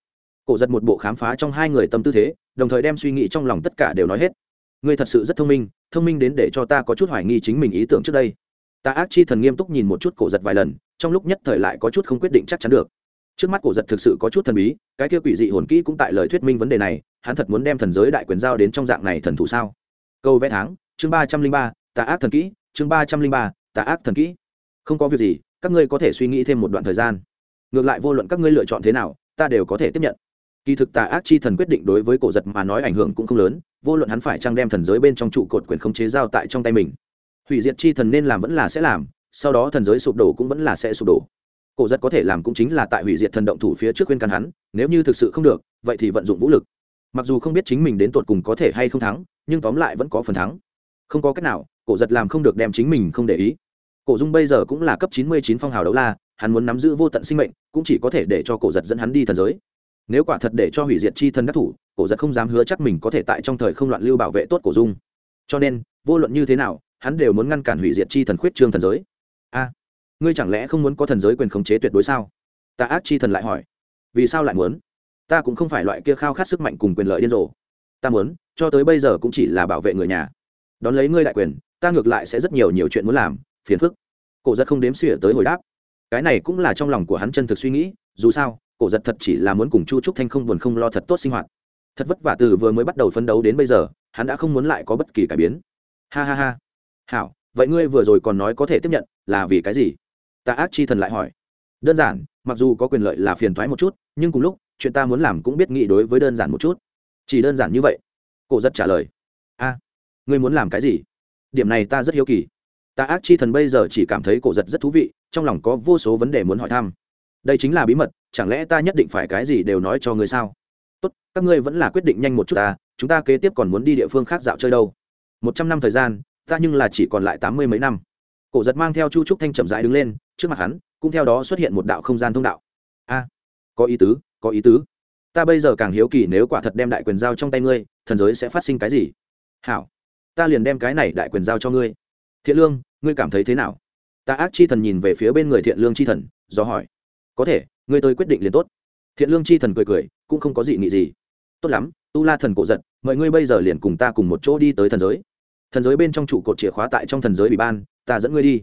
Speaker 1: cổ giật một bộ khám phá trong hai người tâm tư thế, đồng thời đem suy nghĩ trong lòng tất cả đều nói hết. Ngươi thật sự rất thông minh thông minh đến để cho ta có chút hoài nghi chính mình ý tưởng trước đây. Ta ác chi thần nghiêm túc nhìn một chút cổ giật vài lần, trong lúc nhất thời lại có chút không quyết định chắc chắn được. Trước mắt cổ giật thực sự có chút thần bí, cái kia quỷ dị hồn kỹ cũng tại lời thuyết minh vấn đề này, hắn thật muốn đem thần giới đại quyền giao đến trong dạng này thần thủ sao? Câu vẽ tháng, chương ba trăm linh ba tà ác thần kỹ, chương ba trăm linh ba tà ác thần kỹ. Không có việc gì, các ngươi có thể suy nghĩ thêm một đoạn thời gian. Ngược lại vô luận các ngươi lựa chọn thế nào, ta đều có thể tiếp nhận kỳ thực tà ác chi thần quyết định đối với cổ giật mà nói ảnh hưởng cũng không lớn, vô luận hắn phải trang đem thần giới bên trong trụ cột quyền khống chế giao tại trong tay mình. Hủy diệt chi thần nên làm vẫn là sẽ làm, sau đó thần giới sụp đổ cũng vẫn là sẽ sụp đổ. Cổ giật có thể làm cũng chính là tại hủy diệt thần động thủ phía trước khuyên căn hắn, nếu như thực sự không được, vậy thì vận dụng vũ lực. Mặc dù không biết chính mình đến tột cùng có thể hay không thắng, nhưng tóm lại vẫn có phần thắng. Không có cách nào, cổ giật làm không được đem chính mình không để ý. Cổ dung bây giờ cũng là cấp chín mươi chín phong hào đấu la, hắn muốn nắm giữ vô tận sinh mệnh, cũng chỉ có thể để cho cổ giật dẫn hắn đi thần giới nếu quả thật để cho hủy diệt chi thần đắc thủ, cổ giật không dám hứa chắc mình có thể tại trong thời không loạn lưu bảo vệ tốt cổ dung. Cho nên, vô luận như thế nào, hắn đều muốn ngăn cản hủy diệt chi thần khuyết trương thần giới. A, ngươi chẳng lẽ không muốn có thần giới quyền khống chế tuyệt đối sao? Ta ác chi thần lại hỏi. Vì sao lại muốn? Ta cũng không phải loại kia khao khát sức mạnh cùng quyền lợi điên rồ. Ta muốn, cho tới bây giờ cũng chỉ là bảo vệ người nhà. Đón lấy ngươi đại quyền, ta ngược lại sẽ rất nhiều nhiều chuyện muốn làm, phiền phức. Cổ giật không đếm xỉa tới hồi đáp. Cái này cũng là trong lòng của hắn chân thực suy nghĩ, dù sao cổ giật thật chỉ là muốn cùng chu trúc thanh không buồn không lo thật tốt sinh hoạt. Thật vất vả từ vừa mới bắt đầu phấn đấu đến bây giờ, hắn đã không muốn lại có bất kỳ cải biến. Ha ha ha. Hảo, vậy ngươi vừa rồi còn nói có thể tiếp nhận, là vì cái gì? Ta ác chi thần lại hỏi. Đơn giản, mặc dù có quyền lợi là phiền thoái một chút, nhưng cùng lúc, chuyện ta muốn làm cũng biết nghĩ đối với đơn giản một chút. Chỉ đơn giản như vậy. Cổ giật trả lời. A, ngươi muốn làm cái gì? Điểm này ta rất hiếu kỳ. Ta ác chi thần bây giờ chỉ cảm thấy cổ giật rất thú vị, trong lòng có vô số vấn đề muốn hỏi thăm. Đây chính là bí mật chẳng lẽ ta nhất định phải cái gì đều nói cho ngươi sao? Tốt, các ngươi vẫn là quyết định nhanh một chút ta, chúng ta kế tiếp còn muốn đi địa phương khác dạo chơi đâu. Một trăm năm thời gian, ta nhưng là chỉ còn lại tám mươi mấy năm. Cổ giật mang theo chu trúc thanh chậm rãi đứng lên, trước mặt hắn, cũng theo đó xuất hiện một đạo không gian thông đạo. A, có ý tứ, có ý tứ. Ta bây giờ càng hiếu kỳ nếu quả thật đem đại quyền giao trong tay ngươi, thần giới sẽ phát sinh cái gì? Hảo, ta liền đem cái này đại quyền giao cho ngươi. Thiện lương, ngươi cảm thấy thế nào? Ta ác chi thần nhìn về phía bên người thiện lương chi thần, do hỏi có thể, ngươi tôi quyết định liền tốt. Thiện lương chi thần cười cười, cũng không có gì nghị gì. Tốt lắm, tu la thần cổ giật, mời ngươi bây giờ liền cùng ta cùng một chỗ đi tới thần giới. Thần giới bên trong trụ cột chìa khóa tại trong thần giới bị ban, ta dẫn ngươi đi.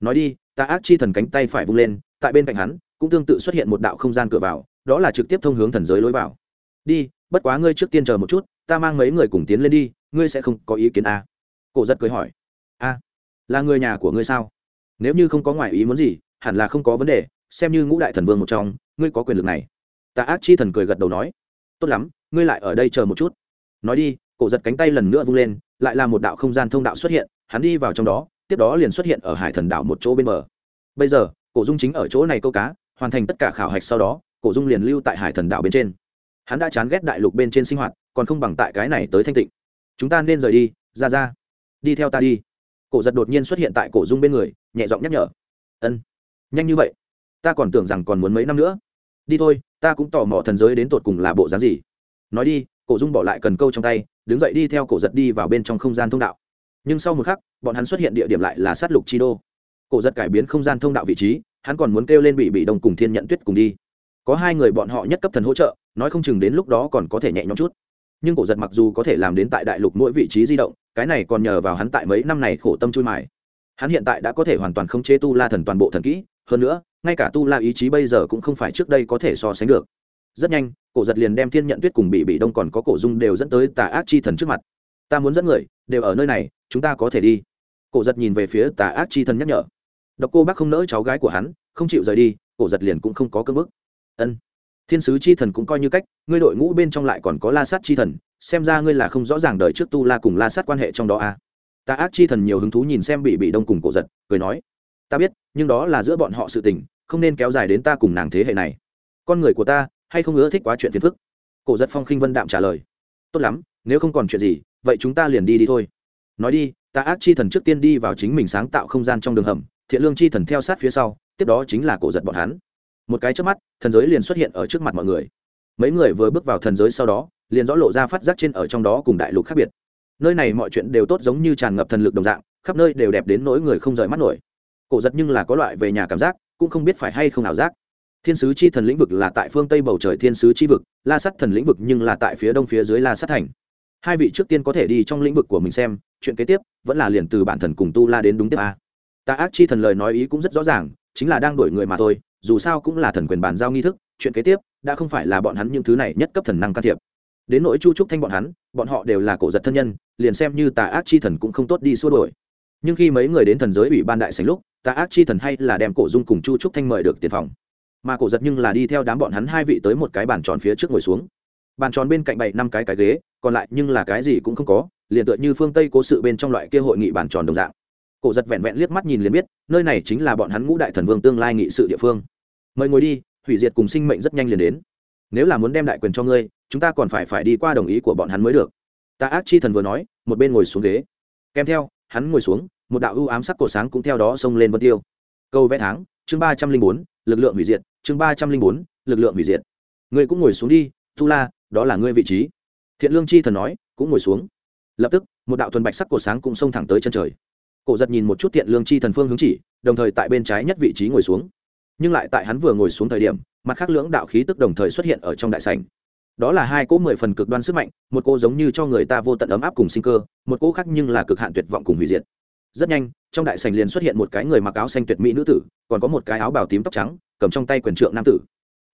Speaker 1: Nói đi, ta ác chi thần cánh tay phải vung lên, tại bên cạnh hắn, cũng tương tự xuất hiện một đạo không gian cửa vào, đó là trực tiếp thông hướng thần giới lối vào. Đi, bất quá ngươi trước tiên chờ một chút, ta mang mấy người cùng tiến lên đi, ngươi sẽ không có ý kiến à? cổ giật cười hỏi. A, là người nhà của ngươi sao? Nếu như không có ngoại ý muốn gì, hẳn là không có vấn đề xem như ngũ đại thần vương một trong, ngươi có quyền lực này. Ta ác chi thần cười gật đầu nói, tốt lắm, ngươi lại ở đây chờ một chút. Nói đi, cổ giật cánh tay lần nữa vung lên, lại là một đạo không gian thông đạo xuất hiện, hắn đi vào trong đó, tiếp đó liền xuất hiện ở hải thần đảo một chỗ bên bờ. Bây giờ, cổ dung chính ở chỗ này câu cá, hoàn thành tất cả khảo hạch sau đó, cổ dung liền lưu tại hải thần đảo bên trên. Hắn đã chán ghét đại lục bên trên sinh hoạt, còn không bằng tại cái này tới thanh tịnh. Chúng ta nên rời đi, ra ra. Đi theo ta đi. Cổ giật đột nhiên xuất hiện tại cổ dung bên người, nhẹ giọng nhắc nhở. Ân, nhanh như vậy ta còn tưởng rằng còn muốn mấy năm nữa. Đi thôi, ta cũng tò mò thần giới đến tột cùng là bộ dáng gì. Nói đi, cổ dung bỏ lại cần câu trong tay, đứng dậy đi theo cổ giật đi vào bên trong không gian thông đạo. Nhưng sau một khắc, bọn hắn xuất hiện địa điểm lại là sát lục chi đô. Cổ giật cải biến không gian thông đạo vị trí, hắn còn muốn kêu lên bị bị đồng cùng thiên nhận tuyết cùng đi. Có hai người bọn họ nhất cấp thần hỗ trợ, nói không chừng đến lúc đó còn có thể nhẹ nhõm chút. Nhưng cổ giật mặc dù có thể làm đến tại đại lục mỗi vị trí di động, cái này còn nhờ vào hắn tại mấy năm này khổ tâm chui mài. Hắn hiện tại đã có thể hoàn toàn không chế tu la thần toàn bộ thần kỹ, hơn nữa ngay cả tu la ý chí bây giờ cũng không phải trước đây có thể so sánh được. Rất nhanh, cổ giật liền đem thiên nhận tuyết cùng bị bị đông còn có cổ dung đều dẫn tới tà ác chi thần trước mặt. Ta muốn dẫn người, đều ở nơi này, chúng ta có thể đi. Cổ giật nhìn về phía tà ác chi thần nhắc nhở. Độc cô bác không nỡ cháu gái của hắn, không chịu rời đi, cổ giật liền cũng không có cơ bức. Ân. Thiên sứ chi thần cũng coi như cách, ngươi đội ngũ bên trong lại còn có la sát chi thần, xem ra ngươi là không rõ ràng đời trước tu la cùng la sát quan hệ trong đó à. tà ác chi thần nhiều hứng thú nhìn xem bị bị đông cùng cổ giật, cười nói. Ta biết, nhưng đó là giữa bọn họ sự tình không nên kéo dài đến ta cùng nàng thế hệ này. Con người của ta, hay không ưa thích quá chuyện phiền phức? Cổ giật phong khinh vân đạm trả lời. Tốt lắm, nếu không còn chuyện gì, vậy chúng ta liền đi đi thôi. Nói đi, ta ác chi thần trước tiên đi vào chính mình sáng tạo không gian trong đường hầm, thiện lương chi thần theo sát phía sau, tiếp đó chính là cổ giật bọn hắn. Một cái trước mắt, thần giới liền xuất hiện ở trước mặt mọi người. Mấy người vừa bước vào thần giới sau đó, liền rõ lộ ra phát giác trên ở trong đó cùng đại lục khác biệt. Nơi này mọi chuyện đều tốt giống như tràn ngập thần lực đồng dạng, khắp nơi đều đẹp đến nỗi người không rời mắt nổi. Cổ giật nhưng là có loại về nhà cảm giác cũng không biết phải hay không ảo giác. Thiên sứ chi thần lĩnh vực là tại phương tây bầu trời thiên sứ chi vực, la sắt thần lĩnh vực nhưng là tại phía đông phía dưới la sắt thành. Hai vị trước tiên có thể đi trong lĩnh vực của mình xem, chuyện kế tiếp vẫn là liền từ bản thần cùng tu la đến đúng tiếp a. Ta ác chi thần lời nói ý cũng rất rõ ràng, chính là đang đổi người mà thôi, dù sao cũng là thần quyền bàn giao nghi thức, chuyện kế tiếp đã không phải là bọn hắn những thứ này nhất cấp thần năng can thiệp. Đến nỗi chu trúc thanh bọn hắn, bọn họ đều là cổ giật thân nhân, liền xem như tà ác chi thần cũng không tốt đi xua đổi nhưng khi mấy người đến thần giới ủy ban đại sành lúc tà ác chi thần hay là đem cổ dung cùng chu trúc thanh mời được tiền phòng? Mà cổ giật nhưng là đi theo đám bọn hắn hai vị tới một cái bàn tròn phía trước ngồi xuống. Bàn tròn bên cạnh bảy năm cái cái ghế, còn lại nhưng là cái gì cũng không có, liền tựa như phương tây cố sự bên trong loại kia hội nghị bàn tròn đồng dạng. Cổ giật vẹn vẹn liếc mắt nhìn liền biết, nơi này chính là bọn hắn ngũ đại thần vương tương lai nghị sự địa phương. Mời ngồi đi, hủy diệt cùng sinh mệnh rất nhanh liền đến. Nếu là muốn đem đại quyền cho ngươi, chúng ta còn phải phải đi qua đồng ý của bọn hắn mới được. Ta ác chi thần vừa nói, một bên ngồi xuống ghế. Kèm theo, hắn ngồi xuống một đạo ưu ám sắc cổ sáng cũng theo đó xông lên vân tiêu. Câu vẽ tháng, chương ba trăm linh bốn, lực lượng hủy diệt, chương ba trăm linh bốn, lực lượng hủy diệt. Ngươi cũng ngồi xuống đi, tu la, đó là ngươi vị trí. Thiện lương chi thần nói, cũng ngồi xuống. Lập tức, một đạo thuần bạch sắc cổ sáng cũng xông thẳng tới chân trời. Cổ giật nhìn một chút thiện lương chi thần phương hướng chỉ, đồng thời tại bên trái nhất vị trí ngồi xuống. Nhưng lại tại hắn vừa ngồi xuống thời điểm, mặt khác lưỡng đạo khí tức đồng thời xuất hiện ở trong đại sảnh. Đó là hai cỗ mười phần cực đoan sức mạnh, một cô giống như cho người ta vô tận ấm áp cùng sinh cơ, một cỗ khác nhưng là cực hạn tuyệt vọng cùng hủy diệt rất nhanh, trong đại sảnh liền xuất hiện một cái người mặc áo xanh tuyệt mỹ nữ tử, còn có một cái áo bào tím tóc trắng, cầm trong tay quyền trượng nam tử.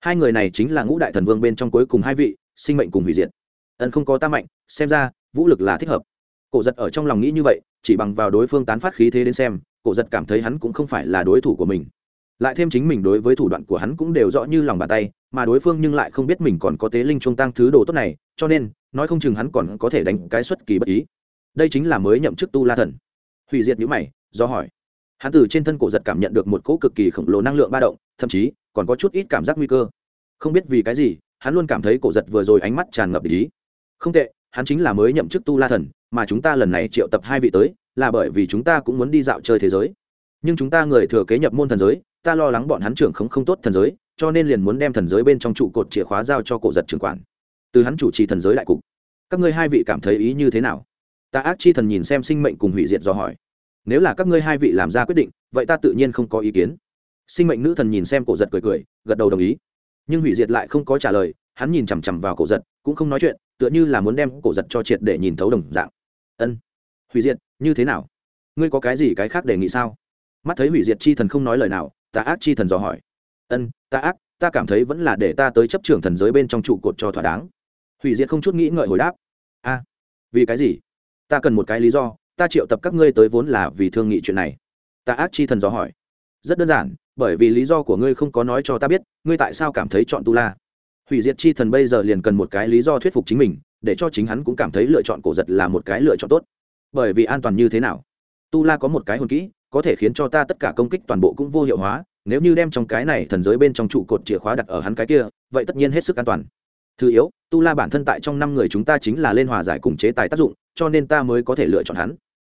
Speaker 1: Hai người này chính là ngũ đại thần vương bên trong cuối cùng hai vị, sinh mệnh cùng hủy diệt. Ân không có ta mạnh, xem ra, vũ lực là thích hợp. Cổ giật ở trong lòng nghĩ như vậy, chỉ bằng vào đối phương tán phát khí thế đến xem, cổ giật cảm thấy hắn cũng không phải là đối thủ của mình. Lại thêm chính mình đối với thủ đoạn của hắn cũng đều rõ như lòng bàn tay, mà đối phương nhưng lại không biết mình còn có tế linh trung tăng thứ đồ tốt này, cho nên, nói không chừng hắn còn có thể đánh cái xuất kỳ bất ý. Đây chính là mới nhậm chức tu la thần hủy diệt nhữ mày, do hỏi. Hắn từ trên thân cổ giật cảm nhận được một cỗ cực kỳ khổng lồ năng lượng ba động, thậm chí còn có chút ít cảm giác nguy cơ. Không biết vì cái gì, hắn luôn cảm thấy cổ giật vừa rồi ánh mắt tràn ngập ý. Không tệ, hắn chính là mới nhậm chức tu la thần, mà chúng ta lần này triệu tập hai vị tới, là bởi vì chúng ta cũng muốn đi dạo chơi thế giới. Nhưng chúng ta người thừa kế nhập môn thần giới, ta lo lắng bọn hắn trưởng không không tốt thần giới, cho nên liền muốn đem thần giới bên trong trụ cột chìa khóa giao cho cổ giật trưởng quản. Từ hắn chủ trì thần giới đại cục, các ngươi hai vị cảm thấy ý như thế nào? Ta ác chi thần nhìn xem sinh mệnh cùng hủy diệt do hỏi. Nếu là các ngươi hai vị làm ra quyết định, vậy ta tự nhiên không có ý kiến. Sinh mệnh nữ thần nhìn xem cổ giật cười cười, gật đầu đồng ý. Nhưng hủy diệt lại không có trả lời, hắn nhìn chằm chằm vào cổ giật, cũng không nói chuyện, tựa như là muốn đem cổ giật cho triệt để nhìn thấu đồng dạng. Ân, hủy diệt, như thế nào? Ngươi có cái gì cái khác đề nghị sao? Mắt thấy hủy diệt chi thần không nói lời nào, ta ác chi thần dò hỏi. Ân, ta ác, ta cảm thấy vẫn là để ta tới chấp trưởng thần giới bên trong trụ cột cho thỏa đáng. Hủy diệt không chút nghĩ ngợi hồi đáp. A, vì cái gì? Ta cần một cái lý do, ta triệu tập các ngươi tới vốn là vì thương nghị chuyện này. Ta ác chi thần dò hỏi. Rất đơn giản, bởi vì lý do của ngươi không có nói cho ta biết, ngươi tại sao cảm thấy chọn tu la? Hủy diệt chi thần bây giờ liền cần một cái lý do thuyết phục chính mình, để cho chính hắn cũng cảm thấy lựa chọn cổ giật là một cái lựa chọn tốt. Bởi vì an toàn như thế nào? Tu la có một cái hồn kỹ, có thể khiến cho ta tất cả công kích toàn bộ cũng vô hiệu hóa. Nếu như đem trong cái này thần giới bên trong trụ cột chìa khóa đặt ở hắn cái kia, vậy tất nhiên hết sức an toàn. Thứ yếu tu la bản thân tại trong năm người chúng ta chính là lên hòa giải cùng chế tài tác dụng, cho nên ta mới có thể lựa chọn hắn.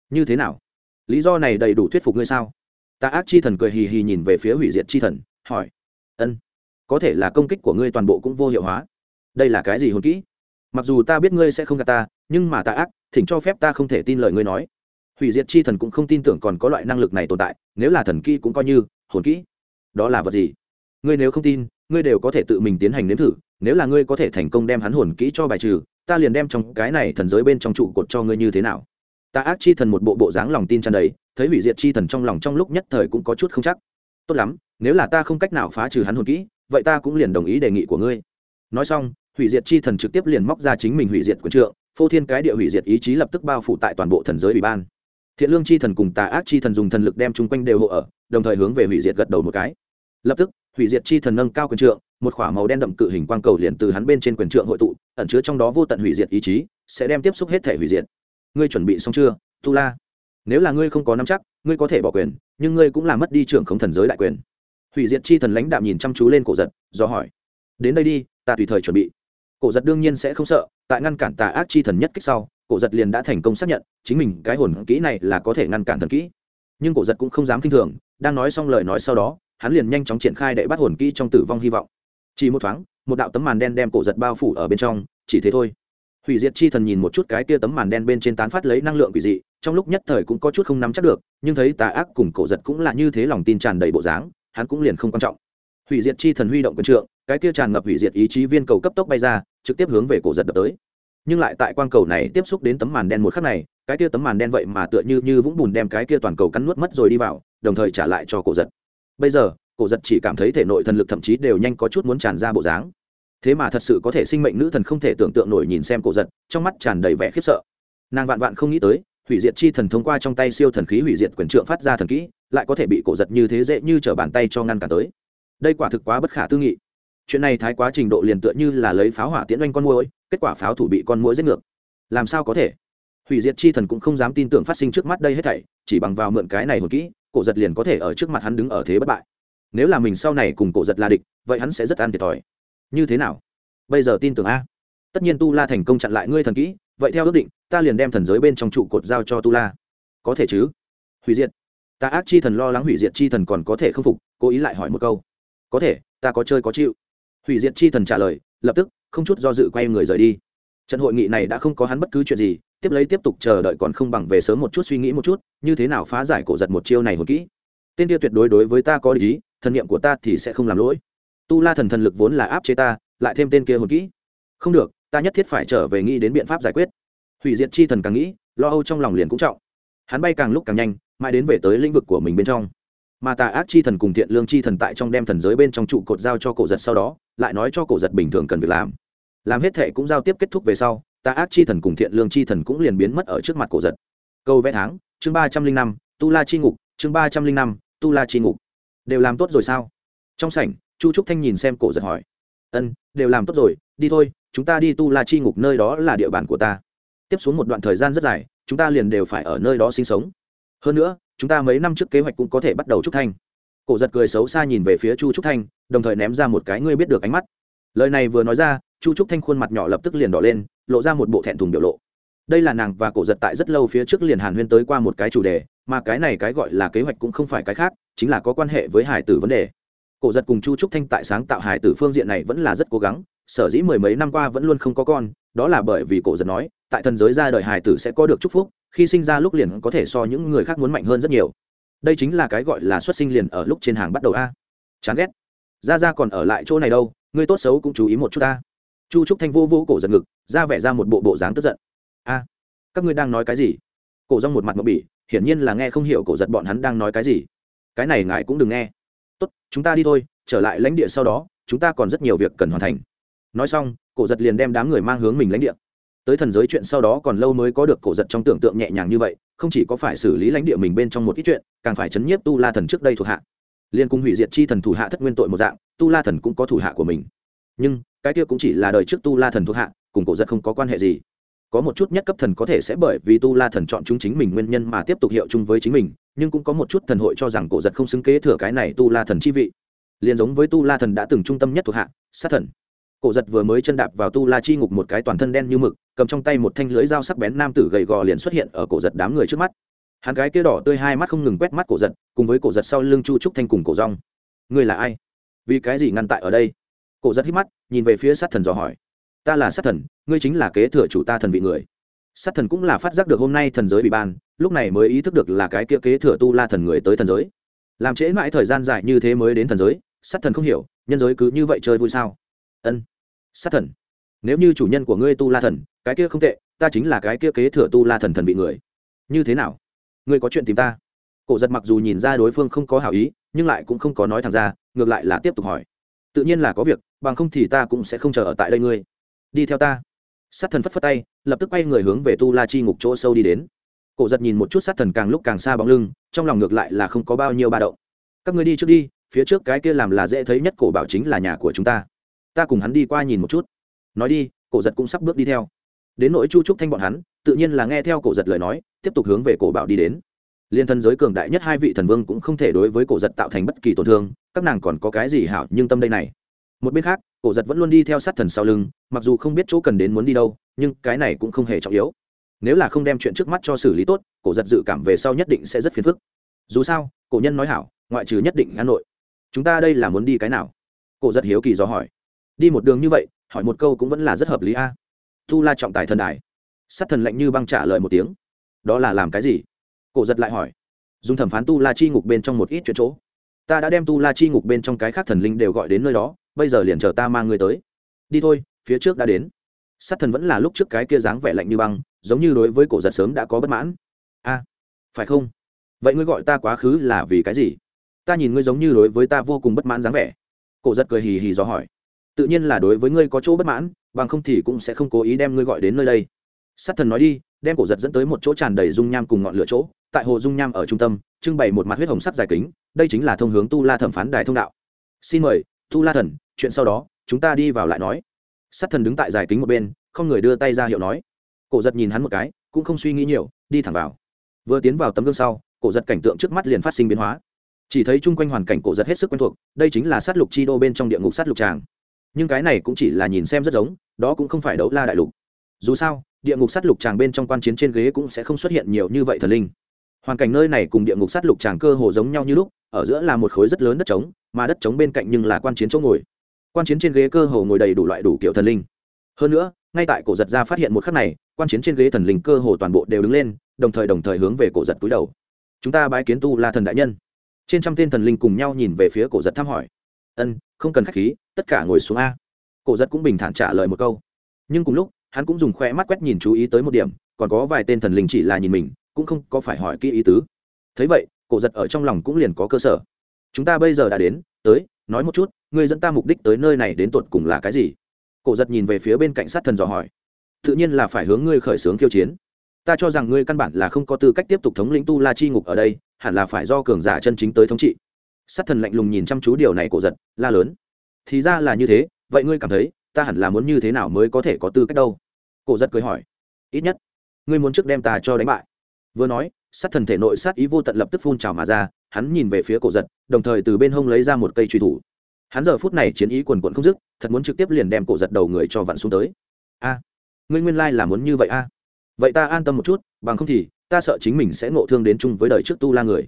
Speaker 1: Như thế nào? Lý do này đầy đủ thuyết phục ngươi sao? Ta ác chi thần cười hì hì nhìn về phía hủy diệt chi thần, hỏi. Ân, có thể là công kích của ngươi toàn bộ cũng vô hiệu hóa. Đây là cái gì hồn kỹ? Mặc dù ta biết ngươi sẽ không gạt ta, nhưng mà ta ác, thỉnh cho phép ta không thể tin lời ngươi nói. Hủy diệt chi thần cũng không tin tưởng còn có loại năng lực này tồn tại, nếu là thần kỹ cũng coi như hồn kỹ. Đó là vật gì? Ngươi nếu không tin, ngươi đều có thể tự mình tiến hành nếm thử nếu là ngươi có thể thành công đem hắn hồn kỹ cho bài trừ, ta liền đem trong cái này thần giới bên trong trụ cột cho ngươi như thế nào. Ta ác chi thần một bộ bộ dáng lòng tin tràn đầy, thấy hủy diệt chi thần trong lòng trong lúc nhất thời cũng có chút không chắc. Tốt lắm, nếu là ta không cách nào phá trừ hắn hồn kỹ, vậy ta cũng liền đồng ý đề nghị của ngươi. Nói xong, hủy diệt chi thần trực tiếp liền móc ra chính mình hủy diệt quần trượng, phô thiên cái địa hủy diệt ý chí lập tức bao phủ tại toàn bộ thần giới ủy ban. Thiện lương chi thần cùng tà ác chi thần dùng thần lực đem chung quanh đều hộ ở, đồng thời hướng về hủy diệt gật đầu một cái. Lập tức hủy diệt chi thần nâng cao quyền trượng, một k h ỏ a màu đen đậm cự hình quang cầu liền từ hắn bên trên quyền trượng hội tụ, ẩn chứa trong đó vô tận hủy diệt ý chí, sẽ đem tiếp xúc hết thể hủy diệt. Ngươi chuẩn bị xong chưa, tu la? Nếu là ngươi không có nắm chắc, ngươi có thể bỏ quyền, nhưng ngươi cũng làm mất đi trưởng không thần giới đại quyền. Hủy diệt chi thần lãnh đạm nhìn chăm chú lên cổ giật, do hỏi. Đến đây đi, ta tùy thời chuẩn bị. Cổ giật đương nhiên sẽ không sợ, tại ngăn cản tà ác chi thần nhất kích sau, cổ giật liền đã thành công xác nhận, chính mình cái hồn kỹ này là có thể ngăn cản thần kỹ. Nhưng cổ giật cũng không dám k i n h thường, đang nói xong lời nói sau đó hắn liền nhanh chóng triển khai đệ bắt hồn kỹ trong tử vong hy vọng. Chỉ một thoáng, một đạo tấm màn đen đem cổ giật bao phủ ở bên trong, chỉ thế thôi. Hủy diệt chi thần nhìn một chút cái kia tấm màn đen bên trên tán phát lấy năng lượng quỷ dị, trong lúc nhất thời cũng có chút không nắm chắc được, nhưng thấy tà ác cùng cổ giật cũng là như thế lòng tin tràn đầy bộ dáng, hắn cũng liền không quan trọng. Hủy diệt chi thần huy động quân trượng, cái kia tràn ngập hủy diệt ý chí viên cầu cấp tốc bay ra, trực tiếp hướng về cổ giật đập tới. Nhưng lại tại quang cầu này tiếp xúc đến tấm màn đen một khắc này, cái kia tấm màn đen vậy mà tựa như như vũng bùn đem cái kia toàn cầu cắn nuốt mất rồi đi vào, đồng thời trả lại cho cổ giật bây giờ, cổ giật chỉ cảm thấy thể nội thần lực thậm chí đều nhanh có chút muốn tràn ra bộ dáng. Thế mà thật sự có thể sinh mệnh nữ thần không thể tưởng tượng nổi nhìn xem cổ giật, trong mắt tràn đầy vẻ khiếp sợ. Nàng vạn vạn không nghĩ tới, hủy diệt chi thần thông qua trong tay siêu thần khí hủy diệt quyền trượng phát ra thần kỹ, lại có thể bị cổ giật như thế dễ như t r ở bàn tay cho ngăn cản tới. Đây quả thực quá bất khả tư nghị. Chuyện này thái quá trình độ liền tựa như là lấy pháo hỏa tiễn oanh con mũi kết quả pháo thủ bị con mũi giết ngược. Làm sao có thể? Hủy diệt chi thần cũng không dám tin tưởng phát sinh trước mắt đây hết thảy, chỉ bằng vào mượn cái này hồn kỹ cổ giật liền có thể ở trước mặt hắn đứng ở thế bất bại. Nếu là mình sau này cùng cổ giật là địch, vậy hắn sẽ rất ăn thiệt thòi. Như thế nào? Bây giờ tin tưởng a. Tất nhiên tu la thành công chặn lại ngươi thần kỹ, vậy theo ước định, ta liền đem thần giới bên trong trụ cột giao cho tu la. Có thể chứ? Hủy diệt. Ta ác chi thần lo lắng hủy diệt chi thần còn có thể không phục, cố ý lại hỏi một câu. Có thể, ta có chơi có chịu. Hủy diệt chi thần trả lời, lập tức, không chút do dự quay người rời đi. Trận hội nghị này đã không có hắn bất cứ chuyện gì tiếp lấy tiếp tục chờ đợi còn không bằng về sớm một chút suy nghĩ một chút, như thế nào phá giải cổ giật một chiêu này một kỹ. Tên tiêu tuyệt đối đối với ta có lý thần niệm của ta thì sẽ không làm lỗi. Tu la thần thần lực vốn là áp chế ta, lại thêm tên kia hồn kỹ. Không được, ta nhất thiết phải trở về nghĩ đến biện pháp giải quyết. Hủy diệt chi thần càng nghĩ, lo âu trong lòng liền cũng trọng. Hắn bay càng lúc càng nhanh, mãi đến về tới lĩnh vực của mình bên trong. Mà tà ác chi thần cùng thiện lương chi thần tại trong đem thần giới bên trong trụ cột giao cho cổ giật sau đó, lại nói cho cổ giật bình thường cần việc làm. Làm hết thệ cũng giao tiếp kết thúc về sau tà ác chi thần cùng thiện lương chi thần cũng liền biến mất ở trước mặt cổ giật. Câu vẽ tháng, chương ba trăm linh năm, tu la chi ngục, chương ba trăm linh năm, tu la chi ngục. Đều làm tốt rồi sao? Trong sảnh, chu trúc thanh nhìn xem cổ giật hỏi. Ân, đều làm tốt rồi, đi thôi, chúng ta đi tu la chi ngục nơi đó là địa bàn của ta. Tiếp xuống một đoạn thời gian rất dài, chúng ta liền đều phải ở nơi đó sinh sống. Hơn nữa, chúng ta mấy năm trước kế hoạch cũng có thể bắt đầu trúc thanh. Cổ giật cười xấu xa nhìn về phía chu trúc thanh, đồng thời ném ra một cái ngươi biết được ánh mắt. Lời này vừa nói ra chu trúc thanh khuôn mặt nhỏ lập tức liền đỏ lên, lộ ra một bộ thẹn thùng biểu lộ. Đây là nàng và cổ giật tại rất lâu phía trước liền hàn huyên tới qua một cái chủ đề, mà cái này cái gọi là kế hoạch cũng không phải cái khác, chính là có quan hệ với hải tử vấn đề. Cổ giật cùng chu trúc thanh tại sáng tạo hải tử phương diện này vẫn là rất cố gắng, sở dĩ mười mấy năm qua vẫn luôn không có con, đó là bởi vì cổ giật nói, tại thần giới ra đời hải tử sẽ có được chúc phúc, khi sinh ra lúc liền có thể so những người khác muốn mạnh hơn rất nhiều. Đây chính là cái gọi là xuất sinh liền ở lúc trên hàng bắt đầu a. Chán ghét. Ra ra còn ở lại chỗ này đâu ngươi tốt xấu cũng chú ý một chút ta chu trúc thanh vô vô cổ giật ngực, ra vẻ ra một bộ bộ dáng tức giận. A, các ngươi đang nói cái gì? Cổ rong một mặt mộc bỉ, hiển nhiên là nghe không hiểu cổ giật bọn hắn đang nói cái gì. Cái này ngài cũng đừng nghe. Tốt, chúng ta đi thôi, trở lại lãnh địa sau đó, chúng ta còn rất nhiều việc cần hoàn thành. Nói xong, cổ giật liền đem đám người mang hướng mình lãnh địa. Tới thần giới chuyện sau đó còn lâu mới có được cổ giật trong tưởng tượng nhẹ nhàng như vậy, không chỉ có phải xử lý lãnh địa mình bên trong một ít chuyện, càng phải chấn nhiếp tu la thần trước đây thuộc hạ. Liên cung hủy diệt chi thần thủ hạ thất nguyên tội một dạng, tu la thần cũng có thủ hạ của mình. Nhưng cái kia cũng chỉ là đời trước tu la thần thuộc hạ, cùng cổ giật không có quan hệ gì. Có một chút nhất cấp thần có thể sẽ bởi vì tu la thần chọn chúng chính mình nguyên nhân mà tiếp tục hiệu chung với chính mình, nhưng cũng có một chút thần hội cho rằng cổ giật không xứng kế thừa cái này tu la thần chi vị. Liền giống với tu la thần đã từng trung tâm nhất thuộc hạ, sát thần. Cổ giật vừa mới chân đạp vào tu la chi ngục một cái toàn thân đen như mực, cầm trong tay một thanh lưới dao sắc bén nam tử gầy gò liền xuất hiện ở cổ giật đám người trước mắt. Hắn gái kia đỏ tươi hai mắt không ngừng quét mắt cổ giật, cùng với cổ giật sau lưng chu trúc thanh cùng cổ rong ngươi là ai? Vì cái gì ngăn tại ở đây? Cổ giật hít mắt, nhìn về phía sát thần dò hỏi. Ta là sát thần, ngươi chính là kế thừa chủ ta thần vị người. Sát thần cũng là phát giác được hôm nay thần giới bị ban, lúc này mới ý thức được là cái kia kế thừa tu la thần người tới thần giới. Làm trễ mãi thời gian dài như thế mới đến thần giới, sát thần không hiểu, nhân giới cứ như vậy chơi vui sao? Ân, sát thần, nếu như chủ nhân của ngươi tu la thần, cái kia không tệ, ta chính là cái kia kế thừa tu la thần thần vị người. Như thế nào? Ngươi có chuyện tìm ta? Cổ giật mặc dù nhìn ra đối phương không có hảo ý, nhưng lại cũng không có nói thẳng ra, ngược lại là tiếp tục hỏi. Tự nhiên là có việc bằng không thì ta cũng sẽ không chờ ở tại đây ngươi. Đi theo ta. Sát thần phất phất tay, lập tức quay người hướng về tu la chi ngục chỗ sâu đi đến. Cổ giật nhìn một chút sát thần càng lúc càng xa bóng lưng, trong lòng ngược lại là không có bao nhiêu ba đậu các người đi trước đi, phía trước cái kia làm là dễ thấy nhất cổ bảo chính là nhà của chúng ta. Ta cùng hắn đi qua nhìn một chút. Nói đi, cổ giật cũng sắp bước đi theo. Đến nỗi chu trúc thanh bọn hắn, tự nhiên là nghe theo cổ giật lời nói, tiếp tục hướng về cổ bảo đi đến. Liên thân giới cường đại nhất hai vị thần vương cũng không thể đối với cổ giật tạo thành bất kỳ tổn thương, các nàng còn có cái gì hảo nhưng tâm đây này một bên khác, cổ giật vẫn luôn đi theo sát thần sau lưng, mặc dù không biết chỗ cần đến muốn đi đâu, nhưng cái này cũng không hề trọng yếu. Nếu là không đem chuyện trước mắt cho xử lý tốt, cổ giật dự cảm về sau nhất định sẽ rất phiền phức. Dù sao, cổ nhân nói hảo, ngoại trừ nhất định hà nội. Chúng ta đây là muốn đi cái nào? Cổ giật hiếu kỳ do hỏi. Đi một đường như vậy, hỏi một câu cũng vẫn là rất hợp lý a. Tu la trọng tài thần đài. Sát thần lạnh như băng trả lời một tiếng. Đó là làm cái gì? Cổ giật lại hỏi. Dùng thẩm phán tu la chi ngục bên trong một ít chuyện chỗ. Ta đã đem tu la chi ngục bên trong cái khác thần linh đều gọi đến nơi đó bây giờ liền chờ ta mang ngươi tới. Đi thôi, phía trước đã đến. Sát thần vẫn là lúc trước cái kia dáng vẻ lạnh như băng, giống như đối với cổ giật sớm đã có bất mãn. A, phải không? Vậy ngươi gọi ta quá khứ là vì cái gì? Ta nhìn ngươi giống như đối với ta vô cùng bất mãn dáng vẻ. Cổ giật cười hì hì do hỏi. Tự nhiên là đối với ngươi có chỗ bất mãn, bằng không thì cũng sẽ không cố ý đem ngươi gọi đến nơi đây. Sát thần nói đi, đem cổ giật dẫn tới một chỗ tràn đầy dung nham cùng ngọn lửa chỗ. Tại hồ dung nham ở trung tâm, trưng bày một mặt huyết hồng sắc dài kính, đây chính là thông hướng tu la thẩm phán đài thông đạo. Xin mời tu la thần, chuyện sau đó, chúng ta đi vào lại nói. Sát thần đứng tại giải kính một bên, không người đưa tay ra hiệu nói. Cổ giật nhìn hắn một cái, cũng không suy nghĩ nhiều, đi thẳng vào. Vừa tiến vào tấm gương sau, cổ giật cảnh tượng trước mắt liền phát sinh biến hóa. Chỉ thấy chung quanh hoàn cảnh cổ giật hết sức quen thuộc, đây chính là sát lục chi đô bên trong địa ngục sát lục tràng. Nhưng cái này cũng chỉ là nhìn xem rất giống, đó cũng không phải đấu la đại lục. Dù sao, địa ngục sát lục tràng bên trong quan chiến trên ghế cũng sẽ không xuất hiện nhiều như vậy thần linh. Hoàn cảnh nơi này cùng địa ngục sát lục tràng cơ hồ giống nhau như lúc ở giữa là một khối rất lớn đất trống, mà đất trống bên cạnh nhưng là quan chiến chỗ ngồi. Quan chiến trên ghế cơ hồ ngồi đầy đủ loại đủ kiểu thần linh. Hơn nữa, ngay tại cổ giật ra phát hiện một khắc này, quan chiến trên ghế thần linh cơ hồ toàn bộ đều đứng lên, đồng thời đồng thời hướng về cổ giật túi đầu. Chúng ta bái kiến tu la thần đại nhân. Trên trăm tên thần linh cùng nhau nhìn về phía cổ giật thăm hỏi. Ân, không cần k h á c h khí, tất cả ngồi xuống a. Cổ giật cũng bình thản trả lời một câu. Nhưng cùng lúc, hắn cũng dùng khoe mắt quét nhìn chú ý tới một điểm, còn có vài tên thần linh chỉ là nhìn mình, cũng không có phải hỏi kỹ ý tứ. Thấy vậy cổ giật ở trong lòng cũng liền có cơ sở. Chúng ta bây giờ đã đến, tới, nói một chút, ngươi dẫn ta mục đích tới nơi này đến tột cùng là cái gì? Cổ giật nhìn về phía bên cạnh sát thần dò hỏi. Tự nhiên là phải hướng ngươi khởi xướng khiêu chiến. Ta cho rằng ngươi căn bản là không có tư cách tiếp tục thống lĩnh tu la chi ngục ở đây, hẳn là phải do cường giả chân chính tới thống trị. Sát thần lạnh lùng nhìn chăm chú điều này cổ giật, la lớn. Thì ra là như thế, vậy ngươi cảm thấy, ta hẳn là muốn như thế nào mới có thể có tư cách đâu? Cổ giật cười hỏi. Ít nhất, ngươi muốn trước đem ta cho đánh bại. Vừa nói sát thần thể nội sát ý vô tận lập tức phun trào mà ra, hắn nhìn về phía cổ giật, đồng thời từ bên hông lấy ra một cây truy thủ. Hắn giờ phút này chiến ý quần quận không dứt, thật muốn trực tiếp liền đem cổ giật đầu người cho vặn xuống tới. A, ngươi nguyên lai là muốn như vậy a. Vậy ta an tâm một chút, bằng không thì, ta sợ chính mình sẽ ngộ thương đến chung với đời trước tu la người.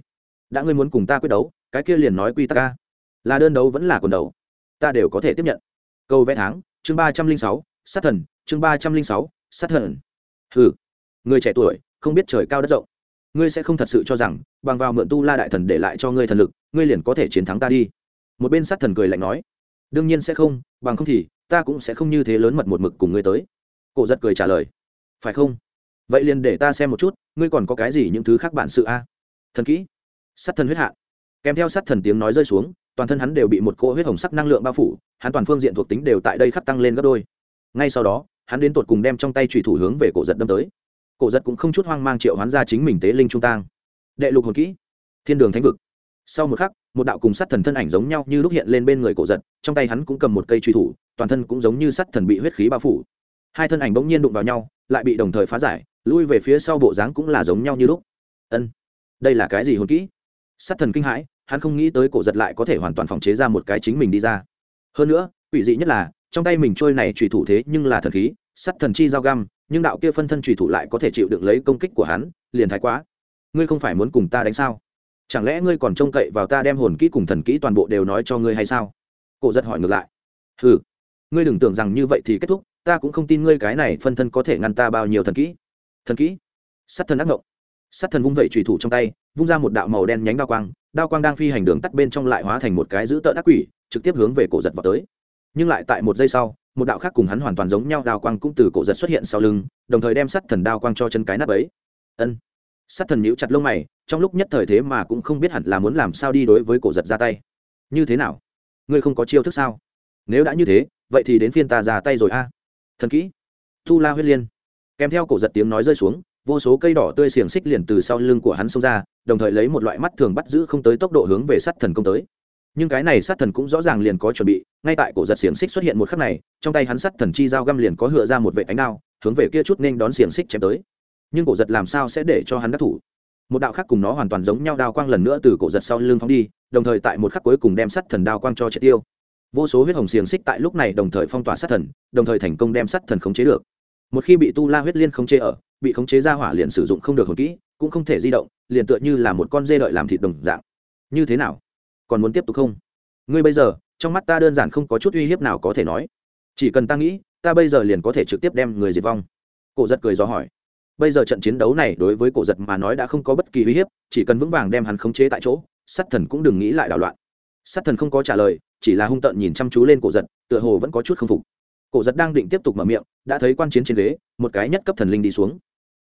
Speaker 1: Đã ngươi muốn cùng ta quyết đấu, cái kia liền nói quy tắc a. Là đơn đấu vẫn là quần đấu? Ta đều có thể tiếp nhận. Câu vẽ tháng, chương ba trăm linh sáu, sát thần, chương ba trăm linh sáu, sát thần. Hừ, người trẻ tuổi, không biết trời cao đất rộng ngươi sẽ không thật sự cho rằng, bằng vào mượn tu la đại thần để lại cho ngươi thần lực, ngươi liền có thể chiến thắng ta đi. Một bên sát thần cười lạnh nói, đương nhiên sẽ không, bằng không thì, ta cũng sẽ không như thế lớn mật một mực cùng ngươi tới. Cổ giật cười trả lời, phải không? Vậy liền để ta xem một chút, ngươi còn có cái gì những thứ khác bản sự a? Thần kỹ. Sát thần huyết hạ. Kèm theo sát thần tiếng nói rơi xuống, toàn thân hắn đều bị một cỗ huyết hồng sắc năng lượng bao phủ, hắn toàn phương diện thuộc tính đều tại đây khắc tăng lên gấp đôi. Ngay sau đó, hắn đến tột cùng đem trong tay trùy thủ hướng về cổ giật đâm tới cổ giật cũng không chút hoang mang triệu hoán ra chính mình tế linh trung tang. Đệ lục hồn kỹ, thiên đường thánh vực. Sau một khắc, một đạo cùng sát thần thân ảnh giống nhau như lúc hiện lên bên người cổ giật, trong tay hắn cũng cầm một cây truy thủ, toàn thân cũng giống như sát thần bị huyết khí bao phủ. Hai thân ảnh bỗng nhiên đụng vào nhau, lại bị đồng thời phá giải, lui về phía sau bộ dáng cũng là giống nhau như lúc. Ân, đây là cái gì hồn kỹ? Sát thần kinh hãi, hắn không nghĩ tới cổ giật lại có thể hoàn toàn phòng chế ra một cái chính mình đi ra. Hơn nữa, quỷ dị nhất là, trong tay mình trôi này trùy thủ thế nhưng là thần khí sắt thần chi dao găm nhưng đạo kia phân thân trùy thủ lại có thể chịu đựng lấy công kích của hắn, liền thái quá. Ngươi không phải muốn cùng ta đánh sao? Chẳng lẽ ngươi còn trông cậy vào ta đem hồn kỹ cùng thần kỹ toàn bộ đều nói cho ngươi hay sao? Cổ giật hỏi ngược lại. Ừ ngươi đừng tưởng rằng như vậy thì kết thúc, ta cũng không tin ngươi cái này phân thân có thể ngăn ta bao nhiêu thần kỹ. Thần kỹ? Sắt thần ác ngộng. Sắt thần vung vẩy trùy thủ trong tay, vung ra một đạo màu đen nhánh đao quang đao quang đang phi hành đường tắt bên trong lại hóa thành một cái dữ tợn ác quỷ, trực tiếp hướng về cổ giật vào tới. Nhưng lại tại một giây sau một đạo khác cùng hắn hoàn toàn giống nhau, đao quang cũng từ cổ giật xuất hiện sau lưng, đồng thời đem sắt thần đao quang cho chân cái nắp ấy. Ân. Sắt thần nhíu chặt lông mày, trong lúc nhất thời thế mà cũng không biết hẳn là muốn làm sao đi đối với cổ giật ra tay. Như thế nào? Ngươi không có chiêu thức sao? Nếu đã như thế, vậy thì đến phiên ta ra tay rồi a. Thần kỹ. Thu la huyết liên. Kèm theo cổ giật tiếng nói rơi xuống, vô số cây đỏ tươi xiềng xích liền từ sau lưng của hắn xông ra, đồng thời lấy một loại mắt thường bắt giữ không tới tốc độ hướng về sắt thần công tới nhưng cái này sát thần cũng rõ ràng liền có chuẩn bị, ngay tại cổ giật xiềng xích xuất hiện một khắc này, trong tay hắn sát thần chi dao găm liền có hựa ra một vệ ánh đao, hướng về kia chút nên đón xiềng xích chém tới. Nhưng cổ giật làm sao sẽ để cho hắn đắc thủ? Một đạo khác cùng nó hoàn toàn giống nhau đao quang lần nữa từ cổ giật sau lưng phóng đi, đồng thời tại một khắc cuối cùng đem sát thần đao quang cho triệt tiêu. Vô số huyết hồng xiềng xích tại lúc này đồng thời phong tỏa sát thần, đồng thời thành công đem sát thần khống chế được. Một khi bị tu la huyết liên khống chế ở, bị khống chế ra hỏa liền sử dụng không được hồn kỹ, cũng không thể di động, liền tựa như là một con dê đợi làm thịt đồng dạng. Như thế nào? Còn muốn tiếp tục không? Ngươi bây giờ, trong mắt ta đơn giản không có chút uy hiếp nào có thể nói. Chỉ cần ta nghĩ, ta bây giờ liền có thể trực tiếp đem người diệt vong. Cổ giật cười gió hỏi. Bây giờ trận chiến đấu này đối với cổ giật mà nói đã không có bất kỳ uy hiếp, chỉ cần vững vàng đem hắn khống chế tại chỗ, sát thần cũng đừng nghĩ lại đảo loạn. Sát thần không có trả lời, chỉ là hung tợn nhìn chăm chú lên cổ giật, tựa hồ vẫn có chút không phục. Cổ giật đang định tiếp tục mở miệng, đã thấy quan chiến trên ghế, một cái nhất cấp thần linh đi xuống.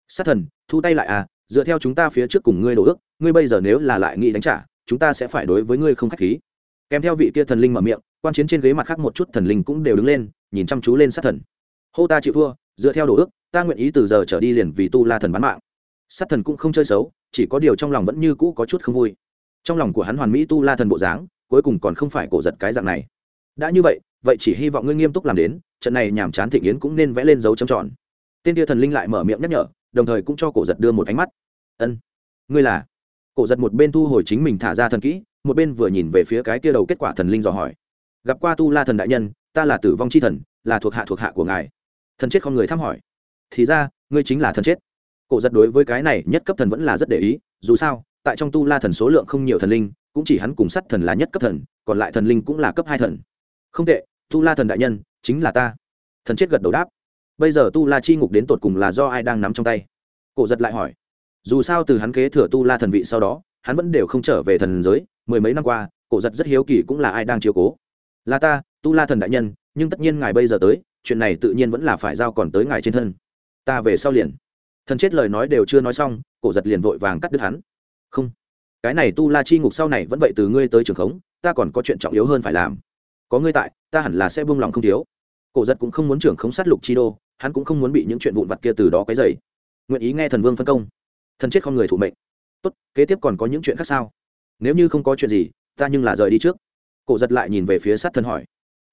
Speaker 1: Sát thần, thu tay lại à dựa theo chúng ta phía trước cùng ngươi đổ ước, ngươi bây giờ nếu là lại nghĩ đánh trả chúng ta sẽ phải đối với ngươi không khách khí. Kèm theo vị kia thần linh mở miệng, quan chiến trên ghế mặt khác một chút thần linh cũng đều đứng lên, nhìn chăm chú lên sát thần. Hô ta chịu thua, dựa theo đồ ước, ta nguyện ý từ giờ trở đi liền vì tu la thần bán mạng. Sát thần cũng không chơi xấu, chỉ có điều trong lòng vẫn như cũ có chút không vui. Trong lòng của hắn hoàn mỹ tu la thần bộ dáng, cuối cùng còn không phải cổ giật cái dạng này. Đã như vậy vậy chỉ hy vọng ngươi nghiêm túc làm đến, trận này nhàm chán thịnh yến cũng nên vẽ lên dấu trầm tròn. Tên tia thần linh lại mở miệng nhắc nhở, đồng thời cũng cho cổ giật đưa một ánh mắt. Ân, ngươi là? Cổ giật một bên thu hồi chính mình thả ra thần kỹ, một bên vừa nhìn về phía cái kia đầu kết quả thần linh dò hỏi. Gặp qua tu la thần đại nhân, ta là tử vong c h i thần, là thuộc hạ thuộc hạ của ngài. Thần chết không người thăm hỏi. Thì ra, ngươi chính là thần chết. Cổ giật đối với cái này nhất cấp thần vẫn là rất để ý, dù sao, tại trong tu la thần số lượng không nhiều thần linh, cũng chỉ hắn cùng sắt thần là nhất cấp thần, còn lại thần linh cũng là cấp hai thần. Không tệ, tu la thần đại nhân, chính là ta. Thần chết gật đầu đáp. Bây giờ tu la chi ngục đến tột cùng là do ai đang nắm trong tay? Cổ giật lại hỏi dù sao từ hắn kế thừa tu la thần vị sau đó, hắn vẫn đều không trở về thần giới, mười mấy năm qua, cổ giật rất hiếu kỳ cũng là ai đang chiếu cố. Là ta, tu la thần đại nhân, nhưng tất nhiên ngài bây giờ tới, chuyện này tự nhiên vẫn là phải giao còn tới ngài trên thân. Ta về sau liền. Thần chết lời nói đều chưa nói xong, cổ giật liền vội vàng cắt đứt hắn. Không. Cái này tu la chi ngục sau này vẫn vậy từ ngươi tới trường khống, ta còn có chuyện trọng yếu hơn phải làm. Có ngươi tại, ta hẳn là sẽ buông lòng không thiếu. Cổ giật cũng không muốn trưởng khống sát lục chi đô, hắn cũng không muốn bị những chuyện vụn vặt kia từ đó quấy dày nguyện ý nghe thần vương phân công thần chết không người thụ mệnh. Tốt, kế tiếp còn có những chuyện khác sao? Nếu như không có chuyện gì, ta nhưng là rời đi trước. Cổ giật lại nhìn về phía sát thần hỏi.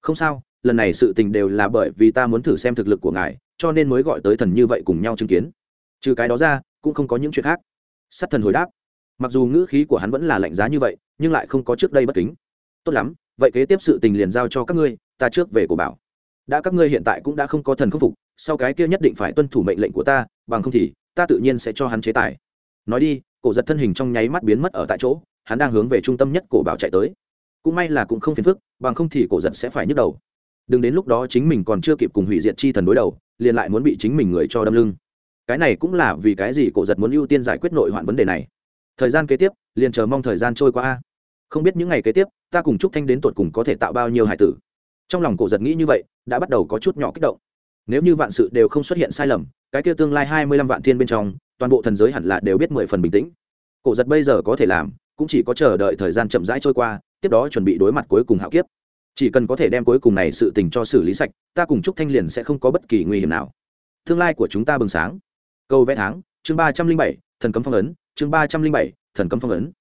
Speaker 1: Không sao, lần này sự tình đều là bởi vì ta muốn thử xem thực lực của ngài, cho nên mới gọi tới thần như vậy cùng nhau chứng kiến. Trừ cái đó ra, cũng không có những chuyện khác. Sát thần hồi đáp. Mặc dù ngữ khí của hắn vẫn là lạnh giá như vậy, nhưng lại không có trước đây bất kính. Tốt lắm, vậy kế tiếp sự tình liền giao cho các ngươi, ta trước về cổ bảo. Đã các ngươi hiện tại cũng đã không có thần khâm phục, sau cái kia nhất định phải tuân thủ mệnh lệnh của ta, bằng không thì ta tự nhiên sẽ cho hắn chế tài. Nói đi, cổ giật thân hình trong nháy mắt biến mất ở tại chỗ, hắn đang hướng về trung tâm nhất cổ bảo chạy tới. Cũng may là cũng không phiền phức, bằng không thì cổ giật sẽ phải nhức đầu. Đừng đến lúc đó chính mình còn chưa kịp cùng hủy diệt chi thần đối đầu, liền lại muốn bị chính mình người cho đâm lưng. Cái này cũng là vì cái gì cổ giật muốn ưu tiên giải quyết nội hoạn vấn đề này. Thời gian kế tiếp, liền chờ mong thời gian trôi qua. Không biết những ngày kế tiếp, ta cùng trúc thanh đến tột cùng có thể tạo bao nhiêu hải tử. Trong lòng cổ giật nghĩ như vậy, đã bắt đầu có chút nhỏ kích động. Nếu như vạn sự đều không xuất hiện sai lầm cái kia tương lai hai mươi lăm vạn thiên bên trong, toàn bộ thần giới hẳn là đều biết mười phần bình tĩnh. Cổ giật bây giờ có thể làm, cũng chỉ có chờ đợi thời gian chậm rãi trôi qua, tiếp đó chuẩn bị đối mặt cuối cùng hạo kiếp. Chỉ cần có thể đem cuối cùng này sự tình cho xử lý sạch, ta cùng trúc thanh liền sẽ không có bất kỳ nguy hiểm nào. Tương lai của chúng ta bừng sáng. Câu vẽ tháng, chương ba trăm linh bảy, thần cấm phong ấn, chương ba trăm linh bảy, thần cấm phong ấn.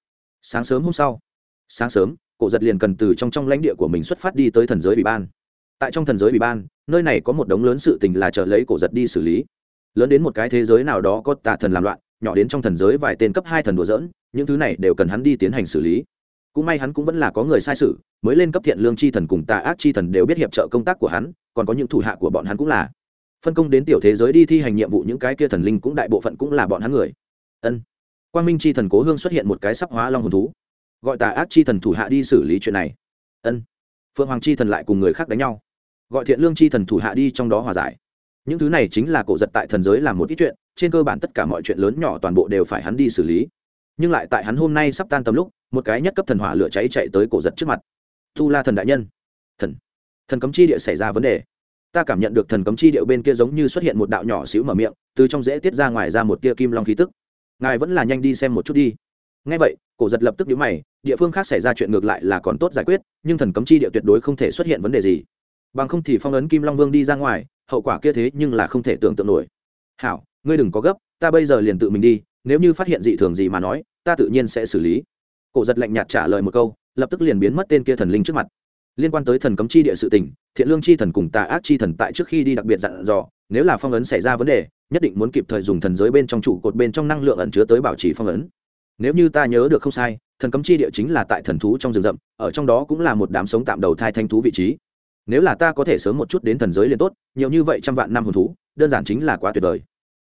Speaker 1: Sáng sớm hôm sau. Sáng sớm, cổ giật liền cần từ trong trong lãnh địa của mình xuất phát đi tới thần giới ủy ban. Tại trong thần giới ủy ban, nơi này có một đống lớn sự tình là chờ lấy cổ giật đi xử lý lớn đến một cái thế giới nào đó có tà thần làm loạn, nhỏ đến trong thần giới vài tên cấp hai thần đùa dỡn những thứ này đều cần hắn đi tiến hành xử lý. Cũng may hắn cũng vẫn là có người sai sự, mới lên cấp thiện lương chi thần cùng tà ác chi thần đều biết hiệp trợ công tác của hắn, còn có những thủ hạ của bọn hắn cũng là. Phân công đến tiểu thế giới đi thi hành nhiệm vụ những cái kia thần linh cũng đại bộ phận cũng là bọn hắn người. Ân. Quang minh chi thần cố hương xuất hiện một cái sắp hóa long hồn thú. Gọi tà ác chi thần thủ hạ đi xử lý chuyện này. Ân. Phượng hoàng chi thần lại cùng người khác đánh nhau. Gọi thiện lương chi thần thủ hạ đi trong đó hòa giải những thứ này chính là cổ giật tại thần giới làm một ít chuyện, trên cơ bản tất cả mọi chuyện lớn nhỏ toàn bộ đều phải hắn đi xử lý. Nhưng lại tại hắn hôm nay sắp tan tầm lúc, một cái nhất cấp thần hỏa lửa cháy chạy tới cổ giật trước mặt. Tu la thần đại nhân. Thần. Thần cấm chi địa xảy ra vấn đề. Ta cảm nhận được thần cấm chi điệu bên kia giống như xuất hiện một đạo nhỏ xíu mở miệng, từ trong dễ tiết ra ngoài ra một tia kim long khí tức. Ngài vẫn là nhanh đi xem một chút đi. Ngay vậy, cổ giật lập tức nhíu mày, địa phương khác xảy ra chuyện ngược lại là còn tốt giải quyết, nhưng thần cấm chi địa tuyệt đối không thể xuất hiện vấn đề gì bằng không thì phong ấn kim long vương đi ra ngoài, hậu quả kia thế nhưng là không thể tưởng tượng nổi. Hảo, ngươi đừng có gấp, ta bây giờ liền tự mình đi, nếu như phát hiện dị thường gì mà nói, ta tự nhiên sẽ xử lý. Cổ giật lạnh nhạt trả lời một câu, lập tức liền biến mất tên kia thần linh trước mặt. Liên quan tới thần cấm chi địa sự tình, thiện lương chi thần cùng tà ác chi thần tại trước khi đi đặc biệt dặn dò, nếu là phong ấn xảy ra vấn đề, nhất định muốn kịp thời dùng thần giới bên trong trụ cột bên trong năng lượng ẩn chứa tới bảo trì phong ấn. Nếu như ta nhớ được không sai, thần cấm chi địa chính là tại thần thú trong rừng rậm, ở trong đó cũng là một đám sống tạm đầu thai thanh thú vị trí nếu là ta có thể sớm một chút đến thần giới liền tốt, nhiều như vậy trăm vạn năm hồn thú, đơn giản chính là quá tuyệt vời.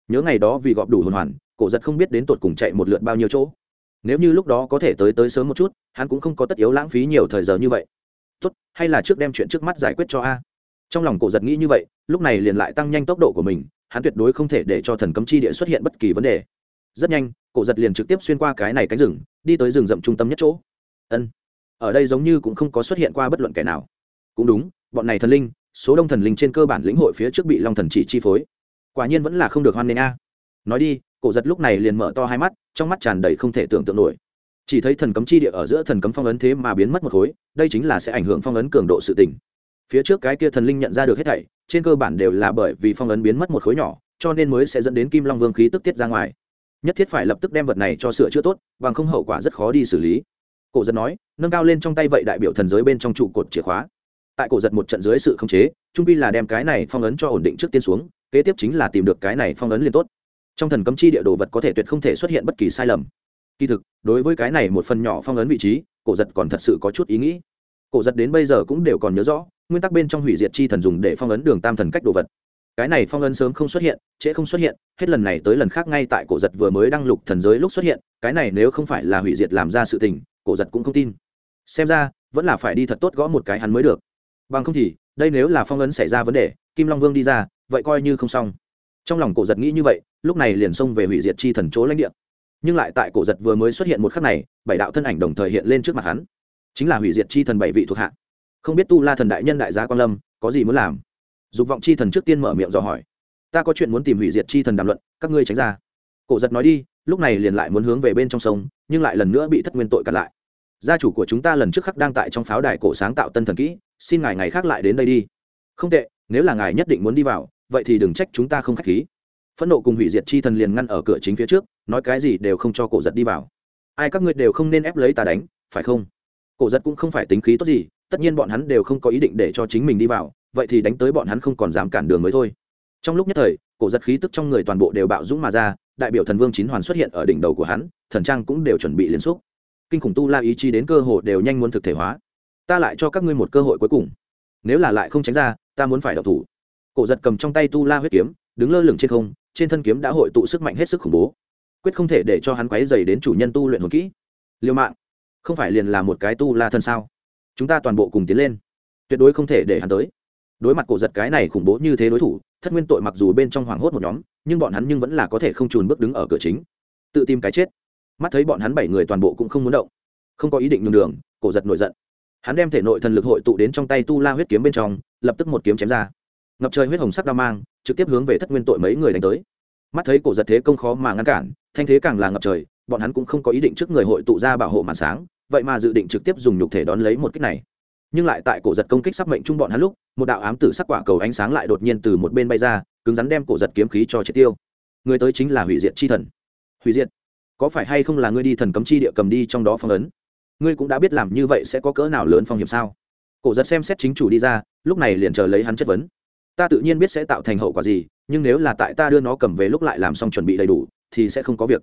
Speaker 1: Nhớ ngày đó vì gọp đủ hồn hoàn, cổ giật không biết đến tột cùng chạy một lượt bao nhiêu chỗ. Nếu như lúc đó có thể tới tới sớm một chút, hắn cũng không có tất yếu lãng phí nhiều thời giờ như vậy. Tốt, hay là trước đem chuyện trước mắt giải quyết cho a. Trong lòng cổ giật nghĩ như vậy, lúc này liền lại tăng nhanh tốc độ của mình, hắn tuyệt đối không thể để cho thần cấm chi địa xuất hiện bất kỳ vấn đề. Rất nhanh, cổ giật liền trực tiếp xuyên qua cái này cánh rừng, đi tới rừng rậm trung tâm nhất chỗ. Ân, ở đây giống như cũng không có xuất hiện qua bất luận kẻ nào. Cũng đúng bọn này thần linh, số đông thần linh trên cơ bản lĩnh hội phía trước bị long thần chỉ chi phối. Quả nhiên vẫn là không được hoan nghênh a. Nói đi, cổ giật lúc này liền mở to hai mắt, trong mắt tràn đầy không thể tưởng tượng nổi. Chỉ thấy thần cấm chi địa ở giữa thần cấm phong ấn thế mà biến mất một khối, đây chính là sẽ ảnh hưởng phong ấn cường độ sự tình. Phía trước cái kia thần linh nhận ra được hết thảy, trên cơ bản đều là bởi vì phong ấn biến mất một khối nhỏ, cho nên mới sẽ dẫn đến kim long vương khí tức tiết ra ngoài. Nhất thiết phải lập tức đem vật này cho sửa chữa tốt, bằng không hậu quả rất khó đi xử lý. Cổ giật nói, nâng cao lên trong tay vậy đại biểu thần giới bên trong trụ cột chìa khóa tại cổ giật một trận dưới sự khống chế, trung pi là đem cái này phong ấn cho ổn định trước tiên xuống, kế tiếp chính là tìm được cái này phong ấn liền tốt. Trong thần cấm chi địa đồ vật có thể tuyệt không thể xuất hiện bất kỳ sai lầm. Kỳ thực, đối với cái này một phần nhỏ phong ấn vị trí, cổ giật còn thật sự có chút ý nghĩ. Cổ giật đến bây giờ cũng đều còn nhớ rõ, nguyên tắc bên trong hủy diệt chi thần dùng để phong ấn đường tam thần cách đồ vật. Cái này phong ấn sớm không xuất hiện, trễ không xuất hiện, hết lần này tới lần khác ngay tại cổ giật vừa mới đăng lục thần giới lúc xuất hiện, cái này nếu không phải là hủy diệt làm ra sự tình, cổ giật cũng không tin. Xem ra, vẫn là phải đi thật tốt gõ một cái hắn mới được bằng không thì, đây nếu là phong ấn xảy ra vấn đề, kim long vương đi ra, vậy coi như không xong. Trong lòng cổ giật nghĩ như vậy, lúc này liền xông về hủy diệt chi thần chỗ lãnh địa. Nhưng lại tại cổ giật vừa mới xuất hiện một khắc này, bảy đạo thân ảnh đồng thời hiện lên trước mặt hắn. Chính là hủy diệt chi thần bảy vị thuộc hạ. Không biết tu la thần đại nhân đại gia quan lâm, có gì muốn làm? Dục vọng chi thần trước tiên mở miệng dò hỏi. Ta có chuyện muốn tìm hủy diệt chi thần đàm luận, các ngươi tránh ra. Cổ giật nói đi, lúc này liền lại muốn hướng về bên trong sông, nhưng lại lần nữa bị thất nguyên tội cặn lại. Gia chủ của chúng ta lần trước khắc đang tại trong pháo đài cổ sáng tạo tân thần kỹ xin ngài ngày khác lại đến đây đi. Không tệ, nếu là ngài nhất định muốn đi vào, vậy thì đừng trách chúng ta không k h á c h khí. Phẫn nộ cùng hủy diệt chi thần liền ngăn ở cửa chính phía trước, nói cái gì đều không cho cổ giật đi vào. Ai các ngươi đều không nên ép lấy ta đánh, phải không? Cổ giật cũng không phải tính khí tốt gì, tất nhiên bọn hắn đều không có ý định để cho chính mình đi vào, vậy thì đánh tới bọn hắn không còn dám cản đường mới thôi. Trong lúc nhất thời, cổ giật khí tức trong người toàn bộ đều bạo dũng mà ra, đại biểu thần vương chín hoàn xuất hiện ở đỉnh đầu của hắn, thần trang cũng đều chuẩn bị liên xúc. Kinh khủng tu la ý chí đến cơ hội đều nhanh muốn thực thể hóa ta lại cho các ngươi một cơ hội cuối cùng. Nếu là lại không tránh ra, ta muốn phải đọc thủ. Cổ giật cầm trong tay tu la huyết kiếm, đứng lơ lửng trên không, trên thân kiếm đã hội tụ sức mạnh hết sức khủng bố. Quyết không thể để cho hắn quấy dày đến chủ nhân tu luyện hồn kỹ. Liêu mạng, không phải liền là một cái tu la thân sao? Chúng ta toàn bộ cùng tiến lên. Tuyệt đối không thể để hắn tới. Đối mặt cổ giật cái này khủng bố như thế đối thủ, thất nguyên tội mặc dù bên trong hoảng hốt một nhóm, nhưng bọn hắn nhưng vẫn là có thể không trùn bước đứng ở cửa chính. Tự tìm cái chết. Mắt thấy bọn hắn bảy người toàn bộ cũng không muốn động. Không có ý định nhường đường, cổ giật nổi giận hắn đem thể nội thần lực hội tụ đến trong tay tu la huyết kiếm bên trong, lập tức một kiếm chém ra. Ngập trời huyết hồng sắc đao mang, trực tiếp hướng về thất nguyên tội mấy người đánh tới. Mắt thấy cổ giật thế công khó mà ngăn cản, thanh thế càng là ngập trời, bọn hắn cũng không có ý định trước người hội tụ ra bảo hộ màn sáng, vậy mà dự định trực tiếp dùng nhục thể đón lấy một kích này. Nhưng lại tại cổ giật công kích sắp mệnh chung bọn hắn lúc, một đạo ám tử sắc quả cầu ánh sáng lại đột nhiên từ một bên bay ra, cứng rắn đem cổ giật kiếm khí cho triệt tiêu. Người tới chính là hủy diệt chi thần. Hủy diệt, có phải hay không là ngươi đi thần cấm chi địa cầm đi trong đó phong ấn? Ngươi cũng đã biết làm như vậy sẽ có cỡ nào lớn phong hiểm sao? Cổ giật xem xét chính chủ đi ra, lúc này liền chờ lấy hắn chất vấn. Ta tự nhiên biết sẽ tạo thành hậu quả gì, nhưng nếu là tại ta đưa nó cầm về lúc lại làm xong chuẩn bị đầy đủ, thì sẽ không có việc.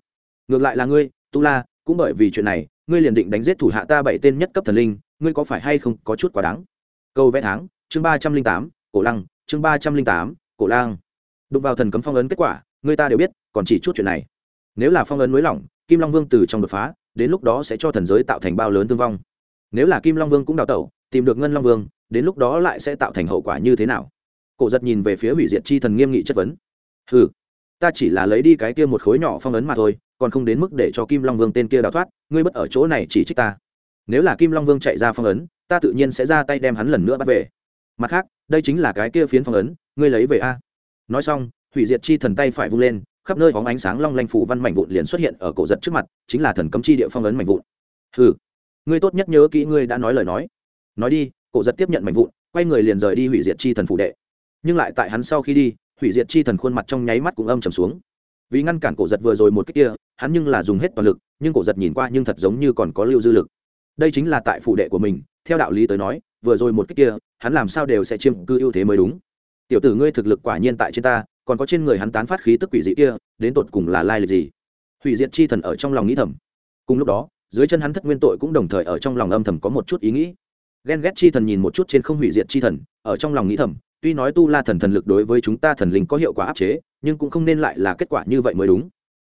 Speaker 1: Ngược lại là ngươi, tu la, cũng bởi vì chuyện này, ngươi liền định đánh giết thủ hạ ta bảy tên nhất cấp thần linh, ngươi có phải hay không có chút quá đáng? Câu vẽ tháng, chương ba trăm linh tám, cổ lăng, chương ba trăm linh tám, cổ lang đụng vào thần cấm phong ấn kết quả người ta đều biết, còn chỉ chút chuyện này. Nếu là phong ấn nới lỏng, kim long vương từ trong đột phá đến lúc đó sẽ cho thần giới tạo thành bao lớn thương vong. Nếu là kim long vương cũng đào tẩu, tìm được ngân long vương, đến lúc đó lại sẽ tạo thành hậu quả như thế nào? Cổ giật nhìn về phía hủy diệt chi thần nghiêm nghị chất vấn. Ừ ta chỉ là lấy đi cái kia một khối nhỏ phong ấn mà thôi, còn không đến mức để cho kim long vương tên kia đào thoát, ngươi bất ở chỗ này chỉ trích ta. Nếu là kim long vương chạy ra phong ấn, ta tự nhiên sẽ ra tay đem hắn lần nữa bắt về. Mặt khác, đây chính là cái kia phiến phong ấn, ngươi lấy về a. Nói xong, hủy diệt chi thần tay phải vung lên khắp nơi bóng ánh sáng long lanh phủ văn mảnh vụn liền xuất hiện ở cổ giật trước mặt, chính là thần cấm chi địa phong ấn mảnh vụn. Ừ ngươi tốt nhất nhớ kỹ ngươi đã nói lời nói. Nói đi, cổ giật tiếp nhận mảnh vụn, quay người liền rời đi hủy diệt chi thần phủ đệ. Nhưng lại tại hắn sau khi đi, hủy diệt chi thần khuôn mặt trong nháy mắt cũng âm trầm xuống. Vì ngăn cản cổ giật vừa rồi một cách kia, hắn nhưng là dùng hết toàn lực, nhưng cổ giật nhìn qua nhưng thật giống như còn có lưu dư lực. Đây chính là tại phủ đệ của mình, theo đạo lý tới nói, vừa rồi một cách kia, hắn làm sao đều sẽ chiếm cư ưu thế mới đúng. Tiểu tử ngươi thực lực quả nhiên tại trên ta còn có trên người hắn tán phát khí tức quỷ dị kia, đến tột cùng là lai lịch gì? Hủy diệt chi thần ở trong lòng nghĩ thầm. Cùng lúc đó, dưới chân hắn thất nguyên tội cũng đồng thời ở trong lòng âm thầm có một chút ý nghĩ. Ghen ghét chi thần nhìn một chút trên không hủy diệt chi thần, ở trong lòng nghĩ thầm, tuy nói tu la thần thần lực đối với chúng ta thần linh có hiệu quả áp chế, nhưng cũng không nên lại là kết quả như vậy mới đúng.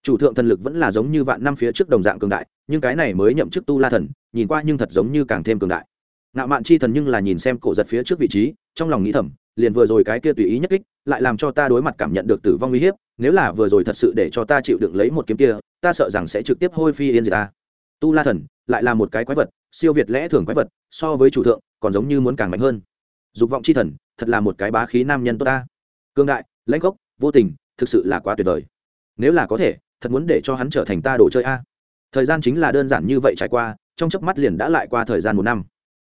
Speaker 1: Chủ thượng thần lực vẫn là giống như vạn năm phía trước đồng dạng cường đại, nhưng cái này mới nhậm chức tu la thần, nhìn qua nhưng thật giống như càng thêm cường đại ngạo mạn chi thần nhưng là nhìn xem cổ giật phía trước vị trí, trong lòng nghĩ thầm, liền vừa rồi cái kia tùy ý nhất kích, lại làm cho ta đối mặt cảm nhận được tử vong uy hiếp, nếu là vừa rồi thật sự để cho ta chịu đựng lấy một kiếm kia, ta sợ rằng sẽ trực tiếp hôi phi yên diệt ta. Tu la thần, lại là một cái quái vật, siêu việt lẽ thường quái vật, so với chủ thượng, còn giống như muốn càng mạnh hơn. Dục vọng chi thần, thật là một cái bá khí nam nhân tốt ta. Cương đại, lãnh gốc, vô tình, thực sự là quá tuyệt vời. Nếu là có thể, thật muốn để cho hắn trở thành ta đồ chơi a. Thời gian chính là đơn giản như vậy trải qua, trong chớp mắt liền đã lại qua thời gian một năm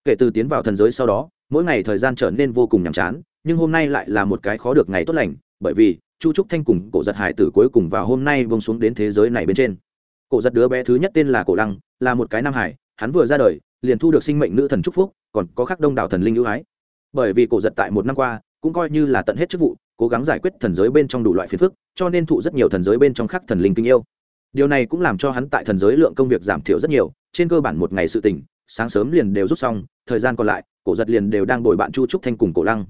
Speaker 1: kể từ tiến vào thần giới sau đó, mỗi ngày thời gian trở nên vô cùng nhàm chán, nhưng hôm nay lại là một cái khó được ngày tốt lành, bởi vì, chu trúc thanh cùng cổ giật hải tử cuối cùng vào hôm nay vông xuống đến thế giới này bên trên. Cổ giật đứa bé thứ nhất tên là cổ lăng, là một cái nam hải, hắn vừa ra đời, liền thu được sinh mệnh nữ thần trúc phúc, còn có khắc đông đảo thần linh ưu ái. Bởi vì cổ giật tại một năm qua, cũng coi như là tận hết chức vụ, cố gắng giải quyết thần giới bên trong đủ loại phiền phức, cho nên thụ rất nhiều thần giới bên trong khắc thần linh kinh yêu. Điều này cũng làm cho hắn tại thần giới lượng công việc giảm thiểu rất nhiều, trên cơ bản một ngày sự tỉnh sáng sớm liền đều rút xong, thời gian còn lại, cổ giật liền đều đang bồi bạn chu trúc thanh cùng cổ lăng.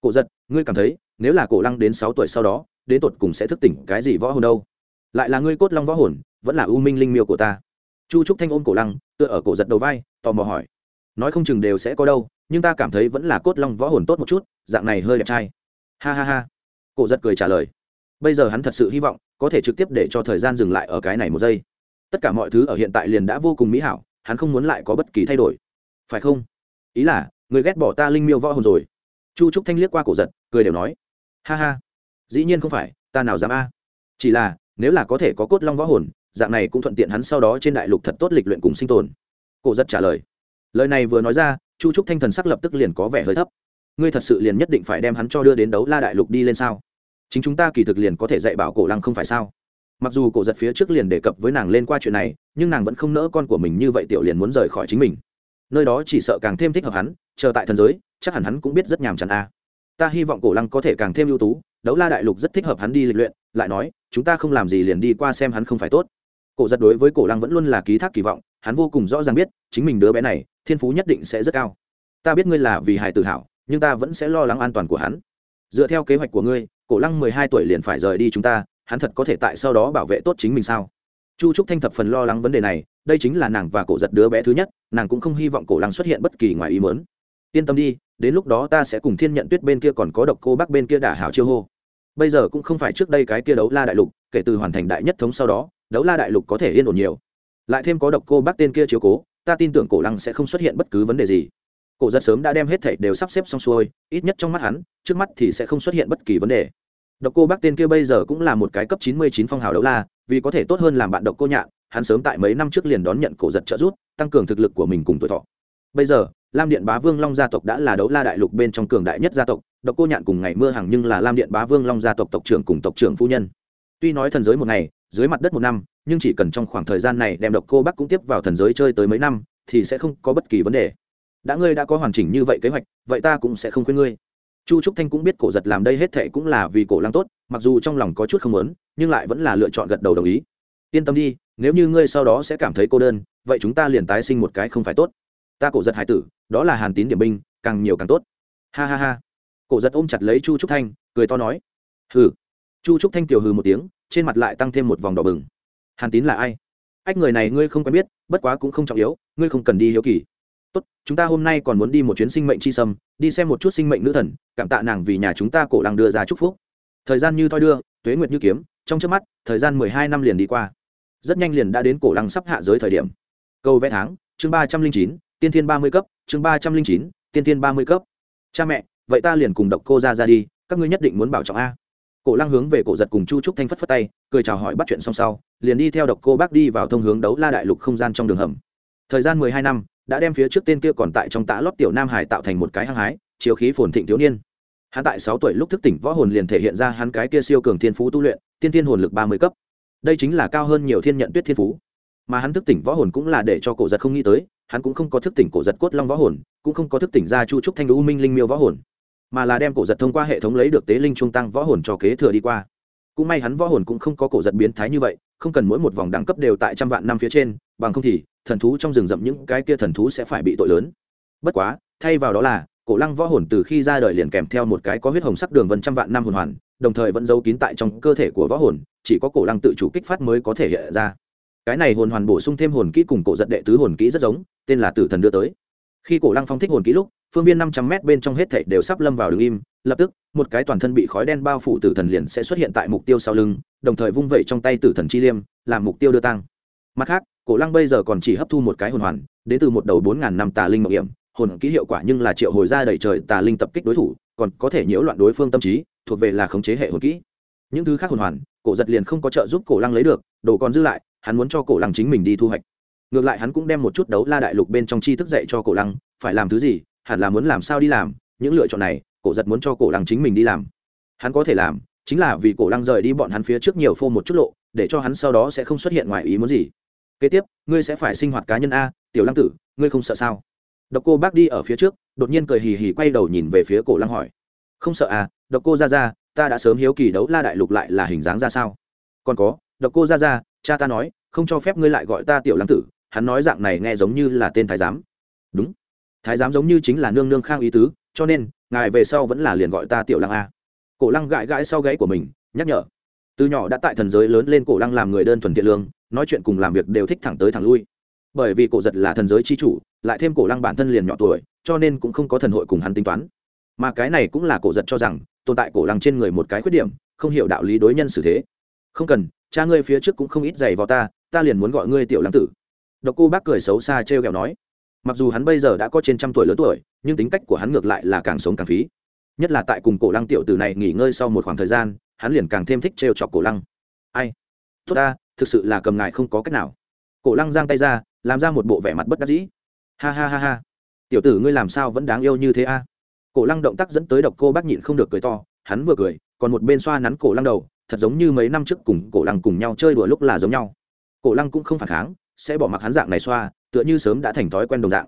Speaker 1: Cổ giật, ngươi cảm thấy, nếu là cổ lăng đến sáu tuổi sau đó, đến tột cùng sẽ thức tỉnh cái gì võ hồn đâu? Lại là ngươi cốt long võ hồn, vẫn là ưu minh linh miêu của ta? Chu trúc thanh ôm cổ lăng, tựa ở cổ giật đầu vai, tò mò hỏi. Nói không chừng đều sẽ có đâu, nhưng ta cảm thấy vẫn là cốt long võ hồn tốt một chút, dạng này hơi đẹp trai. Ha ha ha. Cổ giật cười trả lời. Bây giờ hắn thật sự hy vọng, có thể trực tiếp để cho thời gian dừng lại ở cái này một giây. Tất cả mọi thứ ở hiện tại liền đã vô cùng mỹ hảo hắn không muốn lại có bất kỳ thay đổi. Phải không? Ý là, người ghét bỏ ta linh miêu võ hồn rồi. Chu trúc thanh liếc qua cổ giật, cười đều nói, ha ha, dĩ nhiên không phải, ta nào dám a. Chỉ là, nếu là có thể có cốt long võ hồn, dạng này cũng thuận tiện hắn sau đó trên đại lục thật tốt lịch luyện cùng sinh tồn. Cổ giật trả lời. Lời này vừa nói ra, chu trúc thanh thần sắc lập tức liền có vẻ hơi thấp. Ngươi thật sự liền nhất định phải đem hắn cho đưa đến đấu la đại lục đi lên sao? Chính chúng ta kỳ thực liền có thể dạy bảo cổ lăng không phải sao? Mặc dù cổ giật phía trước liền đề cập với nàng lên qua chuyện này, nhưng nàng vẫn không nỡ con của mình như vậy tiểu liền muốn rời khỏi chính mình. Nơi đó chỉ sợ càng thêm thích hợp hắn, chờ tại thần giới, chắc hẳn hắn cũng biết rất nhàm chán a. Ta hy vọng cổ lăng có thể càng thêm ưu tú, đấu la đại lục rất thích hợp hắn đi lịch luyện, lại nói, chúng ta không làm gì liền đi qua xem hắn không phải tốt. Cổ giật đối với cổ lăng vẫn luôn là ký thác kỳ vọng, hắn vô cùng rõ ràng biết, chính mình đứa bé này, thiên phú nhất định sẽ rất cao. Ta biết ngươi là vì hài tự hào nhưng ta vẫn sẽ lo lắng an toàn của hắn. Dựa theo kế hoạch của ngươi, cổ lăng mười hai tuổi liền phải rời đi chúng ta hắn thật có thể tại sau đó bảo vệ tốt chính mình sao? Chu trúc thanh thập phần lo lắng vấn đề này, đây chính là nàng và cổ giật đứa bé thứ nhất, nàng cũng không hy vọng cổ lăng xuất hiện bất kỳ ngoài ý mớn yên tâm đi, đến lúc đó ta sẽ cùng thiên nhận tuyết bên kia còn có độc cô bác bên kia đả hảo chiêu hô. Bây giờ cũng không phải trước đây cái kia đấu la đại lục, kể từ hoàn thành đại nhất thống sau đó, đấu la đại lục có thể yên ổn nhiều. Lại thêm có độc cô bác tên kia chiếu cố, ta tin tưởng cổ lăng sẽ không xuất hiện bất cứ vấn đề gì. Cổ giật sớm đã đem hết thảy đều sắp xếp xong xuôi, ít nhất trong mắt hắn, trước mắt thì sẽ không xuất hiện bất kỳ vấn đề độc cô bác tên kia bây giờ cũng là một cái cấp chín mươi chín phong hào đấu la, vì có thể tốt hơn làm bạn độc cô nhạn, hắn sớm tại mấy năm trước liền đón nhận cổ giật trợ giúp, tăng cường thực lực của mình cùng tuổi thọ. Bây giờ, lam điện bá vương long gia tộc đã là đấu la đại lục bên trong cường đại nhất gia tộc, độc cô nhạn cùng ngày mưa hàng nhưng là lam điện bá vương long gia tộc tộc trưởng cùng tộc trưởng phu nhân. Tuy nói thần giới một ngày, dưới mặt đất một năm, nhưng chỉ cần trong khoảng thời gian này đem độc cô bắc cũng tiếp vào thần giới chơi tới mấy năm, thì sẽ không có bất kỳ vấn đề. Đã ngươi đã có hoàn chỉnh như vậy kế hoạch, vậy ta cũng sẽ không khuyên ngươi chu trúc thanh cũng biết cổ giật làm đây hết thệ cũng là vì cổ lăng tốt, mặc dù trong lòng có chút không lớn nhưng lại vẫn là lựa chọn gật đầu đồng ý. Yên tâm đi, nếu như ngươi sau đó sẽ cảm thấy cô đơn, vậy chúng ta liền tái sinh một cái không phải tốt. Ta cổ giật hải tử, đó là hàn tín điểm binh, càng nhiều càng tốt. Ha ha ha. Cổ giật ôm chặt lấy chu trúc thanh, cười to nói. Hừ. Chu trúc thanh kiều hừ một tiếng, trên mặt lại tăng thêm một vòng đỏ bừng. Hàn tín là ai? Ách, người này ngươi không quen biết, bất quá cũng không trọng yếu, ngươi không cần đi hiếu kỳ tốt, chúng ta hôm nay còn muốn đi một chuyến sinh mệnh chi sâm, đi xem một chút sinh mệnh nữ thần, cảm tạ nàng vì nhà chúng ta cổ lăng đưa ra chúc phúc. Thời gian như thoi đưa, tuế nguyệt như kiếm, trong trước mắt, thời gian mười hai năm liền đi qua. Rất nhanh liền đã đến cổ lăng sắp hạ giới thời điểm. Câu vẽ tháng, chương ba trăm linh chín, tiên thiên ba mươi cấp, chương ba trăm linh chín, tiên thiên ba mươi cấp. Cha mẹ, vậy ta liền cùng độc cô ra ra đi, các ngươi nhất định muốn bảo trọng a. Cổ lăng hướng về cổ giật cùng chu trúc thanh phất phất tay, cười chào hỏi bắt chuyện xong sau, liền đi theo độc cô bác đi vào thông hướng đấu la đại lục không gian trong đường hầm. Thời gian mười hai năm đã đem phía trước tên kia còn tại trong tã lót tiểu nam hải tạo thành một cái hăng hái chiều khí phồn thịnh thiếu niên. Hắn tại sáu tuổi lúc thức tỉnh võ hồn liền thể hiện ra hắn cái kia siêu cường thiên phú tu luyện, tiên thiên hồn lực ba mươi cấp. Đây chính là cao hơn nhiều thiên nhận tuyết thiên phú. Mà hắn thức tỉnh võ hồn cũng là để cho cổ giật không nghĩ tới, hắn cũng không có thức tỉnh cổ giật cốt long võ hồn, cũng không có thức tỉnh ra chu trúc thanh u minh linh miêu võ hồn, mà là đem cổ giật thông qua hệ thống lấy được tế linh trung tăng võ hồn cho kế thừa đi qua. Cũng may hắn võ hồn cũng không có cổ giật biến thái như vậy, không cần mỗi một vòng đẳng cấp đều tại trăm vạn năm phía trên, bằng không thì thần thú trong rừng rậm những cái kia thần thú sẽ phải bị tội lớn. Bất quá, thay vào đó là, cổ lăng võ hồn từ khi ra đời liền kèm theo một cái có huyết hồng sắc đường vân trăm vạn năm hồn hoàn, đồng thời vẫn giấu kín tại trong cơ thể của võ hồn, chỉ có cổ lăng tự chủ kích phát mới có thể hiện ra. Cái này hồn hoàn bổ sung thêm hồn kỹ cùng cổ giật đệ tứ hồn kỹ rất giống, tên là tử thần đưa tới. Khi cổ lăng phong thích hồn kỹ lúc, phương viên năm trăm m bên trong hết thảy đều sắp lâm vào đường im, lập tức, một cái toàn thân bị khói đen bao phủ tử thần liền sẽ xuất hiện tại mục tiêu sau lưng, đồng thời vung vẩy trong tay tử thần chi liêm, làm mục tiêu đưa tăng. Mặt khác cổ lăng bây giờ còn chỉ hấp thu một cái hồn hoàn, đến từ một đầu bốn ngàn năm tà linh mạo hiểm, hồn kỹ hiệu quả nhưng là triệu hồi ra đầy trời tà linh tập kích đối thủ, còn có thể nhiễu loạn đối phương tâm trí, thuộc về là khống chế hệ hồn kỹ. Những thứ khác hồn hoàn, cổ giật liền không có trợ giúp cổ lăng lấy được, đồ còn dư lại, hắn muốn cho cổ lăng chính mình đi thu hoạch. Ngược lại hắn cũng đem một chút đấu la đại lục bên trong tri thức dạy cho cổ lăng, phải làm thứ gì, hẳn là muốn làm sao đi làm, những lựa chọn này, cổ giật muốn cho cổ lăng chính mình đi làm. Hắn có thể làm, chính là vì cổ lăng rời đi bọn hắn phía trước nhiều phô một chút lộ, để cho hắn sau đó sẽ không xuất hiện ngoài ý muốn gì kế tiếp, ngươi sẽ phải sinh hoạt cá nhân a, tiểu lăng tử, ngươi không sợ sao? Độc cô bác đi ở phía trước, đột nhiên cười hì hì quay đầu nhìn về phía cổ lăng hỏi. Không sợ à độc cô ra ra ta đã sớm hiếu kỳ đấu la đại lục lại là hình dáng ra sao? Còn có, độc cô ra ra cha ta nói, không cho phép ngươi lại gọi ta tiểu lăng tử, hắn nói dạng này nghe giống như là tên thái giám. Đúng. Thái giám giống như chính là nương nương khang ý tứ, cho nên, ngài về sau vẫn là liền gọi ta tiểu lăng a. Cổ lăng gãi gãi sau gáy của mình, nhắc nhở từ nhỏ đã tại thần giới lớn lên cổ lăng làm người đơn thuần thiện lương, nói chuyện cùng làm việc đều thích thẳng tới thẳng lui. Bởi vì cổ giật là thần giới c h i chủ, lại thêm cổ lăng bản thân liền nhỏ tuổi, cho nên cũng không có thần hội cùng hắn tính toán. Mà cái này cũng là cổ giật cho rằng, tồn tại cổ lăng trên người một cái khuyết điểm, không hiểu đạo lý đối nhân xử thế. Không cần, cha ngươi phía trước cũng không ít giày vào ta ta liền muốn gọi ngươi tiểu lăng tử. Độc cô bác cười xấu xa t r e o kẹo nói. Mặc dù hắn bây giờ đã có trên trăm tuổi lớn tuổi, nhưng tính cách của hắn ngược lại là càng sống càng phí. Nhất là tại cùng cổ lăng tiểu tử này nghỉ ngơi sau một khoảng thời gian hắn liền càng thêm thích trêu chọc cổ lăng. Ai? Tốt ta, thực sự là cầm ngài không có cách nào. Cổ lăng giang tay ra, làm ra một bộ vẻ mặt bất đắc dĩ. Ha ha ha ha. Tiểu tử ngươi làm sao vẫn đáng yêu như thế a? Cổ lăng động tác dẫn tới độc cô bác nhịn không được cười to, hắn vừa cười, còn một bên xoa nắn cổ lăng đầu, thật giống như mấy năm trước cùng cổ lăng cùng nhau chơi đùa lúc là giống nhau. Cổ lăng cũng không phản kháng, sẽ bỏ mặc hắn dạng này xoa, tựa như sớm đã thành thói quen đồng dạng.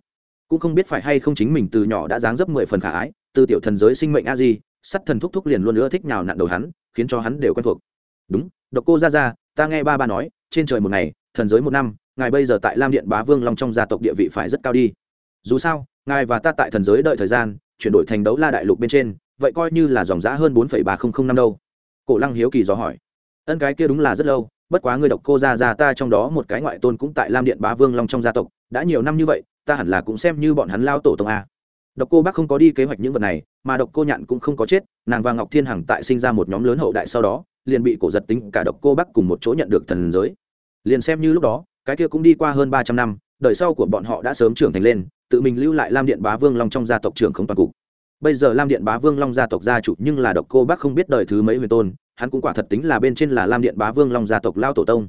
Speaker 1: Cũng không biết phải hay không chính mình từ nhỏ đã dáng dấp mười phần khả ái, từ tiểu thần giới sinh mệnh a di sắt thần thúc thúc liền luôn nữa thích nhào nặn đầu hắn, khiến cho hắn đều quen thuộc. Đúng, độc cô ra ra ta nghe ba ba nói, trên trời một ngày, thần giới một năm, ngài bây giờ tại lam điện bá vương long trong gia tộc địa vị phải rất cao đi. Dù sao, ngài và ta tại thần giới đợi thời gian, chuyển đổi thành đấu la đại lục bên trên, vậy coi như là dòng giã hơn bốn ba nghìn năm đâu. Cổ lăng hiếu kỳ dò hỏi. Ân cái kia đúng là rất lâu, bất quá ngươi độc cô ra ra ta trong đó một cái ngoại tôn cũng tại lam điện bá vương long trong gia tộc, đã nhiều năm như vậy, ta hẳn là cũng xem như bọn hắn lao tổ tông a độc cô bác không có đi kế hoạch những vật này, mà độc cô nhạn cũng không có chết, nàng và ngọc thiên hằng tại sinh ra một nhóm lớn hậu đại sau đó, liền bị cổ giật tính cả độc cô bác cùng một chỗ nhận được thần giới. Liền xem như lúc đó, cái kia cũng đi qua hơn ba trăm năm, đời sau của bọn họ đã sớm trưởng thành lên, tự mình lưu lại lam điện bá vương long trong gia tộc trưởng không toàn cục. Bây giờ lam điện bá vương long gia tộc gia chủ nhưng là độc cô bác không biết đời thứ mấy huyền tôn, hắn cũng quả thật tính là bên trên là lam điện bá vương long gia tộc lao tổ tông.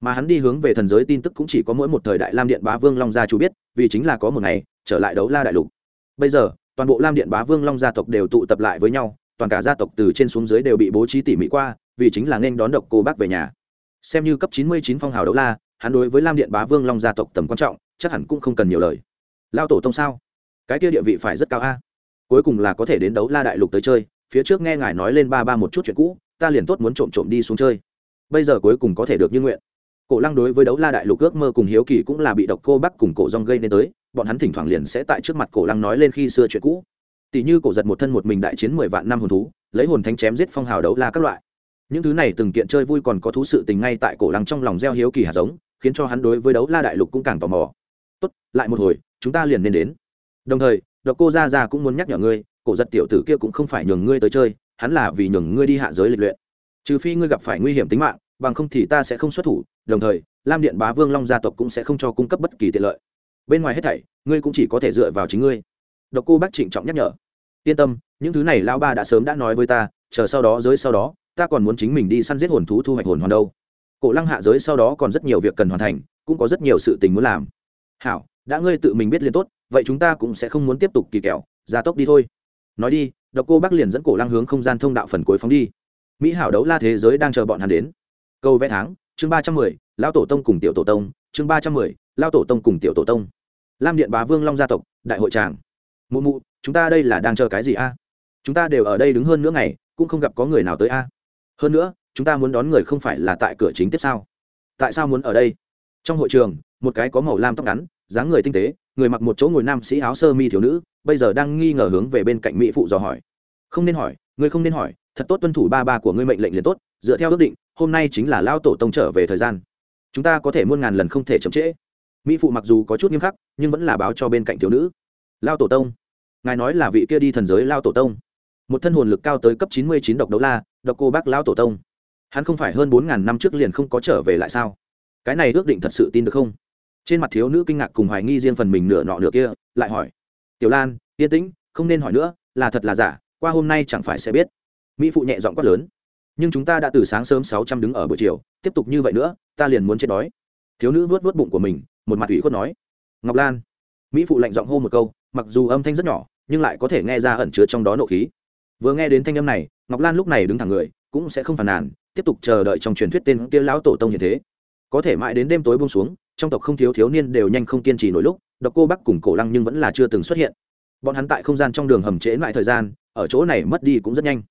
Speaker 1: Mà hắn đi hướng về thần giới tin tức cũng chỉ có mỗi một thời đại lam điện bá vương long gia chủ biết, vì chính là có một ngày, trở lại đấu la đại lục bây giờ, toàn bộ lam điện bá vương long gia tộc đều tụ tập lại với nhau, toàn cả gia tộc từ trên xuống dưới đều bị bố trí tỉ mỉ qua, vì chính là nên đón độc cô bác về nhà. Xem như cấp chín mươi chín phong hào đấu la, hắn đối với lam điện bá vương long gia tộc tầm quan trọng, chắc hẳn cũng không cần nhiều lời. Lao tổ tông sao? Cái kia địa vị phải rất cao a. Cuối cùng là có thể đến đấu la đại lục tới chơi, phía trước nghe ngài nói lên ba ba một chút chuyện cũ, ta liền tốt muốn trộm trộm đi xuống chơi. Bây giờ cuối cùng có thể được như nguyện. Cổ lăng đối với đấu la đại lục ước mơ cùng hiếu kỳ cũng là bị độc cô bắc cùng cổ rong gây nên tới bọn hắn thỉnh thoảng liền sẽ tại trước mặt cổ lăng nói lên khi xưa chuyện cũ. Tỷ như cổ giật một thân một mình đại chiến mười vạn năm hồn thú, lấy hồn thánh chém giết phong hào đấu la các loại. Những thứ này từng kiện chơi vui còn có thú sự tình ngay tại cổ lăng trong lòng gieo hiếu kỳ hạt giống, khiến cho hắn đối với đấu la đại lục cũng càng tò mò. Tốt, lại một hồi, chúng ta liền nên đến. Đồng thời, độc cô ra ra cũng muốn nhắc nhở ngươi, cổ giật tiểu tử kia cũng không phải nhường ngươi tới chơi, hắn là vì nhường ngươi đi hạ giới lịch luyện. Trừ phi ngươi gặp phải nguy hiểm tính mạng, bằng không thì ta sẽ không xuất thủ, đồng thời, lam điện bá vương long gia tộc cũng sẽ không cho cung cấp bất kỳ tiện lợi bên ngoài hết thảy, ngươi cũng chỉ có thể dựa vào chính ngươi. Độc cô bác trịnh trọng nhắc nhở. Yên tâm, những thứ này lao ba đã sớm đã nói với ta, chờ sau đó, giới sau đó, ta còn muốn chính mình đi săn giết hồn thú thu hoạch hồn hoàn đâu. Cổ lăng hạ giới sau đó còn rất nhiều việc cần hoàn thành, cũng có rất nhiều sự tình muốn làm. Hảo, đã ngươi tự mình biết liền tốt, vậy chúng ta cũng sẽ không muốn tiếp tục kỳ kẹo ra tốc đi thôi. Nói đi, độc cô bác liền dẫn cổ lăng hướng không gian thông đạo phần cuối phóng đi. Mỹ hảo đấu la thế giới đang chờ bọn hắn đến. Câu vẽ tháng, chương ba trăm mười lao tổ tông cùng tiểu tổ tông, chương ba trăm mười lao tổ tông cùng tiểu tổ tông lam điện bá vương long gia tộc, đại hội tràng mụ mụ, chúng ta đây là đang chờ cái gì a? Chúng ta đều ở đây đứng hơn nữa ngày, cũng không gặp có người nào tới a. Hơn nữa, chúng ta muốn đón người không phải là tại cửa chính tiếp sao tại sao muốn ở đây? Trong hội trường, một cái có màu lam tóc ngắn, dáng người tinh tế, người mặc một chỗ ngồi nam sĩ áo sơ mi thiếu nữ, bây giờ đang nghi ngờ hướng về bên cạnh mỹ phụ dò hỏi. Không nên hỏi ngươi không nên hỏi, thật tốt tuân thủ ba ba của ngươi mệnh lệnh liền tốt, dựa theo ước định, hôm nay chính là lao tổ tông trở về thời gian. Chúng ta có thể muôn ngàn lần không thể chậm trễ mỹ phụ mặc dù có chút nghiêm khắc, nhưng vẫn là báo cho bên cạnh thiếu nữ. Lao tổ tông. Ngài nói là vị kia đi thần giới lao tổ tông. Một thân hồn lực cao tới cấp chín mươi chín độc đấu la, độc cô bác lao tổ tông. Hắn không phải hơn bốn ngàn năm trước liền không có trở về lại sao? Cái này ước định thật sự tin được không? Trên mặt thiếu nữ kinh ngạc cùng hoài nghi riêng phần mình nửa nọ nửa kia, lại hỏi. Tiểu lan, yên tĩnh, không nên hỏi nữa, là thật là giả, qua hôm nay chẳng phải sẽ biết. Mỹ phụ nhẹ giọng quát lớn. Nhưng chúng ta đã từ sáng sớm sáu trăm đứng ở buổi chiều, tiếp tục như vậy nữa, ta liền muốn chết đói. Thiếu nữ vớt vớt bụng của mình một mặt ủy khuất nói. Ngọc lan, mỹ phụ lạnh giọng hô một câu, mặc dù âm thanh rất nhỏ, nhưng lại có thể nghe ra ẩn chứa trong đó nộ khí. Vừa nghe đến thanh âm này, ngọc lan lúc này đứng thẳng người, cũng sẽ không phàn nàn, tiếp tục chờ đợi trong truyền thuyết tên kia lão tổ tông như thế. Có thể mãi đến đêm tối buông xuống, trong tộc không thiếu thiếu niên đều nhanh không kiên trì nổi lúc, độc cô bắc cùng cổ lăng nhưng vẫn là chưa từng xuất hiện. Bọn hắn tại không gian trong đường hầm trễ lại thời gian, ở chỗ này mất đi cũng rất nhanh.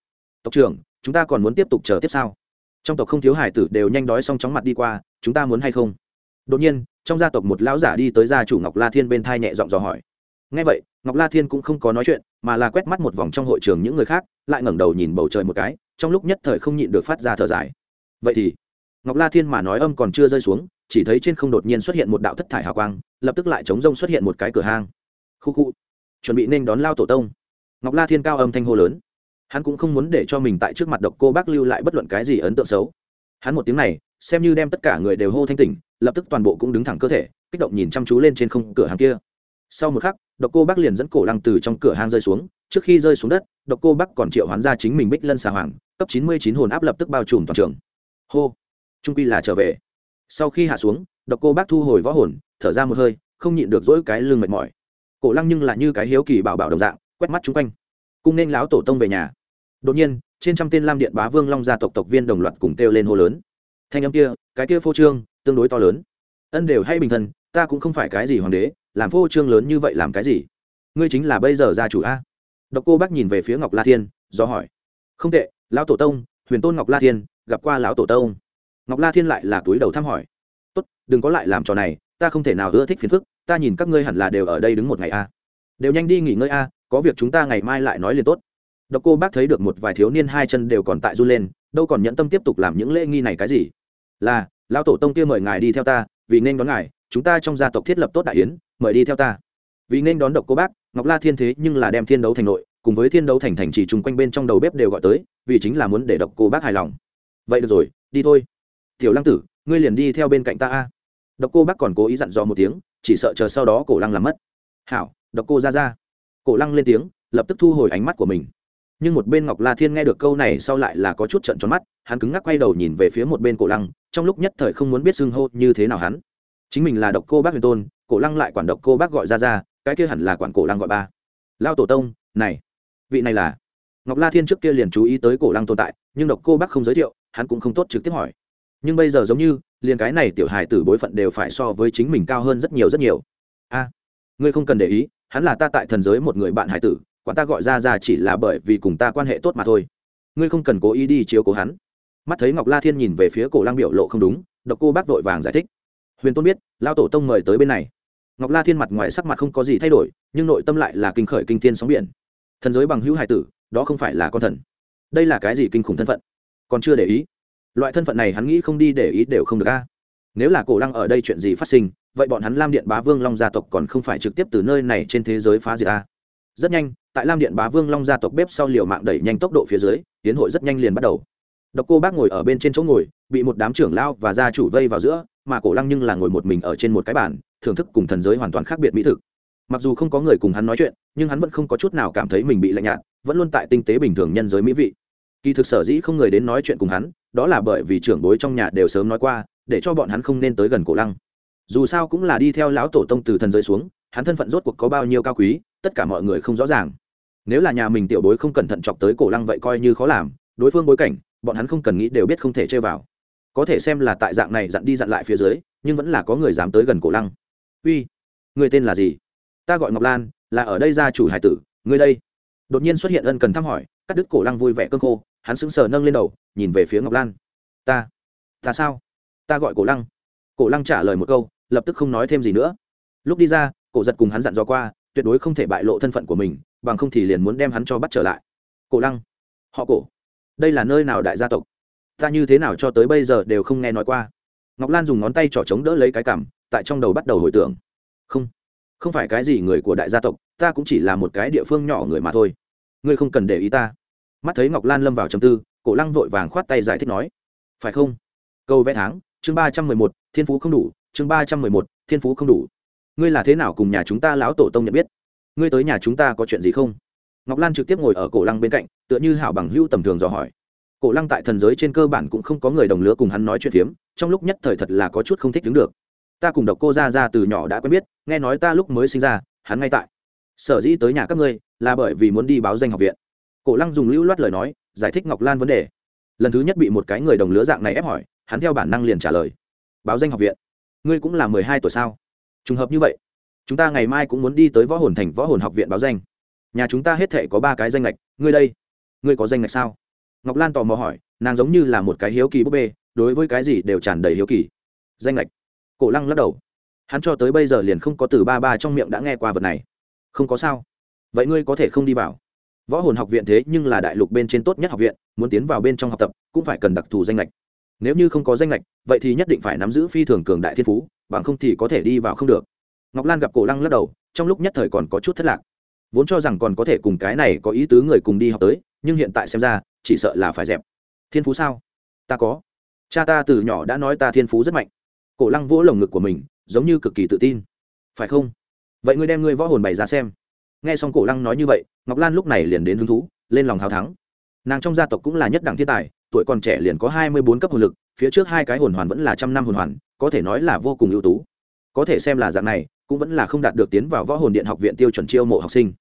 Speaker 1: Tộc trưởng, chúng ta còn muốn tiếp tục chờ tiếp sao trong tộc không thiếu hải tử đều nhanh đói xong chóng mặt đi qua, chúng ta muốn hay không? Đột nhiên trong gia tộc một lão giả đi tới gia chủ ngọc la thiên bên thai nhẹ giọng dò hỏi. Ngay vậy, ngọc la thiên cũng không có nói chuyện, mà là quét mắt một vòng trong hội trường những người khác, lại ngẩng đầu nhìn bầu trời một cái, trong lúc nhất thời không nhịn được phát ra thở dài. Vậy thì, ngọc la thiên mà nói âm còn chưa rơi xuống, chỉ thấy trên không đột nhiên xuất hiện một đạo thất thải hào quang, lập tức lại chống rông xuất hiện một cái cửa hang. Khu khu, chuẩn bị nên đón lao tổ tông. Ngọc la thiên cao âm thanh hô lớn. Hắn cũng không muốn để cho mình tại trước mặt độc cô bác lưu lại bất luận cái gì ấn tượng xấu. Hắn một tiếng này, xem như đem tất cả người đều hô thanh tỉnh lập tức toàn bộ cũng đứng thẳng cơ thể, kích động nhìn chăm chú lên trên không cửa hàng kia. Sau một khắc, độc cô bác liền dẫn cổ lăng từ trong cửa hang rơi xuống. Trước khi rơi xuống đất, độc cô bác còn triệu hoán ra chính mình bích lân xà hoàng, cấp chín mươi chín hồn áp lập tức bao trùm toàn trường. Hô! Trung quy là trở về. Sau khi hạ xuống, độc cô bác thu hồi võ hồn, thở ra một hơi, không nhịn được dỗi cái lưng mệt mỏi. Cổ lăng nhưng là như cái hiếu kỳ bảo bảo đồng dạng, quét mắt chung quanh. Cung nên láo tổ tông về nhà. Đột nhiên, trên trăm tên lam điện bá vương long gia tộc tộc viên đồng loạt cùng kêu lên hô lớn. Thanh âm kia, cái kia phô trương tương đối to lớn. Ân đều hay bình thân, ta cũng không phải cái gì hoàng đế làm phô trương lớn như vậy làm cái gì? Ngươi chính là bây giờ gia chủ a. Độc cô bác nhìn về phía ngọc la thiên do hỏi. Không tệ lão tổ tông huyền tôn ngọc la thiên gặp qua lão tổ tông. Ngọc la thiên lại là túi đầu thăm hỏi. Tốt đừng có lại làm trò này ta không thể nào ưa thích phiền phức ta nhìn các ngươi hẳn là đều ở đây đứng một ngày a. Đều nhanh đi nghỉ ngơi a có việc chúng ta ngày mai lại nói liền tốt. Độc cô bác thấy được một vài thiếu niên hai chân đều còn tại run lên đâu còn nhẫn tâm tiếp tục làm những lễ nghi này cái gì? Là lão tổ tông kia mời ngài đi theo ta, vì nên đón ngài, chúng ta trong gia tộc thiết lập tốt đại yến, mời đi theo ta. Vì nên đón độc cô bác, ngọc la thiên thế nhưng là đem thiên đấu thành nội, cùng với thiên đấu thành thành chỉ chung quanh bên trong đầu bếp đều gọi tới, vì chính là muốn để độc cô bác hài lòng. Vậy được rồi, đi thôi. Tiểu lăng tử, ngươi liền đi theo bên cạnh ta a. Độc cô bác còn cố ý dặn dò một tiếng, chỉ sợ chờ sau đó cổ lăng làm mất. Hảo, độc cô ra ra. Cổ lăng lên tiếng, lập tức thu hồi ánh mắt của mình nhưng một bên ngọc la thiên nghe được câu này sau lại là có chút trận tròn mắt, hắn cứng ngắc quay đầu nhìn về phía một bên cổ lăng, trong lúc nhất thời không muốn biết xưng hô như thế nào hắn. Chính mình là độc cô bác huyền tôn, cổ lăng lại quản độc cô bác gọi ra ra cái kia hẳn là quản cổ lăng gọi ba. Lao tổ tông, này, vị này là. Ngọc la thiên trước kia liền chú ý tới cổ lăng tồn tại, nhưng độc cô bác không giới thiệu, hắn cũng không tốt trực tiếp hỏi. Nhưng bây giờ giống như, liền cái này tiểu hài tử bối phận đều phải so với chính mình cao hơn rất nhiều rất nhiều. A, ngươi không cần để ý, hắn là ta tại thần giới một người bạn hải tử quả ta gọi ra ra chỉ là bởi vì cùng ta quan hệ tốt mà thôi. Ngươi không cần cố ý đi chiếu cố hắn. Mắt thấy ngọc la thiên nhìn về phía cổ lăng biểu lộ không đúng, độc cô bác vội vàng giải thích. Huyền tôn biết lao tổ tông mời tới bên này. Ngọc la thiên mặt ngoài sắc mặt không có gì thay đổi, nhưng nội tâm lại là kinh khởi kinh thiên sóng biển. Thần giới bằng hữu hải tử, đó không phải là con thần. Đây là cái gì kinh khủng thân phận? Còn chưa để ý. Loại thân phận này hắn nghĩ không đi để ý đều không được a. Nếu là cổ lăng ở đây chuyện gì phát sinh, vậy bọn hắn lam điện bá vương long gia tộc còn không phải trực tiếp từ nơi này trên thế giới phá diệt a rất nhanh, tại lam điện bá vương long gia tộc bếp sau liều mạng đẩy nhanh tốc độ phía dưới, tiến hội rất nhanh liền bắt đầu. Độc cô bác ngồi ở bên trên chỗ ngồi, bị một đám trưởng lao và gia chủ vây vào giữa, mà cổ lăng nhưng là ngồi một mình ở trên một cái bàn, thưởng thức cùng thần giới hoàn toàn khác biệt mỹ thực. Mặc dù không có người cùng hắn nói chuyện, nhưng hắn vẫn không có chút nào cảm thấy mình bị lạnh nhạt, vẫn luôn tại tinh tế bình thường nhân giới mỹ vị. Kỳ thực sở dĩ không người đến nói chuyện cùng hắn, đó là bởi vì trưởng bối trong nhà đều sớm nói qua, để cho bọn hắn không nên tới gần cổ lăng. Dù sao cũng là đi theo lão tổ tông từ thần giới xuống, hắn thân phận rốt cuộc có bao nhiêu cao quý tất cả mọi người không rõ ràng. Nếu là nhà mình tiểu bối không cẩn thận chọc tới cổ lăng vậy coi như khó làm, đối phương bối cảnh, bọn hắn không cần nghĩ đều biết không thể chơi vào. Có thể xem là tại dạng này dặn đi dặn lại phía dưới, nhưng vẫn là có người dám tới gần cổ lăng. Uy, người tên là gì? Ta gọi ngọc lan, là ở đây gia chủ hải tử ngươi đây. Đột nhiên xuất hiện ân cần thăm hỏi, cắt đứt cổ lăng vui vẻ cơn khô, hắn sững sờ nâng lên đầu, nhìn về phía ngọc lan. Ta ta sao? Ta gọi cổ lăng. Cổ lăng trả lời một câu, lập tức không nói thêm gì nữa. Lúc đi ra, cổ giật cùng hắn dặn dò qua tuyệt đối không thể bại lộ thân phận của mình, bằng không thì liền muốn đem hắn cho bắt trở lại. Cổ lăng, họ cổ. Đây là nơi nào đại gia tộc? Ta như thế nào cho tới bây giờ đều không nghe nói qua. Ngọc lan dùng ngón tay trỏ trống đỡ lấy cái cảm, tại trong đầu bắt đầu hồi tưởng. Không không phải cái gì người của đại gia tộc, ta cũng chỉ là một cái địa phương nhỏ người mà thôi. Ngươi không cần để ý ta. Mắt thấy ngọc lan lâm vào chầm tư, cổ lăng vội vàng khoát tay giải thích nói. Phải không? Câu vẽ tháng, chương ba trăm mười một, thiên phú không đủ, chương ba trăm mười một, thiên phú không đủ ngươi là thế nào cùng nhà chúng ta lão tổ tông nhận biết? Ngươi tới nhà chúng ta có chuyện gì không? Ngọc lan trực tiếp ngồi ở cổ lăng bên cạnh, tựa như hảo bằng hữu tầm thường dò hỏi. Cổ lăng tại thần giới trên cơ bản cũng không có người đồng lứa cùng hắn nói chuyện phiếm, trong lúc nhất thời thật là có chút không thích đứng được. Ta cùng độc cô ra ra từ nhỏ đã quen biết, nghe nói ta lúc mới sinh ra, hắn ngay tại. Sở dĩ tới nhà các ngươi, là bởi vì muốn đi báo danh học viện. Cổ lăng dùng lưu loát lời nói, giải thích ngọc lan vấn đề. Lần thứ nhất bị một cái người đồng lứa dạng này ép hỏi, hắn theo bản năng liền trả lời. Báo danh học viện? Ngươi cũng là mười hai tuổi sao? Trùng hợp như vậy, chúng ta ngày mai cũng muốn đi tới võ hồn thành võ hồn học viện báo danh. Nhà chúng ta hết thể có ba cái danh lệch ngươi đây, ngươi có danh lệch sao? Ngọc lan tò mò hỏi, nàng giống như là một cái hiếu kỳ búp bê, đối với cái gì đều tràn đầy hiếu kỳ. Danh lệch cổ lăng lắc đầu. Hắn cho tới bây giờ liền không có từ ba ba trong miệng đã nghe qua vật này. Không có sao. Vậy ngươi có thể không đi vào. Võ hồn học viện thế nhưng là đại lục bên trên tốt nhất học viện, muốn tiến vào bên trong học tập cũng phải cần đặc thù danh lệch nếu như không có danh lệch vậy thì nhất định phải nắm giữ phi thường cường đại thiên phú bằng không thì có thể đi vào không được. Ngọc lan gặp cổ lăng lắc đầu, trong lúc nhất thời còn có chút thất lạc. Vốn cho rằng còn có thể cùng cái này có ý tứ người cùng đi học tới, nhưng hiện tại xem ra, chỉ sợ là phải dẹp. Thiên phú sao? Ta có. Cha ta từ nhỏ đã nói ta thiên phú rất mạnh. Cổ lăng vỗ lồng ngực của mình, giống như cực kỳ tự tin. Phải không? Vậy ngươi đem ngươi võ hồn bày ra xem. Nghe xong cổ lăng nói như vậy, ngọc lan lúc này liền đến hứng thú, lên lòng hào thắng. Nàng trong gia tộc cũng là nhất đẳng thiên tài, tuổi còn trẻ liền có hai mươi bốn cấp hồn lực phía trước hai cái hồn hoàn vẫn là trăm năm hồn hoàn, có thể nói là vô cùng ưu tú. Có thể xem là dạng này, cũng vẫn là không đạt được tiến vào võ hồn điện học viện tiêu chuẩn chiêu mộ học sinh.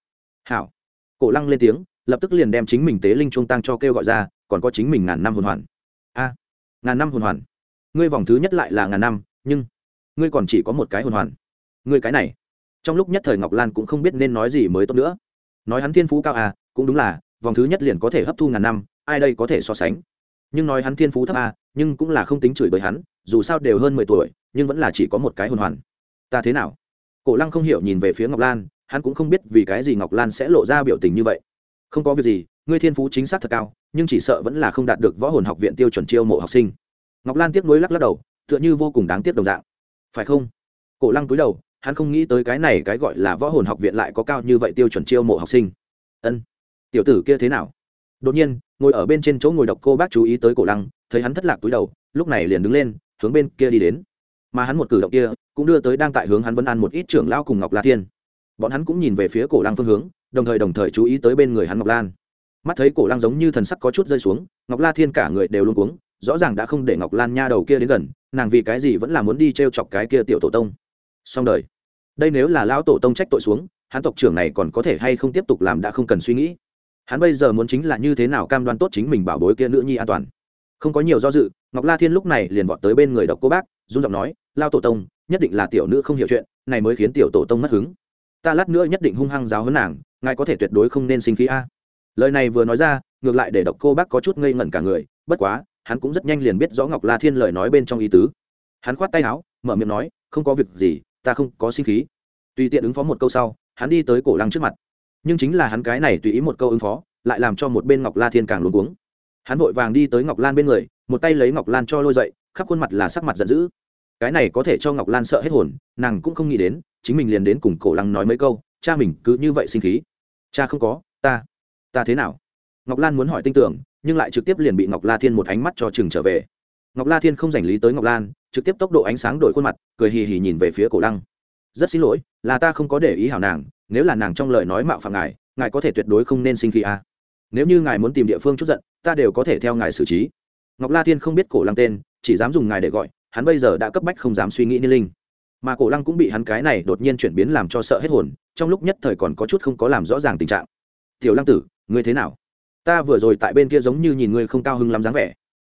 Speaker 1: Hảo. Cổ lăng lên tiếng, lập tức liền đem chính mình tế linh trung tăng cho kêu gọi ra, còn có chính mình ngàn năm hồn hoàn. A. Ngàn năm hồn hoàn. Ngươi vòng thứ nhất lại là ngàn năm, nhưng ngươi còn chỉ có một cái hồn hoàn. Ngươi cái này. Trong lúc nhất thời ngọc lan cũng không biết nên nói gì mới tốt nữa. Nói hắn thiên phú cao à cũng đúng là, vòng thứ nhất liền có thể hấp thu ngàn năm, ai đây có thể so sánh. Nhưng nói hắn thiên phú thấp à nhưng cũng là không tính chửi bởi hắn, dù sao đều hơn mười tuổi, nhưng vẫn là chỉ có một cái hồn hoàn. Ta thế nào? Cổ lăng không hiểu nhìn về phía ngọc lan, hắn cũng không biết vì cái gì ngọc lan sẽ lộ ra biểu tình như vậy. Không có việc gì, ngươi thiên phú chính xác thật cao, nhưng chỉ sợ vẫn là không đạt được võ hồn học viện tiêu chuẩn chiêu mộ học sinh. Ngọc lan tiếc nuối lắc lắc đầu, tựa như vô cùng đáng tiếc đồng dạng. Phải không? Cổ lăng túi đầu, hắn không nghĩ tới cái này cái gọi là võ hồn học viện lại có cao như vậy tiêu chuẩn chiêu mộ học sinh. Ân, tiểu tử kia thế nào? Đột nhiên ngồi ở bên trên chỗ ngồi độc cô bác chú ý tới cổ lăng, thấy hắn thất lạc túi đầu, lúc này liền đứng lên, hướng bên kia đi đến. Mà hắn một cử động kia, cũng đưa tới đang tại hướng hắn vân an một ít trưởng lao cùng ngọc la thiên. Bọn hắn cũng nhìn về phía cổ lăng phương hướng, đồng thời đồng thời chú ý tới bên người hắn ngọc lan. Mắt thấy cổ lăng giống như thần sắc có chút rơi xuống, ngọc la thiên cả người đều luôn cuống, rõ ràng đã không để ngọc lan nha đầu kia đến gần, nàng vì cái gì vẫn là muốn đi t r e o chọc cái kia tiểu tổ tông. Xong đời. Đây nếu là lão tổ tông trách tội xuống, hắn tộc trưởng này còn có thể hay không tiếp tục làm đã không cần suy nghĩ hắn bây giờ muốn chính là như thế nào cam đoan tốt chính mình bảo bối kia nữ nhi an toàn. Không có nhiều do dự, ngọc la thiên lúc này liền vọt tới bên người độc cô bác dung giọng nói, lao tổ tông, nhất định là tiểu nữ không hiểu chuyện, này mới khiến tiểu tổ tông mất hứng. Ta lát nữa nhất định hung hăng giáo hấn nàng, ngài có thể tuyệt đối không nên sinh khí a. Lời này vừa nói ra, ngược lại để độc cô bác có chút ngây ngẩn cả người, bất quá, hắn cũng rất nhanh liền biết rõ ngọc la thiên lời nói bên trong ý tứ. Hắn khoát tay áo, mở miệng nói, không có việc gì, ta không có sinh khí. Tùy tiện ứng phó một câu sau, hắn đi tới cổ lăng trước mặt nhưng chính là hắn cái này tùy ý một câu ứng phó, lại làm cho một bên ngọc la thiên càng luống cuống. Hắn vội vàng đi tới ngọc lan bên người, một tay lấy ngọc lan cho lôi dậy, khắp khuôn mặt là sắc mặt giận dữ. Cái này có thể cho ngọc lan sợ hết hồn, nàng cũng không nghĩ đến, chính mình liền đến cùng cổ lăng nói mấy câu, cha mình cứ như vậy sinh khí. Cha không có, ta ta thế nào? Ngọc lan muốn hỏi tin tưởng, nhưng lại trực tiếp liền bị ngọc la thiên một ánh mắt cho chừng trở về. Ngọc la thiên không giành lý tới ngọc lan, trực tiếp tốc độ ánh sáng đổi khuôn mặt, cười hì hì nhìn về phía cổ lăng. Rất xin lỗi, là ta không có để ý hảo nàng nếu là nàng trong lời nói mạo phạm ngài ngài có thể tuyệt đối không nên sinh khí a à. nếu như ngài muốn tìm địa phương chút giận, ta đều có thể theo ngài xử trí. Ngọc la thiên không biết cổ lăng tên, chỉ dám dùng ngài để gọi, hắn bây giờ đã cấp bách không dám suy nghĩ niên linh. Mà cổ lăng cũng bị hắn cái này đột nhiên chuyển biến làm cho sợ hết hồn, trong lúc nhất thời còn có chút không có làm rõ ràng tình trạng. Tiểu lăng tử, ngươi thế nào? Ta vừa rồi tại bên kia giống như nhìn ngươi không cao hứng lắm dáng vẻ.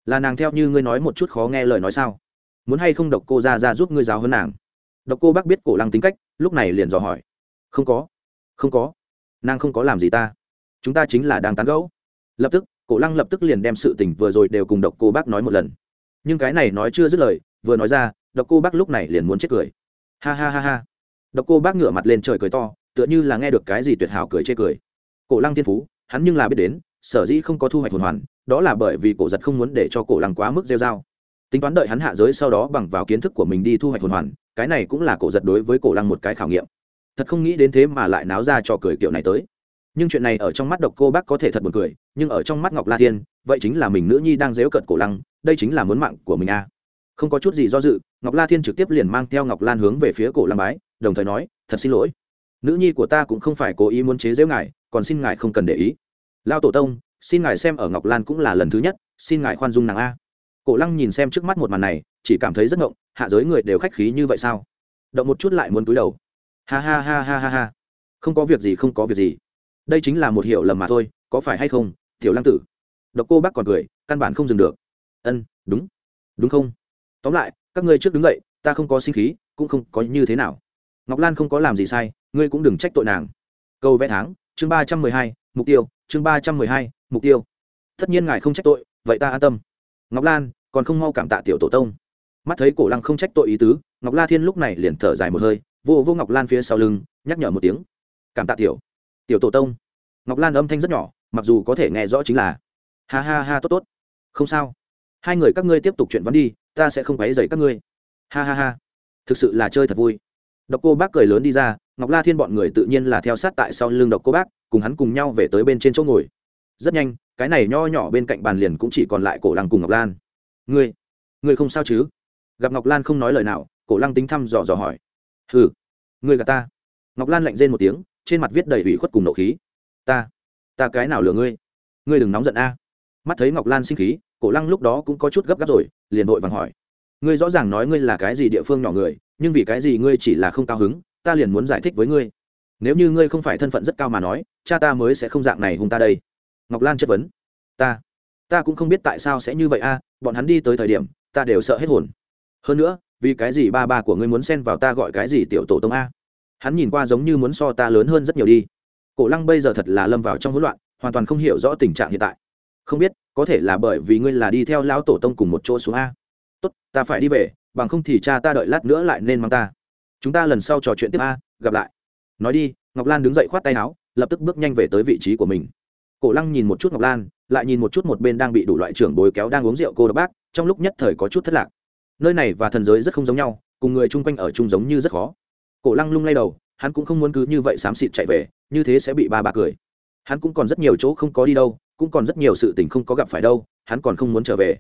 Speaker 1: Là nàng theo như ngươi nói một chút khó nghe lời nói sao? Muốn hay không độc cô ra ra giúp ngươi giáo hơn nàng? Độc cô bác biết cổ lăng tính cách, lúc này liền dò hỏi không có. Không có. Nàng không có làm gì ta. Chúng ta chính là đang tán gẫu. Lập tức, cổ lăng lập tức liền đem sự tình vừa rồi đều cùng độc cô bác nói một lần. Nhưng cái này nói chưa dứt lời, vừa nói ra, độc cô bác lúc này liền muốn chết cười. Ha ha ha ha. Độc cô bác ngửa mặt lên trời cười to, tựa như là nghe được cái gì tuyệt hảo cười chê cười. Cổ lăng thiên phú, hắn nhưng là biết đến, sở dĩ không có thu hoạch hồn hoàn, đó là bởi vì cổ giật không muốn để cho cổ lăng quá mức rêu dao tính toán đợi hắn hạ giới sau đó bằng vào kiến thức của mình đi thu hoạch hồn hoàn, cái này cũng là cổ giật đối với cổ lăng một cái khảo nghiệm thật không nghĩ đến thế mà lại náo ra trò cười kiểu này tới. Nhưng chuyện này ở trong mắt độc cô bác có thể thật buồn cười, nhưng ở trong mắt ngọc la thiên, vậy chính là mình nữ nhi đang dếu cận cổ lăng, đây chính là muốn mạng của mình a à. không có chút gì do dự, ngọc la thiên trực tiếp liền mang theo ngọc lan hướng về phía cổ lăng bái, đồng thời nói, thật xin lỗi. Nữ nhi của ta cũng không phải cố ý muốn chế giễu ngài, còn xin ngài không cần để ý. Lao tổ tông, xin ngài xem ở ngọc lan cũng là lần thứ nhất, xin ngài khoan dung nàng a. Cổ lăng nhìn xem trước mắt một màn này, chỉ cảm thấy rất ngộng, hạ giới người đều khách khí như vậy sao? Động một chút lại muốn túi đầu ha ha ha ha ha ha. Không có việc gì, không có việc gì. Đây chính là một hiểu lầm mà thôi, có phải hay không, tiểu lăng tử? Độc cô bác còn cười, căn bản không dừng được. Ân, đúng. Đúng không? Tóm lại, các ngươi trước đứng dậy, ta không có sinh khí, cũng không có như thế nào. Ngọc lan không có làm gì sai, ngươi cũng đừng trách tội nàng. Câu vẽ tháng, chương ba trăm mười hai, mục tiêu, chương ba trăm mười hai, mục tiêu. Tất nhiên ngài không trách tội, vậy ta an tâm. Ngọc lan, còn không mau cảm tạ tiểu tổ tông. Mắt thấy cổ lăng không trách tội ý tứ, ngọc la thiên lúc này liền thở dài một hơi vô vô ngọc lan phía sau lưng, nhắc nhở một tiếng. Cảm tạ tiểu. Tiểu tổ tông. Ngọc lan âm thanh rất nhỏ, mặc dù có thể nghe rõ chính là, ha ha ha, tốt tốt. Không sao. Hai người các ngươi tiếp tục chuyện văn đi, ta sẽ không quấy dày các ngươi. Ha ha ha. Thực sự là chơi thật vui. Độc cô bác cười lớn đi ra, ngọc la thiên bọn người tự nhiên là theo sát tại sau lưng độc cô bác, cùng hắn cùng nhau về tới bên trên chỗ ngồi. Rất nhanh, cái này nho nhỏ bên cạnh bàn liền cũng chỉ còn lại cổ lăng cùng ngọc lan. Ngươi ngươi không sao chứ? Gặp ngọc lan không nói lời nào, cổ lăng tính thăm dò dò hỏi hừ. Người gà ta. Ngọc lan lạnh rên một tiếng, trên mặt viết đầy ủy khuất cùng nộ khí. Ta ta cái nào lừa ngươi? Ngươi đừng nóng giận a. Mắt thấy ngọc lan sinh khí, cổ lăng lúc đó cũng có chút gấp gáp rồi, liền vội vàng hỏi. Ngươi rõ ràng nói ngươi là cái gì địa phương nhỏ người, nhưng vì cái gì ngươi chỉ là không cao hứng, ta liền muốn giải thích với ngươi. Nếu như ngươi không phải thân phận rất cao mà nói, cha ta mới sẽ không dạng này hung ta đây. Ngọc lan chất vấn. Ta ta cũng không biết tại sao sẽ như vậy a, bọn hắn đi tới thời điểm, ta đều sợ hết hồn. Hơn nữa vì cái gì ba ba của ngươi muốn xen vào ta gọi cái gì tiểu tổ tông a? Hắn nhìn qua giống như muốn so ta lớn hơn rất nhiều đi. Cổ lăng bây giờ thật là lâm vào trong hỗn loạn, hoàn toàn không hiểu rõ tình trạng hiện tại. Không biết, có thể là bởi vì ngươi là đi theo lão tổ tông cùng một chỗ xuống a. Tốt, ta phải đi về, bằng không thì cha ta đợi lát nữa lại nên mang ta. Chúng ta lần sau trò chuyện tiếp a, gặp lại. Nói đi, ngọc lan đứng dậy khoát tay áo, lập tức bước nhanh về tới vị trí của mình. Cổ lăng nhìn một chút ngọc lan, lại nhìn một chút một bên đang bị đủ loại trưởng bồi kéo đang uống rượu cô đ bác, trong lúc nhất thời có chút thất lạc nơi này và thần giới rất không giống nhau, cùng người chung quanh ở chung giống như rất khó. Cổ lăng lung lay đầu, hắn cũng không muốn cứ như vậy xám xịt chạy về, như thế sẽ bị ba bà cười. Hắn cũng còn rất nhiều chỗ không có đi đâu, cũng còn rất nhiều sự tình không có gặp phải đâu, hắn còn không muốn trở về.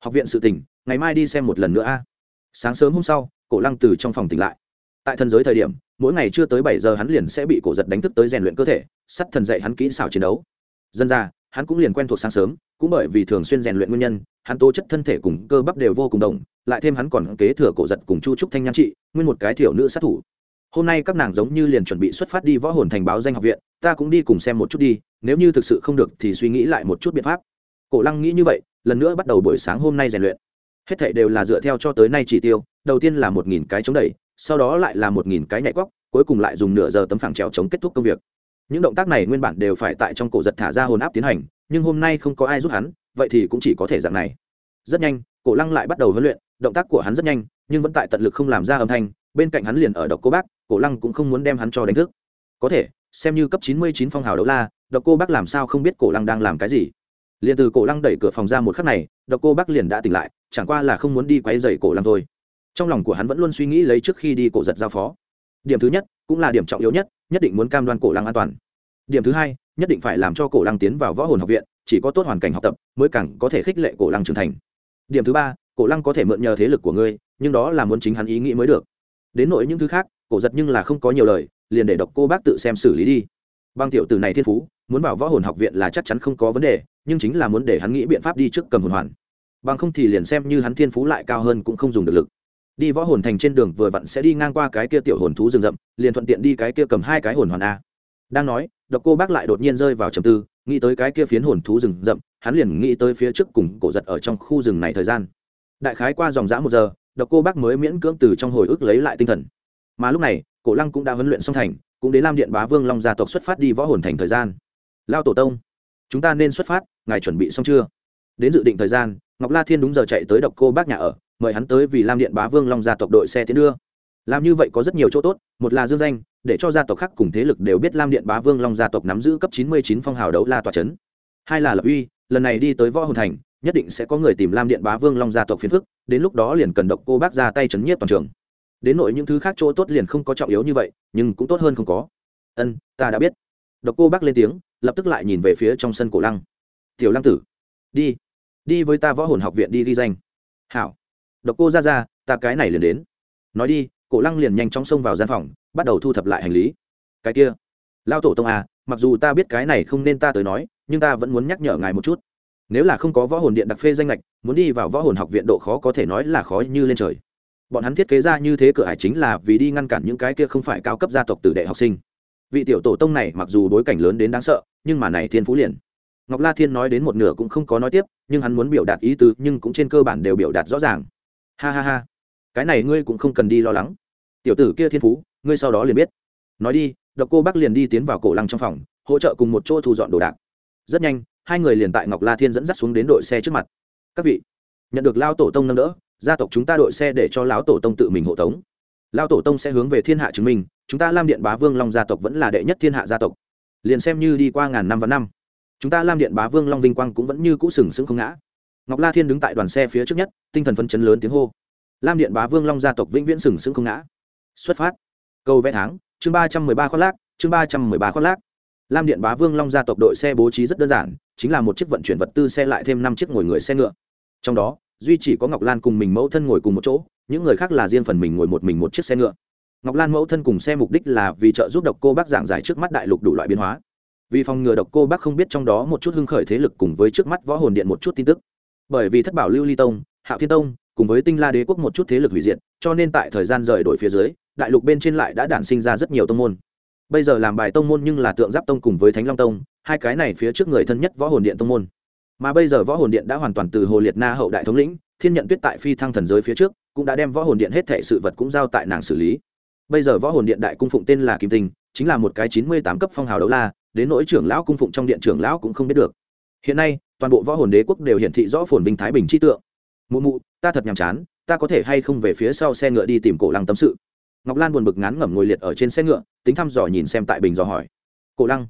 Speaker 1: Học viện sự tình, ngày mai đi xem một lần nữa a. Sáng sớm hôm sau, cổ lăng từ trong phòng tỉnh lại. Tại thần giới thời điểm, mỗi ngày chưa tới bảy giờ hắn liền sẽ bị cổ giật đánh thức tới rèn luyện cơ thể, sắt thần dạy hắn kỹ xảo chiến đấu. Dân ra hắn cũng liền quen thuộc sáng sớm cũng bởi vì thường xuyên rèn luyện nguyên nhân, hắn tố chất thân thể cùng cơ bắp đều vô cùng đồng, lại thêm hắn còn kế thừa cổ giật cùng chu trúc thanh nhan trị, nguyên một cái thiểu nữ sát thủ. Hôm nay các nàng giống như liền chuẩn bị xuất phát đi võ hồn thành báo danh học viện, ta cũng đi cùng xem một chút đi, nếu như thực sự không được thì suy nghĩ lại một chút biện pháp. Cổ lăng nghĩ như vậy, lần nữa bắt đầu buổi sáng hôm nay rèn luyện. Hết thảy đều là dựa theo cho tới nay chỉ tiêu, đầu tiên là một nghìn cái chống đẩy, sau đó lại là một nghìn cái nhảy cóc cuối cùng lại dùng nửa giờ tấm phẳng trèo chống kết thúc công việc. Những động tác này nguyên bản đều phải tại trong cổ giật thả ra hồn áp tiến hành nhưng hôm nay không có ai giúp hắn, vậy thì cũng chỉ có thể dạng này. Rất nhanh, cổ lăng lại bắt đầu huấn luyện, động tác của hắn rất nhanh, nhưng vẫn tại tận lực không làm ra âm thanh, bên cạnh hắn liền ở độc cô bác, cổ lăng cũng không muốn đem hắn cho đánh thức. Có thể, xem như cấp chín mươi chín phong hào đấu la, độc cô bác làm sao không biết cổ lăng đang làm cái gì. Liền từ cổ lăng đẩy cửa phòng ra một khắc này, độc cô bác liền đã tỉnh lại, chẳng qua là không muốn đi quay dày cổ lăng thôi. Trong lòng của hắn vẫn luôn suy nghĩ lấy trước khi đi cổ giật giao phó. Điểm thứ nhất, cũng là điểm trọng yếu nhất nhất định muốn cam đoan cổ lăng an toàn. Điểm thứ hai nhất định phải làm cho cổ lăng tiến vào võ hồn học viện, chỉ có tốt hoàn cảnh học tập mới càng có thể khích lệ cổ lăng trưởng thành. Điểm thứ ba, cổ lăng có thể mượn nhờ thế lực của ngươi, nhưng đó là muốn chính hắn ý nghĩ mới được. Đến nội những thứ khác, cổ giật nhưng là không có nhiều lời, liền để độc cô bác tự xem xử lý đi. Băng tiểu từ này thiên phú, muốn vào võ hồn học viện là chắc chắn không có vấn đề, nhưng chính là muốn để hắn nghĩ biện pháp đi trước cầm hồn hoàn. Bằng không thì liền xem như hắn thiên phú lại cao hơn cũng không dùng được lực. Đi võ hồn thành trên đường vừa vặn sẽ đi ngang qua cái kia tiểu hồn thú rừng rậm, liền thuận tiện đi cái kia cầm hai cái hồn hoàn a đang nói, độc cô bác lại đột nhiên rơi vào trầm tư, nghĩ tới cái kia phiến hồn thú rừng rậm, hắn liền nghĩ tới phía trước cùng cổ giật ở trong khu rừng này thời gian. Đại khái qua dòng dã một giờ, độc cô bác mới miễn cưỡng từ trong hồi ức lấy lại tinh thần. Mà lúc này, cổ lăng cũng đã huấn luyện xong thành, cũng đến lam điện bá vương long gia tộc xuất phát đi võ hồn thành thời gian. Lao tổ tông, chúng ta nên xuất phát, ngài chuẩn bị xong chưa? Đến dự định thời gian, ngọc la thiên đúng giờ chạy tới độc cô bác nhà ở, mời hắn tới vì lam điện bá vương long gia tộc đội xe tiến đưa. Làm như vậy có rất nhiều chỗ tốt, một là dương danh để cho gia tộc khác cùng thế lực đều biết lam điện bá vương long gia tộc nắm giữ cấp chín mươi chín phong hào đấu la tòa c h ấ n hai là lập uy, lần này đi tới võ hồn thành, nhất định sẽ có người tìm lam điện bá vương long gia tộc phiền phức, đến lúc đó liền cần độc cô bác ra tay chấn nhiếp toàn trường. Đến nội những thứ khác chỗ tốt liền không có trọng yếu như vậy, nhưng cũng tốt hơn không có. Ân, ta đã biết. Độc cô bác lên tiếng, lập tức lại nhìn về phía trong sân cổ lăng. Tiểu lăng tử, đi. Đi với ta võ hồn học viện đi ghi danh. Hảo. Độc cô ra ra, ta cái này liền đến. Nói đi, cổ lăng liền nhanh chóng xông vào gian phòng bắt đầu thu thập lại hành lý. Cái kia, lao tổ tông à mặc dù ta biết cái này không nên ta tới nói, nhưng ta vẫn muốn nhắc nhở ngài một chút. Nếu là không có võ hồn điện đặc phê danh lệch muốn đi vào võ hồn học viện độ khó có thể nói là khó như lên trời. Bọn hắn thiết kế ra như thế cửa hải chính là vì đi ngăn cản những cái kia không phải cao cấp gia tộc tử đệ học sinh. Vị tiểu tổ tông này mặc dù đối cảnh lớn đến đáng sợ, nhưng mà này thiên phú liền. Ngọc la thiên nói đến một nửa cũng không có nói tiếp, nhưng hắn muốn biểu đạt ý tứ, nhưng cũng trên cơ bản đều biểu đạt rõ ràng. Ha ha ha. Cái này ngươi cũng không cần đi lo lắng. Tiểu tử kia thiên phú ngươi sau đó liền biết. Nói đi, độc cô bác liền đi tiến vào cổ lăng trong phòng, hỗ trợ cùng một chỗ thu dọn đồ đạc. Rất nhanh, hai người liền tại ngọc la thiên dẫn dắt xuống đến đội xe trước mặt. Các vị, nhận được lao tổ tông nâng đỡ, gia tộc chúng ta đội xe để cho lão tổ tông tự mình hộ tống. Lao tổ tông sẽ hướng về thiên hạ chứng minh, chúng ta lam điện bá vương long gia tộc vẫn là đệ nhất thiên hạ gia tộc. Liền xem như đi qua ngàn năm và năm, chúng ta lam điện bá vương long vinh quang cũng vẫn như cũ sừng sững không ngã. Ngọc la thiên đứng tại đoàn xe phía trước nhất, tinh thần phân chấn lớn tiếng hô. Lam điện bá vương long gia tộc vĩnh viễn sừng sững không ngã. Xuất phát câu vẽ tháng, chương ba trăm mười ba khoác lác, chương ba trăm mười ba khoác lác. Lam điện bá vương long gia tộc đội xe bố trí rất đơn giản, chính là một chiếc vận chuyển vật tư xe lại thêm năm chiếc ngồi người xe ngựa. Trong đó, duy chỉ có ngọc lan cùng mình mẫu thân ngồi cùng một chỗ, những người khác là riêng phần mình ngồi một mình một chiếc xe ngựa. Ngọc lan mẫu thân cùng xe mục đích là vì trợ giúp độc cô bác giảng giải trước mắt đại lục đủ loại biến hóa. Vì phòng ngừa độc cô bác không biết trong đó một chút hưng khởi thế lực cùng với trước mắt võ hồn điện một chút tin tức. Bởi vì thất bảo lưu ly tông, hạo thiên tông, cùng với tinh la đế quốc một chút thế lực hủy diệt, cho nên tại thời gian rời đổi phía dưới đại lục bên trên lại đã đản sinh ra rất nhiều tông môn. Bây giờ làm bài tông môn nhưng là tượng giáp tông cùng với thánh long tông, hai cái này phía trước người thân nhất võ hồn điện tông môn. Mà bây giờ võ hồn điện đã hoàn toàn từ hồ liệt na hậu đại thống lĩnh, thiên nhận tuyết tại phi thăng thần giới phía trước, cũng đã đem võ hồn điện hết thệ sự vật cũng giao tại nàng xử lý. Bây giờ võ hồn điện đại cung phụng tên là kim tinh, chính là một cái chín mươi tám cấp phong hào đấu la, đến nỗi trưởng lão cung phụng trong điện trưởng lão cũng không biết được. Hiện nay, toàn bộ võ hồn đế quốc đều hiển thị rõ phồn vinh thái bình chi tượng. Mụ mụ, ta thật nhàm chán, ta có thể hay không về phía sau xe ngựa đi tìm cổ lăng tâm sự? Ngọc lan buồn bực ngán ngẩm ngồi liệt ở trên xe ngựa, tính thăm dò nhìn xem tại bình dò hỏi. Cổ lăng,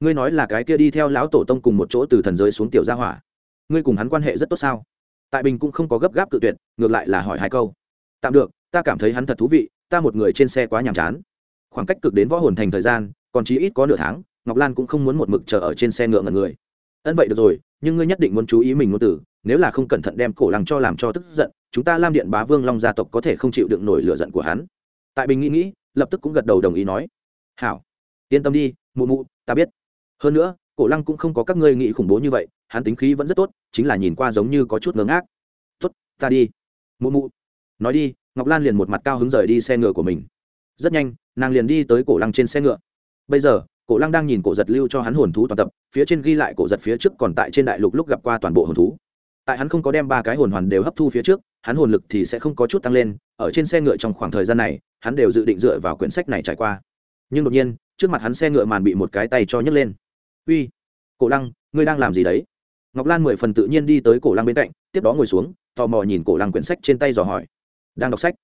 Speaker 1: ngươi nói là cái kia đi theo lão tổ tông cùng một chỗ từ thần giới xuống tiểu gia hỏa. Ngươi cùng hắn quan hệ rất tốt sao? Tại bình cũng không có gấp gáp cự tuyệt, ngược lại là hỏi hai câu. Tạm được, ta cảm thấy hắn thật thú vị, ta một người trên xe quá nhàm chán. Khoảng cách cực đến võ hồn thành thời gian, còn chí ít có nửa tháng, ngọc lan cũng không muốn một mực chờ ở trên xe ngựa ngần người. Ân vậy được rồi, nhưng ngươi nhất định muốn chú ý mình ngôn tử nếu là không cẩn thận đem cổ lăng cho làm cho tức giận, chúng ta lam điện bá vương long gia tộc có thể không chịu đựng nổi lửa giận của hắn tại bình nghĩ nghĩ, lập tức cũng gật đầu đồng ý nói, hảo, yên tâm đi, mụ mụ, ta biết. Hơn nữa, cổ lăng cũng không có các ngươi nghĩ khủng bố như vậy, hắn tính khí vẫn rất tốt, chính là nhìn qua giống như có chút ngớ ngác. Tốt, ta đi. Mụ mụ nói đi, ngọc lan liền một mặt cao hứng rời đi xe ngựa của mình. Rất nhanh, nàng liền đi tới cổ lăng trên xe ngựa. Bây giờ, cổ lăng đang nhìn cổ giật lưu cho hắn hồn thú toàn tập, phía trên ghi lại cổ giật phía trước còn tại trên đại lục lúc gặp qua toàn bộ hồn thú. Tại hắn không có đem ba cái hồn hoàn đều hấp thu phía trước hắn hồn lực thì sẽ không có chút tăng lên, ở trên xe ngựa trong khoảng thời gian này, hắn đều dự định dựa vào quyển sách này trải qua. Nhưng đột nhiên, trước mặt hắn xe ngựa màn bị một cái tay cho nhấc lên. Uy, cổ lăng, ngươi đang làm gì đấy? Ngọc lan mười phần tự nhiên đi tới cổ lăng bên cạnh, tiếp đó ngồi xuống, tò mò nhìn cổ lăng quyển sách trên tay dò hỏi. Đang đọc sách?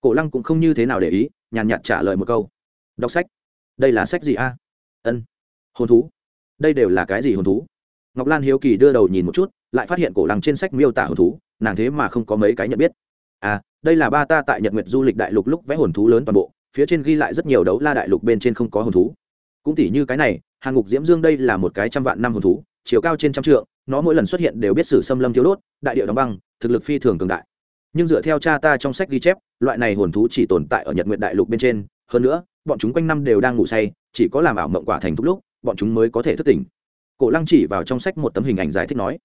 Speaker 1: Cổ lăng cũng không như thế nào để ý, nhàn nhạt trả lời một câu. Đọc sách? Đây là sách gì a? Ân, hồn thú. Đây đều là cái gì hồn thú? Ngọc lan hiếu kỳ đưa đầu nhìn một chút, lại phát hiện cổ lăng trên sách miêu tả hồn thú nàng thế mà không có mấy cái nhận biết. À đây là ba ta tại nhật nguyệt du lịch đại lục lúc vẽ hồn thú lớn toàn bộ, phía trên ghi lại rất nhiều đấu la đại lục bên trên không có hồn thú. Cũng tỉ như cái này, hàng ngục diễm dương đây là một cái trăm vạn năm hồn thú, chiều cao trên trăm trượng, nó mỗi lần xuất hiện đều biết sử xâm lâm thiếu đốt, đại điệu đóng băng, thực lực phi thường cường đại. Nhưng dựa theo cha ta trong sách ghi chép, loại này hồn thú chỉ tồn tại ở nhật nguyện đại lục bên trên, hơn nữa, bọn chúng quanh năm đều đang ngủ say, chỉ có làm ảo mộng quả thành thúc lúc, bọn chúng mới có thể thức tỉnh. Cổ lăng chỉ vào trong sách một tấm hình ảnh giải thích nói,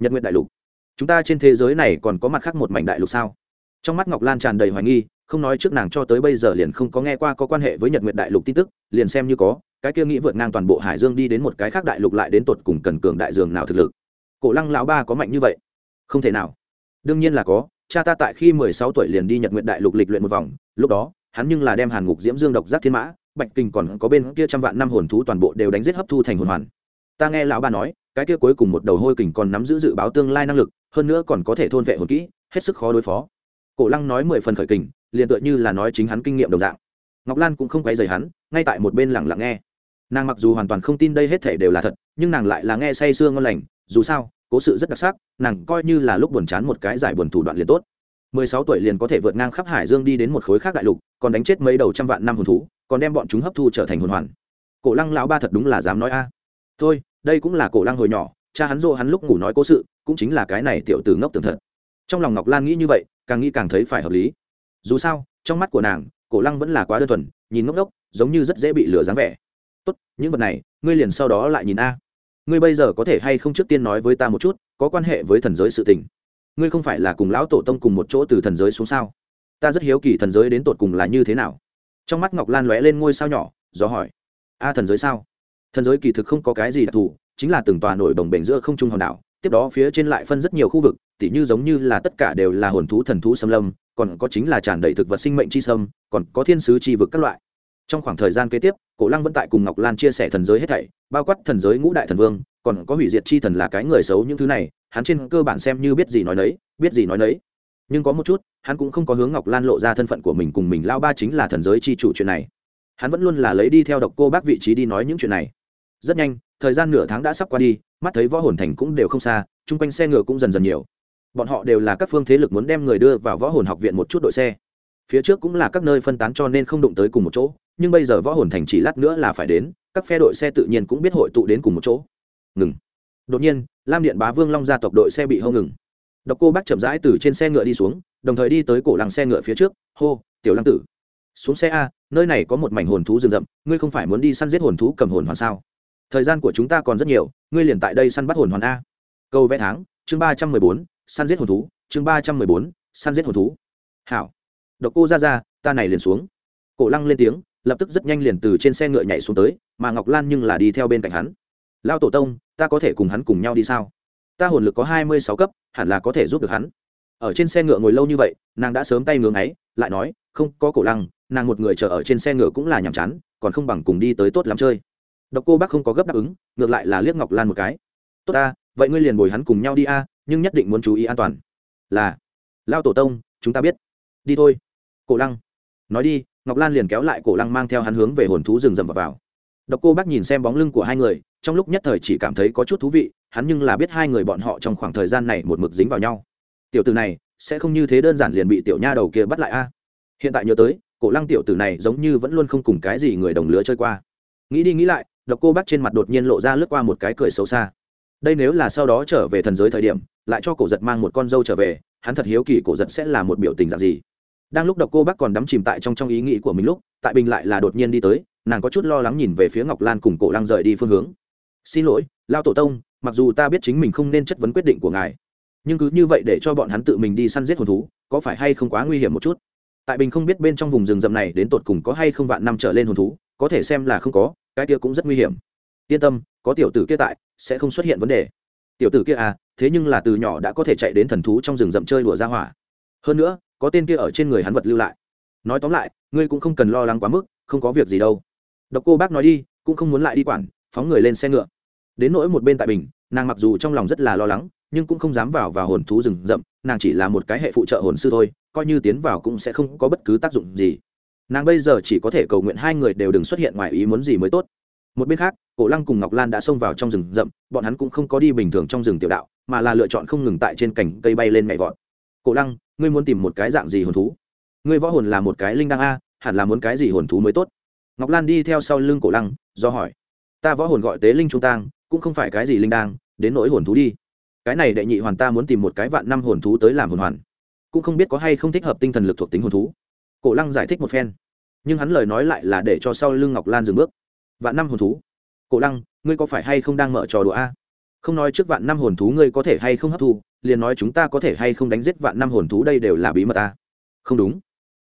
Speaker 1: nhật nguyện đại lục chúng ta trên thế giới này còn có mặt khác một mảnh đại lục sao? Trong mắt ngọc lan tràn đầy hoài nghi, không nói trước nàng cho tới bây giờ liền không có nghe qua có quan hệ với nhật nguyện đại lục tin tức, liền xem như có, cái kia nghĩ vượt ngang toàn bộ hải dương đi đến một cái khác đại lục lại đến tột cùng cần cường đại dương nào thực lực. Cổ lăng lão ba có mạnh như vậy? Không thể nào. Đương nhiên là có, cha ta tại khi mười sáu tuổi liền đi nhật nguyện đại lục lịch luyện một vòng, lúc đó, hắn nhưng là đem hàn ngục diễm dương độc giác thiên mã, bạch kinh còn có bên kia trăm vạn năm hồn thú toàn bộ đều đánh giết hấp thu thành hồn hoàn. Ta nghe lão ba nói, cái kia cuối cùng một đầu hôi kình còn nắm giữ dự báo tương lai năng lực hơn nữa còn có thể thôn vệ hồn kỹ, hết sức khó đối phó. Cổ lăng nói mười phần khởi kình, liền tựa như là nói chính hắn kinh nghiệm đồng dạng. Ngọc lan cũng không quay dày hắn, ngay tại một bên lẳng lặng nghe. Nàng mặc dù hoàn toàn không tin đây hết thể đều là thật, nhưng nàng lại là nghe say sương ngon lành, dù sao, cố sự rất đặc sắc, nàng coi như là lúc buồn chán một cái giải buồn thủ đoạn liền tốt. Mười sáu tuổi liền có thể vượt ngang khắp hải dương đi đến một khối khác đại lục, còn đánh chết mấy đầu trăm vạn năm hồn thú, còn đem bọn chúng hấp thu trở thành hồn hoàn. Cổ lăng lão ba thật đúng là dám nói a. Thôi, đây cũng là cổ lăng hồi nhỏ cha hắn dỗ hắn lúc ngủ nói cố sự, cũng chính là cái này tiểu từ ngốc tường thật. Trong lòng ngọc lan nghĩ như vậy, càng nghĩ càng thấy phải hợp lý. Dù sao, trong mắt của nàng, cổ lăng vẫn là quá đơn thuần, nhìn ngốc ngốc, giống như rất dễ bị lừa dáng vẻ. Tốt, những vật này, ngươi liền sau đó lại nhìn a. Ngươi bây giờ có thể hay không trước tiên nói với ta một chút, có quan hệ với thần giới sự tình? Ngươi không phải là cùng lão tổ tông cùng một chỗ từ thần giới xuống sao? Ta rất hiếu kỳ thần giới đến tột cùng là như thế nào. Trong mắt ngọc lan lóe lên ngôi sao nhỏ, do hỏi. A thần giới sao? Thần giới kỳ thực không có cái gì đặc thù chính là từng tòa nổi đồng bể giữa không trung hòn đảo, tiếp đó phía trên lại phân rất nhiều khu vực, tỉ như giống như là tất cả đều là hồn thú thần thú xâm lâm, còn có chính là tràn đầy thực vật sinh mệnh chi sâm, còn có thiên sứ chi vực các loại. Trong khoảng thời gian kế tiếp, cổ lăng vẫn tại cùng ngọc lan chia sẻ thần giới hết thảy, bao quát thần giới ngũ đại thần vương, còn có hủy diệt chi thần là cái người xấu những thứ này, hắn trên cơ bản xem như biết gì nói nấy, biết gì nói nấy. Nhưng có một chút, hắn cũng không có hướng ngọc lan lộ ra thân phận của mình cùng mình lao ba chính là thần giới chi chủ chuyện này. Hắn vẫn luôn là lấy đi theo độc cô bác vị trí đi nói những chuyện này. Rất nhanh thời gian nửa tháng đã sắp qua đi, mắt thấy võ hồn thành cũng đều không xa, chung quanh xe ngựa cũng dần dần nhiều. Bọn họ đều là các phương thế lực muốn đem người đưa vào võ hồn học viện một chút đội xe. Phía trước cũng là các nơi phân tán cho nên không đụng tới cùng một chỗ, nhưng bây giờ võ hồn thành chỉ lát nữa là phải đến, các phe đội xe tự nhiên cũng biết hội tụ đến cùng một chỗ. Ngừng. Đột nhiên, lam điện bá vương long gia tộc đội xe bị hâu ngừng. Độc cô bác chậm rãi từ trên xe ngựa đi xuống, đồng thời đi tới cổ lăng xe ngựa phía trước, hô, tiểu lăng tử. Xuống xe a, nơi này có một mảnh hồn thú rừng rậm, ngươi không phải muốn đi săn giết hồn thú cầm hồn hoàn sao? Thời gian của chúng ta còn rất nhiều, ngươi liền tại đây săn bắt hồn hoàn a. Câu vẽ tháng, chương ba trăm mười bốn, săn giết hồn thú, chương ba trăm mười bốn, săn giết hồn thú. Hảo. Độc cô ra ra, ta này liền xuống. Cổ lăng lên tiếng, lập tức rất nhanh liền từ trên xe ngựa nhảy xuống tới, mà ngọc lan nhưng là đi theo bên cạnh hắn. Lao tổ tông, ta có thể cùng hắn cùng nhau đi sao? Ta hồn lực có hai mươi sáu cấp, hẳn là có thể giúp được hắn. Ở trên xe ngựa ngồi lâu như vậy, nàng đã sớm tay ngưỡng ấy lại nói, không, có cổ lăng, nàng một người chờ ở trên xe ngựa cũng là nhàm chán, còn không bằng cùng đi tới tốt lắm chơi độc cô bác không có gấp đáp ứng ngược lại là liếc ngọc lan một cái. Tốt ta vậy ngươi liền bồi hắn cùng nhau đi a nhưng nhất định muốn chú ý an toàn. Là. Lao tổ tông chúng ta biết. Đi thôi. Cổ lăng. Nói đi ngọc lan liền kéo lại cổ lăng mang theo hắn hướng về hồn thú rừng rậm vào, vào. độc cô bác nhìn xem bóng lưng của hai người trong lúc nhất thời chỉ cảm thấy có chút thú vị hắn nhưng là biết hai người bọn họ trong khoảng thời gian này một mực dính vào nhau. Tiểu tử này sẽ không như thế đơn giản liền bị tiểu nha đầu kia bắt lại a. Hiện tại nhớ tới cổ lăng tiểu tử này giống như vẫn luôn không cùng cái gì người đồng lứa chơi qua. Nghĩ đi nghĩ lại độc cô bác trên mặt đột nhiên lộ ra lướt qua một cái cười xấu xa. Đây nếu là sau đó trở về thần giới thời điểm, lại cho cổ giật mang một con dâu trở về, hắn thật hiếu kỳ cổ giật sẽ là một biểu tình dạng gì. Đang lúc độc cô bác còn đắm chìm tại trong trong ý nghĩ của mình lúc, tại bình lại là đột nhiên đi tới, nàng có chút lo lắng nhìn về phía ngọc lan cùng cổ lăng rời đi phương hướng. Xin lỗi, lao tổ tông, mặc dù ta biết chính mình không nên chất vấn quyết định của ngài, nhưng cứ như vậy để cho bọn hắn tự mình đi săn giết hồn thú, có phải hay không quá nguy hiểm một chút? Tại bình không biết bên trong vùng rừng rậm này đến tột cùng có hay không vạn năm trở lên hồn thú, có thể xem là không có cái kia cũng rất nguy hiểm. Yên tâm, có tiểu tử kia tại, sẽ không xuất hiện vấn đề. Tiểu tử kia à thế nhưng là từ nhỏ đã có thể chạy đến thần thú trong rừng rậm chơi đùa ra hỏa. Hơn nữa, có tên kia ở trên người hắn vật lưu lại. Nói tóm lại, ngươi cũng không cần lo lắng quá mức, không có việc gì đâu. Độc cô bác nói đi, cũng không muốn lại đi quản, phóng người lên xe ngựa. Đến nỗi một bên tại bình, nàng mặc dù trong lòng rất là lo lắng, nhưng cũng không dám vào vào hồn thú rừng rậm, nàng chỉ là một cái hệ phụ trợ hồn sư thôi, coi như tiến vào cũng sẽ không có bất cứ tác dụng gì nàng bây giờ chỉ có thể cầu nguyện hai người đều đừng xuất hiện ngoài ý muốn gì mới tốt. Một bên khác, cổ lăng cùng ngọc lan đã xông vào trong rừng rậm, bọn hắn cũng không có đi bình thường trong rừng tiểu đạo, mà là lựa chọn không ngừng tại trên cành cây bay lên mẹ vọt. Cổ lăng, ngươi muốn tìm một cái dạng gì hồn thú? Ngươi võ hồn là một cái linh đăng a, hẳn là muốn cái gì hồn thú mới tốt? Ngọc lan đi theo sau lưng cổ lăng, do hỏi. Ta võ hồn gọi tế linh trung tang, cũng không phải cái gì linh đang đến nỗi hồn thú đi. Cái này đệ nhị hoàn ta muốn tìm một cái vạn năm hồn thú tới làm hồn hoàn. Cũng không biết có hay không thích hợp tinh thần lực thuộc tính hồn thú. Cổ lăng giải thích một phen nhưng hắn lời nói lại là để cho sau lưng ngọc lan dừng bước. Vạn năm hồn thú. Cổ lăng, ngươi có phải hay không đang mở trò đùa a? Không nói trước vạn năm hồn thú ngươi có thể hay không hấp thu, liền nói chúng ta có thể hay không đánh giết vạn năm hồn thú đây đều là bí mật ta không đúng.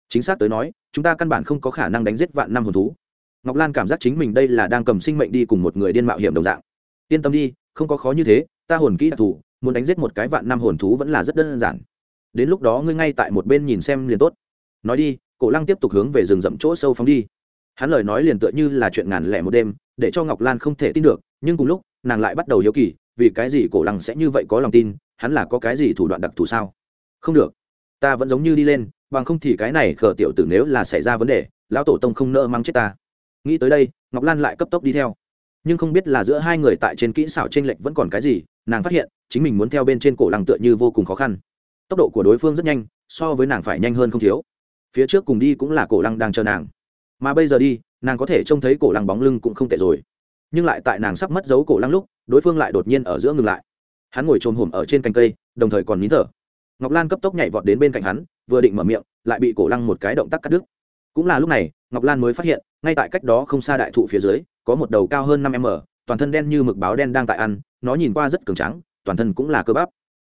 Speaker 1: Chính xác tới nói, chúng ta căn bản không có khả năng đánh giết vạn năm hồn thú. Ngọc lan cảm giác chính mình đây là đang cầm sinh mệnh đi cùng một người điên mạo hiểm đồng dạng. Yên tâm đi, không có khó như thế, ta hồn kỹ đặc thù, muốn đánh giết một cái vạn năm hồn thú vẫn là rất đơn giản. Đến lúc đó ngươi ngay tại một bên nhìn xem liền tốt. Nói đi cổ lăng tiếp tục hướng về rừng rậm chỗ sâu phóng đi. Hắn lời nói liền tựa như là chuyện ngàn lẻ một đêm, để cho ngọc lan không thể tin được, nhưng cùng lúc, nàng lại bắt đầu hiếu kỳ, vì cái gì cổ lăng sẽ như vậy có lòng tin, hắn là có cái gì thủ đoạn đặc thù sao? Không được, ta vẫn giống như đi lên, bằng không thì cái này khờ tiểu tử nếu là xảy ra vấn đề, lão tổ tông không nỡ mang chết ta. Nghĩ tới đây, ngọc lan lại cấp tốc đi theo. Nhưng không biết là giữa hai người tại trên kỹ xảo t r ê n lệch vẫn còn cái gì, nàng phát hiện, chính mình muốn theo bên trên cổ lăng tựa như vô cùng khó khăn. Tốc độ của đối phương rất nhanh, so với nàng phải nhanh hơn không thiếu phía trước cùng đi cũng là cổ lăng đang chờ nàng. Mà bây giờ đi, nàng có thể trông thấy cổ lăng bóng lưng cũng không tệ rồi. Nhưng lại tại nàng sắp mất dấu cổ lăng lúc, đối phương lại đột nhiên ở giữa ngừng lại. Hắn ngồi trồm hổm ở trên cành cây, đồng thời còn nín thở. Ngọc lan cấp tốc nhảy vọt đến bên cạnh hắn, vừa định mở miệng, lại bị cổ lăng một cái động tác cắt đứt. Cũng là lúc này, ngọc lan mới phát hiện, ngay tại cách đó không xa đại thụ phía dưới, có một đầu cao hơn năm m, toàn thân đen như mực báo đen đang tại ăn, nó nhìn qua rất cường trắng toàn thân cũng là cơ bắp.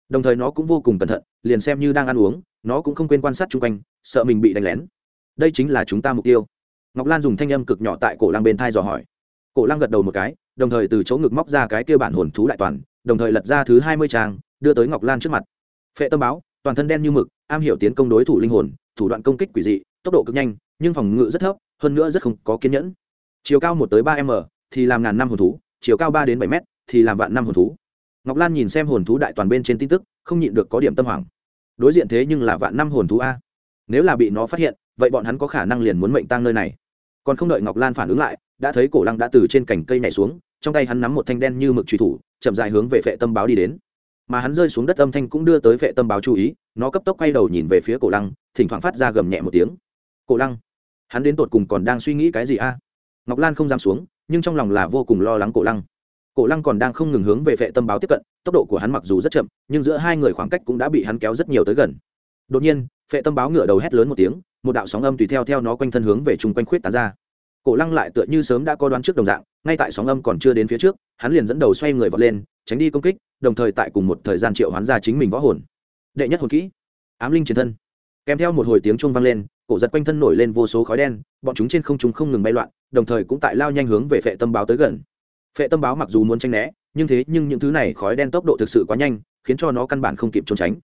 Speaker 1: Đồng thời nó cũng vô cùng cẩn thận, liền xem như đang ăn uống nó cũng không quên quan sát chung quanh, sợ mình bị đánh lén. Đây chính là chúng ta mục tiêu. Ngọc lan dùng thanh âm cực nhỏ tại cổ lăng bên thai dò hỏi. Cổ lăng gật đầu một cái, đồng thời từ chỗ ngực móc ra cái kia bản hồn thú đại toàn, đồng thời lật ra thứ hai mươi trang, đưa tới ngọc lan trước mặt. Phệ tâm báo, toàn thân đen như mực, am hiểu tiến công đối thủ linh hồn, thủ đoạn công kích quỷ dị, tốc độ cực nhanh, nhưng phòng ngự rất thấp, hơn nữa rất không có kiên nhẫn. Chiều cao một tới ba m thì làm ngàn năm hồn thú, chiều cao ba đến bảy m thì làm vạn năm hồn thú. Ngọc lan nhìn xem hồn thú đại toàn bên trên tin tức, không nhịn được có điểm tâm hoảng đối diện thế nhưng là vạn năm hồn thú a. Nếu là bị nó phát hiện, vậy bọn hắn có khả năng liền muốn mệnh tăng nơi này. Còn không đợi ngọc lan phản ứng lại, đã thấy cổ lăng đã từ trên cành cây nhảy xuống, trong tay hắn nắm một thanh đen như mực truy thủ, chậm dài hướng về phệ tâm báo đi đến. Mà hắn rơi xuống đất âm thanh cũng đưa tới phệ tâm báo chú ý, nó cấp tốc quay đầu nhìn về phía cổ lăng, thỉnh thoảng phát ra gầm nhẹ một tiếng. Cổ lăng, hắn đến tột cùng còn đang suy nghĩ cái gì a? Ngọc lan không dám xuống, nhưng trong lòng là vô cùng lo lắng cổ lăng cổ lăng còn đang không ngừng hướng về vệ tâm báo tiếp cận, tốc độ của hắn mặc dù rất chậm, nhưng giữa hai người khoảng cách cũng đã bị hắn kéo rất nhiều tới gần. Đột nhiên, vệ tâm báo ngửa đầu hét lớn một tiếng, một đạo sóng âm tùy theo theo nó quanh thân hướng về chung quanh khuyết tán ra. Cổ lăng lại tựa như sớm đã có đoán trước đồng dạng, ngay tại sóng âm còn chưa đến phía trước, hắn liền dẫn đầu xoay người vọt lên, tránh đi công kích, đồng thời tại cùng một thời gian triệu hoán ra chính mình võ hồn. Đệ nhất hồn kỹ, ám linh chiến thân. Kèm theo một hồi tiếng chuông vang lên, cổ giật quanh thân nổi lên vô số khói đen, bọn chúng trên không trung không ngừng bay loạn, đồng thời cũng tại lao nhanh hướng về phệ tâm báo tới gần phệ tâm báo mặc dù muốn tranh né, nhưng thế nhưng những thứ này khói đen tốc độ thực sự quá nhanh, khiến cho nó căn bản không kịp trốn tránh.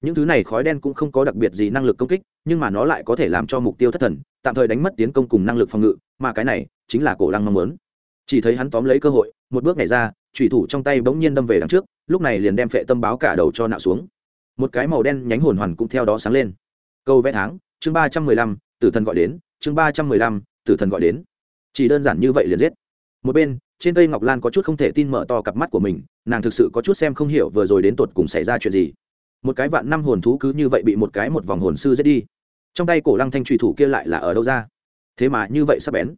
Speaker 1: Những thứ này khói đen cũng không có đặc biệt gì năng lực công kích, nhưng mà nó lại có thể làm cho mục tiêu thất thần, tạm thời đánh mất tiến công cùng năng lực phòng ngự, mà cái này chính là cổ lăng mong muốn. Chỉ thấy hắn tóm lấy cơ hội, một bước nhảy ra thủy thủ trong tay bỗng nhiên đâm về đằng trước, lúc này liền đem phệ tâm báo cả đầu cho nạo xuống. Một cái màu đen nhánh hồn hoàn cũng theo đó sáng lên. Câu vẽ tháng, chương ba trăm mười lăm, tử thần gọi đến, chương ba trăm mười lăm, tử thần gọi đến. Chỉ đơn giản như vậy liền giết. Một bên trên cây ngọc lan có chút không thể tin mở to cặp mắt của mình, nàng thực sự có chút xem không hiểu vừa rồi đến tột cùng xảy ra chuyện gì. Một cái vạn năm hồn thú cứ như vậy bị một cái một vòng hồn sư giết đi. Trong tay cổ lăng thanh trùy thủ kia lại là ở đâu ra? Thế mà như vậy sắp bén.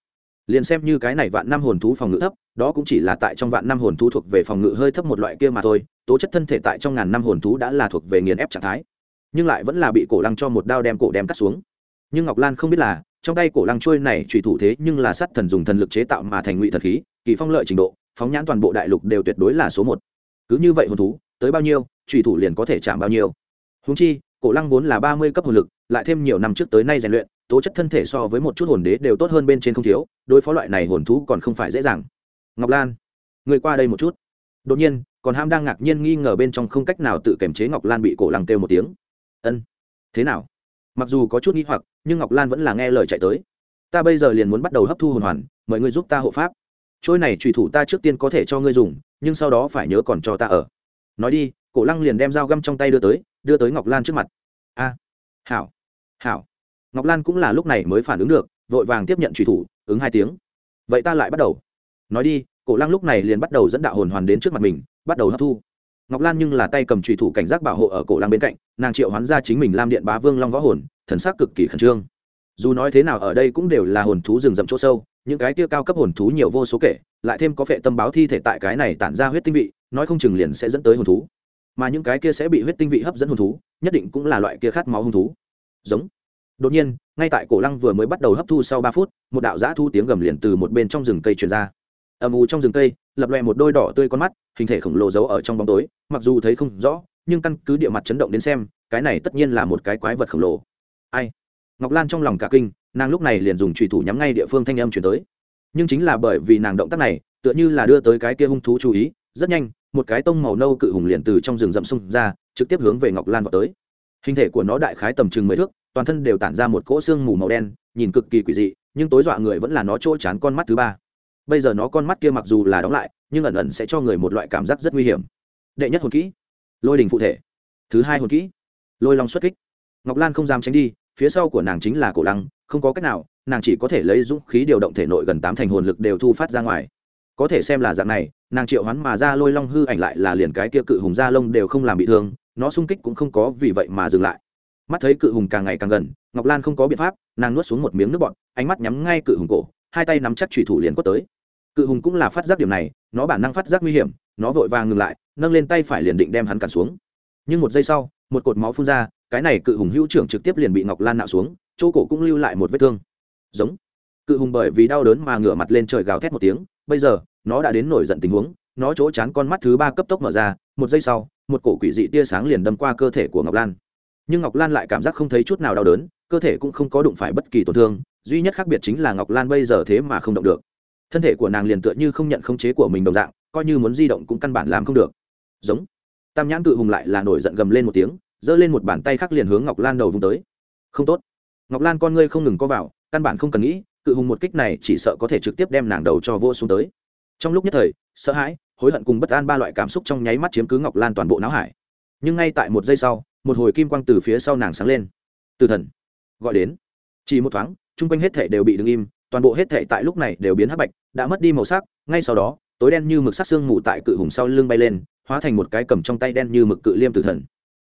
Speaker 1: Liền xem như cái này vạn năm hồn thú phòng ngự thấp, đó cũng chỉ là tại trong vạn năm hồn thú thuộc về phòng ngự hơi thấp một loại kia mà thôi, tố chất thân thể tại trong ngàn năm hồn thú đã là thuộc về nghiền ép trạng thái. Nhưng lại vẫn là bị cổ lăng cho một đao đem cổ đem cắt xuống. Nhưng ngọc lan không biết là, trong tay cổ lăng trôi này trùy thủ thế nhưng là sắt thần dùng thần lực chế tạo mà thành ngụy thần khí kỳ phong lợi trình độ, phóng nhãn toàn bộ đại lục đều tuyệt đối là số một. Cứ như vậy hồn thú, tới bao nhiêu, trùy thủ liền có thể chạm bao nhiêu. Húng chi, cổ lăng vốn là ba mươi cấp hồn lực, lại thêm nhiều năm trước tới nay rèn luyện, tố chất thân thể so với một chút hồn đế đều tốt hơn bên trên không thiếu, đối phó loại này hồn thú còn không phải dễ dàng. Ngọc lan, người qua đây một chút. Đột nhiên, còn ham đang ngạc nhiên nghi ngờ bên trong không cách nào tự kiềm chế ngọc lan bị cổ lăng kêu một tiếng. Ân, thế nào? Mặc dù có chút nghi hoặc, nhưng ngọc lan vẫn là nghe lời chạy tới. Ta bây giờ liền muốn bắt đầu hấp thu hồn hoàn, mời ngươi giúp ta hộ pháp trôi này trùy thủ ta trước tiên có thể cho ngươi dùng, nhưng sau đó phải nhớ còn cho ta ở. Nói đi, cổ lăng liền đem dao găm trong tay đưa tới đưa tới ngọc lan trước mặt. A, hảo hảo. Ngọc lan cũng là lúc này mới phản ứng được, vội vàng tiếp nhận trùy thủ, ứng hai tiếng. Vậy ta lại bắt đầu. Nói đi, cổ lăng lúc này liền bắt đầu dẫn đạo hồn hoàn đến trước mặt mình, bắt đầu hấp thu. Ngọc lan nhưng là tay cầm trùy thủ cảnh giác bảo hộ ở cổ lăng bên cạnh, nàng triệu hoán ra chính mình lam điện bá vương long võ hồn, thần sắc cực kỳ khẩn trương dù nói thế nào ở đây cũng đều là hồn thú rừng rậm chỗ sâu, những cái kia cao cấp hồn thú nhiều vô số kể, lại thêm có phệ tâm báo thi thể tại cái này tản ra huyết tinh vị, nói không chừng liền sẽ dẫn tới hồn thú. Mà những cái kia sẽ bị huyết tinh vị hấp dẫn hồn thú, nhất định cũng là loại kia khát máu hồn thú. Giống. Đột nhiên, ngay tại cổ lăng vừa mới bắt đầu hấp thu sau ba phút, một đạo giã thu tiếng gầm liền từ một bên trong rừng cây truyền ra. Ầm ù trong rừng cây, lập loẹ một đôi đỏ tươi con mắt, hình thể khổng lồ giấu ở trong bóng tối, mặc dù thấy không rõ, nhưng căn cứ địa mặt chấn động đến xem, cái này tất nhiên là một cái quái vật khổng lồ. Ai? Ngọc lan trong lòng cả kinh, nàng lúc này liền dùng trùy thủ nhắm ngay địa phương thanh âm chuyển tới. Nhưng chính là bởi vì nàng động tác này, tựa như là đưa tới cái kia hung thú chú ý, rất nhanh, một cái tông màu nâu cự hùng liền từ trong rừng rậm xung ra, trực tiếp hướng về ngọc lan vào tới. Hình thể của nó đại khái tầm chừng mười thước, toàn thân đều tản ra một cỗ xương mù màu đen, nhìn cực kỳ quỷ dị, nhưng tối dọa người vẫn là nó chỗ chán con mắt thứ ba. Bây giờ nó con mắt kia mặc dù là đóng lại, nhưng ẩn ẩn sẽ cho người một loại cảm giác rất nguy hiểm. Đệ nhất hồn kỹ. Lôi đình phụ thể. Thứ hai hồn kỹ. Lôi long xuất kích. Ngọc lan không dám tránh đi phía sau của nàng chính là cổ lăng, không có cách nào, nàng chỉ có thể lấy dũng khí điều động thể nội gần tám thành hồn lực đều thu phát ra ngoài. Có thể xem là dạng này, nàng triệu hoán mà ra lôi long hư ảnh lại là liền cái kia cự hùng da lông đều không làm bị thương, nó sung kích cũng không có vì vậy mà dừng lại. Mắt thấy cự hùng càng ngày càng gần, ngọc lan không có biện pháp, nàng nuốt xuống một miếng nước bọt, ánh mắt nhắm ngay cự hùng cổ, hai tay nắm chắc trùy thủ liền quất tới. Cự hùng cũng là phát giác điểm này, nó bản năng phát giác nguy hiểm, nó vội vàng ngừng lại, nâng lên tay phải liền định đem hắn cản xuống. Nhưng một giây sau, một cột máu phun ra cái này cự hùng hữu trưởng trực tiếp liền bị ngọc lan nạo xuống, chỗ cổ cũng lưu lại một vết thương. Giống. Cự hùng bởi vì đau đớn mà ngửa mặt lên trời gào thét một tiếng, bây giờ, nó đã đến nổi giận tình huống, nó chỗ chán con mắt thứ ba cấp tốc mở ra, một giây sau, một cổ quỷ dị tia sáng liền đâm qua cơ thể của ngọc lan. Nhưng ngọc lan lại cảm giác không thấy chút nào đau đớn, cơ thể cũng không có đụng phải bất kỳ tổn thương, duy nhất khác biệt chính là ngọc lan bây giờ thế mà không động được. Thân thể của nàng liền tựa như không nhận khống chế của mình đồng dạng, coi như muốn di động cũng căn bản làm không được. Giống. Tam nhãn cự hùng lại là nổi giận gầm lên một tiếng giơ lên một bàn tay khác liền hướng ngọc lan đầu vung tới. Không tốt. Ngọc lan con ngươi không ngừng có vào, căn bản không cần nghĩ, cự hùng một kích này chỉ sợ có thể trực tiếp đem nàng đầu cho vô xuống tới. Trong lúc nhất thời, sợ hãi, hối hận cùng bất an ba loại cảm xúc trong nháy mắt chiếm cứ ngọc lan toàn bộ não hải. Nhưng ngay tại một giây sau, một hồi kim quang từ phía sau nàng sáng lên. Từ thần, gọi đến. Chỉ một thoáng, chung quanh hết thể đều bị đứng im, toàn bộ hết thể tại lúc này đều biến hắc bạch, đã mất đi màu sắc, ngay sau đó, tối đen như mực sắc xương mù tại cự hùng sau lưng bay lên, hóa thành một cái cầm trong tay đen như mực cự liêm tử thần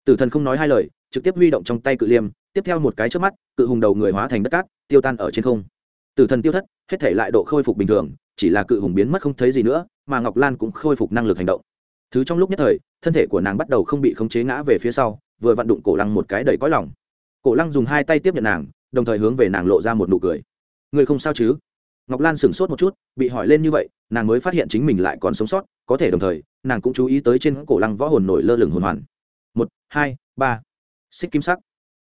Speaker 1: tử thần không nói hai lời, trực tiếp huy động trong tay cự liêm, tiếp theo một cái trước mắt, cự hùng đầu người hóa thành đất cát, tiêu tan ở trên không. Tử thần tiêu thất, hết thể lại độ khôi phục bình thường, chỉ là cự hùng biến mất không thấy gì nữa, mà ngọc lan cũng khôi phục năng lực hành động. Thứ trong lúc nhất thời, thân thể của nàng bắt đầu không bị khống chế ngã về phía sau, vừa vặn đụng cổ lăng một cái đầy cõi lòng. Cổ lăng dùng hai tay tiếp nhận nàng, đồng thời hướng về nàng lộ ra một nụ cười. Người không sao chứ? Ngọc lan sửng sốt một chút, bị hỏi lên như vậy, nàng mới phát hiện chính mình lại còn sống sót, có thể đồng thời, nàng cũng chú ý tới trên cổ lăng võ hồn nổi lơ lửng hồn hoàn một, hai, ba. Xích kim sắc.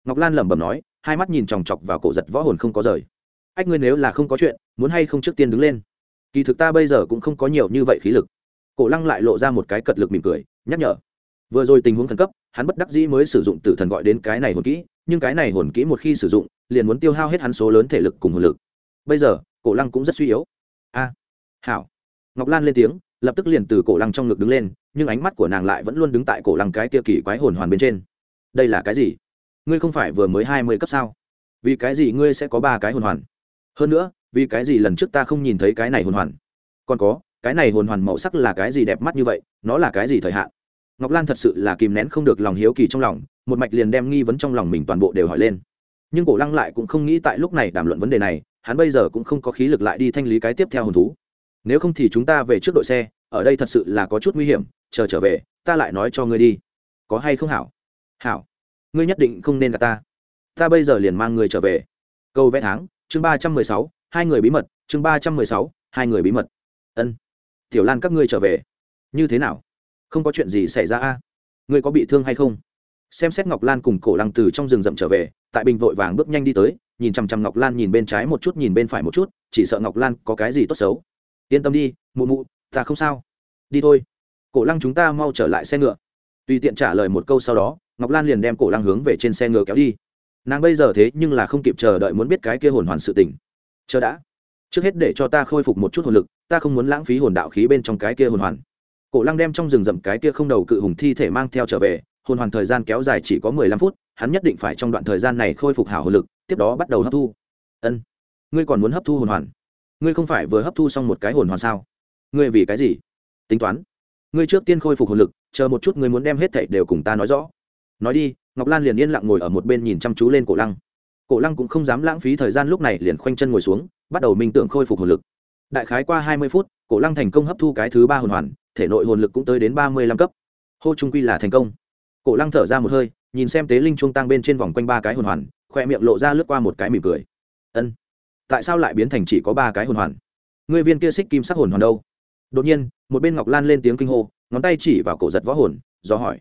Speaker 1: Ngọc lan lẩm bẩm nói, hai mắt nhìn chòng chọc vào cổ giật võ hồn không có rời. Ách ngươi nếu là không có chuyện, muốn hay không trước tiên đứng lên? Kỳ thực ta bây giờ cũng không có nhiều như vậy khí lực. Cổ lăng lại lộ ra một cái cật lực mỉm cười, nhắc nhở. Vừa rồi tình huống khẩn cấp, hắn bất đắc dĩ mới sử dụng tử thần gọi đến cái này hồn kỹ, nhưng cái này hồn kỹ một khi sử dụng, liền muốn tiêu hao hết hắn số lớn thể lực cùng hồn lực. Bây giờ, cổ lăng cũng rất suy yếu. A, hảo. Ngọc lan lên tiếng, lập tức liền từ cổ lăng trong ngực đứng lên nhưng ánh mắt của nàng lại vẫn luôn đứng tại cổ lăng cái kia kỳ quái hồn hoàn bên trên. Đây là cái gì? Ngươi không phải vừa mới hai mươi cấp sao? Vì cái gì ngươi sẽ có ba cái hồn hoàn? Hơn nữa, vì cái gì lần trước ta không nhìn thấy cái này hồn hoàn? Còn có, cái này hồn hoàn màu sắc là cái gì đẹp mắt như vậy? Nó là cái gì thời hạn? Ngọc lan thật sự là kìm nén không được lòng hiếu kỳ trong lòng, một mạch liền đem nghi vấn trong lòng mình toàn bộ đều hỏi lên. Nhưng cổ lăng lại cũng không nghĩ tại lúc này đàm luận vấn đề này, hắn bây giờ cũng không có khí lực lại đi thanh lý cái tiếp theo hồn thú. Nếu không thì chúng ta về trước đội xe, ở đây thật sự là có chút nguy hiểm chờ trở về, ta lại nói cho ngươi đi. Có hay không hảo? Hảo, ngươi nhất định không nên gặp ta. Ta bây giờ liền mang ngươi trở về. Câu vẽ tháng, chương ba trăm mười sáu, hai người bí mật, chương ba trăm mười sáu, hai người bí mật. Ân. Tiểu lan các ngươi trở về. Như thế nào? Không có chuyện gì xảy ra a? Ngươi có bị thương hay không? Xem xét ngọc lan cùng cổ lăng từ trong rừng rậm trở về, tại bình vội vàng bước nhanh đi tới, nhìn chằm chằm ngọc lan nhìn bên trái một chút, nhìn bên phải một chút, chỉ sợ ngọc lan có cái gì tốt xấu. Yên tâm đi, mụ mụ, ta không sao. Đi thôi cổ lăng chúng ta mau trở lại xe ngựa. Tùy tiện trả lời một câu sau đó, ngọc lan liền đem cổ lăng hướng về trên xe ngựa kéo đi. Nàng bây giờ thế nhưng là không kịp chờ đợi muốn biết cái kia hồn hoàn sự tình. Chờ đã. Trước hết để cho ta khôi phục một chút hồn lực, ta không muốn lãng phí hồn đạo khí bên trong cái kia hồn hoàn. Cổ lăng đem trong rừng rậm cái kia không đầu cự hùng thi thể mang theo trở về, hồn hoàn thời gian kéo dài chỉ có mười lăm phút, hắn nhất định phải trong đoạn thời gian này khôi phục hảo hồn lực, tiếp đó bắt đầu hấp thu. Ân. Ngươi còn muốn hấp thu hồn hoàn? Ngươi không phải vừa hấp thu xong một cái hồn hoàn sao? Ngươi vì cái gì? Tính toán ngươi trước tiên khôi phục hồn lực, chờ một chút ngươi muốn đem hết thảy đều cùng ta nói rõ. Nói đi, ngọc lan liền yên lặng ngồi ở một bên nhìn chăm chú lên cổ lăng. Cổ lăng cũng không dám lãng phí thời gian lúc này liền khoanh chân ngồi xuống, bắt đầu minh tưởng khôi phục hồn lực. Đại khái qua hai mươi phút, cổ lăng thành công hấp thu cái thứ ba hồn hoàn, thể nội hồn lực cũng tới đến ba mươi lăm cấp. Hô trung quy là thành công. Cổ lăng thở ra một hơi, nhìn xem tế linh trung tăng bên trên vòng quanh ba cái hồn hoàn, khoe miệng lộ ra lướt qua một cái mỉm cười. Ân, tại sao lại biến thành chỉ có ba cái hồn hoàn? Người viên kia xích kim sắc hồn hoàn đâu? Đột nhiên, một bên ngọc lan lên tiếng kinh hô, ngón tay chỉ vào cổ giật võ hồn, do hỏi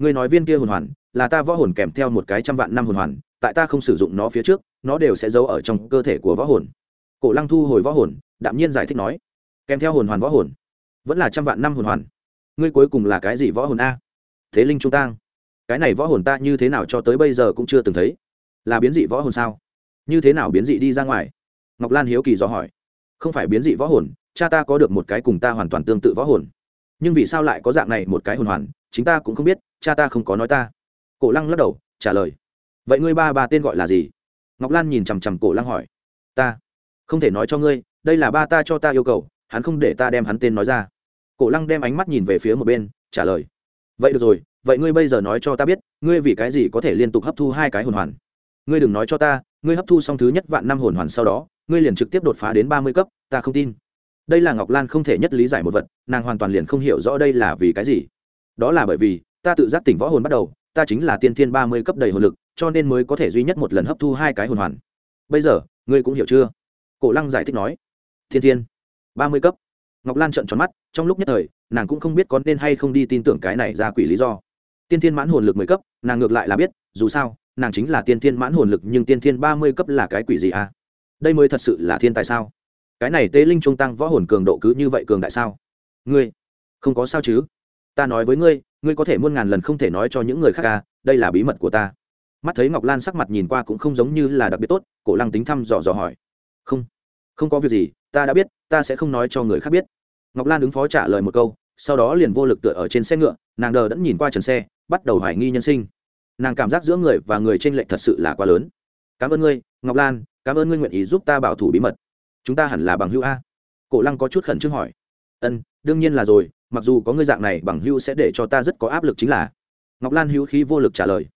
Speaker 1: người nói viên kia hồn hoàn, là ta võ hồn kèm theo một cái trăm vạn năm hồn hoàn, tại ta không sử dụng nó phía trước, nó đều sẽ giấu ở trong cơ thể của võ hồn. Cổ lăng thu hồi võ hồn, đạm nhiên giải thích nói, kèm theo hồn hoàn võ hồn, vẫn là trăm vạn năm hồn hoàn. Ngươi cuối cùng là cái gì võ hồn a? Thế linh trung tang, cái này võ hồn ta như thế nào cho tới bây giờ cũng chưa từng thấy. Là biến dị võ hồn sao? Như thế nào biến dị đi ra ngoài? Ngọc lan hiếu kỳ do hỏi, không phải biến dị võ hồn cha ta có được một cái cùng ta hoàn toàn tương tự võ hồn. Nhưng vì sao lại có dạng này một cái hồn hoàn, chính ta cũng không biết, cha ta không có nói ta. Cổ lăng lắc đầu, trả lời. Vậy ngươi ba ba tên gọi là gì? Ngọc lan nhìn chằm chằm cổ lăng hỏi. Ta, không thể nói cho ngươi, đây là ba ta cho ta yêu cầu, hắn không để ta đem hắn tên nói ra. Cổ lăng đem ánh mắt nhìn về phía một bên, trả lời. Vậy được rồi, vậy ngươi bây giờ nói cho ta biết, ngươi vì cái gì có thể liên tục hấp thu hai cái hồn hoàn? Ngươi đừng nói cho ta, ngươi hấp thu xong thứ nhất vạn năm hồn hoàn sau đó, ngươi liền trực tiếp đột phá đến ba mươi cấp, ta không tin đây là ngọc lan không thể nhất lý giải một vật, nàng hoàn toàn liền không hiểu rõ đây là vì cái gì. Đó là bởi vì, ta tự giác tỉnh võ hồn bắt đầu, ta chính là tiên thiên ba mươi cấp đầy hồn lực, cho nên mới có thể duy nhất một lần hấp thu hai cái hồn hoàn. Bây giờ, ngươi cũng hiểu chưa? Cổ lăng giải thích nói. Thiên thiên, ba mươi cấp. Ngọc lan trợn tròn mắt, trong lúc nhất thời, nàng cũng không biết có nên hay không đi tin tưởng cái này ra quỷ lý do. Tiên thiên mãn hồn lực mười cấp, nàng ngược lại là biết, dù sao, nàng chính là tiên thiên mãn hồn lực nhưng tiên thiên ba mươi cấp là cái quỷ gì à? Đây mới thật sự là thiên tài sao? Cái này tế linh trung tăng võ hồn cường độ cứ như vậy cường đại sao? Ngươi, không có sao chứ? Ta nói với ngươi ngươi có thể muôn ngàn lần không thể nói cho những người khác ca đây là bí mật của ta. Mắt thấy ngọc lan sắc mặt nhìn qua cũng không giống như là đặc biệt tốt, cổ lăng tính thăm dò dò hỏi. Không không có việc gì, ta đã biết, ta sẽ không nói cho người khác biết. Ngọc lan ứng phó trả lời một câu, sau đó liền vô lực tựa ở trên xe ngựa, nàng đờ đẫn nhìn qua trần xe, bắt đầu hoài nghi nhân sinh. Nàng cảm giác giữa người và người t r ê n lệch thật sự là quá lớn. Cảm ơn ngươi, ngọc lan, cảm ơn ngươi nguyện ý giúp ta bảo thủ bí mật chúng ta hẳn là bằng hữu a cổ lăng có chút khẩn trương hỏi ân đương nhiên là rồi mặc dù có ngươi dạng này bằng hữu sẽ để cho ta rất có áp lực chính là ngọc lan hữu khí vô lực trả lời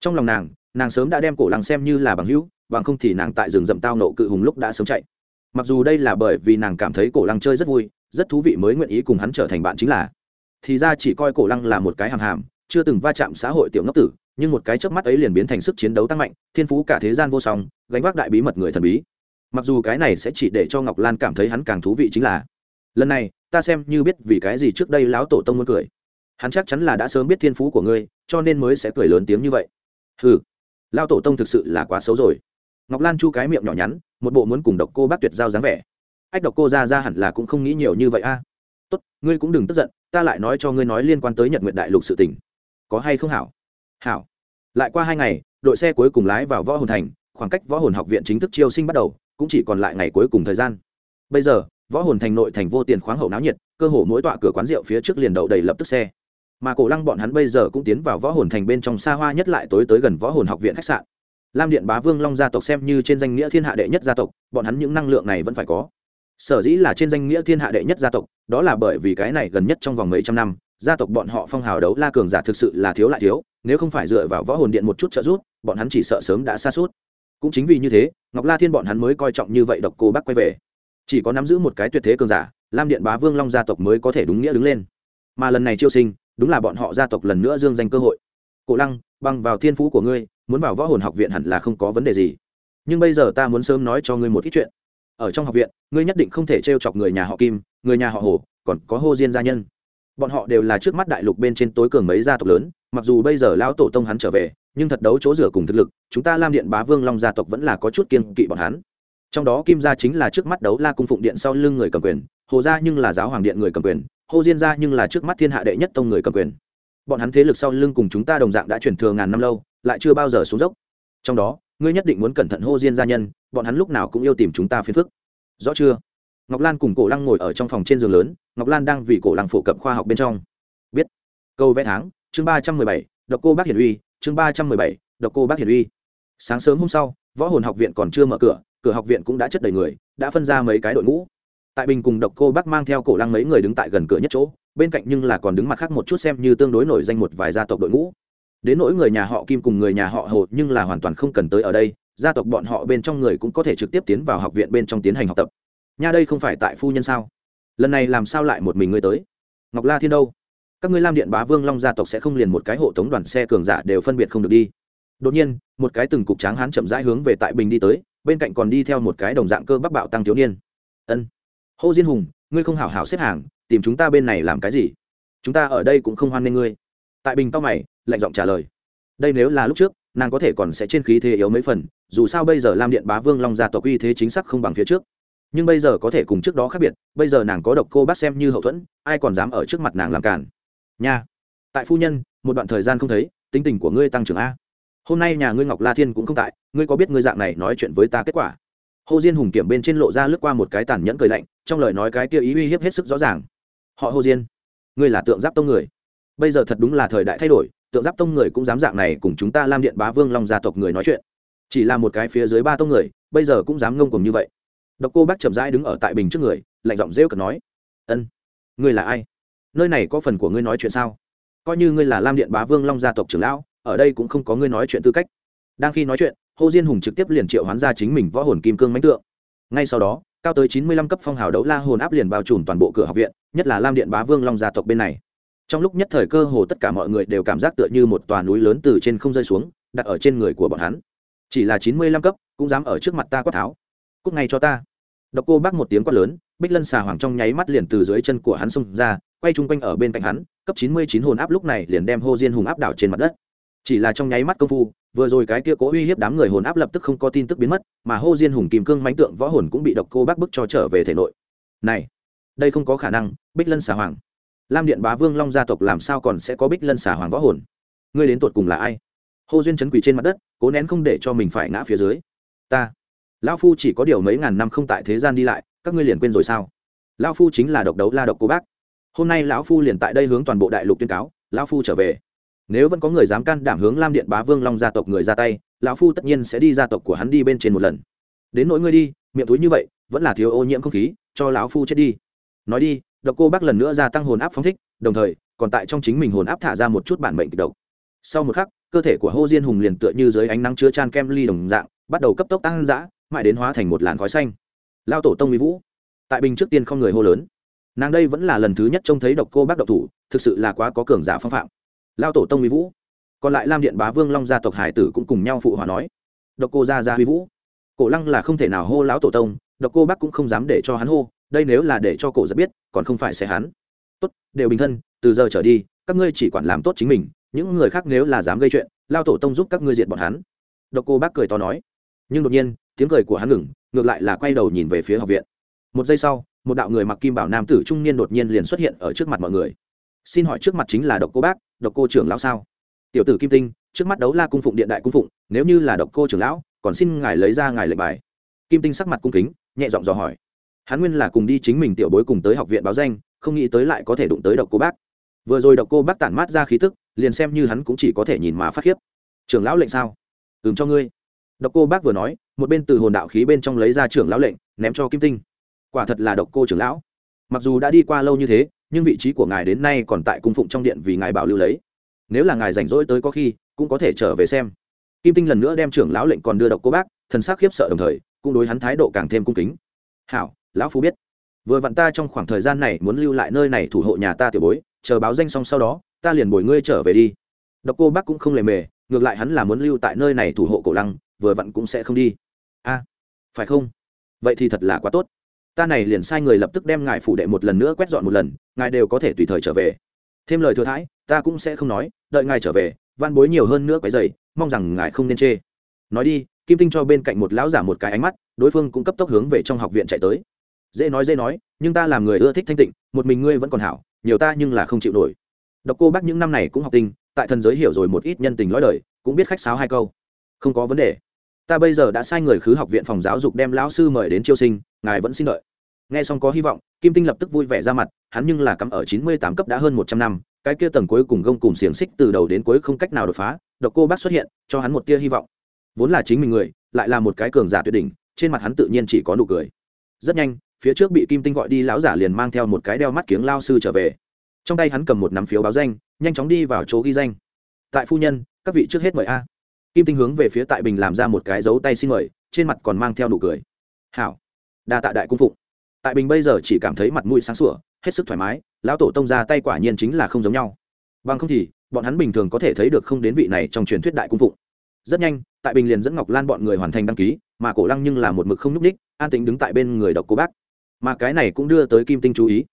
Speaker 1: trong lòng nàng nàng sớm đã đem cổ lăng xem như là bằng hữu bằng không thì nàng tại rừng rậm tao nộ cự hùng lúc đã sớm chạy mặc dù đây là bởi vì nàng cảm thấy cổ lăng chơi rất vui rất thú vị mới nguyện ý cùng hắn trở thành bạn chính là thì ra chỉ coi cổ lăng là một cái hàm hàm chưa từng va chạm xã hội tiểu ngốc tử nhưng một cái chớp mắt ấy liền biến thành sức chiến đấu tăng mạnh thiên phú cả thế gian vô song gánh vác đại bí mật người thần bí mặc dù cái này sẽ chỉ để cho ngọc lan cảm thấy hắn càng thú vị chính là, lần này, ta xem như biết vì cái gì trước đây lão tổ tông muốn cười. Hắn chắc chắn là đã sớm biết thiên phú của ngươi, cho nên mới sẽ cười lớn tiếng như vậy. Ừ lão tổ tông thực sự là quá xấu rồi. Ngọc lan chu cái miệng nhỏ nhắn, một bộ muốn cùng độc cô bác tuyệt giao dáng vẻ. Ách độc cô ra ra hẳn là cũng không nghĩ nhiều như vậy a. À. Tốt, ngươi cũng đừng tức giận, ta lại nói cho ngươi nói liên quan tới nhật nguyện đại lục sự tình. Có hay không hảo? Hảo. Lại qua hai ngày, đội xe cuối cùng lái vào võ hồn thành, khoảng cách võ hồn học viện chính thức chiêu sinh bắt đầu cũng chỉ còn lại ngày cuối cùng thời gian. Bây giờ, võ hồn thành nội thành vô tiền khoáng hậu náo nhiệt, cơ hồ mỗi tọa cửa quán rượu phía trước liền đậu đầy lập tức xe. Mà cổ lăng bọn hắn bây giờ cũng tiến vào võ hồn thành bên trong xa hoa nhất lại tối tới gần võ hồn học viện khách sạn. Lam điện bá vương long gia tộc xem như trên danh nghĩa thiên hạ đệ nhất gia tộc, bọn hắn những năng lượng này vẫn phải có. Sở dĩ là trên danh nghĩa thiên hạ đệ nhất gia tộc, đó là bởi vì cái này gần nhất trong vòng mấy trăm năm, gia tộc bọn họ phong hào đấu la cường giả thực sự là thiếu lại thiếu, nếu không phải dựa vào võ hồn điện một chút trợ giúp, bọn hắn chỉ sợ sớm đã xa suốt cũng chính vì như thế, ngọc la thiên bọn hắn mới coi trọng như vậy độc cô bác quay về. Chỉ có nắm giữ một cái tuyệt thế cường giả, lam điện bá vương long gia tộc mới có thể đúng nghĩa đứng lên. Mà lần này chiêu sinh, đúng là bọn họ gia tộc lần nữa dương danh cơ hội. Cổ lăng bằng vào thiên phú của ngươi, muốn vào võ hồn học viện hẳn là không có vấn đề gì. Nhưng bây giờ ta muốn sớm nói cho ngươi một ít chuyện. Ở trong học viện, ngươi nhất định không thể t r e o chọc người nhà họ kim, người nhà họ hồ, còn có hô diên gia nhân. Bọn họ đều là trước mắt đại lục bên trên tối cường mấy gia tộc lớn, mặc dù bây giờ lão tổ tông hắn trở về nhưng thật đấu chỗ rửa cùng thực lực, chúng ta lam điện bá vương long gia tộc vẫn là có chút kiên kỵ bọn hắn. Trong đó kim gia chính là trước mắt đấu la cung phụng điện sau lưng người cầm quyền, hồ gia nhưng là giáo hoàng điện người cầm quyền, hô diên gia nhưng là trước mắt thiên hạ đệ nhất tông người cầm quyền. Bọn hắn thế lực sau lưng cùng chúng ta đồng dạng đã chuyển thừa ngàn năm lâu, lại chưa bao giờ xuống dốc. Trong đó, ngươi nhất định muốn cẩn thận hô diên gia nhân, bọn hắn lúc nào cũng yêu tìm chúng ta phiền phức. Rõ chưa? Ngọc lan cùng cổ lăng ngồi ở trong phòng trên giường lớn, ngọc lan đang vì cổ lăng phổ cập khoa học bên trong. Biết. Câu vẽ tháng, chương ba trăm mười bảy, độc cô bác hiển uy chương ba trăm mười bảy, độc cô bác hiển uy. Sáng sớm hôm sau, võ hồn học viện còn chưa mở cửa cửa học viện cũng đã chất đầy người, đã phân ra mấy cái đội ngũ. Tại bình cùng độc cô bác mang theo cổ lăng mấy người đứng tại gần cửa nhất chỗ, bên cạnh nhưng là còn đứng mặt khác một chút xem như tương đối nổi danh một vài gia tộc đội ngũ. Đến nỗi người nhà họ kim cùng người nhà họ hồ, nhưng là hoàn toàn không cần tới ở đây, gia tộc bọn họ bên trong người cũng có thể trực tiếp tiến vào học viện bên trong tiến hành học tập. Nha đây không phải tại phu nhân sao? Lần này làm sao lại một mình ngươi tới? Ngọc la thiên đâu? Các ngươi lam điện bá vương long gia tộc sẽ không liền một cái hộ tống đoàn xe cường giả đều phân biệt không được đi. Đột nhiên, một cái từng cục tráng hán chậm rãi hướng về tại bình đi tới, bên cạnh còn đi theo một cái đồng dạng cơ bắc bạo tăng thiếu niên. Ân, hô diên hùng, ngươi không hảo hảo xếp hàng, tìm chúng ta bên này làm cái gì? Chúng ta ở đây cũng không hoan nghênh ngươi. Tại bình to mày, lạnh giọng trả lời. Đây nếu là lúc trước, nàng có thể còn sẽ trên khí thế yếu mấy phần, dù sao bây giờ lam điện bá vương long gia tộc uy thế chính xác không bằng phía trước. Nhưng bây giờ có thể cùng trước đó khác biệt, bây giờ nàng có độc cô bác xem như hậu thuẫn, ai còn dám ở trước mặt nàng làm cản? Nha. Tại phu nhân, một đoạn thời gian không thấy, tính tình của ngươi tăng trưởng a. Hôm nay nhà ngươi ngọc la thiên cũng không tại, ngươi có biết ngươi dạng này nói chuyện với ta kết quả? Hồ diên hùng kiểm bên trên lộ ra lướt qua một cái tàn nhẫn cười lạnh, trong lời nói cái kia ý uy hiếp hết sức rõ ràng. Họ hồ diên, ngươi là tượng giáp tông người. Bây giờ thật đúng là thời đại thay đổi, tượng giáp tông người cũng dám dạng này cùng chúng ta lam điện bá vương long gia tộc người nói chuyện. Chỉ là một cái phía dưới ba tông người, bây giờ cũng dám ngông cùng như vậy. Độc cô bác chậm rãi đứng ở tại bình trước người, lạnh giọng rêu cợt nói, ân, ngươi là ai? Nơi này có phần của ngươi nói chuyện sao? Coi như ngươi là lam điện bá vương long gia tộc trưởng lão, ở đây cũng không có ngươi nói chuyện tư cách. Đang khi nói chuyện, hồ diên hùng trực tiếp liền triệu hoán ra chính mình võ hồn kim cương mãnh tượng. Ngay sau đó, cao tới chín mươi lăm cấp phong hào đấu la hồn áp liền bao trùm toàn bộ cửa học viện, nhất là lam điện bá vương long gia tộc bên này. Trong lúc nhất thời cơ hồ tất cả mọi người đều cảm giác tựa như một tòa núi lớn từ trên không rơi xuống, đặt ở trên người của bọn hắn. Chỉ là chín mươi lăm cấp, cũng dám ở trước mặt ta quát tháo. Cúc ngay cho ta. Độc cô bác một tiếng quát lớn, bích lân xà hoàng trong nháy mắt liền từ dưới chân của hắn xông ra quay chung quanh ở bên cạnh hắn, cấp chín mươi chín hồn áp lúc này liền đem hô diên hùng áp đảo trên mặt đất. Chỉ là trong nháy mắt công phu, vừa rồi cái kia cố uy hiếp đám người hồn áp lập tức không có tin tức biến mất, mà hô diên hùng kìm cương mánh tượng võ hồn cũng bị độc cô bác bức cho trở về thể nội. Này, đây không có khả năng, bích lân xà hoàng. Lam điện bá vương long gia tộc làm sao còn sẽ có bích lân xà hoàng võ hồn? Ngươi đến tột cùng là ai? Hô duyên chấn quỷ trên mặt đất, cố nén không để cho mình phải ngã phía dưới. Ta, lão phu chỉ có điều mấy ngàn năm không tại thế gian đi lại, các ngươi liền quên rồi sao? Lão phu chính là độc đấu la độc cô bác hôm nay lão phu liền tại đây hướng toàn bộ đại lục tuyên cáo, lão phu trở về. Nếu vẫn có người dám can đảm hướng lam điện bá vương long gia tộc người ra tay, lão phu tất nhiên sẽ đi gia tộc của hắn đi bên trên một lần. Đến nỗi ngươi đi, miệng túi như vậy, vẫn là thiếu ô nhiễm không khí, cho lão phu chết đi. Nói đi, độc cô bác lần nữa gia tăng hồn áp phóng thích, đồng thời, còn tại trong chính mình hồn áp thả ra một chút bản mệnh kịch độc. Sau một khắc, cơ thể của hô diên hùng liền tựa như dưới ánh nắng chứa chan kem ly đồng dạng, bắt đầu cấp tốc tăng dã, mãi đến hóa thành một làn khói xanh. Lao tổ tông mỹ vũ, tại bình trước tiên không người hô lớn nàng đây vẫn là lần thứ nhất trông thấy độc cô bác độc thủ, thực sự là quá có cường giả phong phạm. Lao tổ tông mỹ vũ. Còn lại lam điện bá vương long gia tộc hải tử cũng cùng nhau phụ hòa nói, độc cô gia gia huy vũ. Cổ lăng là không thể nào hô lão tổ tông, độc cô bác cũng không dám để cho hắn hô, đây nếu là để cho cổ giật biết, còn không phải sẽ hắn. Tốt, đều bình thân, từ giờ trở đi, các ngươi chỉ quản làm tốt chính mình, những người khác nếu là dám gây chuyện lao tổ tông giúp các ngươi diệt bọn hắn. Độc cô bác cười to nói. Nhưng đột nhiên, tiếng cười của hắn ngừng, ngược lại là quay đầu nhìn về phía học viện. Một giây sau một đạo người mặc kim bảo nam tử trung niên đột nhiên liền xuất hiện ở trước mặt mọi người. Xin hỏi trước mặt chính là độc cô bác, độc cô trưởng lão sao? Tiểu tử kim tinh, trước mắt đấu la cung phụng, điện đại cung phụng, nếu như là độc cô trưởng lão, còn xin ngài lấy ra ngài lệnh bài. Kim tinh sắc mặt cung kính, nhẹ giọng dò hỏi. Hắn nguyên là cùng đi chính mình tiểu bối cùng tới học viện báo danh, không nghĩ tới lại có thể đụng tới độc cô bác. Vừa rồi độc cô bác tản mát ra khí tức, liền xem như hắn cũng chỉ có thể nhìn mà phát khiếp. Trưởng lão lệnh sao? Ừm cho ngươi. Độc cô bác vừa nói, một bên từ hồn đạo khí bên trong lấy ra trưởng lão lệnh, ném cho kim tinh quả thật là độc cô trưởng lão. Mặc dù đã đi qua lâu như thế, nhưng vị trí của ngài đến nay còn tại cung phụng trong điện vì ngài bảo lưu lấy. Nếu là ngài rảnh rỗi tới có khi, cũng có thể trở về xem. Kim tinh lần nữa đem trưởng lão lệnh còn đưa độc cô bác, thần sắc khiếp sợ đồng thời, cũng đối hắn thái độ càng thêm cung kính. Hảo, lão phu biết. Vừa vặn ta trong khoảng thời gian này muốn lưu lại nơi này thủ hộ nhà ta tiểu bối, chờ báo danh xong sau đó, ta liền bồi ngươi trở về đi. Độc cô bác cũng không lề mề, ngược lại hắn là muốn lưu tại nơi này thủ hộ cổ lăng, vừa vặn cũng sẽ không đi. A, phải không? Vậy thì thật là quá tốt ta này liền sai người lập tức đem ngài phủ đệ một lần nữa quét dọn một lần, ngài đều có thể tùy thời trở về. Thêm lời thừa thãi, ta cũng sẽ không nói, đợi ngài trở về van bối nhiều hơn nữa quấy dày mong rằng ngài không nên chê. Nói đi, kim tinh cho bên cạnh một lão giả một cái ánh mắt, đối phương cũng cấp tốc hướng về trong học viện chạy tới. Dễ nói dễ nói, nhưng ta làm người ưa thích thanh tịnh, một mình ngươi vẫn còn hảo, nhiều ta nhưng là không chịu nổi. Độc cô bác những năm này cũng học tinh, tại thần giới hiểu rồi một ít nhân tình lõi đời, cũng biết khách sáo hai câu. Không có vấn đề. Ta bây giờ đã sai người khứ học viện phòng giáo dục đem lão sư mời đến chiêu sinh ngài vẫn xin đợi. Nghe xong có hy vọng, kim tinh lập tức vui vẻ ra mặt, hắn nhưng là cắm ở chín mươi tám cấp đã hơn một trăm năm, cái kia tầng cuối cùng gông cùng xiềng xích từ đầu đến cuối không cách nào đột phá, độc cô bác xuất hiện, cho hắn một tia hy vọng. Vốn là chính mình người, lại là một cái cường giả tuyệt đỉnh, trên mặt hắn tự nhiên chỉ có nụ cười. Rất nhanh, phía trước bị kim tinh gọi đi, lão giả liền mang theo một cái đeo mắt kiếng lao sư trở về. Trong tay hắn cầm một nắm phiếu báo danh, nhanh chóng đi vào chỗ ghi danh. Tại phu nhân, các vị trước hết mời a. Kim tinh hướng về phía tại bình làm ra một cái dấu tay xin mời, trên mặt còn mang theo nụ cười. Hảo đa tạ đại cung phụng. Tại bình bây giờ chỉ cảm thấy mặt mũi sáng sủa, hết sức thoải mái, lão tổ tông ra tay quả nhiên chính là không giống nhau. Bằng không thì, bọn hắn bình thường có thể thấy được không đến vị này trong truyền thuyết đại cung phụng. Rất nhanh, tại bình liền dẫn ngọc lan bọn người hoàn thành đăng ký, mà cổ lăng nhưng là một mực không nhúc ních an tính đứng tại bên người độc cô bác. Mà cái này cũng đưa tới kim tinh chú ý.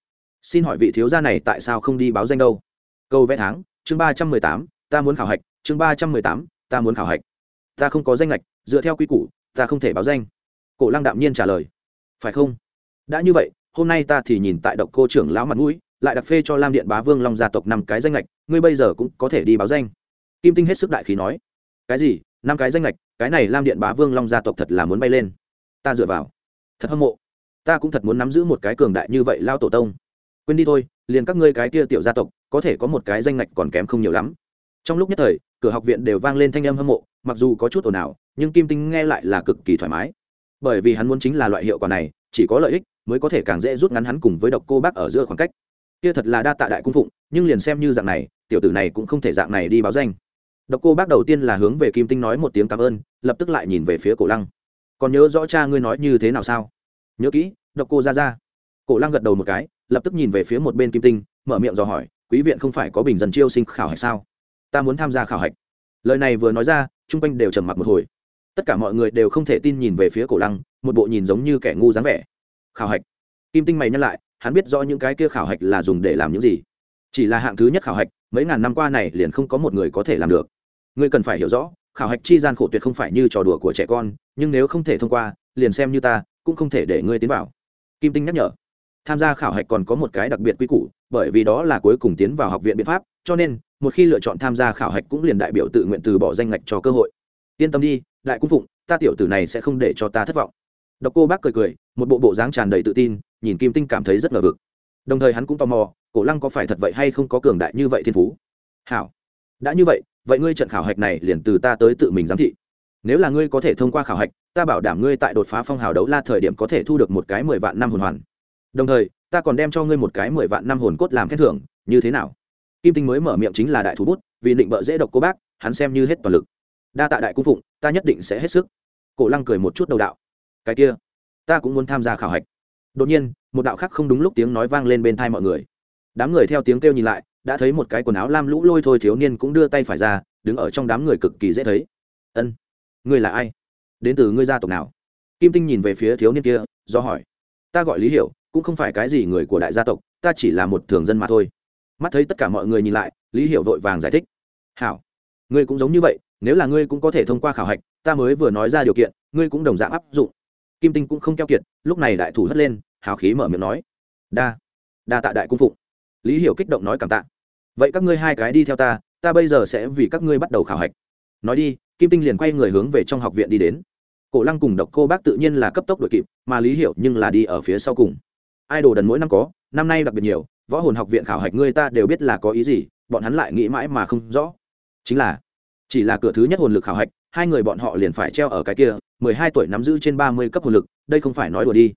Speaker 1: Xin hỏi vị thiếu gia này tại sao không đi báo danh đâu? Câu vẽ tháng, chương ba trăm mười tám, ta muốn khảo hạch, chương ba trăm mười tám, ta muốn khảo hạch. Ta không có danh lệch dựa theo quy củ, ta không thể báo danh. Cổ lăng đạm nhiên trả lời phải không? Đã như vậy, hôm nay ta thì nhìn tại độc cô trưởng lão mặt mũi, lại đặc phê cho lam điện bá vương long gia tộc năm cái danh lệch ngươi bây giờ cũng có thể đi báo danh. Kim tinh hết sức đại khí nói. Cái gì? Năm cái danh lệch cái này lam điện bá vương long gia tộc thật là muốn bay lên. Ta dựa vào. Thật hâm mộ. Ta cũng thật muốn nắm giữ một cái cường đại như vậy lao tổ tông. Quên đi thôi, liền các ngươi cái kia tiểu gia tộc, có thể có một cái danh lệch còn kém không nhiều lắm. Trong lúc nhất thời, cửa học viện đều vang lên thanh âm hâm mộ, mặc dù có chút ồn ào, nhưng kim tinh nghe lại là cực kỳ thoải mái bởi vì hắn muốn chính là loại hiệu quả này, chỉ có lợi ích mới có thể càng dễ rút ngắn hắn cùng với độc cô bác ở giữa khoảng cách. Kia thật là đa tạ đại cung phụng, nhưng liền xem như dạng này, tiểu tử này cũng không thể dạng này đi báo danh. Độc cô bác đầu tiên là hướng về kim tinh nói một tiếng cảm ơn, lập tức lại nhìn về phía cổ lăng. Còn nhớ rõ cha ngươi nói như thế nào sao? Nhớ kỹ, độc cô ra ra cổ lăng gật đầu một cái, lập tức nhìn về phía một bên kim tinh, mở miệng dò hỏi, quý viện không phải có bình dân chiêu sinh khảo hạch sao? Ta muốn tham gia khảo hạch. Lời này vừa nói ra, chung quanh đều trầm mặc một hồi tất cả mọi người đều không thể tin nhìn về phía cổ lăng, một bộ nhìn giống như kẻ ngu dáng vẻ. Khảo hạch. Kim tinh mày nhắc lại, hắn biết rõ những cái kia khảo hạch là dùng để làm những gì. Chỉ là hạng thứ nhất khảo hạch, mấy ngàn năm qua này liền không có một người có thể làm được. Ngươi cần phải hiểu rõ, khảo hạch chi gian khổ tuyệt không phải như trò đùa của trẻ con, nhưng nếu không thể thông qua, liền xem như ta, cũng không thể để ngươi tiến vào. Kim tinh nhắc nhở. Tham gia khảo hạch còn có một cái đặc biệt quy củ, bởi vì đó là cuối cùng tiến vào học viện biện pháp, cho nên, một khi lựa chọn tham gia khảo hạch cũng liền đại biểu tự nguyện từ bỏ danh ngạch cho cơ hội. Yên tâm đi đại cung phụng, ta tiểu tử này sẽ không để cho ta thất vọng. Độc cô bác cười cười, một bộ bộ dáng tràn đầy tự tin, nhìn kim tinh cảm thấy rất ngờ vực. Đồng thời hắn cũng tò mò, cổ lăng có phải thật vậy hay không có cường đại như vậy thiên phú? Hảo. Đã như vậy vậy ngươi trận khảo hạch này liền từ ta tới tự mình giám thị. Nếu là ngươi có thể thông qua khảo hạch, ta bảo đảm ngươi tại đột phá phong hào đấu la thời điểm có thể thu được một cái mười vạn năm hồn hoàn. Đồng thời, ta còn đem cho ngươi một cái mười vạn năm hồn cốt làm khen thưởng, như thế nào? Kim tinh mới mở miệng chính là đại thú bút, vì định bợ dễ độc cô bác, hắn xem như hết toàn lực. Đa tạ đại cung phụng ta nhất định sẽ hết sức. Cổ lăng cười một chút đầu đạo. Cái kia, ta cũng muốn tham gia khảo hạch. Đột nhiên, một đạo khác không đúng lúc tiếng nói vang lên bên thai mọi người. Đám người theo tiếng kêu nhìn lại, đã thấy một cái quần áo lam lũ lôi thôi thiếu niên cũng đưa tay phải ra, đứng ở trong đám người cực kỳ dễ thấy. Ân, ngươi là ai? Đến từ ngươi gia tộc nào? Kim tinh nhìn về phía thiếu niên kia, do hỏi. Ta gọi lý hiểu, cũng không phải cái gì người của đại gia tộc, ta chỉ là một thường dân mà thôi. Mắt thấy tất cả mọi người nhìn lại, lý hiểu vội vàng giải thích. Hảo, ngươi cũng giống như vậy nếu là ngươi cũng có thể thông qua khảo hạch, ta mới vừa nói ra điều kiện, ngươi cũng đồng dạng áp dụng. Kim tinh cũng không keo kiệt, lúc này đại thủ hất lên, hào khí mở miệng nói. Đa đa tạ đại cung phụng. Lý hiểu kích động nói cảm tạ. Vậy các ngươi hai cái đi theo ta ta bây giờ sẽ vì các ngươi bắt đầu khảo hạch. Nói đi, kim tinh liền quay người hướng về trong học viện đi đến. Cổ lăng cùng độc cô bác tự nhiên là cấp tốc đội kịp, mà lý hiểu nhưng là đi ở phía sau cùng. Ai đồ đần mỗi năm có, năm nay đặc biệt nhiều, võ hồn học viện khảo hạch ngươi ta đều biết là có ý gì, bọn hắn lại nghĩ mãi mà không rõ. Chính là chỉ là cửa thứ nhất hồn lực khảo hạch, hai người bọn họ liền phải treo ở cái kia, mười hai tuổi nắm giữ trên ba mươi cấp hồn lực, đây không phải nói đùa đi.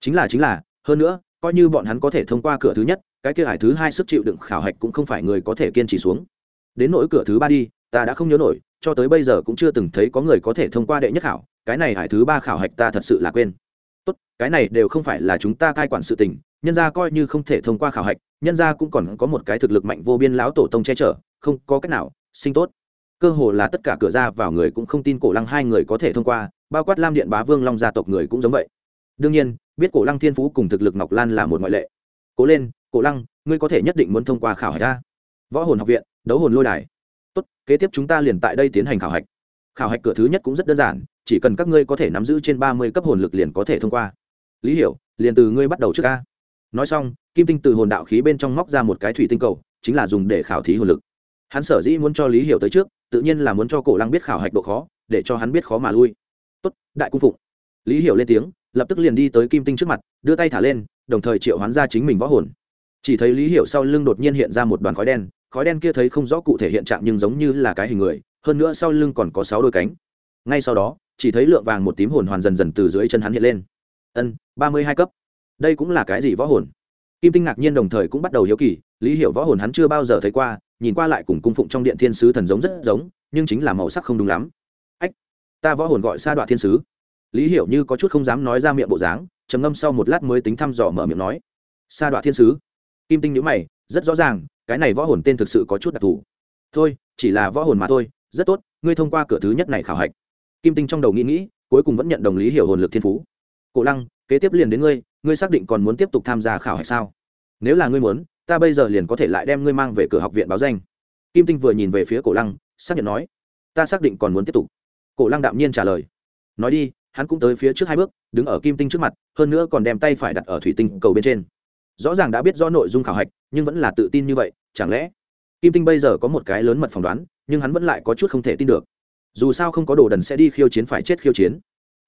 Speaker 1: Chính là chính là, hơn nữa, coi như bọn hắn có thể thông qua cửa thứ nhất, cái kia hải thứ hai sức chịu đựng khảo hạch cũng không phải người có thể kiên trì xuống. Đến nỗi cửa thứ ba đi, ta đã không nhớ nổi, cho tới bây giờ cũng chưa từng thấy có người có thể thông qua đệ nhất khảo, cái này hải thứ ba khảo hạch ta thật sự là quên. Tốt, cái này đều không phải là chúng ta cai quản sự tình, nhân gia coi như không thể thông qua khảo hạch, nhân gia cũng còn có một cái thực lực mạnh vô biên lão tổ tông che chở, không có cách nào, sinh tốt cơ hồ là tất cả cửa ra vào người cũng không tin cổ lăng hai người có thể thông qua, bao quát lam điện bá vương long gia tộc người cũng giống vậy. Đương nhiên, biết cổ lăng thiên phú cùng thực lực ngọc lan là một ngoại lệ. Cố lên, cổ lăng, ngươi có thể nhất định muốn thông qua khảo hạch ra võ hồn học viện, đấu hồn lôi đài. Tốt, kế tiếp chúng ta liền tại đây tiến hành khảo hạch. Khảo hạch cửa thứ nhất cũng rất đơn giản, chỉ cần các ngươi có thể nắm giữ trên ba mươi cấp hồn lực liền có thể thông qua. Lý hiểu, liền từ ngươi bắt đầu trước ca nói xong, kim tinh từ hồn đạo khí bên trong móc ra một cái thủy tinh cầu, chính là dùng để khảo thí hồn lực. Hắn sở dĩ muốn cho lý hiểu tới trước tự nhiên là muốn cho cổ lăng biết khảo hạch độ khó, để cho hắn biết khó mà lui. Tốt, đại cung phụng. Lý hiểu lên tiếng, lập tức liền đi tới kim tinh trước mặt, đưa tay thả lên, đồng thời triệu hoán ra chính mình võ hồn. Chỉ thấy lý hiểu sau lưng đột nhiên hiện ra một đoàn khói đen khói đen kia thấy không rõ cụ thể hiện trạng nhưng giống như là cái hình người, hơn nữa sau lưng còn có sáu đôi cánh. Ngay sau đó, chỉ thấy lượng vàng một tím hồn hoàn dần dần từ dưới chân hắn hiện lên. Ân, ba mươi hai cấp. Đây cũng là cái gì võ hồn? Kim tinh ngạc nhiên đồng thời cũng bắt đầu hiếu kỳ, lý hiểu võ hồn hắn chưa bao giờ thấy qua nhìn qua lại cùng cung phụng trong điện thiên sứ thần giống rất giống, nhưng chính là màu sắc không đúng lắm. Ách, ta võ hồn gọi sa đoạn thiên sứ. Lý hiểu như có chút không dám nói ra miệng bộ dáng, trầm ngâm sau một lát mới tính thăm dò mở miệng nói. Sa đoạn thiên sứ. Kim tinh nhữ mày, rất rõ ràng, cái này võ hồn tên thực sự có chút đặc thù. Thôi, chỉ là võ hồn mà thôi, rất tốt, ngươi thông qua cửa thứ nhất này khảo hạch. Kim tinh trong đầu nghĩ nghĩ, cuối cùng vẫn nhận đồng lý hiểu hồn lực thiên phú. Cổ lăng, kế tiếp liền đến ngươi ngươi xác định còn muốn tiếp tục tham gia khảo hạch sao? Nếu là ngươi muốn ta bây giờ liền có thể lại đem ngươi mang về cửa học viện báo danh. Kim tinh vừa nhìn về phía cổ lăng, xác nhận nói, ta xác định còn muốn tiếp tục. Cổ lăng đạm nhiên trả lời, nói đi, hắn cũng tới phía trước hai bước, đứng ở kim tinh trước mặt, hơn nữa còn đem tay phải đặt ở thủy tinh cầu bên trên. Rõ ràng đã biết rõ nội dung khảo hạch, nhưng vẫn là tự tin như vậy, chẳng lẽ kim tinh bây giờ có một cái lớn mật phỏng đoán, nhưng hắn vẫn lại có chút không thể tin được. Dù sao không có đồ đần sẽ đi khiêu chiến phải chết khiêu chiến.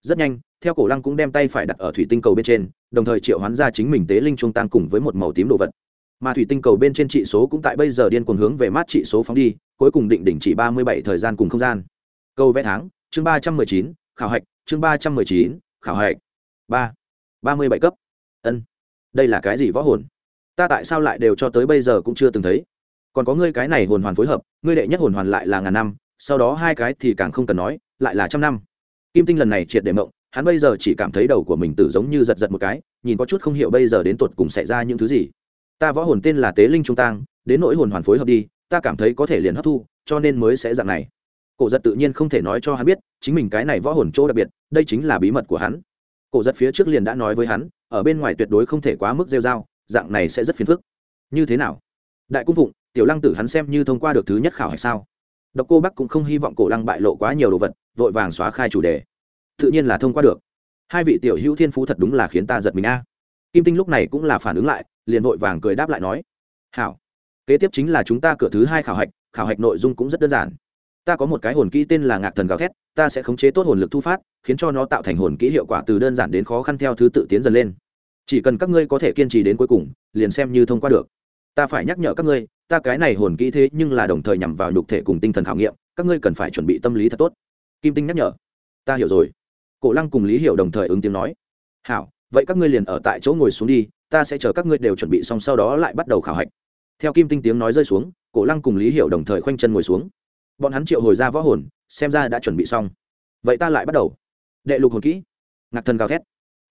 Speaker 1: Rất nhanh, theo cổ lăng cũng đem tay phải đặt ở thủy tinh cầu bên trên, đồng thời triệu hoán ra chính mình tế linh trung tăng cùng với một màu tím đồ vật mà thủy tinh cầu bên trên trị số cũng tại bây giờ điên cuồng hướng về mát trị số phóng đi, cuối cùng định đỉnh chỉ ba mươi bảy thời gian cùng không gian. Câu vẽ tháng, chương ba trăm mười chín, khảo hạch, chương ba trăm mười chín, khảo hạch. Ba. ba mươi bảy cấp. Ân. Đây là cái gì võ hồn? Ta tại sao lại đều cho tới bây giờ cũng chưa từng thấy? Còn có ngươi cái này hồn hoàn phối hợp, ngươi đệ nhất hồn hoàn lại là ngàn năm, sau đó hai cái thì càng không cần nói, lại là trăm năm. Kim tinh lần này triệt để mộng, hắn bây giờ chỉ cảm thấy đầu của mình tử giống như giật giật một cái, nhìn có chút không hiểu bây giờ đến tuột cùng xảy ra những thứ gì ta võ hồn tên là tế linh trung tang, đến nỗi hồn hoàn phối hợp đi, ta cảm thấy có thể liền hấp thu, cho nên mới sẽ dạng này. Cổ giật tự nhiên không thể nói cho hắn biết, chính mình cái này võ hồn chỗ đặc biệt, đây chính là bí mật của hắn. Cổ giật phía trước liền đã nói với hắn, ở bên ngoài tuyệt đối không thể quá mức rêu dao dạng này sẽ rất phiền phức. Như thế nào? Đại cung phụng, tiểu lăng tử hắn xem như thông qua được thứ nhất khảo hay sao? Đ ộ c cô bắc cũng không hy vọng cổ lăng bại lộ quá nhiều đồ vật, vội vàng xóa khai chủ đề. Tự nhiên là thông qua được. Hai vị tiểu hữu thiên phú thật đúng là khiến ta giật mình a. Kim tinh lúc này cũng là phản ứng lại liền vội vàng cười đáp lại nói, hảo, kế tiếp chính là chúng ta cửa thứ hai khảo hạch khảo hạch nội dung cũng rất đơn giản. Ta có một cái hồn kỹ tên là ngạc thần gào thét, ta sẽ khống chế tốt hồn lực thu phát, khiến cho nó tạo thành hồn kỹ hiệu quả từ đơn giản đến khó khăn theo thứ tự tiến dần lên. Chỉ cần các ngươi có thể kiên trì đến cuối cùng, liền xem như thông qua được. Ta phải nhắc nhở các ngươi, ta cái này hồn kỹ thế nhưng là đồng thời nhằm vào nhục thể cùng tinh thần khảo nghiệm, các ngươi cần phải chuẩn bị tâm lý thật tốt. Kim tinh nhắc nhở. Ta hiểu rồi. Cổ lăng cùng lý hiểu đồng thời ứng tiếng nói, hảo, vậy các ngươi liền ở tại chỗ ngồi xuống đi ta sẽ chờ các ngươi đều chuẩn bị xong sau đó lại bắt đầu khảo hạch. Theo kim tinh tiếng nói rơi xuống, cổ lăng cùng lý hiểu đồng thời khoanh chân ngồi xuống. Bọn hắn triệu hồi ra võ hồn, xem ra đã chuẩn bị xong. Vậy ta lại bắt đầu. Đệ lục hồn kỹ. Ngạc thần gào thét.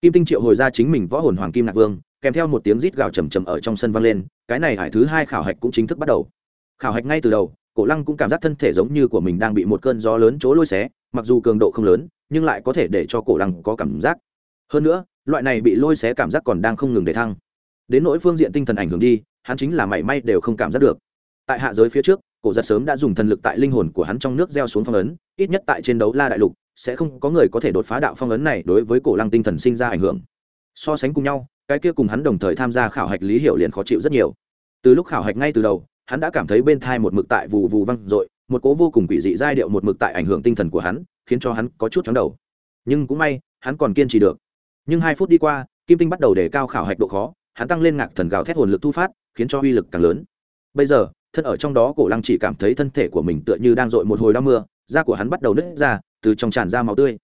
Speaker 1: Kim tinh triệu hồi ra chính mình võ hồn hoàng kim ngạc vương, kèm theo một tiếng rít gào trầm trầm ở trong sân vang lên, cái này hải thứ hai khảo hạch cũng chính thức bắt đầu. Khảo hạch ngay từ đầu, cổ lăng cũng cảm giác thân thể giống như của mình đang bị một cơn gió lớn chỗ lôi xé, mặc dù cường độ không lớn, nhưng lại có thể để cho cổ lăng có cảm giác. Hơn nữa loại này bị lôi xé cảm giác còn đang không ngừng để thăng. Đến nỗi phương diện tinh thần ảnh hưởng đi, hắn chính là mảy may đều không cảm giác được. Tại hạ giới phía trước, cổ giật sớm đã dùng thần lực tại linh hồn của hắn trong nước gieo xuống phong ấn, ít nhất tại trên đấu la đại lục, sẽ không có người có thể đột phá đạo phong ấn này đối với cổ lăng tinh thần sinh ra ảnh hưởng. So sánh cùng nhau, cái kia cùng hắn đồng thời tham gia khảo hạch lý hiểu liền khó chịu rất nhiều. Từ lúc khảo hạch ngay từ đầu, hắn đã cảm thấy bên thai một mực tại vù vù văng r ộ i một cố vô cùng quỷ dị giai điệu một mực tại ảnh hưởng tinh thần của hắn, khiến cho hắn có chút chóng đầu. Nhưng cũng may, hắn còn kiên trì được nhưng hai phút đi qua, kim tinh bắt đầu đề cao khảo hạch độ khó, hắn tăng lên ngạc thần gào thét hồn lực thu phát, khiến cho uy lực càng lớn. Bây giờ, thân ở trong đó cổ lăng chỉ cảm thấy thân thể của mình tựa như đang dội một hồi đau mưa, da của hắn bắt đầu nứt ra, từ trong tràn ra máu tươi.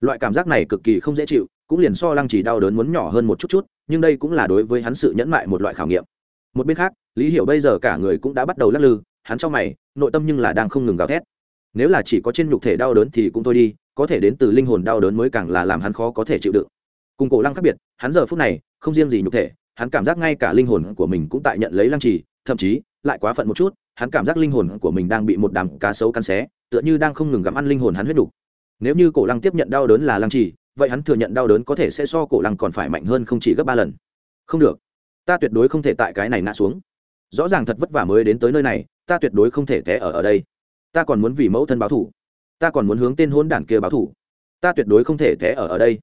Speaker 1: Loại cảm giác này cực kỳ không dễ chịu, cũng liền so lăng chỉ đau đớn muốn nhỏ hơn một chút chút, nhưng đây cũng là đối với hắn sự nhẫn mại một loại khảo nghiệm. Một bên khác, lý hiểu bây giờ cả người cũng đã bắt đầu lắc lư, hắn trong mày, nội tâm nhưng là đang không ngừng gào thét. Nếu là chỉ có trên nhục thể đau đớn thì cũng thôi đi, có thể đến từ linh hồn đau đớn mới càng là làm hắn khó có thể chịu đựng cùng cổ lăng khác biệt, hắn giờ phút này không riêng gì nhục thể, hắn cảm giác ngay cả linh hồn của mình cũng tại nhận lấy lăng trì, thậm chí lại quá phận một chút, hắn cảm giác linh hồn của mình đang bị một đám cá sấu cắn xé, tựa như đang không ngừng gặm ăn linh hồn hắn huyết đủ. nếu như cổ lăng tiếp nhận đau đớn là lăng trì, vậy hắn thừa nhận đau đớn có thể sẽ so cổ lăng còn phải mạnh hơn không chỉ gấp ba lần. Không được. Ta tuyệt đối không thể tại cái này ngã xuống. Rõ ràng thật vất vả mới đến tới nơi này, ta tuyệt đối không thể té ở ở đây. Ta còn muốn vì mẫu thân báo thủ ta còn muốn hướng tên hôn đản kia báo thủ ta tuyệt đối không thể té ở ở đây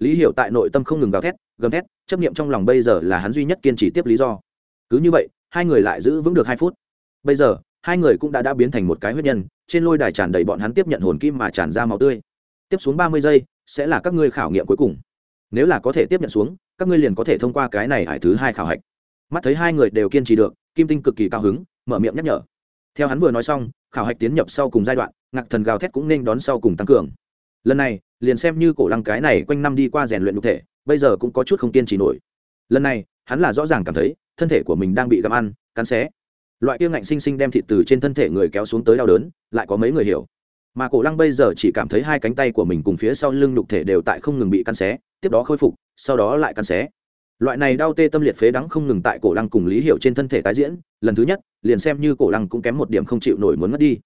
Speaker 1: lý hiểu tại nội tâm không ngừng gào thét, gầm thét, chấp niệm trong lòng bây giờ là hắn duy nhất kiên trì tiếp lý do. Cứ như vậy, hai người lại giữ vững được hai phút. Bây giờ, hai người cũng đã đã biến thành một cái huyết nhân, trên lôi đài tràn đầy bọn hắn tiếp nhận hồn kim mà tràn ra máu tươi. Tiếp xuống ba mươi giây, sẽ là các ngươi khảo nghiệm cuối cùng. Nếu là có thể tiếp nhận xuống, các ngươi liền có thể thông qua cái này hải thứ hai khảo hạch. Mắt thấy hai người đều kiên trì được, kim tinh cực kỳ cao hứng, mở miệng nhắc nhở. Theo hắn vừa nói xong, khảo hạch tiến nhập sau cùng giai đoạn, ngạc thần gào thét cũng nên đón sau cùng tăng cường. Lần này liền xem như cổ lăng cái này quanh năm đi qua rèn luyện nhục thể, bây giờ cũng có chút không kiên trì nổi. Lần này, hắn là rõ ràng cảm thấy, thân thể của mình đang bị gặm ăn, cắn xé. Loại kia ngạnh sinh sinh đem thịt từ trên thân thể người kéo xuống tới đau đớn, lại có mấy người hiểu. Mà cổ lăng bây giờ chỉ cảm thấy hai cánh tay của mình cùng phía sau lưng nhục thể đều tại không ngừng bị cắn xé, tiếp đó khôi phục, sau đó lại cắn xé. Loại này đau tê tâm liệt phế đắng không ngừng tại cổ lăng cùng lý hiểu trên thân thể tái diễn, lần thứ nhất, liền xem như cổ lăng cũng kém một điểm không chịu nổi muốn mất đi.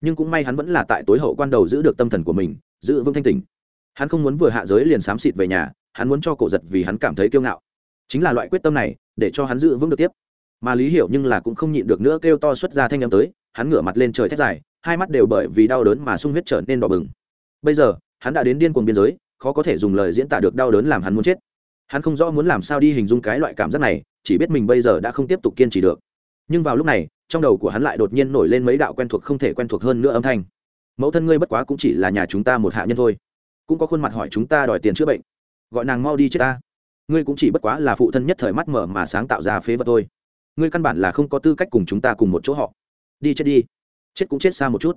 Speaker 1: Nhưng cũng may hắn vẫn là tại tối hậu quan đầu giữ được tâm thần của mình, giữ vững thanh tình hắn không muốn vừa hạ giới liền xám xịt về nhà, hắn muốn cho cổ giật vì hắn cảm thấy kiêu ngạo. Chính là loại quyết tâm này, để cho hắn giữ vững được tiếp. Mà lý hiểu nhưng là cũng không nhịn được nữa kêu to xuất ra thanh â m tới, hắn ngửa mặt lên trời thét dài, hai mắt đều bởi vì đau đớn mà sung huyết trở nên đỏ bừng. Bây giờ, hắn đã đến điên cuồng biên giới, khó có thể dùng lời diễn tả được đau đớn làm hắn muốn chết. Hắn không rõ muốn làm sao đi hình dung cái loại cảm giác này, chỉ biết mình bây giờ đã không tiếp tục kiên trì được. Nhưng vào lúc này, trong đầu của hắn lại đột nhiên nổi lên mấy đạo quen thuộc không thể quen thuộc hơn nữa âm thanh. Mẫu thân ngươi bất quá cũng chỉ là nhà chúng ta một hạ nhân thôi cũng có khuôn mặt hỏi chúng ta đòi tiền chữa bệnh. Gọi nàng mau đi chết ta. Ngươi cũng chỉ bất quá là phụ thân nhất thời mắt mở mà sáng tạo ra phế vật thôi. Ngươi căn bản là không có tư cách cùng chúng ta cùng một chỗ họ. Đi chết đi. Chết cũng chết xa một chút.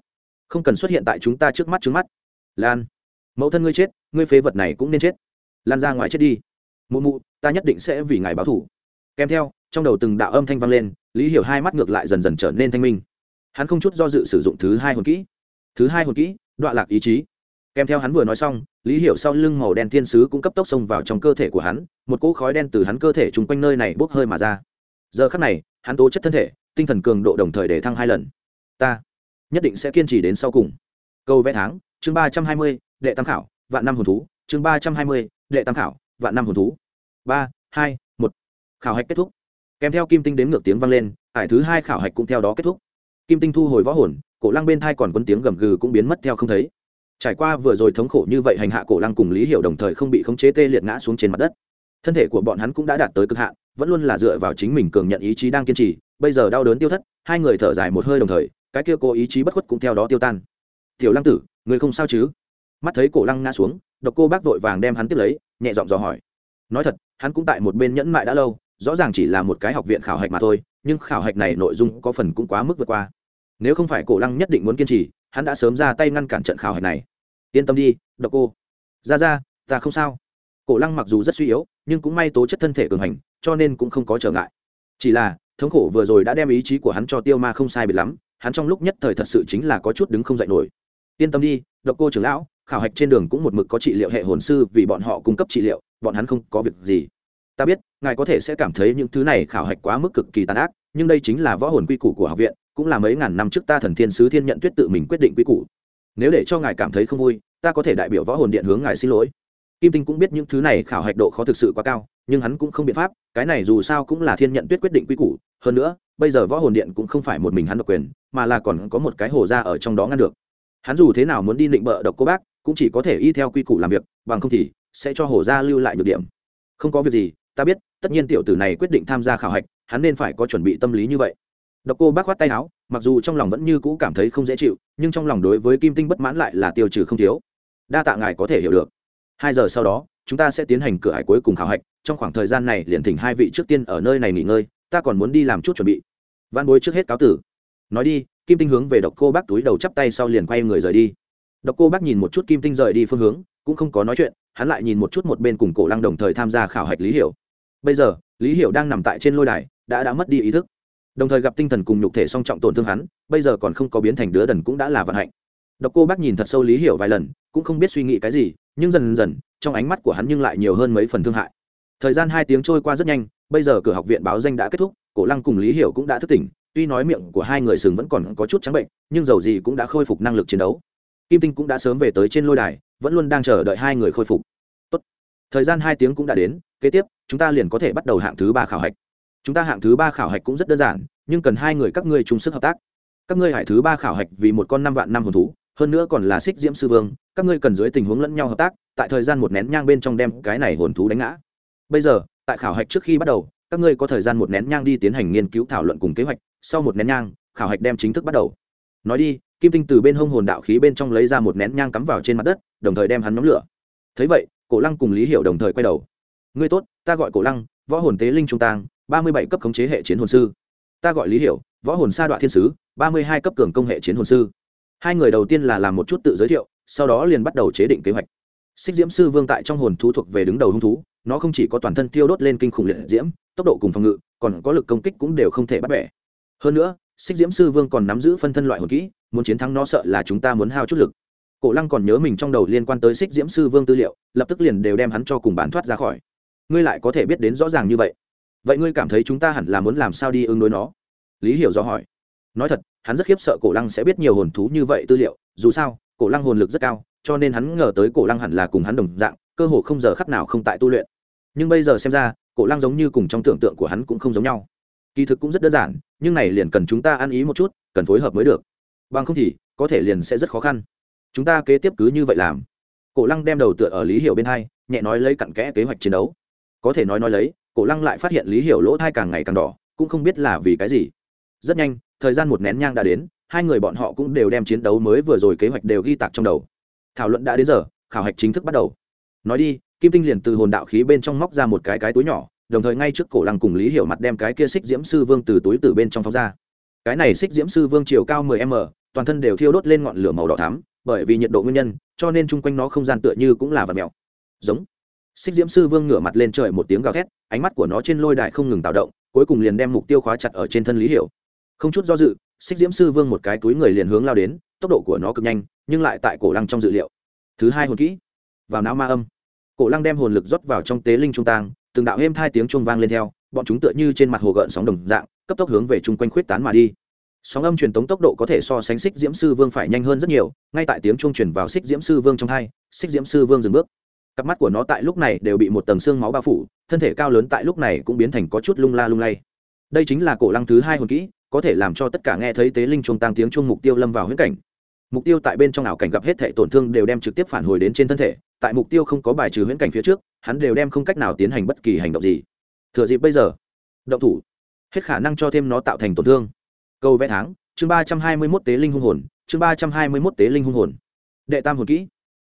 Speaker 1: Không cần xuất hiện tại chúng ta trước mắt trước mắt. Lan. Mẫu thân ngươi chết, ngươi phế vật này cũng nên chết. Lan ra ngoài chết đi. Mụ mụ, ta nhất định sẽ vì ngài báo thủ kèm theo, trong đầu từng đạo âm thanh vang lên, lý hiểu hai mắt ngược lại dần dần trở nên thanh minh. Hắn không chút do dự sử dụng thứ hai hồn kỹ. Thứ hai hồn kỹ đoạn lạc ý chí kèm theo hắn vừa nói xong, lý hiểu sau lưng màu đen thiên sứ cũng cấp tốc xông vào trong cơ thể của hắn, một cỗ khói đen từ hắn cơ thể chung quanh nơi này bốc hơi mà ra. Giờ khắc này, hắn tố chất thân thể, tinh thần cường độ đồng thời để thăng hai lần. Ta nhất định sẽ kiên trì đến sau cùng. Câu vẽ tháng, chương ba trăm hai mươi, đệ tam khảo, vạn năm hồn thú, chương ba trăm hai mươi, đệ tam khảo, vạn năm hồn thú. Ba, hai, một. Khảo hạch kết thúc. Kèm theo kim tinh đếm ngược tiếng vang lên, ải thứ hai khảo hạch cũng theo đó kết thúc. Kim tinh thu hồi võ hồn, cổ lăng bên thai còn quấn tiếng gầm gừ cũng biến mất theo không thấy trải qua vừa rồi thống khổ như vậy hành hạ cổ lăng cùng lý hiểu đồng thời không bị khống chế tê liệt ngã xuống trên mặt đất. Thân thể của bọn hắn cũng đã đạt tới cực hạn, vẫn luôn là dựa vào chính mình cường nhận ý chí đang kiên trì, bây giờ đau đớn tiêu thất, hai người thở dài một hơi đồng thời, cái kia cố ý chí bất khuất cũng theo đó tiêu tan. Tiểu lăng tử, người không sao chứ? Mắt thấy cổ lăng ngã xuống, độc cô bác vội vàng đem hắn tiếp lấy, nhẹ giọng dò hỏi. Nói thật, hắn cũng tại một bên nhẫn mại đã lâu, rõ ràng chỉ là một cái học viện khảo hạch mà thôi, nhưng khảo hạch này nội dung có phần cũng quá mức vượt qua. Nếu không phải cổ lăng nhất định muốn kiên trì, hắn đã sớm ra tay ngăn cản trận khảo hạch này yên tâm đi, độc cô. Ra ra, ta không sao. Cổ lăng mặc dù rất suy yếu, nhưng cũng may tố chất thân thể cường hành, cho nên cũng không có trở ngại. Chỉ là, thống khổ vừa rồi đã đem ý chí của hắn cho tiêu ma không sai biệt lắm, hắn trong lúc nhất thời thật sự chính là có chút đứng không dậy nổi. Yên tâm đi, độc cô trưởng lão, khảo hạch trên đường cũng một mực có trị liệu hệ hồn sư, vì bọn họ cung cấp trị liệu, bọn hắn không có việc gì. Ta biết, ngài có thể sẽ cảm thấy những thứ này khảo hạch quá mức cực kỳ tàn ác, nhưng đây chính là võ hồn quy củ của học viện, cũng là mấy ngàn năm trước ta thần thiên sứ thiên nhận tuyết tự mình quyết định quy củ nếu để cho ngài cảm thấy không vui, ta có thể đại biểu võ hồn điện hướng ngài xin lỗi. Kim tinh cũng biết những thứ này khảo hạch độ khó thực sự quá cao, nhưng hắn cũng không biện pháp, cái này dù sao cũng là thiên nhận tuyết quyết định quy củ. Hơn nữa, bây giờ võ hồn điện cũng không phải một mình hắn độc quyền, mà là còn có một cái hồ ra ở trong đó ngăn được. Hắn dù thế nào muốn đi định bợ độc cô bác, cũng chỉ có thể y theo quy củ làm việc, bằng không thì sẽ cho hồ gia lưu lại nhược điểm. Không có việc gì, ta biết, tất nhiên tiểu tử này quyết định tham gia khảo hạch, hắn nên phải có chuẩn bị tâm lý như vậy độc cô bác khoát tay áo, mặc dù trong lòng vẫn như cũ cảm thấy không dễ chịu, nhưng trong lòng đối với kim tinh bất mãn lại là tiêu trừ không thiếu. Đa tạ ngài có thể hiểu được. Hai giờ sau đó, chúng ta sẽ tiến hành cửa hải cuối cùng khảo hạch, trong khoảng thời gian này liền thỉnh hai vị trước tiên ở nơi này nghỉ ngơi, ta còn muốn đi làm chút chuẩn bị. Văn bối trước hết cáo tử. Nói đi, kim tinh hướng về độc cô bác túi đầu chắp tay sau liền quay người rời đi. Độc cô bác nhìn một chút kim tinh rời đi phương hướng, cũng không có nói chuyện, hắn lại nhìn một chút một bên cùng cổ lăng đồng thời tham gia khảo hạch lý hiểu. Bây giờ, lý hiểu đang nằm tại trên lôi đài, đã đã mất đi ý thức đồng thời gặp tinh thần cùng nhục thể song trọng tổn thương hắn, bây giờ còn không có biến thành đứa đần cũng đã là vận hạnh. Độc cô bác nhìn thật sâu lý hiểu vài lần, cũng không biết suy nghĩ cái gì, nhưng dần dần, trong ánh mắt của hắn nhưng lại nhiều hơn mấy phần thương hại. Thời gian hai tiếng trôi qua rất nhanh, bây giờ cửa học viện báo danh đã kết thúc, cổ lăng cùng lý hiểu cũng đã thức tỉnh, tuy nói miệng của hai người sừng vẫn còn có chút trắng bệnh, nhưng dầu gì cũng đã khôi phục năng lực chiến đấu. Kim tinh cũng đã sớm về tới trên lôi đài, vẫn luôn đang chờ đợi hai người khôi phục. Tốt. thời gian hai tiếng cũng đã đến, kế tiếp, chúng ta liền có thể bắt đầu hạng thứ ba khảo hạch chúng ta hạng thứ ba khảo hạch cũng rất đơn giản, nhưng cần hai người các ngươi chung sức hợp tác. Các ngươi hải thứ ba khảo hạch vì một con năm vạn năm hồn thú, hơn nữa còn là xích diễm sư vương, các ngươi cần dưới tình huống lẫn nhau hợp tác, tại thời gian một nén nhang bên trong đem cái này hồn thú đánh ngã. Bây giờ, tại khảo hạch trước khi bắt đầu, các ngươi có thời gian một nén nhang đi tiến hành nghiên cứu thảo luận cùng kế hoạch, sau một nén nhang, khảo hạch đem chính thức bắt đầu. Nói đi, kim tinh từ bên hông hồn đạo khí bên trong lấy ra một nén nhang cắm vào trên mặt đất, đồng thời đem hắn nhóm lửa. Thấy vậy, cổ lăng cùng lý hiểu đồng thời quay đầu. Ngươi tốt, ta gọi cổ lăng, võ hồn tế linh trung tang ba mươi bảy cấp khống chế hệ chiến hồn sư. Ta gọi lý hiểu, võ hồn sa đoạn thiên sứ, ba mươi hai cấp cường công hệ chiến hồn sư. Hai người đầu tiên là làm một chút tự giới thiệu, sau đó liền bắt đầu chế định kế hoạch. Xích diễm sư vương tại trong hồn thú thuộc về đứng đầu hung thú, nó không chỉ có toàn thân tiêu đốt lên kinh khủng liệt diễm, tốc độ cùng phòng ngự, còn có lực công kích cũng đều không thể bắt bẻ. Hơn nữa, xích diễm sư vương còn nắm giữ phân thân loại hồn kỹ, muốn chiến thắng nó sợ là chúng ta muốn hao chút lực. Cổ lăng còn nhớ mình trong đầu liên quan tới xích diễm sư vương tư liệu, lập tức liền đều đem hắn cho cùng bán thoát ra khỏi. Ngươi lại có thể biết đến rõ ràng như vậy vậy ngươi cảm thấy chúng ta hẳn là muốn làm sao đi ứng đối nó? Lý hiểu do hỏi. Nói thật, hắn rất khiếp sợ cổ lăng sẽ biết nhiều hồn thú như vậy tư liệu, dù sao, cổ lăng hồn lực rất cao, cho nên hắn ngờ tới cổ lăng hẳn là cùng hắn đồng dạng, cơ hồ không giờ khắc nào không tại tu luyện. Nhưng bây giờ xem ra, cổ lăng giống như cùng trong tưởng tượng của hắn cũng không giống nhau. Kỳ thực cũng rất đơn giản, nhưng này liền cần chúng ta ăn ý một chút, cần phối hợp mới được. Bằng không thì, có thể liền sẽ rất khó khăn. Chúng ta kế tiếp cứ như vậy làm. Cổ lăng đem đầu tựa ở lý hiểu bên hai, nhẹ nói lấy cặn kẽ kế hoạch chiến đấu. Có thể nói nói lấy cổ lăng lại phát hiện lý hiểu lỗ thai càng ngày càng đỏ, cũng không biết là vì cái gì. Rất nhanh, thời gian một nén nhang đã đến, hai người bọn họ cũng đều đem chiến đấu mới vừa rồi kế hoạch đều ghi tạc trong đầu. Thảo luận đã đến giờ, khảo hạch chính thức bắt đầu. Nói đi, kim tinh liền từ hồn đạo khí bên trong móc ra một cái cái túi nhỏ, đồng thời ngay trước cổ lăng cùng lý hiểu mặt đem cái kia xích diễm sư vương từ túi từ bên trong phóng ra. Cái này xích diễm sư vương chiều cao 10 m, toàn thân đều thiêu đốt lên ngọn lửa màu đỏ thắm, bởi vì nhiệt độ nguyên nhân, cho nên chung quanh nó không gian tựa như cũng là vật mèo. Giống xích diễm sư vương ngửa mặt lên trời một tiếng gào thét, ánh mắt của nó trên lôi đài không ngừng tạo động, cuối cùng liền đem mục tiêu khóa chặt ở trên thân lý hiểu. Không chút do dự, xích diễm sư vương một cái túi người liền hướng lao đến, tốc độ của nó cực nhanh, nhưng lại tại cổ lăng trong dự liệu. Thứ hai hồn kỹ. Vào não ma âm. Cổ lăng đem hồn lực rót vào trong tế linh trung tang, từng đạo êm hai tiếng chuông vang lên theo, bọn chúng tựa như trên mặt hồ gợn sóng đồng dạng, cấp tốc hướng về chung quanh khuyết tán mà đi. Sóng âm truyền tống tốc độ có thể so sánh xích diễm sư vương phải nhanh hơn rất nhiều, ngay tại tiếng chuông truyền vào xích diễm sư vương trong hai, xích diễm sư vương dừng bước cặp mắt của nó tại lúc này đều bị một tầng xương máu bao phủ, thân thể cao lớn tại lúc này cũng biến thành có chút lung la lung lay. Đây chính là cổ lăng thứ hai hồn kỹ, có thể làm cho tất cả nghe thấy tế linh chuông tăng tiếng chuông mục tiêu lâm vào huyết cảnh. Mục tiêu tại bên trong ảo cảnh gặp hết thể tổn thương đều đem trực tiếp phản hồi đến trên thân thể, tại mục tiêu không có bài trừ huyễn cảnh phía trước, hắn đều đem không cách nào tiến hành bất kỳ hành động gì. Thừa dịp bây giờ, động thủ, hết khả năng cho thêm nó tạo thành tổn thương. Câu vẽ tháng, chương ba trăm hai mươi mốt tế linh hung hồn, chương ba trăm hai mươi mốt tế linh hung hồn. Đệ tam hồn kỹ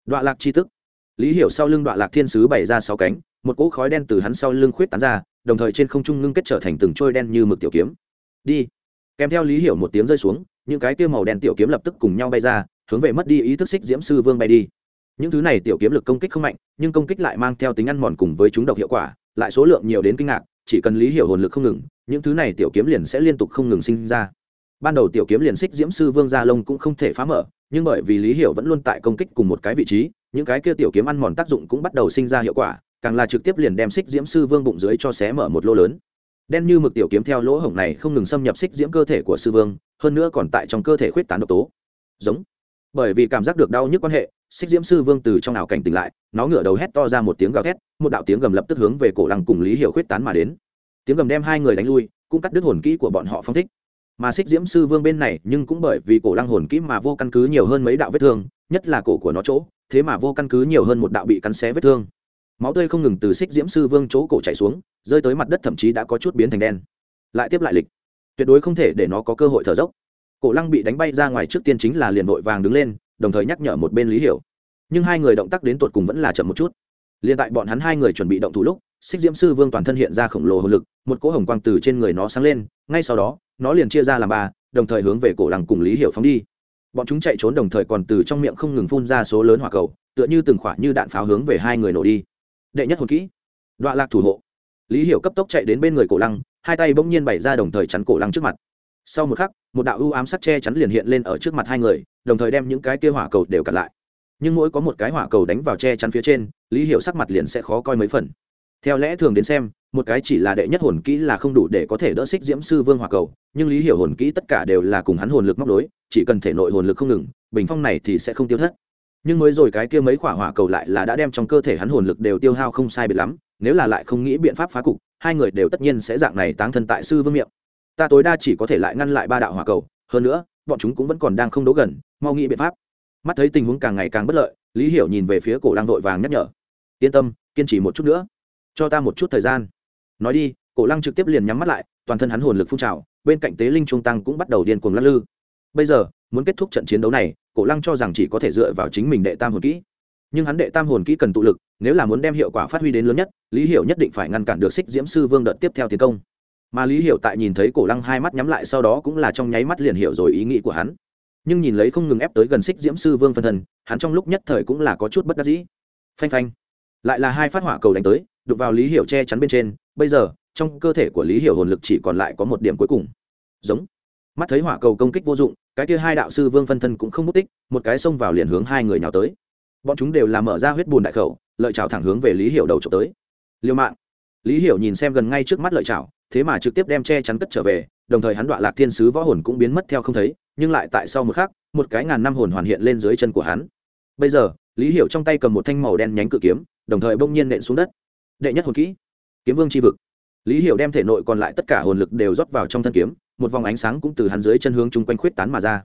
Speaker 1: đoạn lạc c h i tức lý hiểu sau lưng đoạn lạc thiên sứ bày ra sáu cánh, một cỗ khói đen từ hắn sau lưng khuyết tán ra, đồng thời trên không trung ngưng kết trở thành từng trôi đen như mực tiểu kiếm. Đi. Kèm theo lý hiểu một tiếng rơi xuống, những cái kia màu đen tiểu kiếm lập tức cùng nhau bay ra, hướng về mất đi ý thức xích diễm sư vương bay đi. Những thứ này tiểu kiếm lực công kích không mạnh, nhưng công kích lại mang theo tính ăn mòn cùng với chúng độc hiệu quả, lại số lượng nhiều đến kinh ngạc, chỉ cần lý hiểu hồn lực không ngừng, những thứ này tiểu kiếm liền sẽ liên tục không ngừng sinh ra. Ban đầu tiểu kiếm liền xích diễm sư vương gia lông cũng không thể phá mở nhưng bởi vì lý hiểu vẫn luôn tại công kích cùng một cái vị trí, những cái kia tiểu kiếm ăn mòn tác dụng cũng bắt đầu sinh ra hiệu quả, càng là trực tiếp liền đem xích diễm sư vương bụng dưới cho xé mở một lỗ lớn. Đen như mực tiểu kiếm theo lỗ hổng này không ngừng xâm nhập xích diễm cơ thể của sư vương, hơn nữa còn tại trong cơ thể khuyết tán độc tố. Giống. Bởi vì cảm giác được đau nhức quan hệ xích diễm sư vương từ trong ảo cảnh tỉnh lại, nó ngửa đầu hét to ra một tiếng gào thét, một đạo tiếng gầm lập tức hướng về cổ lăng cùng lý hiểu khuyết tán mà đến. Tiếng gầm đem hai người đánh lui, cũng cắt đứt hồn kỹ của bọn họ phong thích mà xích diễm sư vương bên này nhưng cũng bởi vì cổ lăng hồn kỹ mà vô căn cứ nhiều hơn mấy đạo vết thương, nhất là cổ của nó chỗ, thế mà vô căn cứ nhiều hơn một đạo bị cắn xé vết thương. Máu tươi không ngừng từ xích diễm sư vương chỗ cổ chảy xuống, rơi tới mặt đất thậm chí đã có chút biến thành đen. Lại tiếp lại lịch. Tuyệt đối không thể để nó có cơ hội thở dốc. Cổ lăng bị đánh bay ra ngoài trước tiên chính là liền vội vàng đứng lên, đồng thời nhắc nhở một bên lý hiểu. Nhưng hai người động tác đến tột cùng vẫn là chậm một chút. Liền tại bọn hắn hai người chuẩn bị động thủ lúc xích diễm sư vương toàn thân hiện ra khổng lồ hồ lực, một cỗ hồng quang từ trên người nó sáng lên, ngay sau đó nó liền chia ra làm ba, đồng thời hướng về cổ lăng cùng lý hiểu phóng đi. Bọn chúng chạy trốn đồng thời còn từ trong miệng không ngừng phun ra số lớn hỏa cầu, tựa như từng khỏa như đạn pháo hướng về hai người nổ đi. Đệ nhất hồn kỹ, đoạ lạc thủ hộ. Lý hiểu cấp tốc chạy đến bên người cổ lăng, hai tay bỗng nhiên bày ra đồng thời chắn cổ lăng trước mặt. Sau một khắc, một đạo ưu ám sắt che chắn liền hiện lên ở trước mặt hai người, đồng thời đem những cái kia hỏa cầu đều cặn lại. Nhưng mỗi có một cái hỏa cầu đánh vào che chắn phía trên, lý hiểu sắc mặt liền sẽ khó coi mấy phần. Theo lẽ thường đến xem một cái chỉ là đệ nhất hồn kỹ là không đủ để có thể đỡ xích diễm sư vương hỏa cầu, nhưng lý hiểu hồn kỹ tất cả đều là cùng hắn hồn lực móc đối chỉ cần thể nội hồn lực không ngừng, bình phong này thì sẽ không tiêu thất. Nhưng mới rồi cái kia mấy quả hỏa cầu lại là đã đem trong cơ thể hắn hồn lực đều tiêu hao không sai biệt lắm, nếu là lại không nghĩ biện pháp phá cục, hai người đều tất nhiên sẽ dạng này táng thân tại sư vương miệng. Ta tối đa chỉ có thể lại ngăn lại ba đạo hỏa cầu, hơn nữa, bọn chúng cũng vẫn còn đang không đố gần, mau nghĩ biện pháp. Mắt thấy tình huống càng ngày càng bất lợi, lý hiểu nhìn về phía cổ đang vội vàng nhắc nhở. Yên tâm, kiên trì một chút nữa. Cho ta một chút thời gian nói đi cổ lăng trực tiếp liền nhắm mắt lại toàn thân hắn hồn lực phun trào bên cạnh tế linh trung tăng cũng bắt đầu điên cuồng lắc lư. Bây giờ muốn kết thúc trận chiến đấu này cổ lăng cho rằng chỉ có thể dựa vào chính mình đệ tam hồn kỹ. Nhưng hắn đệ tam hồn kỹ cần tụ lực nếu là muốn đem hiệu quả phát huy đến lớn nhất lý hiểu nhất định phải ngăn cản được xích diễm sư vương đợt tiếp theo tiến công. Mà lý hiểu tại nhìn thấy cổ lăng hai mắt nhắm lại sau đó cũng là trong nháy mắt liền hiểu rồi ý nghĩ của hắn. Nhưng nhìn lấy không ngừng ép tới gần xích diễm sư vương phân thần, hắn trong lúc nhất thời cũng là có chút bất đắc dĩ. Phanh phanh. Lại là hai phát hỏa cầu đánh tới đụng vào lý hiểu che chắn bên trên, bây giờ, trong cơ thể của lý hiểu hồn lực chỉ còn lại có một điểm cuối cùng. Giống. Mắt thấy hỏa cầu công kích vô dụng, cái kia hai đạo sư vương phân thân cũng không mất tích, một cái xông vào liền hướng hai người nhào tới. Bọn chúng đều làm mở ra huyết bùn đại khẩu, lợi chảo thẳng hướng về lý hiểu đầu trộm tới. Liêu mạng. Lý hiểu nhìn xem gần ngay trước mắt lợi chảo, thế mà trực tiếp đem che chắn cất trở về, đồng thời hắn đoạn lạc thiên sứ võ hồn cũng biến mất theo không thấy, nhưng lại tại sau một khắc, một cái ngàn năm hồn hoàn hiện lên dưới chân của hắn. Bây giờ, lý hiểu trong tay cầm một thanh màu đen nhánh cự kiếm, đồng thời bỗng nhiên nện xuống đất đệ nhất hồn kỹ. Kiếm vương c h i vực. Lý hiểu đem thể nội còn lại tất cả hồn lực đều rót vào trong thân kiếm, một vòng ánh sáng cũng từ hắn dưới chân hướng chung quanh khuyết tán mà ra.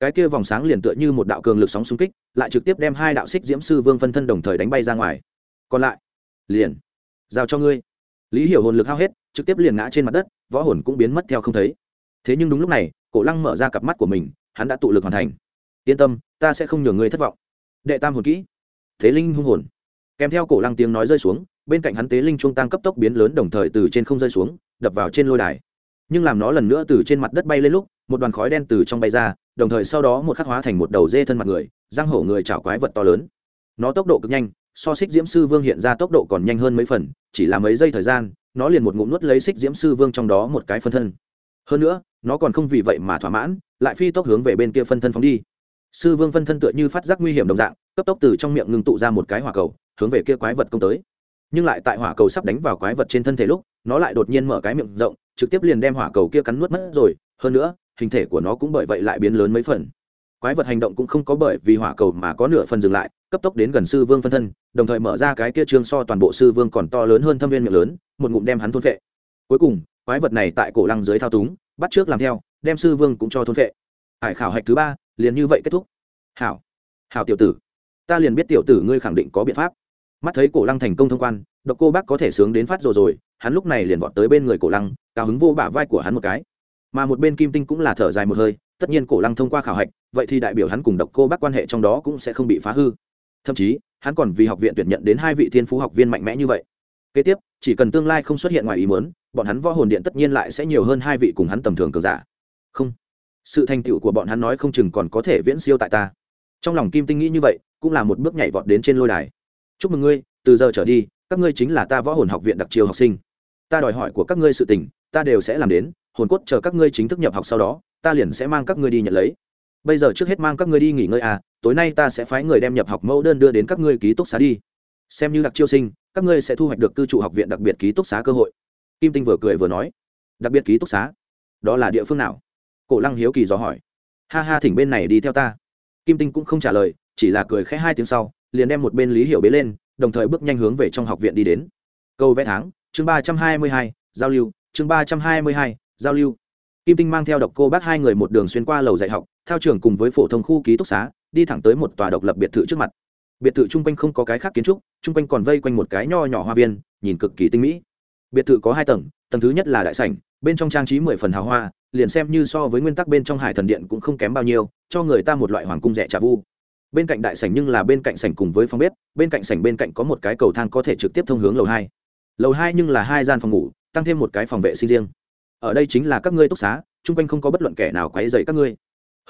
Speaker 1: Cái kia vòng sáng liền tựa như một đạo cường lực sóng xung kích, lại trực tiếp đem hai đạo xích diễm sư vương phân thân đồng thời đánh bay ra ngoài. Còn lại, liền giao cho ngươi. Lý hiểu hồn lực hao hết, trực tiếp liền ngã trên mặt đất, võ hồn cũng biến mất theo không thấy. Thế nhưng đúng lúc này, cổ lăng mở ra cặp mắt của mình, hắn đã tụ lực hoàn thành. Yên tâm, ta sẽ không nhường ngươi thất vọng. Đệ tam hồn kỹ. Thế linh hung hồn. Kèm theo cổ lăng tiếng nói rơi xuống bên cạnh hắn tế linh trung tăng cấp tốc biến lớn đồng thời từ trên không rơi xuống, đập vào trên lôi đài. Nhưng làm nó lần nữa từ trên mặt đất bay lên lúc, một đoàn khói đen từ trong bay ra, đồng thời sau đó một khắc hóa thành một đầu dê thân mặt người, giang hổ người chảo quái vật to lớn. Nó tốc độ cực nhanh, so xích diễm sư vương hiện ra tốc độ còn nhanh hơn mấy phần, chỉ là mấy giây thời gian, nó liền một ngụm nuốt lấy xích diễm sư vương trong đó một cái phân thân. Hơn nữa, nó còn không vì vậy mà thỏa mãn, lại phi tốc hướng về bên kia phân thân phóng đi. Sư vương phân thân tựa như phát giác nguy hiểm đồng dạng, cấp tốc từ trong miệng ngừng tụ ra một cái hỏa cầu, hướng về kia quái vật công tới nhưng lại tại hỏa cầu sắp đánh vào quái vật trên thân thể lúc, nó lại đột nhiên mở cái miệng rộng, trực tiếp liền đem hỏa cầu kia cắn nuốt mất rồi. Hơn nữa, hình thể của nó cũng bởi vậy lại biến lớn mấy phần. Quái vật hành động cũng không có bởi vì hỏa cầu mà có nửa phần dừng lại, cấp tốc đến gần sư vương phân thân, đồng thời mở ra cái kia trương so toàn bộ sư vương còn to lớn hơn thâm viên miệng lớn, một ngụm đem hắn thôn phệ. Cuối cùng, quái vật này tại cổ lăng dưới thao túng, bắt trước làm theo, đem sư vương cũng cho thôn phệ. Hải khảo hạch thứ ba, liền như vậy kết thúc. Hảo. Hảo tiểu tử. Ta liền biết tiểu tử ngươi khẳng định có biện pháp mắt thấy cổ lăng thành công thông quan, độc cô bác có thể sướng đến phát rồi rồi, hắn lúc này liền vọt tới bên người cổ lăng, cao hứng vô bả vai của hắn một cái. Mà một bên kim tinh cũng là thở dài một hơi, tất nhiên cổ lăng thông qua khảo hạch, vậy thì đại biểu hắn cùng độc cô bác quan hệ trong đó cũng sẽ không bị phá hư. Thậm chí, hắn còn vì học viện tuyển nhận đến hai vị thiên phú học viên mạnh mẽ như vậy. Kế tiếp, chỉ cần tương lai không xuất hiện ngoài ý muốn, bọn hắn võ hồn điện tất nhiên lại sẽ nhiều hơn hai vị cùng hắn tầm thường cường giả. Không. Sự thành tựu của bọn hắn nói không chừng còn có thể viễn siêu tại ta. Trong lòng kim tinh nghĩ như vậy, cũng là một bước nhảy vọt đến trên lôi đài chúc mừng ngươi, từ giờ trở đi, các ngươi chính là ta võ hồn học viện đặc chiêu học sinh. Ta đòi hỏi của các ngươi sự tình, ta đều sẽ làm đến, hồn cốt chờ các ngươi chính thức nhập học sau đó, ta liền sẽ mang các ngươi đi nhận lấy. Bây giờ trước hết mang các ngươi đi nghỉ ngơi à tối nay ta sẽ phái người đem nhập học mẫu đơn đưa đến các ngươi ký túc xá đi. Xem như đặc chiêu sinh, các ngươi sẽ thu hoạch được cư trụ học viện đặc biệt ký túc xá cơ hội. Kim tinh vừa cười vừa nói. Đặc biệt ký túc xá? Đó là địa phương nào? Cổ lăng hiếu kỳ dò hỏi. Ha ha, thỉnh bên này đi theo ta. Kim tinh cũng không trả lời, chỉ là cười khẽ hai tiếng sau liền đem một bên lý hiểu bế lên, đồng thời bước nhanh hướng về trong học viện đi đến. Câu vẽ tháng, chương ba trăm hai mươi hai, giao lưu, chương ba trăm hai mươi hai, giao lưu. Kim tinh mang theo độc cô bác hai người một đường xuyên qua lầu dạy học theo trường cùng với phổ thông khu ký túc xá, đi thẳng tới một tòa độc lập biệt thự trước mặt. Biệt thự chung quanh không có cái khác kiến trúc, chung quanh còn vây quanh một cái nho nhỏ hoa viên, nhìn cực kỳ tinh mỹ. Biệt thự có hai tầng tầng thứ nhất là đại sảnh, bên trong trang trí mười phần hào hoa, liền xem như so với nguyên tắc bên trong hải thần điện cũng không kém bao nhiêu, cho người ta một loại hoàng cung rẻ trà vu bên cạnh đại sảnh nhưng là bên cạnh sảnh cùng với phòng bếp, bên cạnh sảnh bên cạnh có một cái cầu thang có thể trực tiếp thông hướng lầu hai. Lầu hai nhưng là hai gian phòng ngủ, tăng thêm một cái phòng vệ sinh riêng. Ở đây chính là các ngươi túc xá, chung quanh không có bất luận kẻ nào quấy dày các ngươi.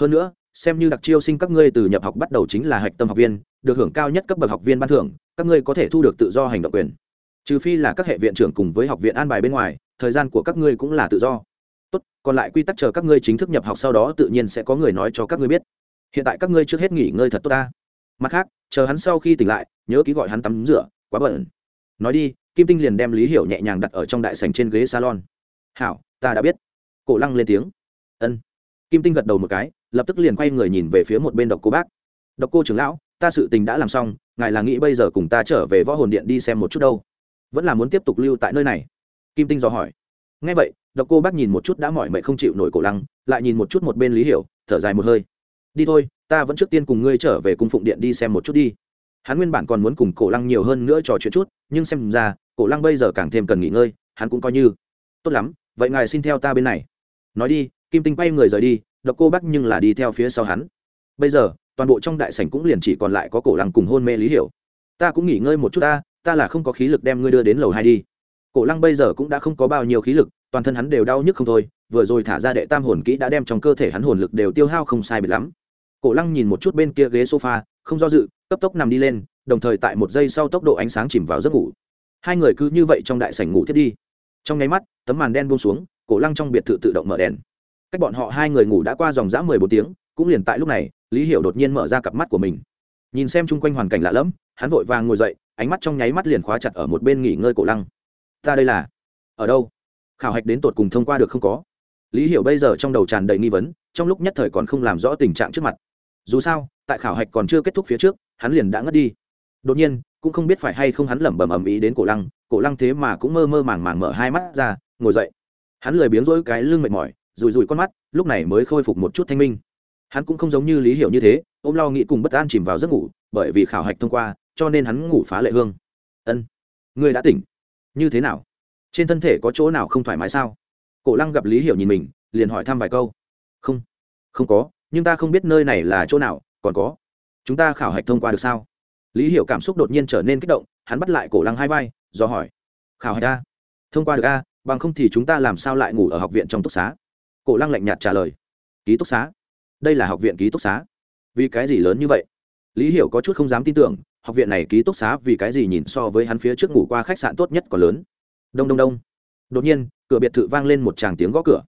Speaker 1: Hơn nữa, xem như đặc chiêu sinh các ngươi từ nhập học bắt đầu chính là hạch tâm học viên, được hưởng cao nhất cấp bậc học viên ban thưởng, các ngươi có thể thu được tự do hành động quyền. Trừ phi là các hệ viện trưởng cùng với học viện an bài bên ngoài, thời gian của các ngươi cũng là tự do. Tốt, còn lại quy tắc chờ các ngươi chính thức nhập học sau đó tự nhiên sẽ có người nói cho các ngươi biết hiện tại các ngươi trước hết nghỉ ngơi thật tốt ta. Mặt khác, chờ hắn sau khi tỉnh lại, nhớ ký gọi hắn tắm rửa, quá bẩn nói đi, kim tinh liền đem lý hiểu nhẹ nhàng đặt ở trong đại sành trên ghế salon. Hảo, ta đã biết. Cổ lăng lên tiếng. Ân. Kim tinh gật đầu một cái, lập tức liền quay người nhìn về phía một bên độc cô bác. Độc cô trưởng lão, ta sự tình đã làm xong, ngài là nghĩ bây giờ cùng ta trở về võ hồn điện đi xem một chút đâu. Vẫn là muốn tiếp tục lưu tại nơi này. Kim tinh dò hỏi. Ngay vậy, độc cô bác nhìn một chút đã mỏi mệt không chịu nổi cổ lăng, lại nhìn một chút một bên lý hiểu, thở dài một hơi đi thôi, ta vẫn trước tiên cùng ngươi trở về cung phụng điện đi xem một chút đi. Hắn nguyên bản còn muốn cùng cổ lăng nhiều hơn nữa trò chuyện chút, nhưng xem ra, cổ lăng bây giờ càng thêm cần nghỉ ngơi, hắn cũng coi như. Tốt lắm, vậy ngài xin theo ta bên này. Nói đi, kim tinh quay người rời đi, độc cô bắc nhưng là đi theo phía sau hắn. Bây giờ, toàn bộ trong đại sảnh cũng liền chỉ còn lại có cổ lăng cùng hôn mê lý hiểu. Ta cũng nghỉ ngơi một chút ta ta là không có khí lực đem ngươi đưa đến lầu hai đi. Cổ lăng bây giờ cũng đã không có bao nhiêu khí lực, toàn thân hắn đều đau nhức không thôi, vừa rồi thả ra đệ tam hồn kỹ đã đem trong cơ thể hắn hồn lực đều tiêu hao không sai biệt lắm cổ lăng nhìn một chút bên kia ghế sofa, không do dự, cấp tốc nằm đi lên, đồng thời tại một giây sau tốc độ ánh sáng chìm vào giấc ngủ. Hai người cứ như vậy trong đại sảnh ngủ thiết đi. Trong nháy mắt, tấm màn đen buông xuống, cổ lăng trong biệt thự tự động mở đèn. Cách bọn họ hai người ngủ đã qua dòng dã mười bốn tiếng, cũng liền tại lúc này, lý hiểu đột nhiên mở ra cặp mắt của mình. Nhìn xem chung quanh hoàn cảnh lạ lẫm, hắn vội vàng ngồi dậy, ánh mắt trong nháy mắt liền khóa chặt ở một bên nghỉ ngơi cổ lăng. Ta đây là, ở đâu? Khảo hạch đến tột cùng thông qua được không có. Lý hiểu bây giờ trong đầu tràn đầy nghi vấn, trong lúc nhất thời còn không làm rõ tình trạng trước mặt dù sao, tại khảo hạch còn chưa kết thúc phía trước, hắn liền đã ngất đi. Đột nhiên, cũng không biết phải hay không hắn lẩm bẩm ầm ĩ đến cổ lăng cổ lăng thế mà cũng mơ mơ màng màng mở hai mắt ra, ngồi dậy. Hắn lười biếng rỗi cái lưng mệt mỏi rùi rùi con mắt, lúc này mới khôi phục một chút thanh minh. Hắn cũng không giống như lý hiểu như thế, ôm lo nghĩ cùng bất an chìm vào giấc ngủ, bởi vì khảo hạch thông qua, cho nên hắn ngủ phá lệ hương. Ân, ngươi đã tỉnh. Như thế nào? Trên thân thể có chỗ nào không thoải mái sao? Cổ lăng gặp lý hiểu nhìn mình, liền hỏi thăm vài câu. Không không có nhưng ta không biết nơi này là chỗ nào, còn có. Chúng ta khảo hạch thông qua được sao? Lý hiểu cảm xúc đột nhiên trở nên kích động, hắn bắt lại cổ lăng hai vai, do hỏi. Khảo hạch a. Thông qua được a, bằng không thì chúng ta làm sao lại ngủ ở học viện trong túc xá? Cổ lăng lạnh nhạt trả lời. Ký túc xá? Đây là học viện ký túc xá. Vì cái gì lớn như vậy? Lý hiểu có chút không dám tin tưởng, học viện này ký túc xá vì cái gì nhìn so với hắn phía trước ngủ qua khách sạn tốt nhất còn lớn? Đông đông đông. Đột nhiên, cửa biệt thự vang lên một tràng tiếng gõ cửa.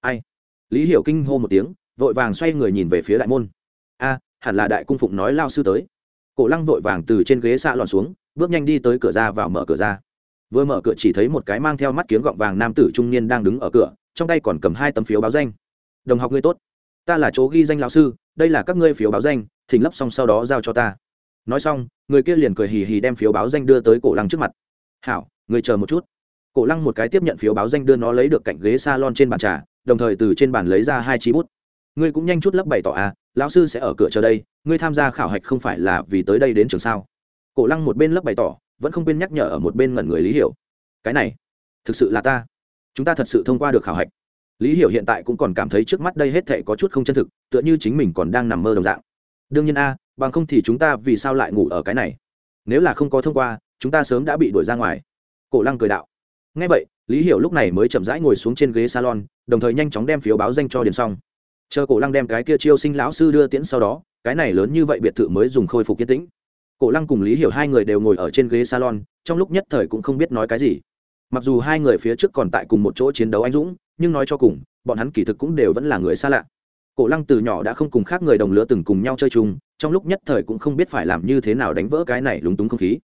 Speaker 1: Ai? Lý hiểu kinh hô một tiếng vội vàng xoay người nhìn về phía đại môn. A, hẳn là đại cung phụng nói lao sư tới. Cổ lăng vội vàng từ trên ghế xạ lòn xuống, bước nhanh đi tới cửa ra vào mở cửa ra. Vừa mở cửa chỉ thấy một cái mang theo mắt kiếng gọng vàng nam tử trung niên đang đứng ở cửa, trong tay còn cầm hai tấm phiếu báo danh. Đồng học ngươi tốt. Ta là chỗ ghi danh lão sư, đây là các ngươi phiếu báo danh, thỉnh lấp xong sau đó giao cho ta. Nói xong, người kia liền cười hì hì đem phiếu báo danh đưa tới cổ lăng trước mặt. Hảo người chờ một chút. Cổ lăng một cái tiếp nhận phiếu báo danh đưa nó lấy được cạnh ghế s a lon trên bàn trà, đồng thời từ trên bàn lấy ra hai chí bút ngươi cũng nhanh chút lấp bày tỏ à lão sư sẽ ở cửa chờ đây, ngươi tham gia khảo hạch không phải là vì tới đây đến trường sao? Cổ lăng một bên lấp bày tỏ, vẫn không quên nhắc nhở ở một bên ngẩn người lý hiểu. Cái này, thực sự là ta. Chúng ta thật sự thông qua được khảo hạch. Lý hiểu hiện tại cũng còn cảm thấy trước mắt đây hết thệ có chút không chân thực, tựa như chính mình còn đang nằm mơ đồng dạng. Đương nhiên a, bằng không thì chúng ta vì sao lại ngủ ở cái này? Nếu là không có thông qua, chúng ta sớm đã bị đuổi ra ngoài. Cổ lăng cười đạo. Ngay vậy, lý hiểu lúc này mới chậm rãi ngồi xuống trên ghế salon, đồng thời nhanh chóng đem phiếu báo danh cho điền xong chờ cổ lăng đem cái kia chiêu sinh lão sư đưa tiễn sau đó, cái này lớn như vậy biệt thự mới dùng khôi phục yên tĩnh. Cổ lăng cùng lý hiểu hai người đều ngồi ở trên ghế salon, trong lúc nhất thời cũng không biết nói cái gì. Mặc dù hai người phía trước còn tại cùng một chỗ chiến đấu anh dũng, nhưng nói cho cùng, bọn hắn kỳ thực cũng đều vẫn là người xa lạ. Cổ lăng từ nhỏ đã không cùng khác người đồng lứa từng cùng nhau chơi chung, trong lúc nhất thời cũng không biết phải làm như thế nào đánh vỡ cái này lúng túng không khí.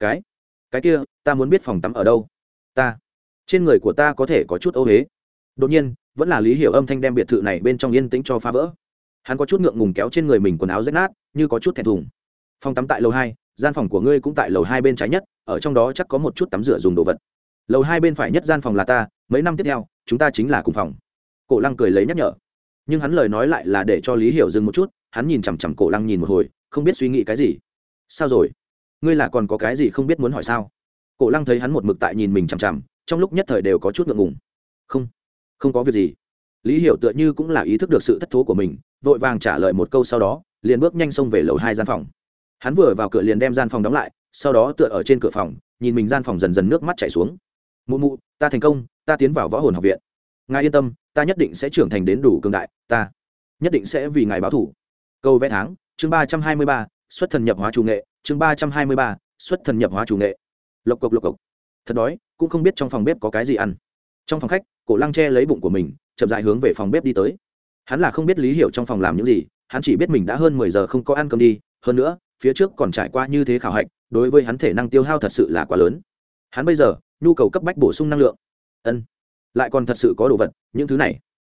Speaker 1: Cái cái kia, ta muốn biết phòng tắm ở đâu? Ta, trên người của ta có thể có chút ô huế đột nhiên vẫn là lý hiểu âm thanh đem biệt thự này bên trong yên tĩnh cho phá vỡ. Hắn có chút ngượng ngùng kéo trên người mình quần áo rách nát, như có chút thẹn thùng. Phòng tắm tại lầu hai, gian phòng của ngươi cũng tại lầu hai bên trái nhất, ở trong đó chắc có một chút tắm rửa dùng đồ vật. Lầu hai bên phải nhất gian phòng là ta, mấy năm tiếp theo, chúng ta chính là cùng phòng. Cổ lăng cười lấy nhắc nhở. Nhưng hắn lời nói lại là để cho lý hiểu dừng một chút, hắn nhìn chằm chằm cổ lăng nhìn một hồi, không biết suy nghĩ cái gì. Sao rồi? Ngươi là còn có cái gì không biết muốn hỏi sao? Cổ lăng thấy hắn một mực tại nhìn mình chằm chằm, trong lúc nhất thời đều có chút ngượng ngùng. Không không có việc gì. Lý hiểu tựa như cũng là ý thức được sự thất thố của mình, vội vàng trả lời một câu sau đó, liền bước nhanh xông về lầu hai gian phòng. Hắn vừa vào cửa liền đem gian phòng đóng lại, sau đó tựa ở trên cửa phòng, nhìn mình gian phòng dần dần nước mắt chảy xuống. Mụ mụ, ta thành công, ta tiến vào võ hồn học viện. Ngài yên tâm, ta nhất định sẽ trưởng thành đến đủ cường đại, ta nhất định sẽ vì ngài báo thủ câu vẽ tháng, chương ba trăm hai mươi ba, xuất thần nhập hóa chủ nghệ, chương ba trăm hai mươi ba, xuất thần nhập hóa chủ nghệ. Lộc cộc lộc cộc. Thật đói, cũng không biết trong phòng bếp có cái gì ăn. Trong phòng khách cổ lăng che lấy bụng của mình, chậm dại hướng về phòng bếp đi tới. Hắn là không biết lý hiểu trong phòng làm những gì, hắn chỉ biết mình đã hơn mười giờ không có ăn cơm đi, hơn nữa, phía trước còn trải qua như thế khảo hạch, đối với hắn thể năng tiêu hao thật sự là quá lớn. Hắn bây giờ, nhu cầu cấp bách bổ sung năng lượng. Ân, lại còn thật sự có đồ vật, những thứ này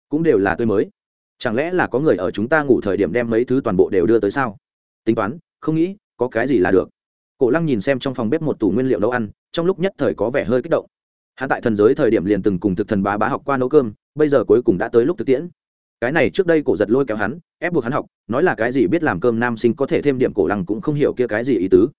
Speaker 1: cũng đều là tươi mới. Chẳng lẽ là có người ở chúng ta ngủ thời điểm đem mấy thứ toàn bộ đều đưa tới sao? Tính toán, không nghĩ, có cái gì là được. Cổ lăng nhìn xem trong phòng bếp một tủ nguyên liệu nấu ăn, trong lúc nhất thời có vẻ hơi kích động hắn tại thần giới thời điểm liền từng cùng thực thần bá bá học qua nấu cơm, bây giờ cuối cùng đã tới lúc thực tiễn. Cái này trước đây cổ giật lôi kéo hắn, ép buộc hắn học, nói là cái gì biết làm cơm nam sinh có thể thêm điểm cổ lăng cũng không hiểu kia cái gì ý tứ.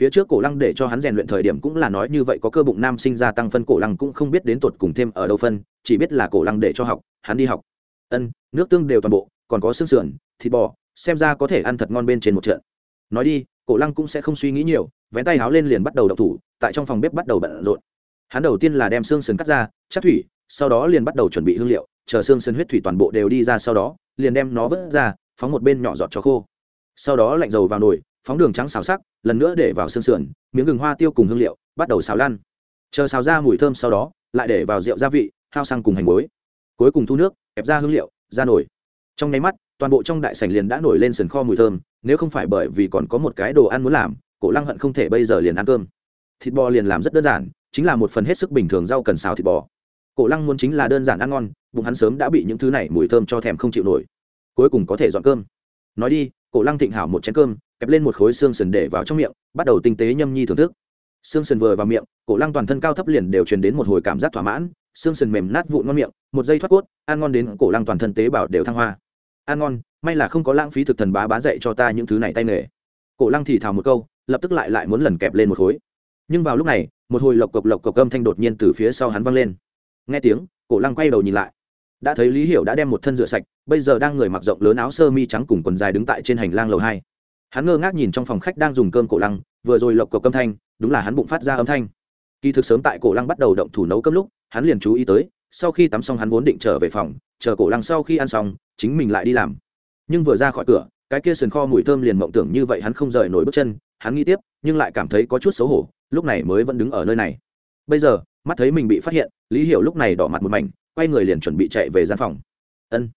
Speaker 1: Phía trước cổ lăng để cho hắn rèn luyện thời điểm cũng là nói như vậy, có cơ bụng nam sinh gia tăng phân cổ lăng cũng không biết đến tuột cùng thêm ở đâu phân, chỉ biết là cổ lăng để cho học, hắn đi học. Ân, nước tương đều toàn bộ, còn có xương sườn, thịt bò, xem ra có thể ăn thật ngon bên trên một trận. Nói đi, cổ lăng cũng sẽ không suy nghĩ nhiều, vén tay háo lên liền bắt đầu đậu thủ, tại trong phòng bếp bắt đầu bận rộn hắn đầu tiên là đem xương sườn cắt ra chắc thủy, sau đó liền bắt đầu chuẩn bị hương liệu, chờ xương sườn huyết thủy toàn bộ đều đi ra sau đó, liền đem nó vớt ra, phóng một bên nhỏ giọt cho khô. Sau đó lạnh dầu vào nồi, phóng đường trắng xào sắc, lần nữa để vào xương sườn, miếng gừng hoa tiêu cùng hương liệu, bắt đầu xào lan. Chờ xào ra mùi thơm sau đó, lại để vào rượu gia vị, hao xăng cùng hành muối. Cuối cùng thu nước, ép ra hương liệu, ra nồi. Trong nháy mắt, toàn bộ trong đại sảnh liền đã nổi lên sườn kho mùi thơm, nếu không phải bởi vì còn có một cái đồ ăn muốn làm, cổ lăng hận không thể bây giờ liền ăn cơm. Thịt bò liền làm rất đơn giản chính là một phần hết sức bình thường rau cần xào thịt bò. Cổ lăng muốn chính là đơn giản ăn ngon, bụng hắn sớm đã bị những thứ này mùi thơm cho thèm không chịu nổi. Cuối cùng có thể dọn cơm. Nói đi, cổ lăng thịnh hảo một chén cơm, kẹp lên một khối xương sườn để vào trong miệng, bắt đầu tinh tế nhâm nhi thưởng thức. Xương sườn vừa vào miệng, cổ lăng toàn thân cao thấp liền đều truyền đến một hồi cảm giác thỏa mãn, xương sườn mềm nát vụn ngon miệng, một giây thoát cốt, ăn ngon đến cổ lăng toàn thân tế bào đều thăng hoa. Ăn ngon, may là không có lãng phí thực thần bá bá dạy cho ta những thứ này tay nghề. Cổ lăng thì thào một câu, lập tức lại lại muốn lần kẹp lên một khối. Nhưng vào lúc này một hồi lộc cộc lộc cộc âm thanh đột nhiên từ phía sau hắn vang lên. Nghe tiếng, cổ lăng quay đầu nhìn lại. Đã thấy lý hiểu đã đem một thân rửa sạch, bây giờ đang người mặc rộng lớn áo sơ mi trắng cùng quần dài đứng tại trên hành lang lầu hai. Hắn ngơ ngác nhìn trong phòng khách đang dùng cơm cổ lăng, vừa rồi lộc cộc âm thanh, đúng là hắn bụng phát ra âm thanh. Kỳ thực sớm tại cổ lăng bắt đầu động thủ nấu cơm lúc, hắn liền chú ý tới, sau khi tắm xong hắn vốn định trở về phòng, chờ cổ lăng sau khi ăn xong, chính mình lại đi làm. Nhưng vừa ra khỏi cửa, cái kia sườn kho mùi thơm liền mộng tưởng như vậy hắn không rời nổi bước chân hắn nghĩ tiếp, nhưng lại cảm thấy có chút xấu hổ, lúc này mới vẫn đứng ở nơi này. Bây giờ, mắt thấy mình bị phát hiện, lý hiểu lúc này đỏ mặt một mảnh, quay người liền chuẩn bị chạy về gian phòng. Ân,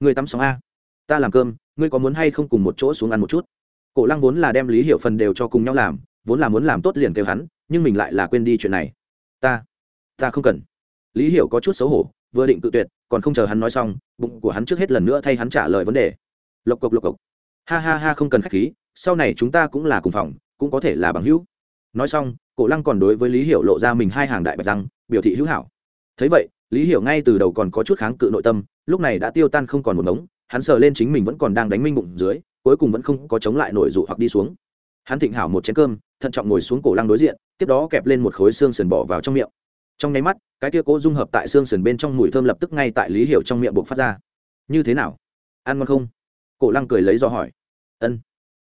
Speaker 1: người tắm xong a? Ta làm cơm, ngươi có muốn hay không cùng một chỗ xuống ăn một chút? Cổ lăng vốn là đem lý hiểu phần đều cho cùng nhau làm, vốn là muốn làm tốt liền kêu hắn, nhưng mình lại là quên đi chuyện này. Ta ta không cần. Lý hiểu có chút xấu hổ, vừa định tự tuyệt, còn không chờ hắn nói xong, bụng của hắn trước hết lần nữa thay hắn trả lời vấn đề. Lộc cộc lộc cộc. Ha ha ha, không cần k h á c h khí sau này chúng ta cũng là cùng phòng, cũng có thể là bằng hữu. Nói xong, cổ lăng còn đối với lý hiểu lộ ra mình hai hàng đại bạch răng, biểu thị hữu hảo. Thấy vậy, lý hiểu ngay từ đầu còn có chút kháng cự nội tâm, lúc này đã tiêu tan không còn một mống hắn sờ lên chính mình vẫn còn đang đánh minh bụng dưới, cuối cùng vẫn không có chống lại nổi dụ hoặc đi xuống. Hắn thịnh hảo một chén cơm, thận trọng ngồi xuống cổ lăng đối diện, tiếp đó kẹp lên một khối xương sườn bỏ vào trong miệng. Trong nháy mắt, cái tia cố dung hợp tại xương sườn bên trong mùi thơm lập tức ngay tại lý hiểu trong miệng buộc phát ra. Như thế nào? Ăn ngon không? Cổ lăng cười lấy do hỏi. Ân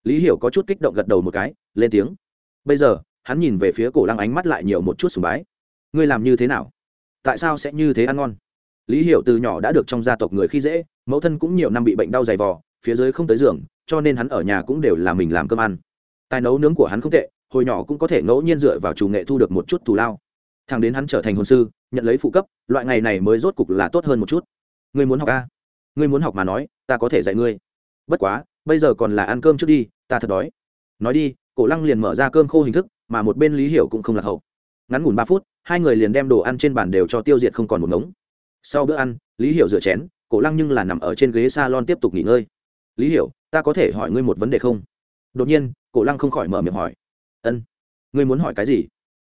Speaker 1: lý hiểu có chút kích động gật đầu một cái, lên tiếng. Bây giờ, hắn nhìn về phía cổ lăng ánh mắt lại nhiều một chút sùng bái. Ngươi làm như thế nào? Tại sao sẽ như thế ăn ngon? Lý hiểu từ nhỏ đã được trong gia tộc người khi dễ, mẫu thân cũng nhiều năm bị bệnh đau dày vò, phía dưới không tới giường, cho nên hắn ở nhà cũng đều là mình làm cơm ăn. Tài nấu nướng của hắn không tệ, hồi nhỏ cũng có thể ngẫu nhiên dựa vào chủ nghệ thu được một chút thù lao. Thằng đến hắn trở thành hồn sư, nhận lấy phụ cấp, loại ngày này mới rốt cục là tốt hơn một chút. Ngươi muốn học a? Ngươi muốn học mà nói, ta có thể dạy ngươi. Bất quá bây giờ còn là ăn cơm trước đi, ta thật đói. Nói đi, cổ lăng liền mở ra cơm khô hình thức, mà một bên lý hiểu cũng không lạc hậu. Ngắn ngủn ba phút, hai người liền đem đồ ăn trên bàn đều cho tiêu diệt không còn một ngống. Sau bữa ăn, lý hiểu rửa chén, cổ lăng nhưng là nằm ở trên ghế s a lon tiếp tục nghỉ ngơi. Lý hiểu, ta có thể hỏi ngươi một vấn đề không? Đột nhiên, cổ lăng không khỏi mở miệng hỏi. Ân, ngươi muốn hỏi cái gì?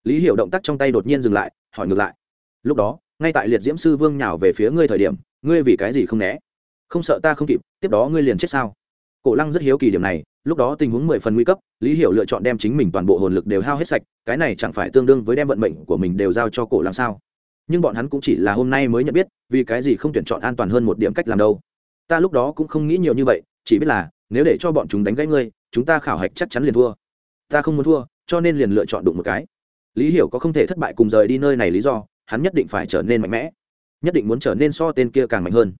Speaker 1: Lý hiểu động tác trong tay đột nhiên dừng lại, hỏi ngược lại. Lúc đó, ngay tại liệt diễm sư vương nhào về phía ngươi thời điểm, ngươi vì cái gì không né? Không sợ ta không kịp, tiếp đó ngươi liền chết sao? Cổ lăng rất hiếu kỳ điểm này, lúc đó tình huống mười phần nguy cấp, lý hiểu lựa chọn đem chính mình toàn bộ hồn lực đều hao hết sạch, cái này chẳng phải tương đương với đem vận mệnh của mình đều giao cho cổ lăng sao? Nhưng bọn hắn cũng chỉ là hôm nay mới nhận biết, vì cái gì không tuyển chọn an toàn hơn một điểm cách làm đâu. Ta lúc đó cũng không nghĩ nhiều như vậy, chỉ biết là, nếu để cho bọn chúng đánh gãy ngươi, chúng ta khảo hạch chắc chắn liền thua. Ta không muốn thua, cho nên liền lựa chọn đụng một cái. Lý hiểu có không thể thất bại cùng rời đi nơi này lý do, hắn nhất định phải trở nên mạnh mẽ. Nhất định muốn trở nên so tên kia càng mạnh hơn.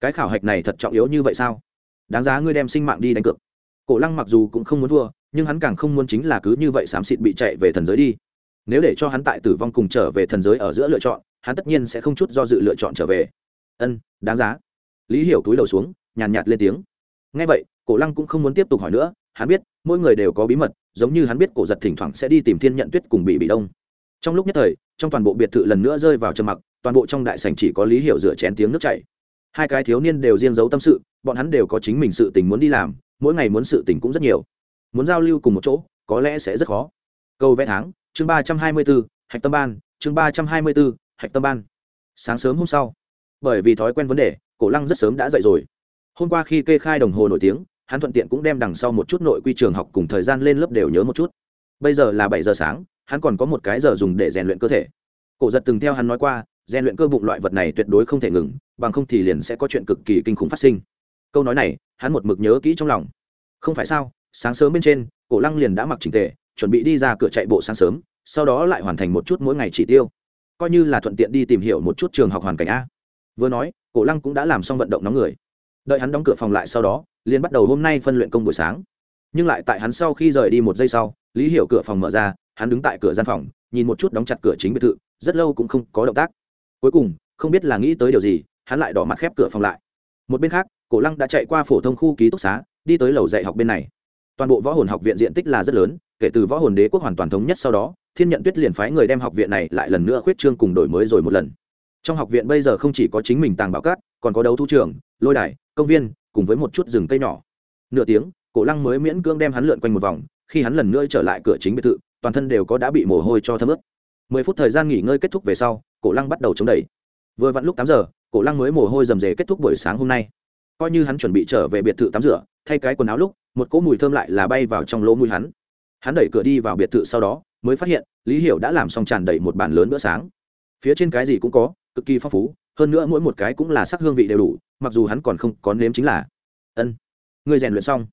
Speaker 1: Cái khảo hạch này thật trọng yếu như vậy sao? Đáng giá ngươi đem sinh mạng đi đánh cược. Cổ lăng mặc dù cũng không muốn thua, nhưng hắn càng không muốn chính là cứ như vậy xám xịt bị chạy về thần giới đi. Nếu để cho hắn tại tử vong cùng trở về thần giới ở giữa lựa chọn, hắn tất nhiên sẽ không chút do dự lựa chọn trở về. Ân, đáng giá. Lý hiểu túi đầu xuống, nhàn nhạt lên tiếng. Ngay vậy, cổ lăng cũng không muốn tiếp tục hỏi nữa, hắn biết, mỗi người đều có bí mật, giống như hắn biết cổ giật thỉnh thoảng sẽ đi tìm thiên nhận tuyết cùng bị bị đông. Trong lúc nhất thời, trong toàn bộ biệt thự lần nữa rơi vào trầm mặc, toàn bộ trong đại sảnh chỉ có lý hiểu rửa chén tiếng nước chảy. Hai cái thiếu niên đều riêng giấu tâm sự bọn hắn đều có chính mình sự tình muốn đi làm, mỗi ngày muốn sự tình cũng rất nhiều. Muốn giao lưu cùng một chỗ, có lẽ sẽ rất khó. Câu vẽ tháng, chương ba trăm hai mươi bốn hạch tâm ban, chương ba trăm hai mươi bốn hạch tâm ban. Sáng sớm hôm sau, bởi vì thói quen vấn đề, cổ lăng rất sớm đã dậy rồi. Hôm qua khi kê khai đồng hồ nổi tiếng, hắn thuận tiện cũng đem đằng sau một chút nội quy trường học cùng thời gian lên lớp đều nhớ một chút. Bây giờ là bảy giờ sáng, hắn còn có một cái giờ dùng để rèn luyện cơ thể. Cổ giật từng theo hắn nói qua, rèn luyện cơ bụng loại vật này tuyệt đối không thể ngừng, bằng không thì liền sẽ có chuyện cực kỳ kinh khủng phát sinh câu nói này, hắn một mực nhớ kỹ trong lòng. Không phải sao, sáng sớm bên trên, cổ lăng liền đã mặc trình tề, chuẩn bị đi ra cửa chạy bộ sáng sớm, sau đó lại hoàn thành một chút mỗi ngày chỉ tiêu. Coi như là thuận tiện đi tìm hiểu một chút trường học hoàn cảnh a. Vừa nói, cổ lăng cũng đã làm xong vận động nóng người. Đợi hắn đóng cửa phòng lại sau đó, liền bắt đầu hôm nay phân luyện công buổi sáng. Nhưng lại tại hắn sau khi rời đi một giây sau, lý hiểu cửa phòng mở ra, hắn đứng tại cửa gian phòng, nhìn một chút đóng chặt cửa chính biệt thự, rất lâu cũng không có động tác. Cuối cùng, không biết là nghĩ tới điều gì, hắn lại đỏ mặt khép cửa phòng lại. Một bên khác cổ lăng đã chạy qua phổ thông khu ký túc xá, đi tới lầu dạy học bên này. Toàn bộ võ hồn học viện diện tích là rất lớn, kể từ võ hồn đế quốc hoàn toàn thống nhất sau đó, thiên nhận tuyết liền phái người đem học viện này lại lần nữa khuyết trương cùng đổi mới rồi một lần. Trong học viện bây giờ không chỉ có chính mình tàng bảo cát, còn có đấu thu trường, lôi đài, công viên, cùng với một chút rừng cây nhỏ. Nửa tiếng, cổ lăng mới miễn cưỡng đem hắn lượn quanh một vòng, khi hắn lần nữa trở lại cửa chính biệt thự, toàn thân đều có đã bị mồ hôi cho thấm ướt. Mười phút thời gian nghỉ ngơi kết thúc về sau, cổ lăng bắt đầu chống đẩy. Vừa vặn lúc tám giờ, cổ lăng mới mồ hôi rầm rề kết thúc buổi sáng hôm nay coi như hắn chuẩn bị trở về biệt thự tắm rửa, thay cái quần áo lúc, một cỗ mùi thơm lại là bay vào trong lỗ mũi hắn. Hắn đẩy cửa đi vào biệt thự sau đó, mới phát hiện, lý hiểu đã làm xong tràn đầy một bàn lớn bữa sáng. Phía trên cái gì cũng có, cực kỳ phong phú, hơn nữa mỗi một cái cũng là sắc hương vị đều đủ, mặc dù hắn còn không có nếm chính là, ân, ngươi rèn luyện xong,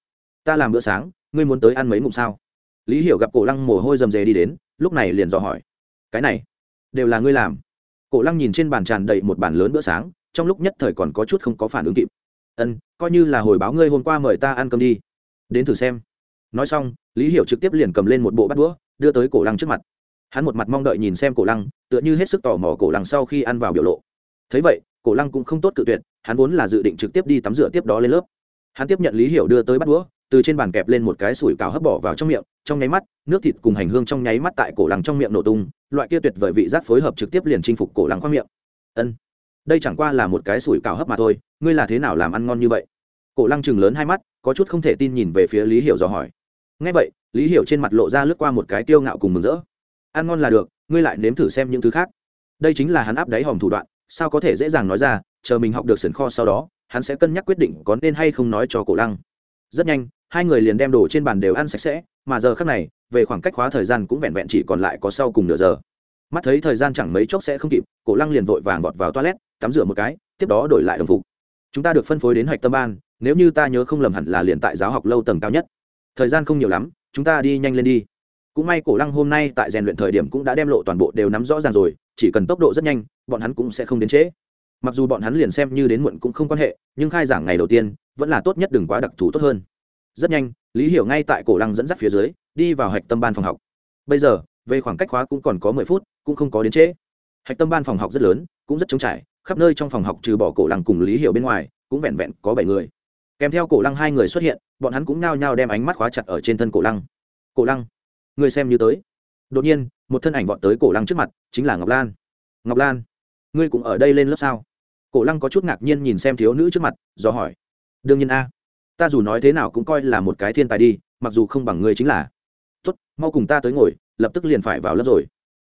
Speaker 1: ta làm bữa sáng, ngươi muốn tới ăn mấy ngụm sao? Lý hiểu gặp cổ lăng mồ hôi rầm rề đi đến, lúc này liền dò hỏi, cái này, đều là ngươi làm? Cổ lăng nhìn trên bàn tràn đầy một bàn lớn bữa sáng, trong lúc nhất thời còn có chút không có phản ứng kịp ân, coi như là hồi báo ngươi hôm qua mời ta ăn cơm đi. Đến thử xem. Nói xong, lý hiểu trực tiếp liền cầm lên một bộ bát đũa, đưa tới cổ lăng trước mặt. Hắn một mặt mong đợi nhìn xem cổ lăng, tựa như hết sức tò mò cổ lăng sau khi ăn vào biểu lộ. Thấy vậy, cổ lăng cũng không tốt cự tuyệt, hắn vốn là dự định trực tiếp đi tắm rửa tiếp đó lên lớp. Hắn tiếp nhận lý hiểu đưa tới bắt đũa, từ trên bàn kẹp lên một cái sủi cào hấp bỏ vào trong miệng, trong nháy mắt, nước thịt cùng hành hương trong nháy mắt tại cổ lăng trong miệng nổ tung, loại kia tuyệt vời vị giác phối hợp trực tiếp liền chinh phục cổ lăng khoang miệng. Ân đây chẳng qua là một cái sủi cào hấp mà thôi, ngươi là thế nào làm ăn ngon như vậy? Cổ lăng chừng lớn hai mắt, có chút không thể tin nhìn về phía lý hiểu dò hỏi. Ngay vậy, lý hiểu trên mặt lộ ra lướt qua một cái tiêu ngạo cùng mừng rỡ. Ăn ngon là được, ngươi lại nếm thử xem những thứ khác. Đây chính là hắn áp đáy hòm thủ đoạn, sao có thể dễ dàng nói ra, chờ mình học được sườn kho sau đó, hắn sẽ cân nhắc quyết định có nên hay không nói cho cổ lăng. Rất nhanh, hai người liền đem đồ trên bàn đều ăn sạch sẽ, mà giờ khác này, về khoảng cách khóa thời gian cũng vẹn vẹn chỉ còn lại có sau cùng nửa giờ. Mắt thấy thời gian chẳng mấy chốc sẽ không kịp, cổ lăng liền vội vàng vọt vào toilet tắm rửa một cái, tiếp đó đổi lại đồng phục. Chúng ta được phân phối đến hạch tâm ban, nếu như ta nhớ không lầm hẳn là liền tại giáo học lâu tầng cao nhất. Thời gian không nhiều lắm, chúng ta đi nhanh lên đi. Cũng may cổ lăng hôm nay tại rèn luyện thời điểm cũng đã đem lộ toàn bộ đều nắm rõ ràng rồi, chỉ cần tốc độ rất nhanh, bọn hắn cũng sẽ không đến trễ. Mặc dù bọn hắn liền xem như đến muộn cũng không quan hệ, nhưng khai giảng ngày đầu tiên, vẫn là tốt nhất đừng quá đặc thù tốt hơn. Rất nhanh, lý hiểu ngay tại cổ lăng dẫn dắt phía dưới, đi vào hạch tâm ban phòng học. Bây giờ, về khoảng cách khóa cũng còn có mười phút, cũng không có đến trễ. Hạch tâm ban phòng học rất lớn, cũng rất trống trải khắp nơi trong phòng học trừ bỏ cổ lăng cùng lý hiểu bên ngoài, cũng vẹn vẹn có bảy người. Kèm theo cổ lăng hai người xuất hiện, bọn hắn cũng nao nhao đem ánh mắt khóa chặt ở trên thân cổ lăng. Cổ lăng, người xem như tới. Đột nhiên, một thân ảnh vọt tới cổ lăng trước mặt, chính là ngọc lan. Ngọc lan, ngươi cũng ở đây lên lớp sao? Cổ lăng có chút ngạc nhiên nhìn xem thiếu nữ trước mặt, do hỏi. Đương nhiên a, ta dù nói thế nào cũng coi là một cái thiên tài đi, mặc dù không bằng ngươi chính là. Tốt, mau cùng ta tới ngồi, lập tức liền phải vào lớp rồi.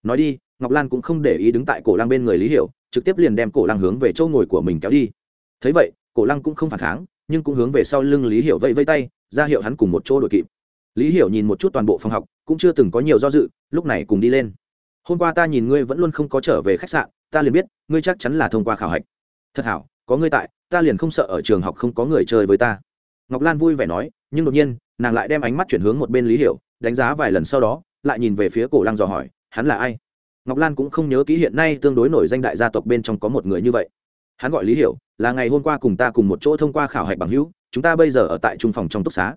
Speaker 1: Nói đi, ngọc lan cũng không để ý đứng tại cổ lăng bên người lý hiểu trực tiếp liền đem cổ lăng hướng về chỗ ngồi của mình kéo đi. Thấy vậy, cổ lăng cũng không phản kháng, nhưng cũng hướng về sau lưng lý hiểu vẫy vây tay, ra hiệu hắn cùng một chỗ đội kịp. Lý hiểu nhìn một chút toàn bộ phòng học, cũng chưa từng có nhiều do dự, lúc này cùng đi lên. Hôm qua ta nhìn ngươi vẫn luôn không có trở về khách sạn, ta liền biết, ngươi chắc chắn là thông qua khảo hạch. Thật hảo, có ngươi tại, ta liền không sợ ở trường học không có người chơi với ta. Ngọc lan vui vẻ nói, nhưng đột nhiên, nàng lại đem ánh mắt chuyển hướng một bên lý hiểu, đánh giá vài lần sau đó, lại nhìn về phía cổ lăng dò hỏi, hắn là ai? Ngọc lan cũng không nhớ kỹ hiện nay tương đối nổi danh đại gia tộc bên trong có một người như vậy. Hắn gọi lý hiểu, là ngày hôm qua cùng ta cùng một chỗ thông qua khảo hạch bằng hữu, chúng ta bây giờ ở tại trung phòng trong túc xá.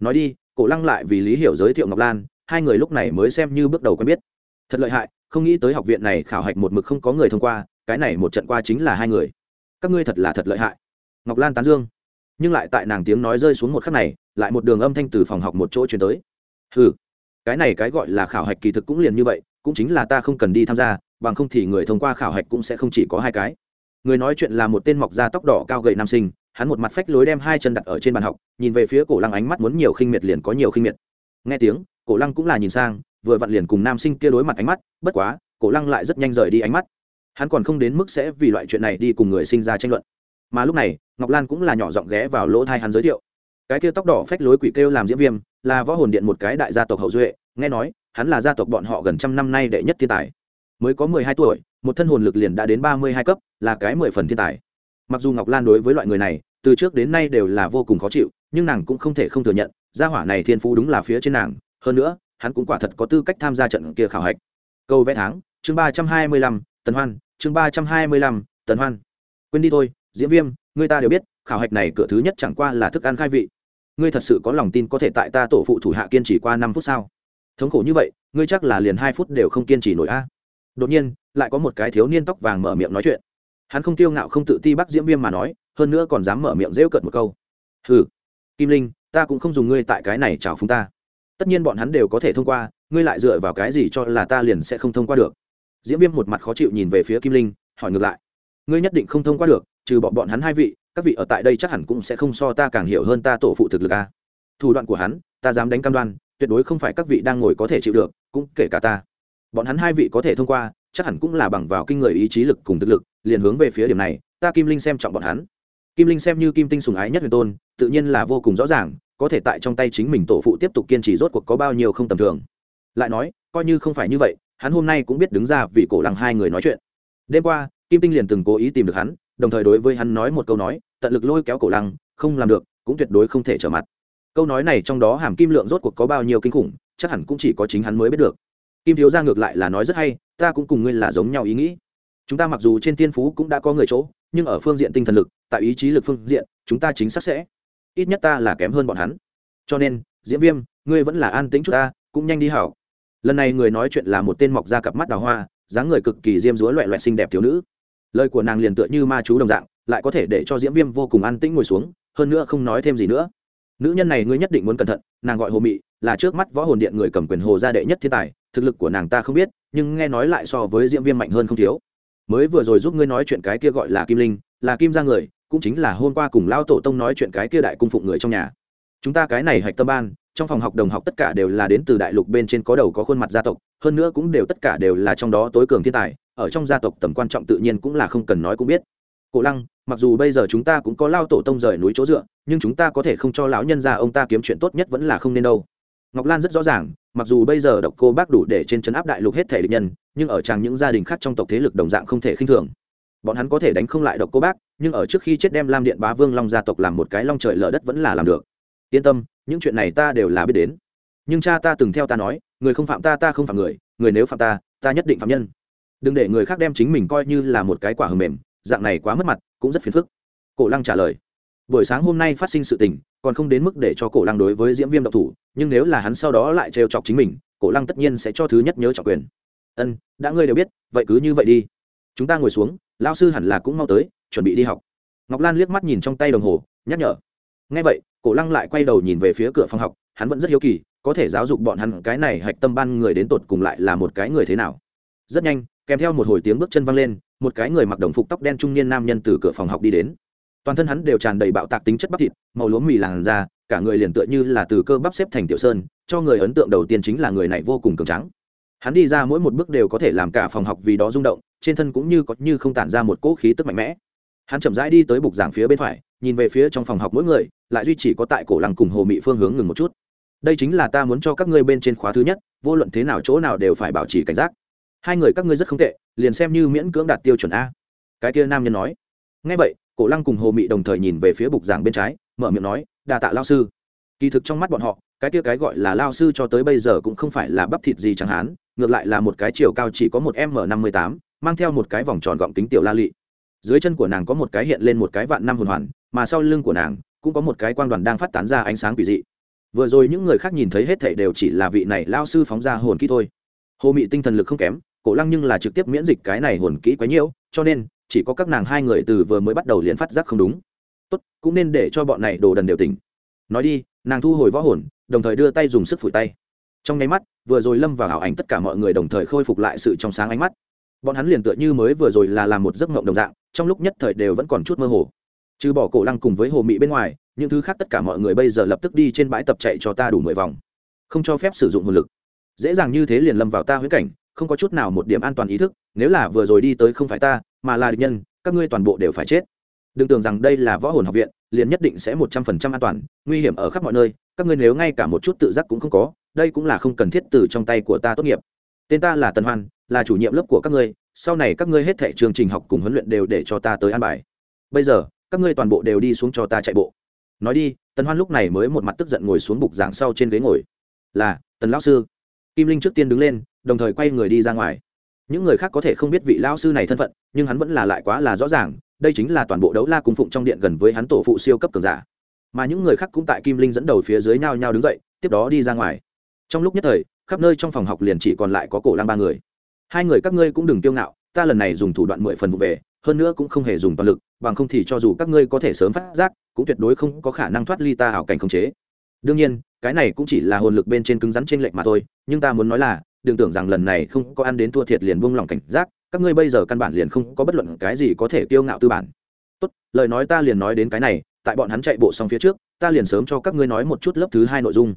Speaker 1: Nói đi, cổ lăng lại vì lý hiểu giới thiệu ngọc lan, hai người lúc này mới xem như bước đầu quen biết. Thật lợi hại, không nghĩ tới học viện này khảo hạch một mực không có người thông qua, cái này một trận qua chính là hai người. Các ngươi thật là thật lợi hại. Ngọc lan tán dương. Nhưng lại tại nàng tiếng nói rơi xuống một khắc này, lại một đường âm thanh từ phòng học một chỗ chuyển tới. Ừ cái này cái gọi là khảo hạch kỳ thực cũng liền như vậy cũng chính là ta không cần đi tham gia, bằng không thì người thông qua khảo hạch cũng sẽ không chỉ có hai cái. Người nói chuyện là một tên mọc da tóc đỏ cao gậy nam sinh, hắn một mặt phách lối đem hai chân đặt ở trên bàn học, nhìn về phía cổ lăng ánh mắt muốn nhiều khinh miệt liền có nhiều khinh miệt. Nghe tiếng, cổ lăng cũng là nhìn sang, vừa vặn liền cùng nam sinh kia đối mặt ánh mắt, bất quá, cổ lăng lại rất nhanh rời đi ánh mắt. Hắn còn không đến mức sẽ vì loại chuyện này đi cùng người sinh ra tranh luận. Mà lúc này, ngọc lan cũng là nhỏ giọng ghé vào lỗ thai hắn giới thiệu. Cái kia tóc đỏ phách lối quỷ kêu làm diễn viêm là võ hồn điện một cái đại gia tộc hậu duệ, nghe nói hắn là gia tộc bọn họ gần trăm năm nay đệ nhất thiên tài. Mới có mười hai tuổi, một thân hồn lực liền đã đến ba mươi hai cấp, là cái mười phần thiên tài. Mặc dù ngọc lan đối với loại người này, từ trước đến nay đều là vô cùng khó chịu, nhưng nàng cũng không thể không thừa nhận, gia hỏa này thiên phú đúng là phía trên nàng. Hơn nữa, hắn cũng quả thật có tư cách tham gia trận kia khảo hạch. Câu vẽ tháng, chương ba trăm hai mươi lăm, tần hoan, chương ba trăm hai mươi lăm, tần hoan. Quên đi thôi diễn viêm người ta đều biết, khảo hạch này cửa thứ nhất chẳng qua là thức ăn khai vị. Ngươi thật sự có lòng tin có thể tại ta tổ phụ thủ hạ kiên trì qua năm phút sao? Thống khổ như vậy, ngươi chắc là liền hai phút đều không kiên trì nổi a. Đột nhiên, lại có một cái thiếu niên tóc vàng mở miệng nói chuyện. Hắn không tiêu ngạo không tự ti bắc diễm viêm mà nói, hơn nữa còn dám mở miệng rêu cợt một câu. Hừ, kim linh, ta cũng không dùng ngươi tại cái này chào phúng ta. Tất nhiên bọn hắn đều có thể thông qua, ngươi lại dựa vào cái gì cho là ta liền sẽ không thông qua được? Diễm viêm một mặt khó chịu nhìn về phía kim linh, hỏi ngược lại. Ngươi nhất định không thông qua được, trừ bọn bọn hắn hai vị, các vị ở tại đây chắc hẳn cũng sẽ không so ta càng hiểu hơn ta tổ phụ thực lực a. Thủ đoạn của hắn, ta dám đánh cam đoan tuyệt đối không phải các vị đang ngồi có thể chịu được, cũng kể cả ta. Bọn hắn hai vị có thể thông qua, chắc hẳn cũng là bằng vào kinh người ý chí lực cùng thực lực, liền hướng về phía điểm này, ta kim linh xem trọng bọn hắn. Kim linh xem như kim tinh sùng ái nhất huyền tôn, tự nhiên là vô cùng rõ ràng, có thể tại trong tay chính mình tổ phụ tiếp tục kiên trì rốt cuộc có bao nhiêu không tầm thường. Lại nói, coi như không phải như vậy, hắn hôm nay cũng biết đứng ra vì cổ lăng hai người nói chuyện. Đêm qua, kim tinh liền từng cố ý tìm được hắn, đồng thời đối với hắn nói một câu nói, tận lực lôi kéo cổ lăng không làm được, cũng tuyệt đối không thể trở mặt câu nói này trong đó hàm kim lượng rốt cuộc có bao nhiêu kinh khủng, chắc hẳn cũng chỉ có chính hắn mới biết được. Kim thiếu ra ngược lại là nói rất hay, ta cũng cùng ngươi là giống nhau ý nghĩ. Chúng ta mặc dù trên tiên phú cũng đã có người chỗ, nhưng ở phương diện tinh thần lực, tại ý chí lực phương diện, chúng ta chính xác sẽ. Ít nhất ta là kém hơn bọn hắn. Cho nên, diễm viêm, ngươi vẫn là an tính chút ta, cũng nhanh đi hảo. Lần này người nói chuyện là một tên mọc ra cặp mắt đào hoa, dáng người cực kỳ diêm dúa loẹ loẹ xinh đẹp thiếu nữ. Lời của nàng liền tựa như ma chú đồng dạng, lại có thể để cho diễm viêm vô cùng an tĩnh ngồi xuống, hơn nữa không nói thêm gì nữa nữ nhân này ngươi nhất định muốn cẩn thận, nàng gọi hồ mị, là trước mắt võ hồn điện người cầm quyền hồ gia đệ nhất thiên tài, thực lực của nàng ta không biết, nhưng nghe nói lại so với diễm viêm mạnh hơn không thiếu. Mới vừa rồi giúp ngươi nói chuyện cái kia gọi là kim linh, là kim ra người, cũng chính là hôm qua cùng lao tổ tông nói chuyện cái kia đại cung phụng người trong nhà. Chúng ta cái này hạch tâm ban, trong phòng học đồng học tất cả đều là đến từ đại lục bên trên có đầu có khuôn mặt gia tộc, hơn nữa cũng đều tất cả đều là trong đó tối cường thiên tài, ở trong gia tộc tầm quan trọng tự nhiên cũng là không cần nói cũng biết. Cổ lăng mặc dù bây giờ chúng ta cũng có lao tổ tông rời núi chỗ dựa, nhưng chúng ta có thể không cho lão nhân ra ông ta kiếm chuyện tốt nhất vẫn là không nên đâu. Ngọc lan rất rõ ràng, mặc dù bây giờ độc cô bác đủ để trên chấn áp đại lục hết thể địch nhân, nhưng ở chàng những gia đình khác trong tộc thế lực đồng dạng không thể khinh thường. Bọn hắn có thể đánh không lại độc cô bác, nhưng ở trước khi chết đem lam điện bá vương long gia tộc làm một cái long trời lở đất vẫn là làm được. Yên tâm, những chuyện này ta đều là biết đến. Nhưng cha ta từng theo ta nói, người không phạm ta ta không phạm người người nếu phạm ta ta nhất định phạm nhân. Đừng để người khác đem chính mình coi như là một cái quả hầm mềm dạng này quá mất mặt, cũng rất phiền phức. Cổ lăng trả lời, buổi sáng hôm nay phát sinh sự tình, còn không đến mức để cho cổ lăng đối với diễm viêm độc thủ, nhưng nếu là hắn sau đó lại trêu chọc chính mình, cổ lăng tất nhiên sẽ cho thứ nhất nhớ trọng quyền. Ân, đã ngươi đều biết, vậy cứ như vậy đi. Chúng ta ngồi xuống lao sư hẳn là cũng mau tới, chuẩn bị đi học. Ngọc lan liếc mắt nhìn trong tay đồng hồ, nhắc nhở. Ngay vậy, cổ lăng lại quay đầu nhìn về phía cửa phòng học, hắn vẫn rất hiếu kỳ, có thể giáo dục bọn hắn cái này hạch tâm ban người đến tột cùng lại là một cái người thế nào. Rất nhanh, kèm theo một hồi tiếng bước chân văng lên một cái người mặc đồng phục tóc đen trung niên nam nhân từ cửa phòng học đi đến. Toàn thân hắn đều tràn đầy bạo tạc tính chất bắp thịt, màu lúa mì làn da, cả người liền tựa như là từ cơ bắp xếp thành tiểu sơn, cho người ấn tượng đầu tiên chính là người này vô cùng cường trắng hắn đi ra mỗi một bước đều có thể làm cả phòng học vì đó rung động, trên thân cũng như có như không tản ra một cỗ khí tức mạnh mẽ. Hắn chậm rãi đi tới bục giảng phía bên phải, nhìn về phía trong phòng học mỗi người, lại duy chỉ có tại cổ lăng cùng hồ mị phương hướng ngừng một chút. Đây chính là ta muốn cho các ngươi bên trên khóa thứ nhất, vô luận thế nào chỗ nào đều phải bảo trì cảnh giác hai người các ngươi rất không tệ, liền xem như miễn cưỡng đạt tiêu chuẩn a. Cái kia nam nhân nói. Ngay vậy, cổ lăng cùng hồ mị đồng thời nhìn về phía bục giảng bên trái, mở miệng nói đà tạ lao sư. Kỳ thực trong mắt bọn họ, cái kia cái gọi là lao sư cho tới bây giờ cũng không phải là bắp thịt gì chẳng hạn, ngược lại là một cái chiều cao chỉ có một m năm mươi tám, mang theo một cái vòng tròn gọng kính tiểu la lị. Dưới chân của nàng có một cái hiện lên một cái vạn năm hồn hoàn, mà sau lưng của nàng cũng có một cái quang đoàn đang phát tán ra ánh sáng quỷ dị. Vừa rồi những người khác nhìn thấy hết thảy đều chỉ là vị này lao sư phóng ra hồn kỹ thôi. Hồ mị tinh thần lực không kém cổ lăng nhưng là trực tiếp miễn dịch cái này hồn kỹ quá nhiễu, cho nên chỉ có các nàng hai người từ vừa mới bắt đầu liền phát giác không đúng. Tốt, cũng nên để cho bọn này đồ đần đều tỉnh. Nói đi, nàng thu hồi võ hồn, đồng thời đưa tay dùng sức phủi tay. Trong nháy mắt, vừa rồi lâm vào ảo ảnh tất cả mọi người đồng thời khôi phục lại sự trong sáng ánh mắt. Bọn hắn liền tựa như mới vừa rồi là làm một giấc mộng đồng dạng, trong lúc nhất thời đều vẫn còn chút mơ hồ. Trừ bỏ cổ lăng cùng với hồ mị bên ngoài, những thứ khác tất cả mọi người bây giờ lập tức đi trên bãi tập chạy cho ta đủ mười vòng. Không cho phép sử dụng hồn lực. Dễ dàng như thế liền lâm vào ta huyết cảnh không có chút nào một điểm an toàn ý thức, nếu là vừa rồi đi tới không phải ta, mà là địch nhân, các ngươi toàn bộ đều phải chết. Đừng tưởng rằng đây là võ hồn học viện, liền nhất định sẽ một trăm phần trăm an toàn, nguy hiểm ở khắp mọi nơi, các ngươi nếu ngay cả một chút tự giác cũng không có, đây cũng là không cần thiết từ trong tay của ta tốt nghiệp. Tên ta là Tần hoan, là chủ nhiệm lớp của các ngươi, sau này các ngươi hết thẻ chương trình học cùng huấn luyện đều để cho ta tới an bài. Bây giờ, các ngươi toàn bộ đều đi xuống cho ta chạy bộ. Nói đi, tần hoan lúc này mới một mặt tức giận ngồi xuống bục giảng sau trên ghế ngồi. Là, tần lão sư kim linh trước tiên đứng lên, đồng thời quay người đi ra ngoài. Những người khác có thể không biết vị lão sư này thân phận, nhưng hắn vẫn là lại quá là rõ ràng, đây chính là toàn bộ đấu la cung phụng trong điện gần với hắn tổ phụ siêu cấp cường giả. Mà những người khác cũng tại kim linh dẫn đầu phía dưới nhau nhau đứng dậy, tiếp đó đi ra ngoài. Trong lúc nhất thời, khắp nơi trong phòng học liền chỉ còn lại có cổ lang ba người. Hai người các ngươi cũng đừng tiêu ngạo, ta lần này dùng thủ đoạn mười phần vụ về, hơn nữa cũng không hề dùng toàn lực, bằng không thì cho dù các ngươi có thể sớm phát giác, cũng tuyệt đối không có khả năng thoát ly ta hảo cảnh khống chế đương nhiên, cái này cũng chỉ là hồn lực bên trên cứng rắn trên lệnh mà thôi, nhưng ta muốn nói là, đừng tưởng rằng lần này không có ăn đến thua thiệt liền buông lỏng cảnh giác, các ngươi bây giờ căn bản liền không có bất luận cái gì có thể kiêu ngạo tư bản. Tốt, lời nói ta liền nói đến cái này, tại bọn hắn chạy bộ xong phía trước, ta liền sớm cho các ngươi nói một chút lớp thứ hai nội dung.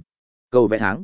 Speaker 1: Cầu vẽ tháng.